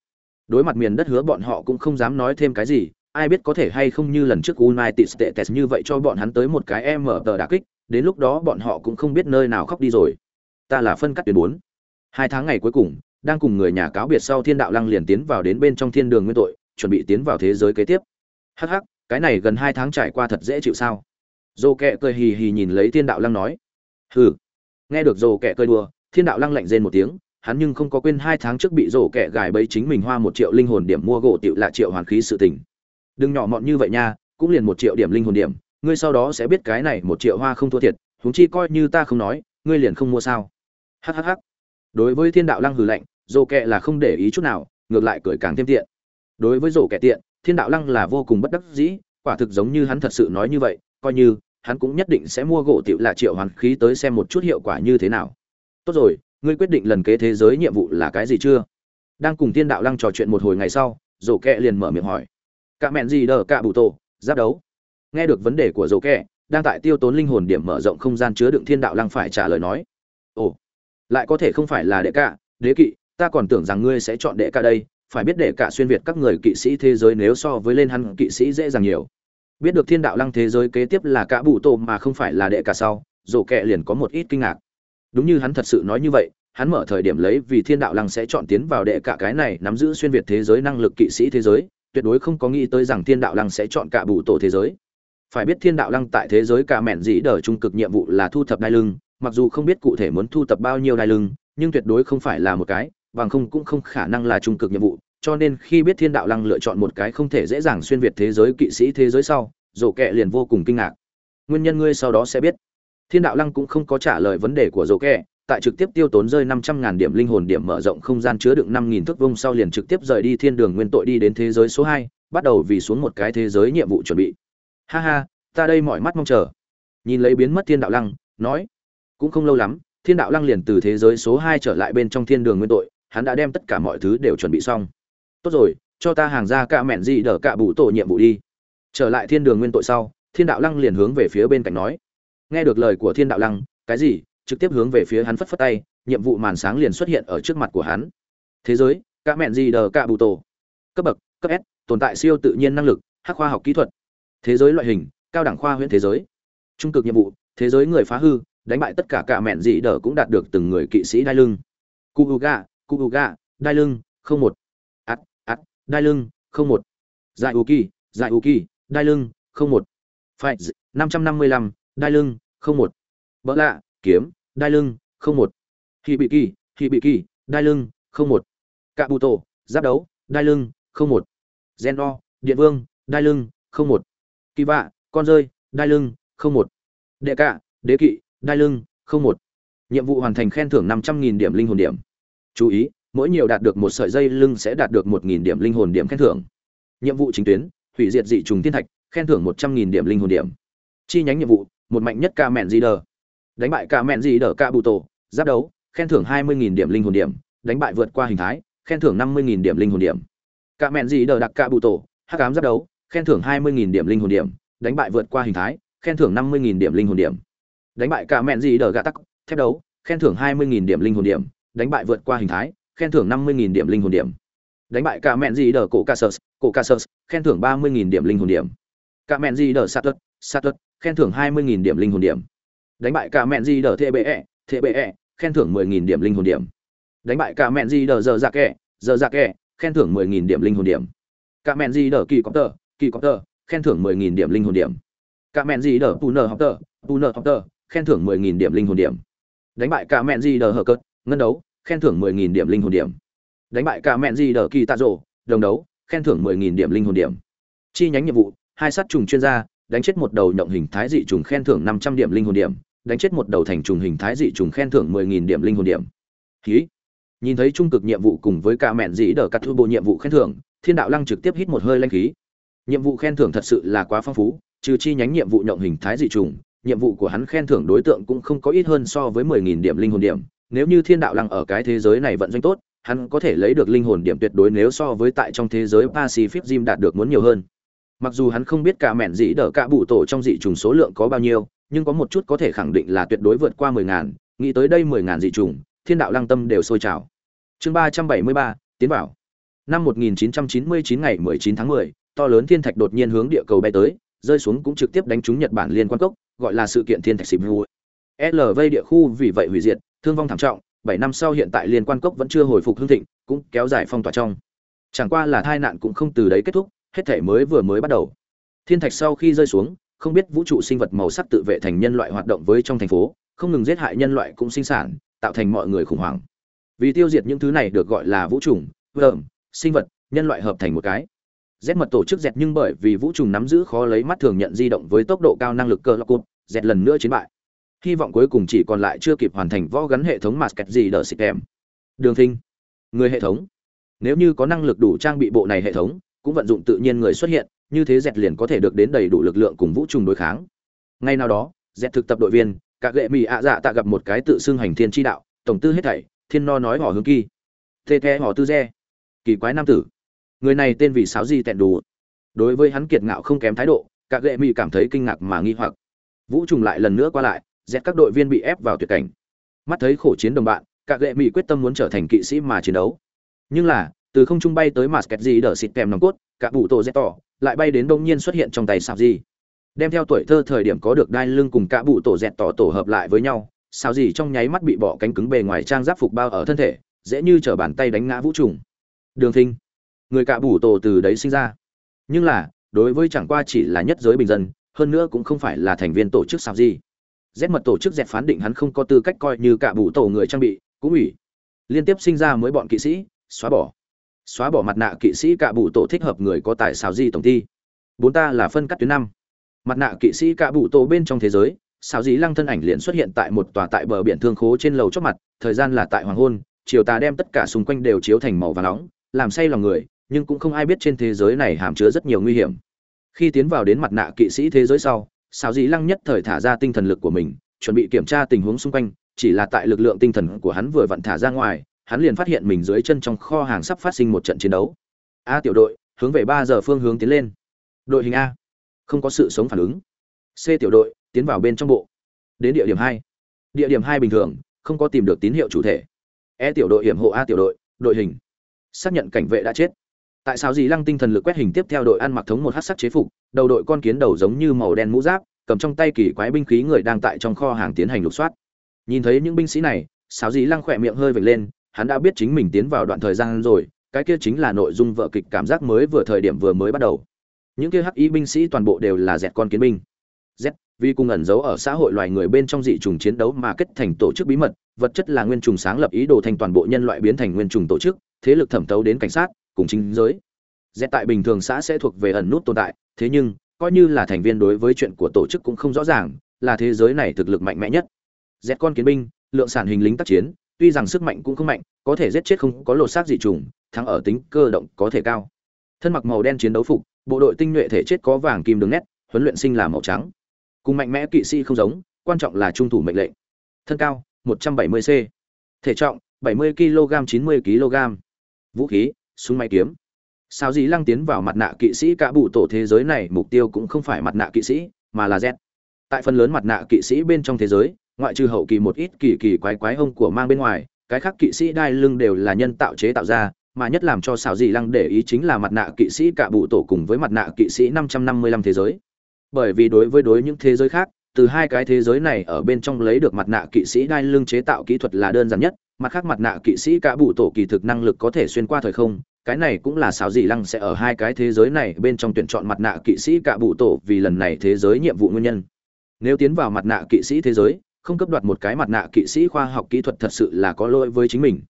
Đối mặt miền đất hứa bọn họ cũng không dám nói thêm cái gì, ai biết có thể hay không như lần trước United States như vậy cho bọn hắn tới một cái mở tờ đả kích, đến lúc đó bọn họ cũng không biết nơi nào khóc đi rồi. Ta là phân cắt tuyến bốn. Hai tháng ngày cuối cùng, đang cùng người nhà cáo biệt sau thiên đạo lăng liền tiến vào đến bên trong thiên đường nguyên tội chuẩn bị tiến vào thế giới kế tiếp. Hắc hắc, cái này gần hai tháng trải qua thật dễ chịu sao? Dồ kẹ cười hì hì nhìn lấy thiên đạo lăng nói. Hừ. Nghe được dồ kẹ cười đùa, thiên đạo lăng lạnh rên một tiếng, hắn nhưng không có quên hai tháng trước bị rổ kẹ gài bẫy chính mình hoa một triệu linh hồn điểm mua gỗ tiểu lạ triệu hoàn khí sự tình. Đừng nhỏ mọn như vậy nha, cũng liền một triệu điểm linh hồn điểm, ngươi sau đó sẽ biết cái này một triệu hoa không thua thiệt, huống chi coi như ta không nói, ngươi liền không mua sao. Hhh đối với thiên đạo lăng hừ lạnh rổ kẹ là không để ý chút nào, ngược lại cười càng thêm tiện đối với rổ kẻ tiện, thiên đạo lăng là vô cùng bất đắc dĩ, quả thực giống như hắn thật sự nói như vậy, coi như hắn cũng nhất định sẽ mua gỗ tiểu là triệu hoàn khí tới xem một chút hiệu quả như thế nào. Tốt rồi, ngươi quyết định lần kế thế giới nhiệm vụ là cái gì chưa? Đang cùng thiên đạo lăng trò chuyện một hồi ngày sau, rổ kẹ liền mở miệng hỏi. Cả mẹn gì đờ cả bụ tổ, giáp đấu. Nghe được vấn đề của rổ kẹ đang tại tiêu tốn linh hồn điểm mở rộng không gian chứa đựng thiên đạo lăng phải trả lời nói. Ồ, lại có thể không phải là đệ cả đế kỵ, ta còn tưởng rằng ngươi sẽ chọn đệ cả đây phải biết đệ cả xuyên việt các người kỵ sĩ thế giới nếu so với lên hắn kỵ sĩ dễ dàng nhiều. Biết được thiên đạo lăng thế giới kế tiếp là cả bụ tổ mà không phải là đệ cả sau dồ kẹ liền có một ít kinh ngạc. Đúng như hắn thật sự nói như vậy, hắn mở thời điểm lấy vì thiên đạo lăng sẽ chọn tiến vào đệ cả cái này nắm giữ xuyên việt thế giới năng lực kỵ sĩ thế giới, tuyệt đối không có nghĩ tới rằng thiên đạo lăng sẽ chọn cả bụ tổ thế giới. Phải biết thiên đạo lăng tại thế giới cả mẹn dĩ đờ trung cực nhiệm vụ là thu thập đai lưng, mặc dù không biết cụ thể muốn thu thập bao nhiêu đai lưng, nhưng tuyệt đối không phải là một cái bằng không cũng không khả năng là trung cực nhiệm vụ, cho nên khi biết thiên đạo lăng lựa chọn một cái không thể dễ dàng xuyên việt thế giới kỵ sĩ thế giới sau rổ kẹ liền vô cùng kinh ngạc. Nguyên nhân ngươi sau đó sẽ biết. Thiên đạo lăng cũng không có trả lời vấn đề của rổ kẹ, tại trực tiếp tiêu tốn rơi năm trăm ngàn điểm linh hồn điểm mở rộng không gian chứa đựng năm nghìn thước vông sau liền trực tiếp rời đi thiên đường nguyên tội đi đến thế giới số hai, bắt đầu vì xuống một cái thế giới nhiệm vụ chuẩn bị. Ha ha, ta đây mọi mắt mong chờ. Nhìn lấy biến mất thiên đạo lăng, nói, cũng không lâu lắm, thiên đạo lăng liền từ thế giới số hai trở lại bên trong thiên đường nguyên tội hắn đã đem tất cả mọi thứ đều chuẩn bị xong. Tốt rồi, cho ta hàng ra cả mẹn gì đỡ cả bù tổ nhiệm vụ đi. Trở lại thiên đường nguyên tội sau, thiên đạo lăng liền hướng về phía bên cạnh nói. Nghe được lời của thiên đạo lăng, cái gì? Trực tiếp hướng về phía hắn phất phất tay, nhiệm vụ màn sáng liền xuất hiện ở trước mặt của hắn. Thế giới, cả mẹn gì đờ cả bù tổ. Cấp bậc, cấp s, tồn tại siêu tự nhiên năng lực, hắc khoa học kỹ thuật. Thế giới loại hình, cao đẳng khoa huyện thế giới. Trung cực nhiệm vụ, thế giới người phá hư, đánh bại tất cả cả mẹn dị đờ cũng đạt được từng người kỵ sĩ đai lưng. Cu u cụ u đai lưng không một ắt ắt đai lưng không một dài u kỳ dài u kỳ đai lưng không một phải năm trăm năm mươi lăm đai lưng không một bỡ lạ kiếm đai lưng không một khi bị kỳ khi bị kỳ đai lưng không một cạ bụ tổ giáp đấu đai lưng không một gen o điện vương đai lưng không một kỳ vạ con rơi đai lưng không một đệ cạ đế kỵ đai lưng không một nhiệm vụ hoàn thành khen thưởng năm trăm nghìn điểm linh hồn điểm chú ý, mỗi nhiều đạt được một sợi dây lưng sẽ đạt được một nghìn điểm linh hồn điểm khen thưởng. Nhiệm vụ chính tuyến, hủy diệt dị trùng thiên thạch, khen thưởng một trăm nghìn điểm linh hồn điểm. Chi nhánh nhiệm vụ, một mạnh nhất ca mẹn di đờ đánh bại ca mẹn di đờ ca bụ tổ giáp đấu, khen thưởng hai mươi nghìn điểm linh hồn điểm. Đánh bại vượt qua hình thái, khen thưởng năm mươi nghìn điểm linh hồn điểm. Ca mẹn di đờ đặc ca bụ tổ hắc ám giáp đấu, khen thưởng hai mươi nghìn điểm linh hồn điểm. Đánh bại vượt qua hình thái, khen thưởng năm mươi nghìn điểm linh hồn điểm. Đánh bại ca mẹn di đờ gà tắc thép đấu, khen thưởng hai mươi nghìn điểm linh hồn điểm đánh bại vượt qua hình thái khen thưởng năm mươi nghìn điểm linh hồn điểm. Đánh bại cả mẹn gì đờ cổ ca sơ cổ ca sơ khen thưởng ba mươi nghìn điểm linh hồn điểm. Cả mẹn gì đờ sát tất sát tất khen thưởng hai mươi nghìn điểm linh hồn điểm. Đánh bại cả mẹn gì đờ thbe bệ, e, khen thưởng mười nghìn điểm linh hồn điểm. Đánh bại cả mẹn gì đờ giờ dạ kẹ giờ dạ kẹ khen thưởng mười nghìn điểm linh hồn điểm. Cả mẹn gì đờ kỳ cọp tờ kỳ cọp tờ khen thưởng mười nghìn điểm linh hồn điểm. Cả mẹn gì đờ pu nờ học tờ pu nờ học tờ khen thưởng mười nghìn điểm linh hồn điểm. Đánh bại cả mẹn gì đờ hờ cớt ngân đấu, khen thưởng mười nghìn điểm linh hồn điểm. Đánh bại cả mẹn gì đờ kỳ tạ rộ đồng đấu, khen thưởng mười nghìn điểm linh hồn điểm. Chi nhánh nhiệm vụ, hai sát trùng chuyên gia, đánh chết một đầu nhộng hình thái dị trùng khen thưởng năm trăm điểm linh hồn điểm, đánh chết một đầu thành trùng hình thái dị trùng khen thưởng mười nghìn điểm linh hồn điểm. Ký nhìn thấy trung cực nhiệm vụ cùng với cả mẹn dị đờ cắt thu bộ nhiệm vụ khen thưởng, thiên đạo lăng trực tiếp hít một hơi lanh khí. Nhiệm vụ khen thưởng thật sự là quá phong phú, trừ chi nhánh nhiệm vụ nhộng hình thái dị trùng, nhiệm vụ của hắn khen thưởng đối tượng cũng không có ít hơn so với mười nghìn điểm linh hồn điểm nếu như thiên đạo lăng ở cái thế giới này vận doanh tốt, hắn có thể lấy được linh hồn điểm tuyệt đối nếu so với tại trong thế giới pacific gym đạt được muốn nhiều hơn. Mặc dù hắn không biết cả mẹn dĩ đỡ cả bụ tổ trong dị trùng số lượng có bao nhiêu, nhưng có một chút có thể khẳng định là tuyệt đối vượt qua mười ngàn, nghĩ tới đây mười ngàn dị trùng, thiên đạo lăng tâm đều sôi trào. Chương ba trăm bảy mươi ba, tiến Bảo. năm một nghìn chín trăm chín mươi chín ngày mười chín tháng mười, to lớn thiên thạch đột nhiên hướng địa cầu bay tới, rơi xuống cũng trực tiếp đánh trúng nhật bản liên quan cốc, gọi là sự kiện thiên thạch xịp vu lv địa khu vì vậy hủy diệt thương vong thảm trọng bảy năm sau hiện tại liên quan cốc vẫn chưa hồi phục hương thịnh cũng kéo dài phong tỏa trong. Chẳng qua là tai nạn cũng không từ đấy kết thúc hết thể mới vừa mới bắt đầu. Thiên thạch sau khi rơi xuống không biết vũ trụ sinh vật màu sắc tự vệ thành nhân loại hoạt động với trong thành phố không ngừng giết hại nhân loại cũng sinh sản tạo thành mọi người khủng hoảng. Vì tiêu diệt những thứ này được gọi là vũ trùng vợm sinh vật nhân loại hợp thành một cái. Z mật tổ chức dẹt nhưng bởi vì vũ trùng nắm giữ khó lấy mắt thường nhận di động với tốc độ cao năng lực cơ lọc cụt, dẹt lần nữa chiến bại hy vọng cuối cùng chỉ còn lại chưa kịp hoàn thành võ gắn hệ thống mặt kẹt gì đỡ xịt em. Đường thinh, người hệ thống. Nếu như có năng lực đủ trang bị bộ này hệ thống, cũng vận dụng tự nhiên người xuất hiện, như thế dẹt liền có thể được đến đầy đủ lực lượng cùng vũ trùng đối kháng. Ngay nào đó dẹt thực tập đội viên các gệ mỹ ạ dạ tạ gặp một cái tự xưng hành thiên tri đạo, tổng tư hết thảy, thiên no nói họ hướng kỳ. Tê the họ tư re. Kỳ quái nam tử. Người này tên vì sáo gì tẹn đủ đối với hắn kiệt ngạo không kém thái độ các gệ mỹ cảm thấy kinh ngạc mà nghi hoặc. Vũ trùng lại lần nữa qua lại dẹt các đội viên bị ép vào tuyệt cảnh. Mắt thấy khổ chiến đồng bạn các gệ mỹ quyết tâm muốn trở thành kỵ sĩ mà chiến đấu. Nhưng là, từ không trung bay tới mà kẹt gì đỡ xịt kèm nòng cốt, cả bụ tổ dẹt tỏ, lại bay đến đông nhiên xuất hiện trong tay sạp gì đem theo tuổi thơ thời điểm có được đai lưng cùng cả bụ tổ dẹt tỏ tổ hợp lại với nhau sao gì trong nháy mắt bị bỏ cánh cứng bề ngoài trang giáp phục bao ở thân thể, dễ như trở bàn tay đánh ngã vũ trùng. Đường thinh, người cả bụ tổ từ đấy sinh ra. Nhưng là, đối với chẳng qua chỉ là nhất giới bình dân, hơn nữa cũng không phải là thành viên tổ chức sao gì rét mật tổ chức dẹt phán định hắn không có tư cách coi như cả bụ tổ người trang bị, cũng ủy. Liên tiếp sinh ra mới bọn kỵ sĩ, xóa bỏ. Xóa bỏ mặt nạ kỵ sĩ cả bụ tổ thích hợp người có tài xảo gì tổng ty bốn ta là phân cắt tuyến năm. Mặt nạ kỵ sĩ cả bụ tổ bên trong thế giới, xảo dĩ lăng thân ảnh liền xuất hiện tại một tòa tại bờ biển thương khố trên lầu chót mặt, thời gian là tại hoàng hôn, chiều tà đem tất cả xung quanh đều chiếu thành màu vàng nóng, làm say lòng người, nhưng cũng không ai biết trên thế giới này hàm chứa rất nhiều nguy hiểm. Khi tiến vào đến mặt nạ kỵ sĩ thế giới sau xào dĩ lăng nhất thời thả ra tinh thần lực của mình, chuẩn bị kiểm tra tình huống xung quanh, chỉ là tại lực lượng tinh thần của hắn vừa vặn thả ra ngoài, hắn liền phát hiện mình dưới chân trong kho hàng sắp phát sinh một trận chiến đấu. A tiểu đội, hướng về ba giờ phương hướng tiến lên. Đội hình a. Không có sự sống phản ứng. C tiểu đội, tiến vào bên trong bộ. Đến địa điểm hai. Địa điểm hai bình thường, không có tìm được tín hiệu chủ thể. E tiểu đội, hiểm hộ a tiểu đội đội hình. Xác nhận cảnh vệ đã chết tại sao dì lăng tinh thần lực quét hình tiếp theo đội ăn mặc thống một hát sắc chế phục, đầu đội con kiến đầu giống như màu đen mũ giáp, cầm trong tay kỳ quái binh khí người đang tại trong kho hàng tiến hành lục soát. Nhìn thấy những binh sĩ này, sáo dì lăng khỏe miệng hơi vệt lên, hắn đã biết chính mình tiến vào đoạn thời gian rồi, cái kia chính là nội dung vợ kịch cảm giác mới vừa thời điểm vừa mới bắt đầu. Những kia hắc y binh sĩ toàn bộ đều là dẹt con kiến binh. Z vì cùng ẩn giấu ở xã hội loài người bên trong dị trùng chiến đấu mà kết thành tổ chức bí mật, vật chất là nguyên trùng sáng lập ý đồ thành toàn bộ nhân loại biến thành nguyên trùng tổ chức, thế lực thẩm tấu đến cảnh sát cùng chính giới. Dẹt tại bình thường xã sẽ thuộc về ẩn nút tồn tại, thế nhưng, coi như là thành viên đối với chuyện của tổ chức cũng không rõ ràng, là thế giới này thực lực mạnh mẽ nhất. Dẹt con kiến binh, lượng sản hình lính tác chiến, tuy rằng sức mạnh cũng không mạnh, có thể giết chết không có lột xác dị trùng thắng ở tính cơ động có thể cao. Thân mặc màu đen chiến đấu phục, bộ đội tinh nhuệ thể chết có vàng kim đường nét, huấn luyện sinh là màu trắng. Cùng mạnh mẽ kỵ sĩ không giống, quan trọng là trung thủ mệnh lệnh. Thân cao 170 c thể trọng 70 kg 90 kg vũ khí súng máy kiếm. Sao Dĩ lăng tiến vào mặt nạ kỵ sĩ cả bụ tổ thế giới này, mục tiêu cũng không phải mặt nạ kỵ sĩ, mà là z. Tại phần lớn mặt nạ kỵ sĩ bên trong thế giới, ngoại trừ hậu kỳ một ít kỳ kỳ quái quái hông của mang bên ngoài, cái khác kỵ sĩ đai lưng đều là nhân tạo chế tạo ra, mà nhất làm cho xảo dị lăng để ý chính là mặt nạ kỵ sĩ cả bụ tổ cùng với mặt nạ kỵ sĩ 555 thế giới. Bởi vì đối với đối những thế giới khác, từ hai cái thế giới này ở bên trong lấy được mặt nạ kỵ sĩ đai lưng chế tạo kỹ thuật là đơn giản nhất mặt khác mặt nạ kỵ sĩ cả bụ tổ kỳ thực năng lực có thể xuyên qua thời không, cái này cũng là xảo dị lăng sẽ ở hai cái thế giới này bên trong tuyển chọn mặt nạ kỵ sĩ cả bụ tổ vì lần này thế giới nhiệm vụ nguyên nhân. Nếu tiến vào mặt nạ kỵ sĩ thế giới, không cấp đoạt một cái mặt nạ kỵ sĩ khoa học kỹ thuật thật sự là có lỗi với chính mình.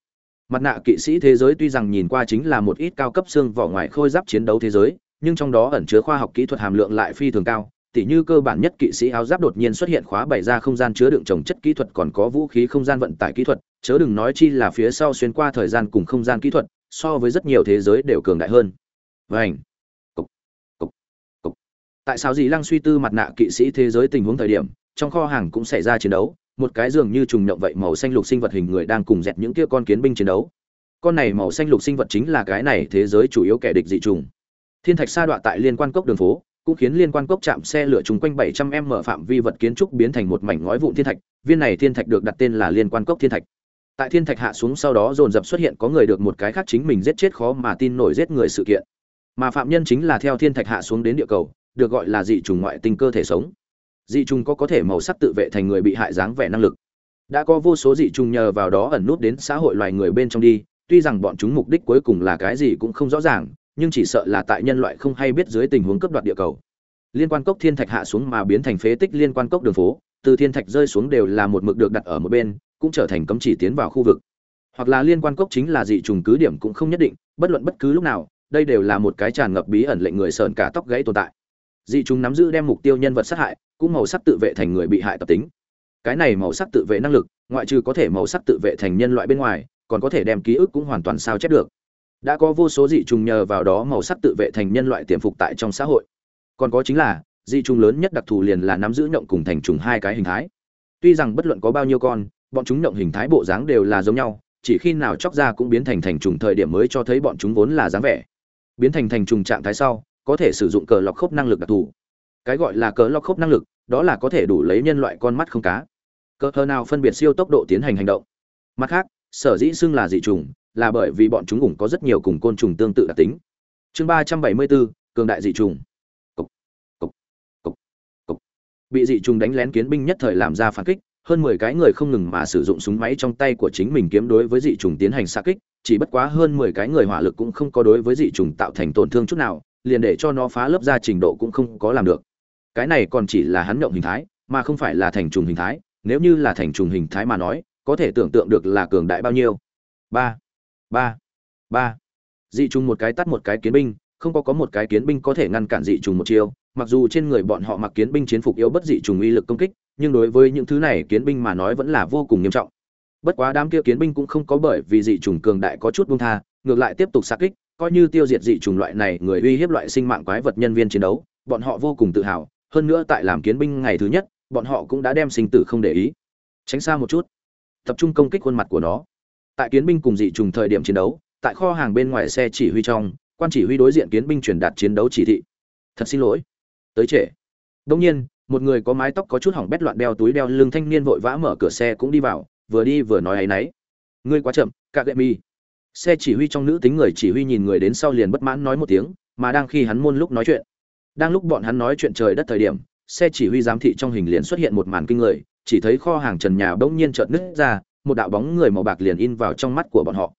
Mặt nạ kỵ sĩ thế giới tuy rằng nhìn qua chính là một ít cao cấp xương vỏ ngoài khôi giáp chiến đấu thế giới, nhưng trong đó ẩn chứa khoa học kỹ thuật hàm lượng lại phi thường cao tỉ như cơ bản nhất kỵ sĩ áo giáp đột nhiên xuất hiện khóa bày ra không gian chứa đựng trồng chất kỹ thuật, còn có vũ khí không gian vận tải kỹ thuật. Chớ đừng nói chi là phía sau xuyên qua thời gian cùng không gian kỹ thuật, so với rất nhiều thế giới đều cường đại hơn. Vảnh cục. Cục. Cục. Tại sao gì lăng suy tư mặt nạ kỵ sĩ thế giới tình huống thời điểm, trong kho hàng cũng xảy ra chiến đấu, một cái giường như trùng nhộng vậy màu xanh lục sinh vật hình người đang cùng dẹt những kia con kiến binh chiến đấu. Con này màu xanh lục sinh vật chính là cái này thế giới chủ yếu kẻ địch dị trùng. Thiên thạch sa đọa tại liên quan cốc đường phố cũng khiến liên quan cốc chạm xe lửa chung quanh 700 m phạm vi vật kiến trúc biến thành một mảnh ngói vụn thiên thạch, viên này thiên thạch được đặt tên là liên quan cốc thiên thạch. Tại thiên thạch hạ xuống sau đó dồn dập xuất hiện có người được một cái khác chính mình giết chết khó mà tin nổi giết người sự kiện. Mà phạm nhân chính là theo thiên thạch hạ xuống đến địa cầu, được gọi là dị trùng ngoại tinh cơ thể sống. Dị trùng có có thể màu sắc tự vệ thành người bị hại dáng vẻ năng lực. Đã có vô số dị trùng nhờ vào đó ẩn nút đến xã hội loài người bên trong đi, tuy rằng bọn chúng mục đích cuối cùng là cái gì cũng không rõ ràng nhưng chỉ sợ là tại nhân loại không hay biết dưới tình huống cấp đoạt địa cầu. Liên quan cốc thiên thạch hạ xuống mà biến thành phế tích liên quan cốc đường phố, từ thiên thạch rơi xuống đều là một mực được đặt ở một bên, cũng trở thành cấm chỉ tiến vào khu vực. Hoặc là liên quan cốc chính là dị trùng cứ điểm cũng không nhất định, bất luận bất cứ lúc nào, đây đều là một cái tràn ngập bí ẩn lệnh người sờn cả tóc gãy tồn tại. Dị trùng nắm giữ đem mục tiêu nhân vật sát hại, cũng màu sắc tự vệ thành người bị hại tập tính. Cái này màu sắc tự vệ năng lực, ngoại trừ có thể màu sắc tự vệ thành nhân loại bên ngoài, còn có thể đem ký ức cũng hoàn toàn sao chép được đã có vô số dị trùng nhờ vào đó màu sắc tự vệ thành nhân loại tiềm phục tại trong xã hội. Còn có chính là, dị trùng lớn nhất đặc thù liền là nắm giữ nhộng cùng thành trùng hai cái hình thái. Tuy rằng bất luận có bao nhiêu con, bọn chúng nhộng hình thái bộ dáng đều là giống nhau, chỉ khi nào chóc ra cũng biến thành thành trùng thời điểm mới cho thấy bọn chúng vốn là dáng vẻ. Biến thành thành trùng trạng thái sau, có thể sử dụng cờ lọc khốc năng lực đặc thù. Cái gọi là cờ lọc khốc năng lực, đó là có thể đủ lấy nhân loại con mắt không cá. Cờ thơ nào phân biệt siêu tốc độ tiến hành hành động. Mặt khác, sở dĩ xưng là dị trùng là bởi vì bọn chúng cũng có rất nhiều cùng côn trùng tương tự đặc tính. Chương ba trăm bảy mươi bốn cường đại dị trùng. Cục, cục, cục, cục. bị dị trùng đánh lén kiến binh nhất thời làm ra phản kích hơn mười cái người không ngừng mà sử dụng súng máy trong tay của chính mình kiếm đối với dị trùng tiến hành xạ kích chỉ bất quá hơn mười cái người hỏa lực cũng không có đối với dị trùng tạo thành tổn thương chút nào liền để cho nó phá lớp ra trình độ cũng không có làm được. Cái này còn chỉ là hắn động hình thái mà không phải là thành trùng hình thái. Nếu như là thành trùng hình thái mà nói có thể tưởng tượng được là cường đại bao nhiêu. Ba ba ba. Dị trùng một cái tắt một cái kiến binh, không có có một cái kiến binh có thể ngăn cản dị trùng một chiêu. Mặc dù trên người bọn họ mặc kiến binh chiến phục yếu bất dị trùng uy lực công kích, nhưng đối với những thứ này kiến binh mà nói vẫn là vô cùng nghiêm trọng. Bất quá đám kia kiến binh cũng không có bởi vì dị trùng cường đại có chút buông tha, ngược lại tiếp tục xa kích, coi như tiêu diệt dị trùng loại này người uy hiếp loại sinh mạng quái vật nhân viên chiến đấu, bọn họ vô cùng tự hào. Hơn nữa tại làm kiến binh ngày thứ nhất, bọn họ cũng đã đem sinh tử không để ý. Tránh xa một chút. Tập trung công kích khuôn mặt của nó tại kiến binh cùng dị trùng thời điểm chiến đấu, tại kho hàng bên ngoài xe chỉ huy trong, quan chỉ huy đối diện kiến binh truyền đạt chiến đấu chỉ thị. Thật xin lỗi. Tới trễ. Đông nhiên, một người có mái tóc có chút hỏng bét loạn đeo túi đeo lưng thanh niên vội vã mở cửa xe cũng đi vào, vừa đi vừa nói áy náy ngươi quá chậm cạ gậy mi xe chỉ huy trong nữ tính người chỉ huy nhìn người đến sau liền bất mãn nói một tiếng, mà đang khi hắn môn lúc nói chuyện. Đang lúc bọn hắn nói chuyện trời đất thời điểm, xe chỉ huy giám thị trong hình liền xuất hiện một màn kinh người, chỉ thấy kho hàng trần nhà bỗng nhiên chợt nứt ra một đạo bóng người màu bạc liền in vào trong mắt của bọn họ.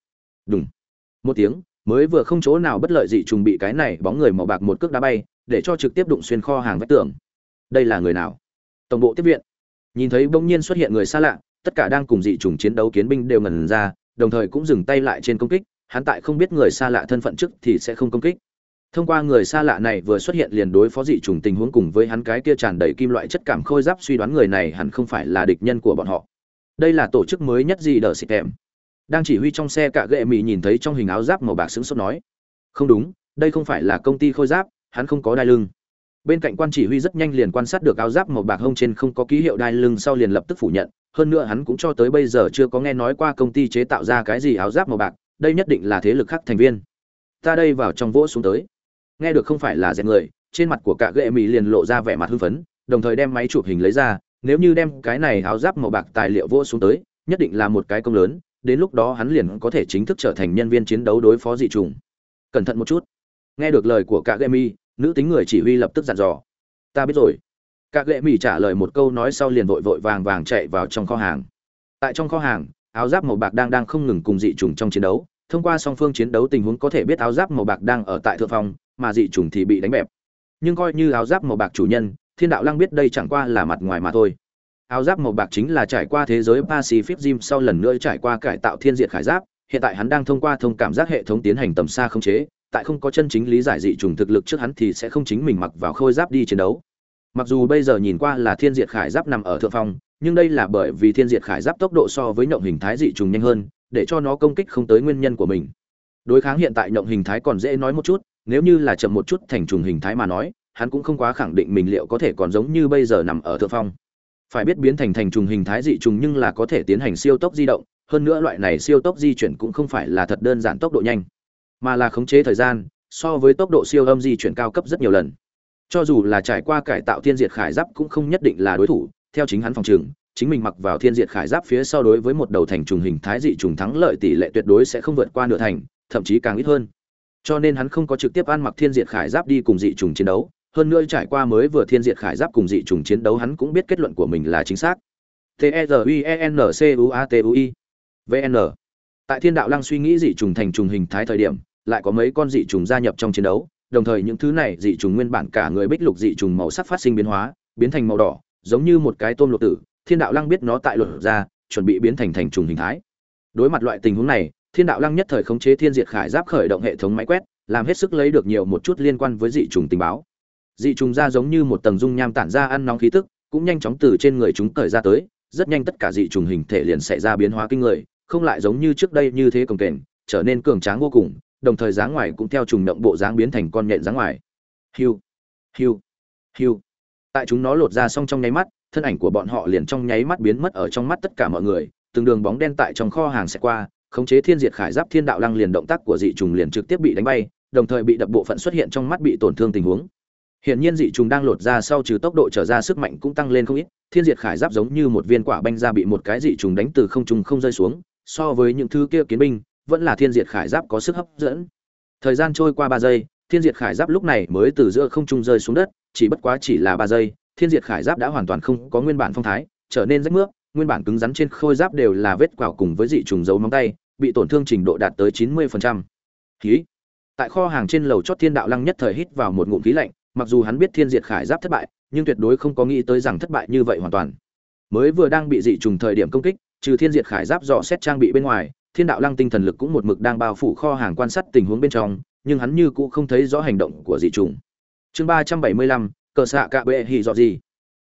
Đúng một tiếng, mới vừa không chỗ nào bất lợi dị trùng bị cái này bóng người màu bạc một cước đá bay, để cho trực tiếp đụng xuyên kho hàng vách tường. Đây là người nào? Tổng bộ tiếp viện. Nhìn thấy bỗng nhiên xuất hiện người xa lạ, tất cả đang cùng dị trùng chiến đấu kiến binh đều ngần ra, đồng thời cũng dừng tay lại trên công kích, hắn tại không biết người xa lạ thân phận trước thì sẽ không công kích. Thông qua người xa lạ này vừa xuất hiện liền đối phó dị trùng tình huống cùng với hắn cái kia tràn đầy kim loại chất cảm khôi giáp suy đoán người này hẳn không phải là địch nhân của bọn họ đây là tổ chức mới nhất gì đờ xịt kèm đang chỉ huy trong xe cả ghệ mì nhìn thấy trong hình áo giáp màu bạc sững sốt nói, không đúng, đây không phải là công ty khôi giáp, hắn không có đai lưng. Bên cạnh quan chỉ huy rất nhanh liền quan sát được áo giáp màu bạc hông trên không có ký hiệu đai lưng sau liền lập tức phủ nhận, hơn nữa hắn cũng cho tới bây giờ chưa có nghe nói qua công ty chế tạo ra cái gì áo giáp màu bạc, đây nhất định là thế lực khác thành viên. Ta đây vào trong vỗ xuống tới. Nghe được không phải là dẹp người, trên mặt của cả ghệ mỹ liền lộ ra vẻ mặt hưng phấn, đồng thời đem máy chụp hình lấy ra nếu như đem cái này áo giáp màu bạc tài liệu vô xuống tới, nhất định là một cái công lớn, đến lúc đó hắn liền có thể chính thức trở thành nhân viên chiến đấu đối phó dị trùng cẩn thận một chút. Nghe được lời của cạ gệ nữ tính người chỉ huy lập tức dặn dò. Ta biết rồi. Cạ gệ trả lời một câu nói sau liền vội vội vàng vàng chạy vào trong kho hàng. Tại trong kho hàng, áo giáp màu bạc đang đang không ngừng cùng dị trùng trong chiến đấu. Thông qua song phương chiến đấu tình huống có thể biết áo giáp màu bạc đang ở tại thượng phòng mà dị trùng thì bị đánh bẹp. Nhưng coi như áo giáp màu bạc chủ nhân thiên đạo lăng biết đây chẳng qua là mặt ngoài mà thôi. Áo giáp màu bạc chính là trải qua thế giới pacific gym sau lần nữa trải qua cải tạo thiên diệt khải giáp. Hiện tại hắn đang thông qua thông cảm giác hệ thống tiến hành tầm xa không chế, tại không có chân chính lý giải dị trùng thực lực trước hắn thì sẽ không chính mình mặc vào khôi giáp đi chiến đấu. Mặc dù bây giờ nhìn qua là thiên diệt khải giáp nằm ở thượng phong, nhưng đây là bởi vì thiên diệt khải giáp tốc độ so với nhộng hình thái dị trùng nhanh hơn, để cho nó công kích không tới nguyên nhân của mình. Đối kháng hiện tại nhộng hình thái còn dễ nói một chút, nếu như là chậm một chút thành trùng hình thái mà nói hắn cũng không quá khẳng định mình liệu có thể còn giống như bây giờ nằm ở thượng phong. Phải biết biến thành thành trùng hình thái dị trùng nhưng là có thể tiến hành siêu tốc di động, hơn nữa loại này siêu tốc di chuyển cũng không phải là thật đơn giản tốc độ nhanh, mà là khống chế thời gian, so với tốc độ siêu âm di chuyển cao cấp rất nhiều lần. Cho dù là trải qua cải tạo thiên diệt khải giáp cũng không nhất định là đối thủ, theo chính hắn phòng trường, chính mình mặc vào thiên diệt khải giáp phía sau đối với một đầu thành trùng hình thái dị trùng thắng lợi tỷ lệ tuyệt đối sẽ không vượt qua nửa thành, thậm chí càng ít hơn. Cho nên hắn không có trực tiếp ăn mặc thiên diệt khải giáp đi cùng dị trùng chiến đấu hơn nữa trải qua mới vừa thiên diệt khải giáp cùng dị trùng chiến đấu, hắn cũng biết kết luận của mình là chính xác. T e r u e n c u a t u i. Vn tại thiên đạo lăng suy nghĩ dị trùng thành trùng hình thái thời điểm, lại có mấy con dị trùng gia nhập trong chiến đấu, đồng thời những thứ này dị trùng nguyên bản cả người bích lục dị trùng màu sắc phát sinh biến hóa, biến thành màu đỏ, giống như một cái tôm lục tử. Thiên đạo lăng biết nó tại luật ra, chuẩn bị biến thành thành trùng hình thái. Đối mặt loại tình huống này, thiên đạo lăng nhất thời khống chế thiên diệt khải giáp khởi động hệ thống máy quét, làm hết sức lấy được nhiều một chút liên quan với dị trùng tình báo dị trùng ra giống như một tầng dung nham tản ra ăn nóng khí tức, cũng nhanh chóng từ trên người chúng cởi ra tới, rất nhanh tất cả dị trùng hình thể liền xảy ra biến hóa kinh người, không lại giống như trước đây như thế cồng kềnh, trở nên cường tráng vô cùng, đồng thời dáng ngoài cũng theo trùng động bộ dáng biến thành con nhện dáng ngoài. Hiu hiu hiu. Tại chúng nó lột ra xong trong nháy mắt, thân ảnh của bọn họ liền trong nháy mắt biến mất ở trong mắt tất cả mọi người, từng đường bóng đen tại trong kho hàng sẽ qua, khống chế thiên diệt khải giáp thiên đạo lăng liền động tác của dị trùng liền trực tiếp bị đánh bay, đồng thời bị đập bộ phận xuất hiện trong mắt bị tổn thương tình huống. Hiển nhiên dị trùng đang lột ra sau trừ tốc độ trở ra sức mạnh cũng tăng lên không ít, thiên diệt khải giáp giống như một viên quả banh ra bị một cái dị trùng đánh từ không trung không rơi xuống, so với những thứ kia kiến binh, vẫn là thiên diệt khải giáp có sức hấp dẫn. Thời gian trôi qua 3 giây, thiên diệt khải giáp lúc này mới từ giữa không trung rơi xuống đất, chỉ bất quá chỉ là 3 giây, thiên diệt khải giáp đã hoàn toàn không có nguyên bản phong thái, trở nên rách mướp, nguyên bản cứng rắn trên khôi giáp đều là vết quào cùng với dị trùng dấu móng tay, bị tổn thương trình độ đạt tới 90%. Khí. Tại kho hàng trên lầu chót thiên đạo lăng nhất thời hít vào một ngụm khí lạnh, mặc dù hắn biết thiên diệt khải giáp thất bại, nhưng tuyệt đối không có nghĩ tới rằng thất bại như vậy hoàn toàn. Mới vừa đang bị dị trùng thời điểm công kích, trừ thiên diệt khải giáp dò xét trang bị bên ngoài, thiên đạo lăng tinh thần lực cũng một mực đang bao phủ kho hàng quan sát tình huống bên trong, nhưng hắn như cũ không thấy rõ hành động của dị trùng. Chương ba trăm bảy mươi lăm, cờ xạ cạ bệ hì dọ gì?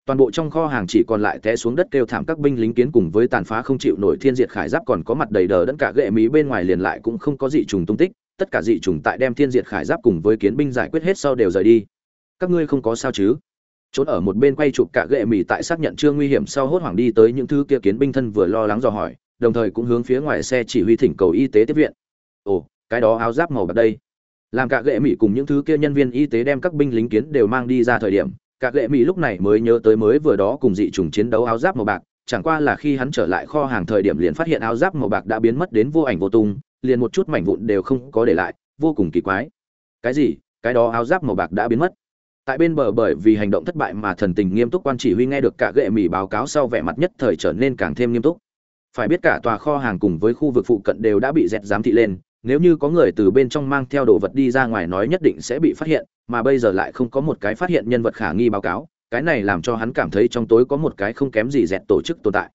Toàn bộ trong kho hàng chỉ còn lại té xuống đất kêu thảm các binh lính kiến cùng với tàn phá không chịu nổi thiên diệt khải giáp còn có mặt đầy đờ đẫn cả gệ mí bên ngoài liền lại cũng không có dị trùng tung tích, tất cả dị trùng tại đem thiên diệt khải giáp cùng với kiến binh giải quyết hết sau đều rời đi các ngươi không có sao chứ? Trốn ở một bên quay chụp cả gệ mì tại xác nhận chưa nguy hiểm sau hốt hoảng đi tới những thứ kia kiến binh thân vừa lo lắng dò hỏi, đồng thời cũng hướng phía ngoài xe chỉ huy thỉnh cầu y tế tiếp viện. Ồ, cái đó áo giáp màu bạc đây. Làm cả gệ mỹ cùng những thứ kia nhân viên y tế đem các binh lính kiến đều mang đi ra thời điểm, cả gệ mỹ lúc này mới nhớ tới mới vừa đó cùng dị trùng chiến đấu áo giáp màu bạc, chẳng qua là khi hắn trở lại kho hàng thời điểm liền phát hiện áo giáp màu bạc đã biến mất đến vô ảnh vô tung, liền một chút mảnh vụn đều không có để lại, vô cùng kỳ quái. Cái gì? Cái đó áo giáp màu bạc đã biến mất tại bên bờ bởi vì hành động thất bại mà thần tình nghiêm túc quan chỉ huy nghe được cả gệ mỹ báo cáo sau vẻ mặt nhất thời trở nên càng thêm nghiêm túc. Phải biết cả tòa kho hàng cùng với khu vực phụ cận đều đã bị dẹt giám thị lên, nếu như có người từ bên trong mang theo đồ vật đi ra ngoài nói nhất định sẽ bị phát hiện, mà bây giờ lại không có một cái phát hiện nhân vật khả nghi báo cáo, cái này làm cho hắn cảm thấy trong tối có một cái không kém gì dẹt tổ chức tồn tại.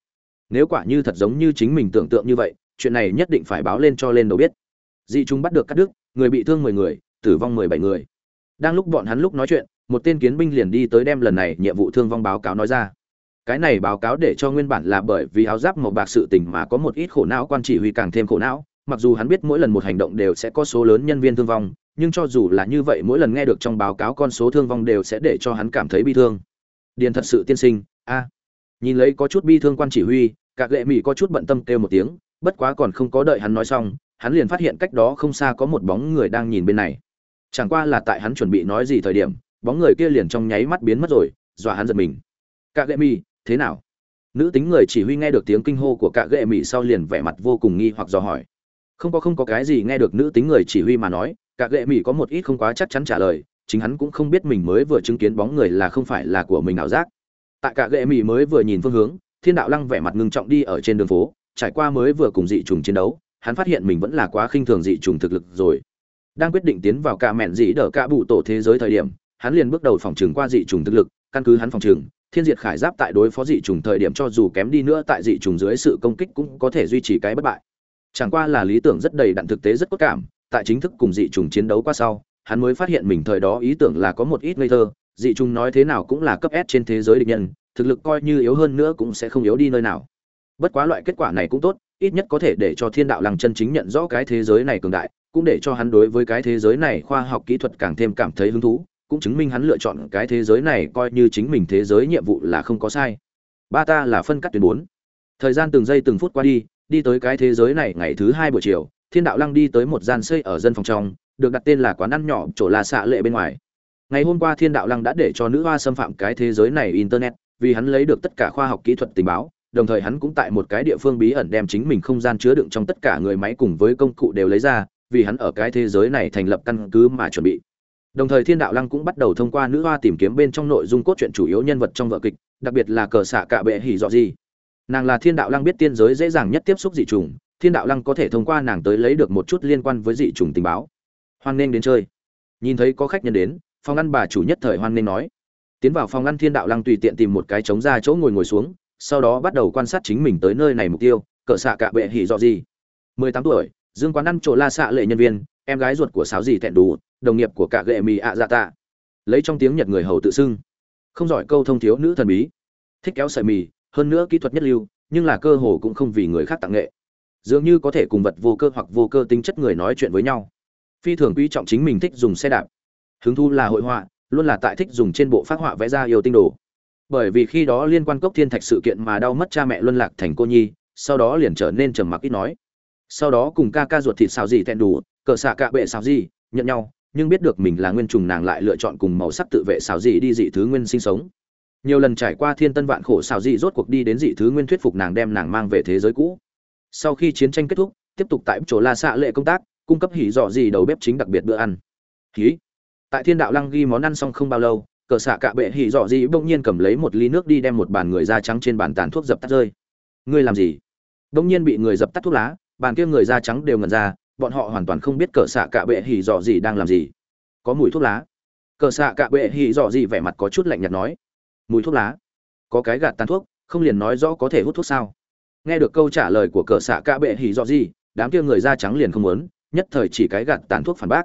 Nếu quả như thật giống như chính mình tưởng tượng như vậy, chuyện này nhất định phải báo lên cho lên đầu biết. Dị chúng bắt được cắt đứt, người bị thương mười người, tử vong mười bảy người. Đang lúc bọn hắn lúc nói chuyện một tên kiến binh liền đi tới đem lần này nhiệm vụ thương vong báo cáo nói ra. Cái này báo cáo để cho nguyên bản là bởi vì áo giáp màu bạc sự tình mà có một ít khổ não quan chỉ huy càng thêm khổ não, mặc dù hắn biết mỗi lần một hành động đều sẽ có số lớn nhân viên thương vong, nhưng cho dù là như vậy mỗi lần nghe được trong báo cáo con số thương vong đều sẽ để cho hắn cảm thấy bi thương. Điền thật sự tiên sinh, a. Nhìn lấy có chút bi thương quan chỉ huy các lệ mỹ có chút bận tâm kêu một tiếng, bất quá còn không có đợi hắn nói xong, hắn liền phát hiện cách đó không xa có một bóng người đang nhìn bên này. Chẳng qua là tại hắn chuẩn bị nói gì thời điểm bóng người kia liền trong nháy mắt biến mất rồi, dọa hắn giật mình. Cạ gệ mi thế nào? Nữ tính người chỉ huy nghe được tiếng kinh hô của cạ gệ mi sau liền vẻ mặt vô cùng nghi hoặc dò hỏi. Không có không có cái gì nghe được nữ tính người chỉ huy mà nói cạ gệ mi có một ít không quá chắc chắn trả lời, chính hắn cũng không biết mình mới vừa chứng kiến bóng người là không phải là của mình ảo giác. Tại cạ gệ mi mới vừa nhìn phương hướng, thiên đạo lăng vẻ mặt ngưng trọng đi ở trên đường phố, trải qua mới vừa cùng dị trùng chiến đấu, hắn phát hiện mình vẫn là quá khinh thường dị trùng thực lực rồi. Đang quyết định tiến vào cả mẹn dị đỡ cả bụ tổ thế giới thời điểm hắn liền bước đầu phòng trừng qua dị trùng thực lực, căn cứ hắn phòng trừng, Thiên Diệt Khải Giáp tại đối phó dị trùng thời điểm cho dù kém đi nữa tại dị trùng dưới sự công kích cũng có thể duy trì cái bất bại. Chẳng qua là lý tưởng rất đầy đặn thực tế rất cốt cảm, tại chính thức cùng dị trùng chiến đấu qua sau, hắn mới phát hiện mình thời đó ý tưởng là có một ít ngây thơ, dị trùng nói thế nào cũng là cấp S trên thế giới địch nhân, thực lực coi như yếu hơn nữa cũng sẽ không yếu đi nơi nào. Bất quá loại kết quả này cũng tốt, ít nhất có thể để cho Thiên Đạo Lăng chân chính nhận rõ cái thế giới này cường đại, cũng để cho hắn đối với cái thế giới này khoa học kỹ thuật càng thêm cảm thấy hứng thú, cũng chứng minh hắn lựa chọn cái thế giới này coi như chính mình thế giới nhiệm vụ là không có sai. Ba ta là phân cắt tuyến bốn. Thời gian từng giây từng phút qua đi đi tới cái thế giới này ngày thứ hai buổi chiều, thiên đạo lăng đi tới một gian xây ở dân phòng trong, được đặt tên là quán ăn nhỏ chỗ là xạ lệ bên ngoài. Ngày hôm qua thiên đạo lăng đã để cho nữ hoa xâm phạm cái thế giới này internet, vì hắn lấy được tất cả khoa học kỹ thuật tình báo, đồng thời hắn cũng tại một cái địa phương bí ẩn đem chính mình không gian chứa đựng trong tất cả người máy cùng với công cụ đều lấy ra, vì hắn ở cái thế giới này thành lập căn cứ mà chuẩn bị. Đồng thời Thiên Đạo Lăng cũng bắt đầu thông qua nữ hoa tìm kiếm bên trong nội dung cốt truyện chủ yếu nhân vật trong vở kịch, đặc biệt là cờ xạ cạ bệ hỉ dọ gì. Nàng là Thiên Đạo Lăng biết tiên giới dễ dàng nhất tiếp xúc dị trùng, Thiên Đạo Lăng có thể thông qua nàng tới lấy được một chút liên quan với dị trùng tình báo. Hoan nên đến chơi. Nhìn thấy có khách nhân đến, phòng ăn bà chủ nhất thời hoan nên nói. Tiến vào phòng ăn Thiên Đạo Lăng tùy tiện tìm một cái trống ra chỗ ngồi ngồi xuống, sau đó bắt đầu quan sát chính mình tới nơi này mục tiêu, cờ xạ cạ bệ hỉ dọ gì. 18 tuổi, Dương quán ăn chỗ La xạ lệ nhân viên, em gái ruột của sáo gì tẹn đủ, đồng nghiệp của cả gệ mì ạ dạ tạ. Lấy trong tiếng nhật người hầu tự xưng. Không giỏi câu thông thiếu nữ thần bí. Thích kéo sợi mì, hơn nữa kỹ thuật nhất lưu, nhưng là cơ hồ cũng không vì người khác tặng nghệ. Dường như có thể cùng vật vô cơ hoặc vô cơ tính chất người nói chuyện với nhau. Phi thường quý trọng chính mình thích dùng xe đạp. Hứng thu là hội họa, luôn là tại thích dùng trên bộ phát họa vẽ ra yêu tinh đồ. Bởi vì khi đó liên quan cốc thiên thạch sự kiện mà đau mất cha mẹ luân lạc thành cô nhi, sau đó liền trở nên trầm mặc ít nói. Sau đó cùng ca ca ruột thịt xào gì thẹn đủ, cờ xạ cạ bệ xào gì, nhận nhau nhưng biết được mình là nguyên trùng nàng lại lựa chọn cùng màu sắc tự vệ xào dị đi dị thứ nguyên sinh sống. Nhiều lần trải qua thiên tân vạn khổ xào dị rốt cuộc đi đến dị thứ nguyên thuyết phục nàng đem nàng mang về thế giới cũ. Sau khi chiến tranh kết thúc, tiếp tục tại chỗ la xạ lệ công tác, cung cấp hỉ dọ gì đầu bếp chính đặc biệt bữa ăn. Hí. Tại thiên đạo lăng ghi món ăn xong không bao lâu, cờ xạ cạ bệ hỉ dọ gì bỗng nhiên cầm lấy một ly nước đi đem một bàn người da trắng trên bàn tàn thuốc dập tắt rơi. Ngươi làm gì? Bỗng nhiên bị người dập tắt thuốc lá, bàn kia người da trắng đều ngẩn ra bọn họ hoàn toàn không biết cờ xạ cạ bệ hỉ dọ gì đang làm gì. Có mùi thuốc lá. Cờ xạ cạ bệ hỉ dọ gì vẻ mặt có chút lạnh nhạt nói. Mùi thuốc lá. Có cái gạt tàn thuốc, không liền nói rõ có thể hút thuốc sao? Nghe được câu trả lời của cờ xạ cạ bệ hỉ dọ gì, đám kia người da trắng liền không muốn, nhất thời chỉ cái gạt tàn thuốc phản bác.